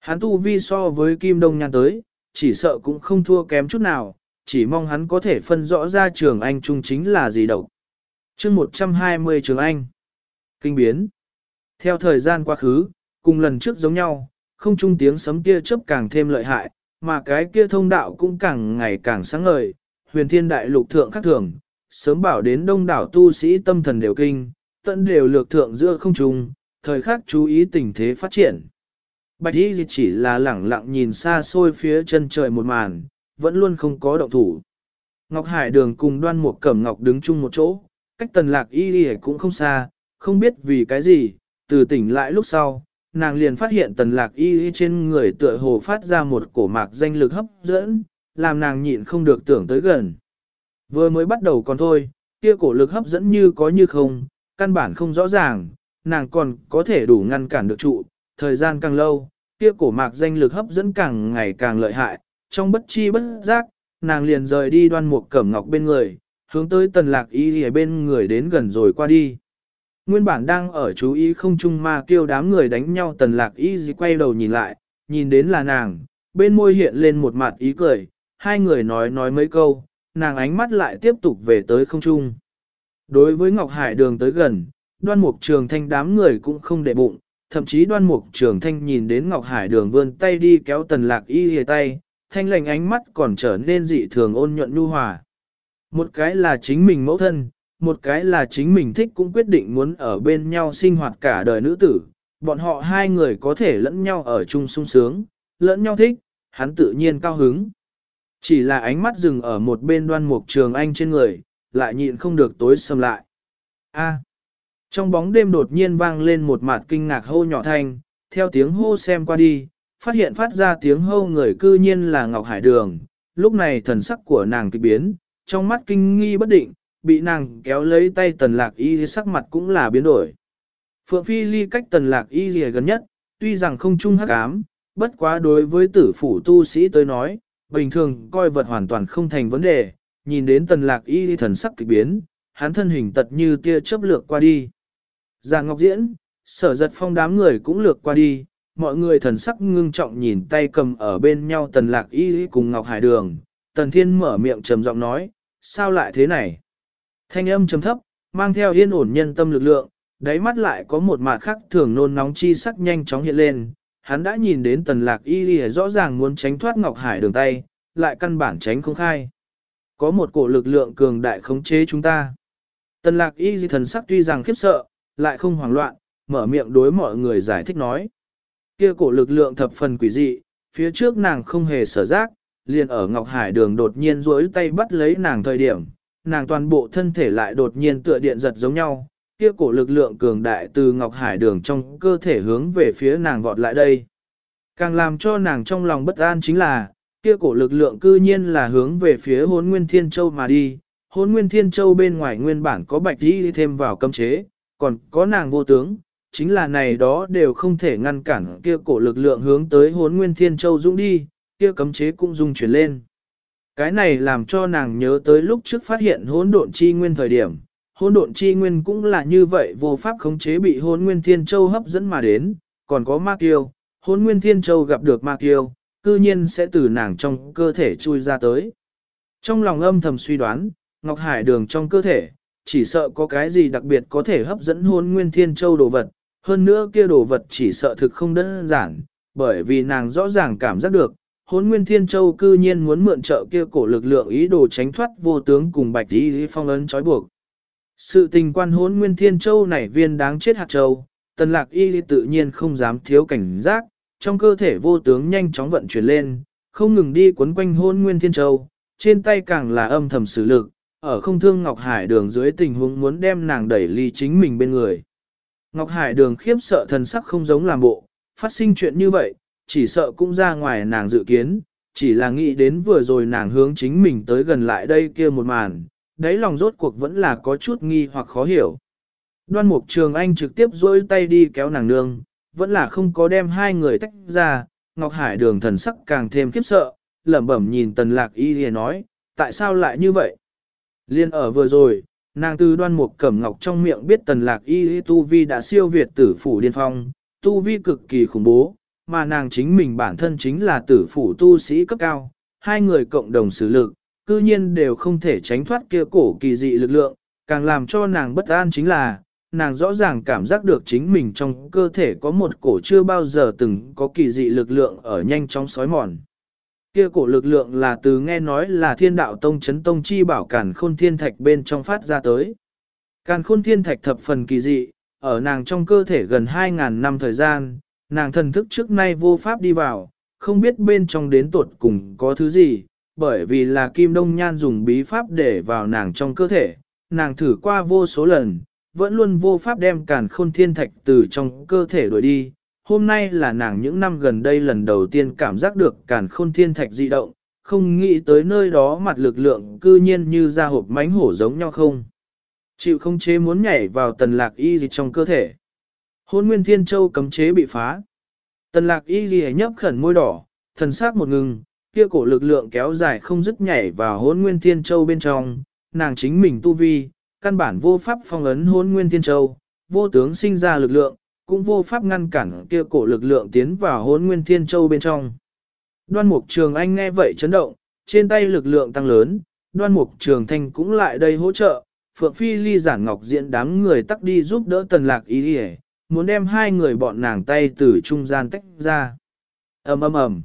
A: Hắn tu vi so với Kim Đông Nhan tới, chỉ sợ cũng không thua kém chút nào, chỉ mong hắn có thể phân rõ ra trường anh trung chính là gì đâu. chương 120 trường anh. Kinh biến. Theo thời gian quá khứ, cùng lần trước giống nhau, không trung tiếng sấm kia chớp càng thêm lợi hại, mà cái kia thông đạo cũng càng ngày càng sáng ngời, huyền thiên đại lục thượng khắc thường, sớm bảo đến đông đảo tu sĩ tâm thần đều kinh, tận đều lược thượng giữa không trung, thời khắc chú ý tình thế phát triển. Bạch y chỉ là lẳng lặng nhìn xa xôi phía chân trời một màn, vẫn luôn không có động thủ. Ngọc Hải đường cùng đoan một cẩm ngọc đứng chung một chỗ, cách tần lạc y cũng không xa, không biết vì cái gì, từ tỉnh lại lúc sau, nàng liền phát hiện tần lạc y y trên người tựa hồ phát ra một cổ mạc danh lực hấp dẫn, làm nàng nhịn không được tưởng tới gần. Vừa mới bắt đầu còn thôi, kia cổ lực hấp dẫn như có như không, căn bản không rõ ràng, nàng còn có thể đủ ngăn cản được trụ, thời gian càng lâu, kia cổ mạc danh lực hấp dẫn càng ngày càng lợi hại, trong bất chi bất giác, nàng liền rời đi đoan một cẩm ngọc bên người, hướng tới tần lạc y ở bên người đến gần rồi qua đi. Nguyên bản đang ở chú ý không chung ma kêu đám người đánh nhau tần lạc y gì quay đầu nhìn lại, nhìn đến là nàng, bên môi hiện lên một mặt ý cười, hai người nói nói mấy câu, nàng ánh mắt lại tiếp tục về tới không trung. Đối với Ngọc Hải đường tới gần, đoan mục trường thanh đám người cũng không để bụng, thậm chí đoan mục trường thanh nhìn đến Ngọc Hải đường vươn tay đi kéo tần lạc y hề tay, thanh lành ánh mắt còn trở nên dị thường ôn nhuận nhu hòa. Một cái là chính mình mẫu thân, một cái là chính mình thích cũng quyết định muốn ở bên nhau sinh hoạt cả đời nữ tử, bọn họ hai người có thể lẫn nhau ở chung sung sướng, lẫn nhau thích, hắn tự nhiên cao hứng. Chỉ là ánh mắt dừng ở một bên đoan mục trường anh trên người, lại nhịn không được tối sầm lại. A. À. trong bóng đêm đột nhiên vang lên một mặt kinh ngạc hô nhỏ thanh, theo tiếng hô xem qua đi, phát hiện phát ra tiếng hô người cư nhiên là Ngọc Hải Đường, lúc này thần sắc của nàng kịch biến, trong mắt kinh nghi bất định, bị nàng kéo lấy tay tần lạc y sắc mặt cũng là biến đổi. Phượng Phi ly cách tần lạc y gì gần nhất, tuy rằng không chung hắc ám, bất quá đối với tử phủ tu sĩ tới nói, bình thường coi vật hoàn toàn không thành vấn đề, nhìn đến tần lạc y thần sắc kỳ biến, hắn thân hình tật như tia chớp lược qua đi. Già Ngọc Diễn, sở giật phong đám người cũng lược qua đi, mọi người thần sắc ngưng trọng nhìn tay cầm ở bên nhau tần lạc y cùng Ngọc Hải Đường, tần thiên mở miệng trầm giọng nói, sao lại thế này? Thanh âm trầm thấp, mang theo yên ổn nhân tâm lực lượng, đáy mắt lại có một mặt khắc thường nôn nóng chi sắc nhanh chóng hiện lên, hắn đã nhìn đến tần lạc y rõ ràng muốn tránh thoát Ngọc Hải đường tay, lại căn bản tránh không khai. Có một cổ lực lượng cường đại khống chế chúng ta. Tần lạc y thần sắc tuy rằng khiếp sợ, lại không hoảng loạn, mở miệng đối mọi người giải thích nói. Kia cổ lực lượng thập phần quỷ dị, phía trước nàng không hề sở giác, liền ở Ngọc Hải đường đột nhiên duỗi tay bắt lấy nàng thời điểm, nàng toàn bộ thân thể lại đột nhiên tựa điện giật giống nhau, kia cổ lực lượng cường đại từ Ngọc Hải đường trong cơ thể hướng về phía nàng vọt lại đây. Càng làm cho nàng trong lòng bất an chính là, kia cổ lực lượng cư nhiên là hướng về phía hốn nguyên thiên châu mà đi, hốn nguyên thiên châu bên ngoài nguyên bản có bạch đi thêm vào cấm chế, còn có nàng vô tướng, chính là này đó đều không thể ngăn cản kia cổ lực lượng hướng tới hốn nguyên thiên châu dũng đi, kia cấm chế cũng dung chuyển lên. Cái này làm cho nàng nhớ tới lúc trước phát hiện hỗn độn chi nguyên thời điểm, hỗn độn chi nguyên cũng là như vậy vô pháp khống chế bị hỗn nguyên thiên châu hấp dẫn mà đến, còn có ma kiêu, hỗn nguyên thiên châu gặp được ma kiêu, cư nhiên sẽ từ nàng trong cơ thể chui ra tới. Trong lòng âm thầm suy đoán, Ngọc Hải đường trong cơ thể, chỉ sợ có cái gì đặc biệt có thể hấp dẫn hôn nguyên thiên châu đồ vật, hơn nữa kia đồ vật chỉ sợ thực không đơn giản, bởi vì nàng rõ ràng cảm giác được, hốn nguyên thiên châu cư nhiên muốn mượn trợ kia cổ lực lượng ý đồ tránh thoát vô tướng cùng bạch đi phong ấn trói buộc. Sự tình quan hốn nguyên thiên châu này viên đáng chết hạt châu, tần lạc y tự nhiên không dám thiếu cảnh giác, trong cơ thể vô tướng nhanh chóng vận chuyển lên, không ngừng đi quấn quanh hôn nguyên thiên châu, trên tay càng là âm thầm sử lực, ở không thương Ngọc Hải đường dưới tình huống muốn đem nàng đẩy ly chính mình bên người. Ngọc Hải đường khiếp sợ thần sắc không giống làm bộ, phát sinh chuyện như vậy, chỉ sợ cũng ra ngoài nàng dự kiến, chỉ là nghĩ đến vừa rồi nàng hướng chính mình tới gần lại đây kia một màn, đáy lòng rốt cuộc vẫn là có chút nghi hoặc khó hiểu. Đoan mục trường anh trực tiếp dôi tay đi kéo nàng nương, vẫn là không có đem hai người tách ra, Ngọc Hải đường thần sắc càng thêm khiếp sợ, lẩm bẩm nhìn tần lạc y thì nói, tại sao lại như vậy? Liên ở vừa rồi, nàng từ đoan mục cẩm ngọc trong miệng biết tần lạc y tu vi đã siêu việt tử phủ điên phong, tu vi cực kỳ khủng bố, mà nàng chính mình bản thân chính là tử phủ tu sĩ cấp cao, hai người cộng đồng xử lực, cư nhiên đều không thể tránh thoát kia cổ kỳ dị lực lượng, càng làm cho nàng bất an chính là, nàng rõ ràng cảm giác được chính mình trong cơ thể có một cổ chưa bao giờ từng có kỳ dị lực lượng ở nhanh chóng sói mòn. Kia cổ lực lượng là từ nghe nói là thiên đạo tông chấn tông chi bảo cản khôn thiên thạch bên trong phát ra tới. Càn khôn thiên thạch thập phần kỳ dị, ở nàng trong cơ thể gần 2.000 năm thời gian, nàng thần thức trước nay vô pháp đi vào, không biết bên trong đến tuột cùng có thứ gì, bởi vì là Kim Đông Nhan dùng bí pháp để vào nàng trong cơ thể, nàng thử qua vô số lần, vẫn luôn vô pháp đem càn khôn thiên thạch từ trong cơ thể đuổi đi. Hôm nay là nàng những năm gần đây lần đầu tiên cảm giác được càn khôn thiên thạch dị động, không nghĩ tới nơi đó mặt lực lượng cư nhiên như ra hộp mánh hổ giống nhau không. Chịu không chế muốn nhảy vào tần lạc y gì trong cơ thể. Hôn nguyên thiên châu cấm chế bị phá. Tần lạc y gì nhấp khẩn môi đỏ, thần sắc một ngừng, kia cổ lực lượng kéo dài không dứt nhảy vào hôn nguyên thiên châu bên trong, nàng chính mình tu vi, căn bản vô pháp phong ấn hôn nguyên thiên châu, vô tướng sinh ra lực lượng, cũng vô pháp ngăn cản kia cổ lực lượng tiến vào hôn nguyên thiên châu bên trong. Đoan mục trường anh nghe vậy chấn động, trên tay lực lượng tăng lớn, đoan mục trường thanh cũng lại đây hỗ trợ, Phượng Phi ly giản ngọc diện đám người tắc đi giúp đỡ tần lạc ý đi muốn đem hai người bọn nàng tay từ trung gian tách ra. ầm ầm ầm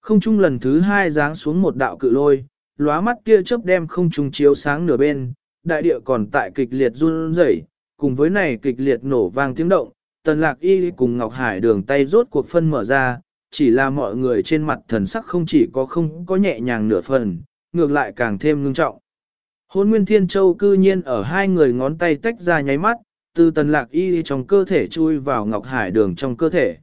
A: Không trung lần thứ hai giáng xuống một đạo cự lôi, lóa mắt kia chớp đem không trung chiếu sáng nửa bên, đại địa còn tại kịch liệt run rẩy, cùng với này kịch liệt nổ vang tiếng động, tần lạc y cùng Ngọc Hải đường tay rốt cuộc phân mở ra, chỉ là mọi người trên mặt thần sắc không chỉ có không có nhẹ nhàng nửa phần, ngược lại càng thêm ngưng trọng. Hôn Nguyên Thiên Châu cư nhiên ở hai người ngón tay tách ra nháy mắt, từ tần lạc y trong cơ thể chui vào Ngọc Hải đường trong cơ thể.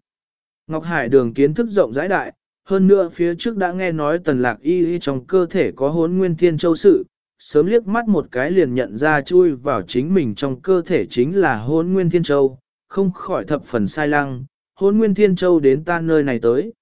A: Ngọc Hải đường kiến thức rộng rãi đại, hơn nữa phía trước đã nghe nói tần lạc y trong cơ thể có hốn Nguyên Thiên Châu sự, sớm liếc mắt một cái liền nhận ra chui vào chính mình trong cơ thể chính là hôn nguyên thiên châu, không khỏi thập phần sai lăng, hôn nguyên thiên châu đến ta nơi này tới.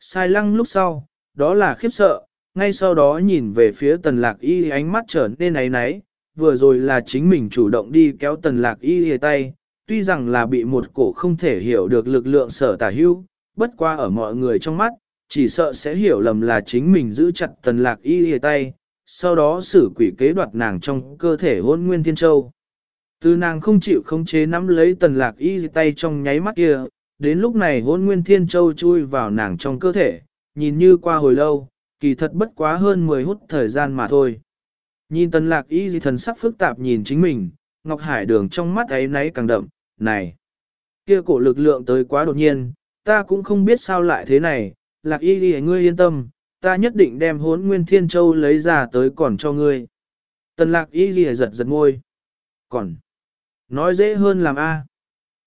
A: Sai lăng lúc sau, đó là khiếp sợ, ngay sau đó nhìn về phía tần lạc y ánh mắt trở nên ấy náy, vừa rồi là chính mình chủ động đi kéo tần lạc y tay, tuy rằng là bị một cổ không thể hiểu được lực lượng sở tả hưu, bất qua ở mọi người trong mắt, chỉ sợ sẽ hiểu lầm là chính mình giữ chặt tần lạc y tay, sau đó xử quỷ kế đoạt nàng trong cơ thể hôn nguyên thiên châu. Từ nàng không chịu khống chế nắm lấy tần lạc y tay trong nháy mắt kia, đến lúc này hôn nguyên thiên châu chui vào nàng trong cơ thể, nhìn như qua hồi lâu, kỳ thật bất quá hơn 10 hút thời gian mà thôi. Nhìn tần lạc y gì thần sắc phức tạp nhìn chính mình, Ngọc Hải đường trong mắt ấy nấy càng đậm, này, kia cổ lực lượng tới quá đột nhiên, ta cũng không biết sao lại thế này, lạc y gì ngươi yên tâm, ta nhất định đem hốn nguyên thiên châu lấy ra tới còn cho ngươi. Tần lạc y gì giật giật ngôi, còn, nói dễ hơn làm a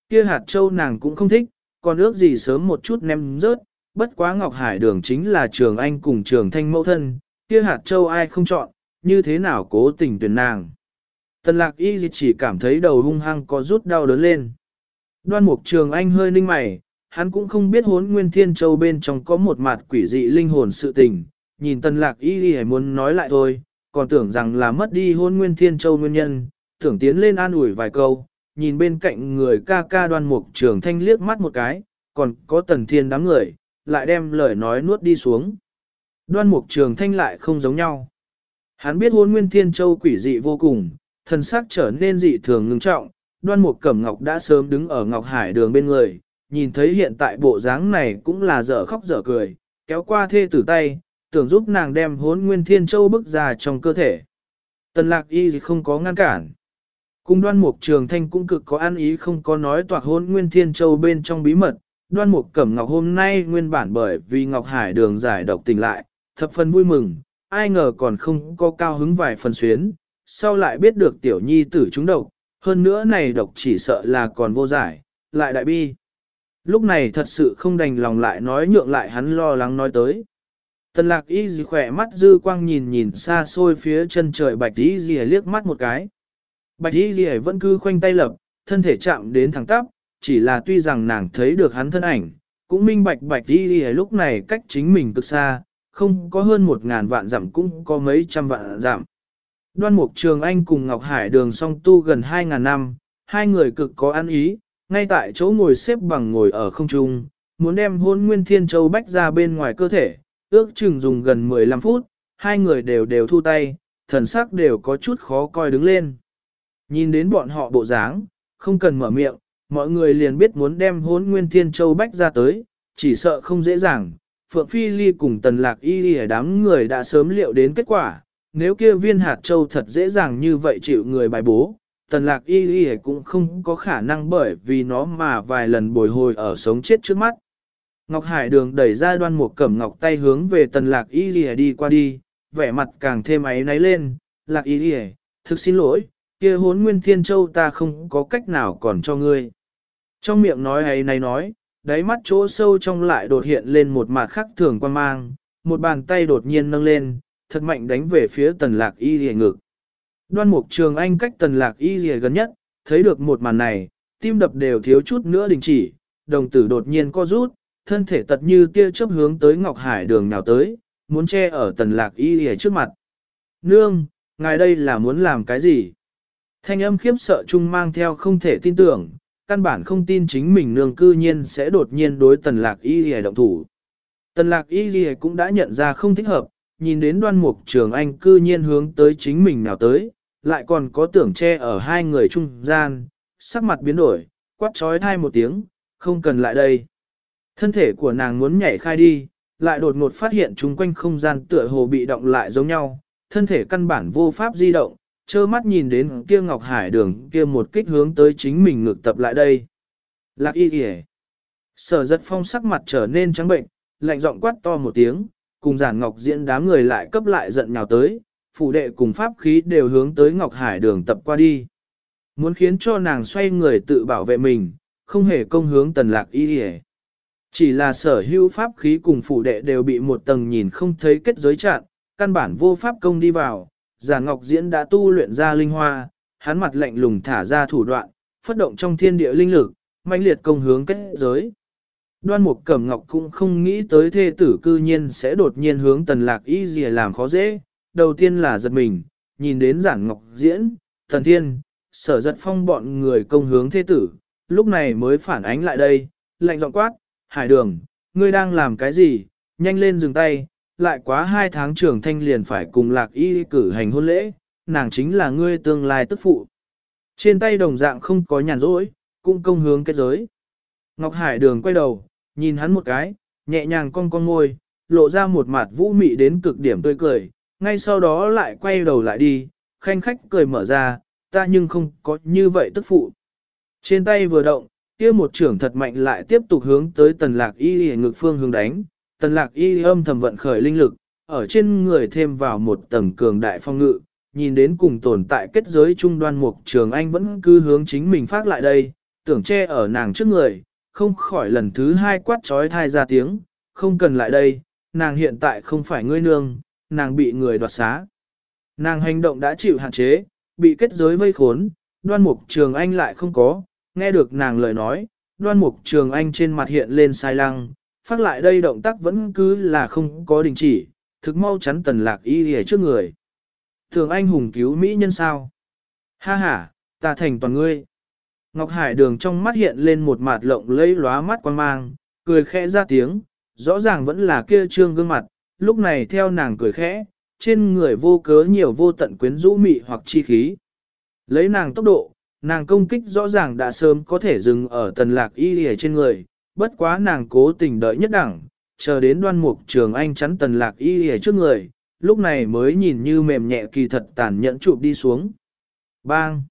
A: Kia hạt châu nàng cũng không thích, còn ước gì sớm một chút ném rớt, bất quá Ngọc Hải đường chính là trường anh cùng trường thanh mẫu thân, kia hạt châu ai không chọn, như thế nào cố tình tuyển nàng. Tần lạc y chỉ cảm thấy đầu hung hăng có rút đau đớn lên. Đoan mục trường anh hơi ninh mày, hắn cũng không biết hốn nguyên thiên châu bên trong có một mặt quỷ dị linh hồn sự tình, nhìn tần lạc y đi muốn nói lại thôi, còn tưởng rằng là mất đi hôn nguyên thiên châu nguyên nhân, tưởng tiến lên an ủi vài câu, nhìn bên cạnh người ca ca đoan mục trường thanh liếc mắt một cái, còn có tần thiên đám người, lại đem lời nói nuốt đi xuống. Đoan mục trường thanh lại không giống nhau. Hắn biết hôn nguyên thiên châu quỷ dị vô cùng, thần sắc trở nên dị thường ngưng trọng, đoan mục cẩm ngọc đã sớm đứng ở ngọc hải đường bên người, nhìn thấy hiện tại bộ dáng này cũng là dở khóc dở cười, kéo qua thê tử tay, tưởng giúp nàng đem hốn nguyên thiên châu bức ra trong cơ thể. Tần lạc y không có ngăn cản. Cùng đoan mục trường thanh cũng cực có ăn ý không có nói toạc hôn nguyên thiên châu bên trong bí mật. Đoan mục cẩm ngọc hôm nay nguyên bản bởi vì Ngọc Hải đường giải độc tình lại, thập phần vui mừng, ai ngờ còn không có cao hứng vài phần xuyến, sau lại biết được tiểu nhi tử chúng độc, hơn nữa này độc chỉ sợ là còn vô giải, lại đại bi. Lúc này thật sự không đành lòng lại nói nhượng lại hắn lo lắng nói tới. Tần lạc y dì khỏe mắt dư quang nhìn nhìn xa xôi phía chân trời bạch y dì liếc mắt một cái. Bạch y gì vẫn cứ khoanh tay lập, thân thể chạm đến thẳng tắp, chỉ là tuy rằng nàng thấy được hắn thân ảnh, cũng minh bạch bạch y gì lúc này cách chính mình cực xa, không có hơn một ngàn vạn dặm cũng có mấy trăm vạn dặm. Đoan Mục Trường Anh cùng Ngọc Hải đường song tu gần 2.000 năm, hai người cực có ăn ý, ngay tại chỗ ngồi xếp bằng ngồi ở không trung, muốn đem hôn nguyên thiên châu bách ra bên ngoài cơ thể, ước chừng dùng gần 15 phút, hai người đều đều thu tay, thần sắc đều có chút khó coi đứng lên. Nhìn đến bọn họ bộ dáng, không cần mở miệng, mọi người liền biết muốn đem hốn nguyên thiên châu bách ra tới, chỉ sợ không dễ dàng. Phượng Phi Ly cùng tần lạc y đi đám người đã sớm liệu đến kết quả, nếu kia viên hạt châu thật dễ dàng như vậy chịu người bài bố, tần lạc y ly cũng không có khả năng bởi vì nó mà vài lần bồi hồi ở sống chết trước mắt. Ngọc Hải đường đẩy ra đoan một cẩm ngọc tay hướng về tần lạc y ly đi qua đi, vẻ mặt càng thêm ấy náy lên, lạc y ly, thực xin lỗi, kia hốn nguyên thiên châu ta không có cách nào còn cho ngươi. Trong miệng nói ấy này nói, đáy mắt chỗ sâu trong lại đột hiện lên một mặt khắc thường quan mang, một bàn tay đột nhiên nâng lên, thật mạnh đánh về phía tần lạc y rìa ngực. Đoan mục trường anh cách tần lạc y rìa gần nhất, thấy được một màn này, tim đập đều thiếu chút nữa đình chỉ, đồng tử đột nhiên co rút, thân thể tật như tia chớp hướng tới Ngọc Hải đường nào tới, muốn che ở tần lạc y rìa trước mặt. Nương, ngài đây là muốn làm cái gì? Thanh âm khiếp sợ chung mang theo không thể tin tưởng, căn bản không tin chính mình nương cư nhiên sẽ đột nhiên đối tần lạc y ghi động thủ. Tần lạc y ghi cũng đã nhận ra không thích hợp, nhìn đến đoan mục trường anh cư nhiên hướng tới chính mình nào tới, lại còn có tưởng che ở hai người trung gian, sắc mặt biến đổi, quát trói thai một tiếng, không cần lại đây. Thân thể của nàng muốn nhảy khai đi, lại đột ngột phát hiện chung quanh không gian tựa hồ bị động lại giống nhau, thân thể căn bản vô pháp di động, trơ mắt nhìn đến kia ngọc hải đường kia một kích hướng tới chính mình ngược tập lại đây. Lạc y kìa. Sở giật phong sắc mặt trở nên trắng bệnh, lạnh giọng quát to một tiếng, cùng giản ngọc diễn đám người lại cấp lại giận nhào tới, phủ đệ cùng pháp khí đều hướng tới Ngọc Hải đường tập qua đi. Muốn khiến cho nàng xoay người tự bảo vệ mình, không hề công hướng tần lạc y kìa. Chỉ là sở hữu pháp khí cùng phủ đệ đều bị một tầng nhìn không thấy kết giới chặn, căn bản vô pháp công đi vào. Giản Ngọc Diễn đã tu luyện ra linh hoa, hắn mặt lạnh lùng thả ra thủ đoạn, phát động trong thiên địa linh lực, mãnh liệt công hướng kết giới. Đoan Mục Cẩm Ngọc cũng không nghĩ tới thê tử cư nhiên sẽ đột nhiên hướng tần lạc y gì làm khó dễ. Đầu tiên là giật mình, nhìn đến giản ngọc diễn, thần thiên, sở giật phong bọn người công hướng thê tử, lúc này mới phản ánh lại đây, lạnh giọng quát, hải đường, ngươi đang làm cái gì, nhanh lên dừng tay, lại quá hai tháng trưởng thanh liền phải cùng lạc y cử hành hôn lễ, nàng chính là ngươi tương lai tức phụ. Trên tay đồng dạng không có nhàn rỗi, cũng công hướng kết giới. Ngọc Hải đường quay đầu, nhìn hắn một cái, nhẹ nhàng cong cong môi, lộ ra một mặt vũ mị đến cực điểm tươi cười, ngay sau đó lại quay đầu lại đi, khanh khách cười mở ra, ta nhưng không có như vậy tức phụ. Trên tay vừa động, kia một trưởng thật mạnh lại tiếp tục hướng tới tần lạc y y ngực phương hướng đánh, tần lạc y âm thầm vận khởi linh lực, ở trên người thêm vào một tầng cường đại phong ngự, nhìn đến cùng tồn tại kết giới trung đoan mục trường anh vẫn cứ hướng chính mình phát lại đây, tưởng che ở nàng trước người, không khỏi lần thứ hai quát trói thai ra tiếng, không cần lại đây, nàng hiện tại không phải ngươi nương, nàng bị người đoạt xá. Nàng hành động đã chịu hạn chế, bị kết giới vây khốn, đoan mục trường anh lại không có, nghe được nàng lời nói, đoan mục trường anh trên mặt hiện lên sai lăng, phát lại đây động tác vẫn cứ là không có đình chỉ, thực mau chắn tần lạc y hề trước người. Thường anh hùng cứu Mỹ nhân sao? Ha ha, ta thành toàn ngươi. Ngọc Hải đường trong mắt hiện lên một mặt lộng lẫy lóa mắt quan mang, cười khẽ ra tiếng, rõ ràng vẫn là kia trương gương mặt, lúc này theo nàng cười khẽ, trên người vô cớ nhiều vô tận quyến rũ mị hoặc chi khí. Lấy nàng tốc độ, nàng công kích rõ ràng đã sớm có thể dừng ở tần lạc y hề trên người, bất quá nàng cố tình đợi nhất đẳng, chờ đến đoan mục trường anh chắn tần lạc y ở trước người, lúc này mới nhìn như mềm nhẹ kỳ thật tàn nhẫn chụp đi xuống. Bang!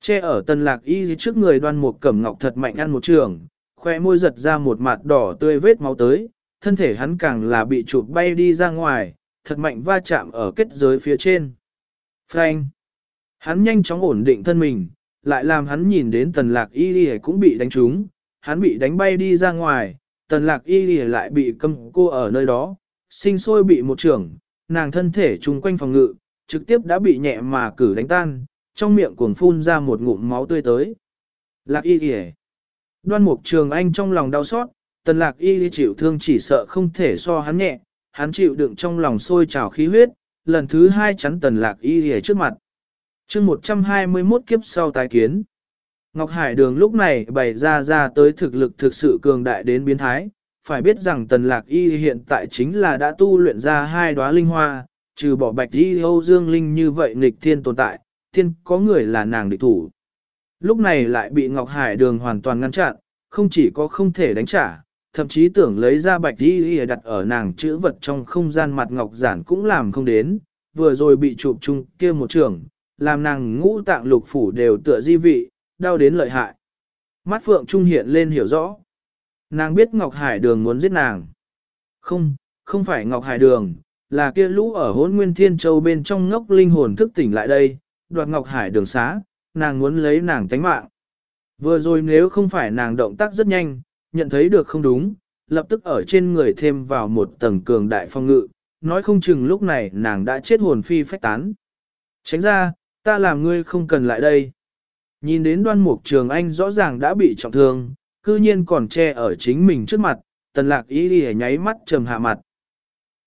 A: Che ở tần lạc y trước người đoan mục cẩm ngọc thật mạnh ăn một trường, khoe môi giật ra một mặt đỏ tươi vết máu tới, thân thể hắn càng là bị chụp bay đi ra ngoài, thật mạnh va chạm ở kết giới phía trên. Frank! Hắn nhanh chóng ổn định thân mình, lại làm hắn nhìn đến tần lạc y cũng bị đánh trúng, hắn bị đánh bay đi ra ngoài, tần lạc y đi lại bị cầm cô ở nơi đó, sinh sôi bị một trưởng, nàng thân thể chung quanh phòng ngự, trực tiếp đã bị nhẹ mà cử đánh tan, trong miệng cuồng phun ra một ngụm máu tươi tới. Lạc y kìa. Đoan mục trường anh trong lòng đau xót, tần lạc y chịu thương chỉ sợ không thể so hắn nhẹ, hắn chịu đựng trong lòng sôi trào khí huyết, lần thứ hai chắn tần lạc y kìa trước mặt. chương 121 kiếp sau tái kiến. Ngọc Hải Đường lúc này bày ra ra tới thực lực thực sự cường đại đến biến thái, phải biết rằng tần lạc y hiện tại chính là đã tu luyện ra hai đóa linh hoa, trừ bỏ bạch y Âu Dương Linh như vậy nghịch thiên tồn tại, thiên có người là nàng địch thủ. Lúc này lại bị Ngọc Hải đường hoàn toàn ngăn chặn, không chỉ có không thể đánh trả, thậm chí tưởng lấy ra bạch y đặt ở nàng chữ vật trong không gian mặt Ngọc Giản cũng làm không đến, vừa rồi bị chụp chung kia một trường, làm nàng ngũ tạng lục phủ đều tựa di vị, đau đến lợi hại. Mắt Phượng Trung hiện lên hiểu rõ, Nàng biết Ngọc Hải Đường muốn giết nàng. Không, không phải Ngọc Hải Đường, là kia lũ ở hốn nguyên thiên châu bên trong ngốc linh hồn thức tỉnh lại đây, đoạt Ngọc Hải Đường xá, nàng muốn lấy nàng tánh mạng. Vừa rồi nếu không phải nàng động tác rất nhanh, nhận thấy được không đúng, lập tức ở trên người thêm vào một tầng cường đại phong ngự, nói không chừng lúc này nàng đã chết hồn phi phách tán. Tránh ra, ta làm ngươi không cần lại đây. Nhìn đến đoan mục trường anh rõ ràng đã bị trọng thương, cư nhiên còn che ở chính mình trước mặt, tần lạc ý đi nháy mắt trầm hạ mặt.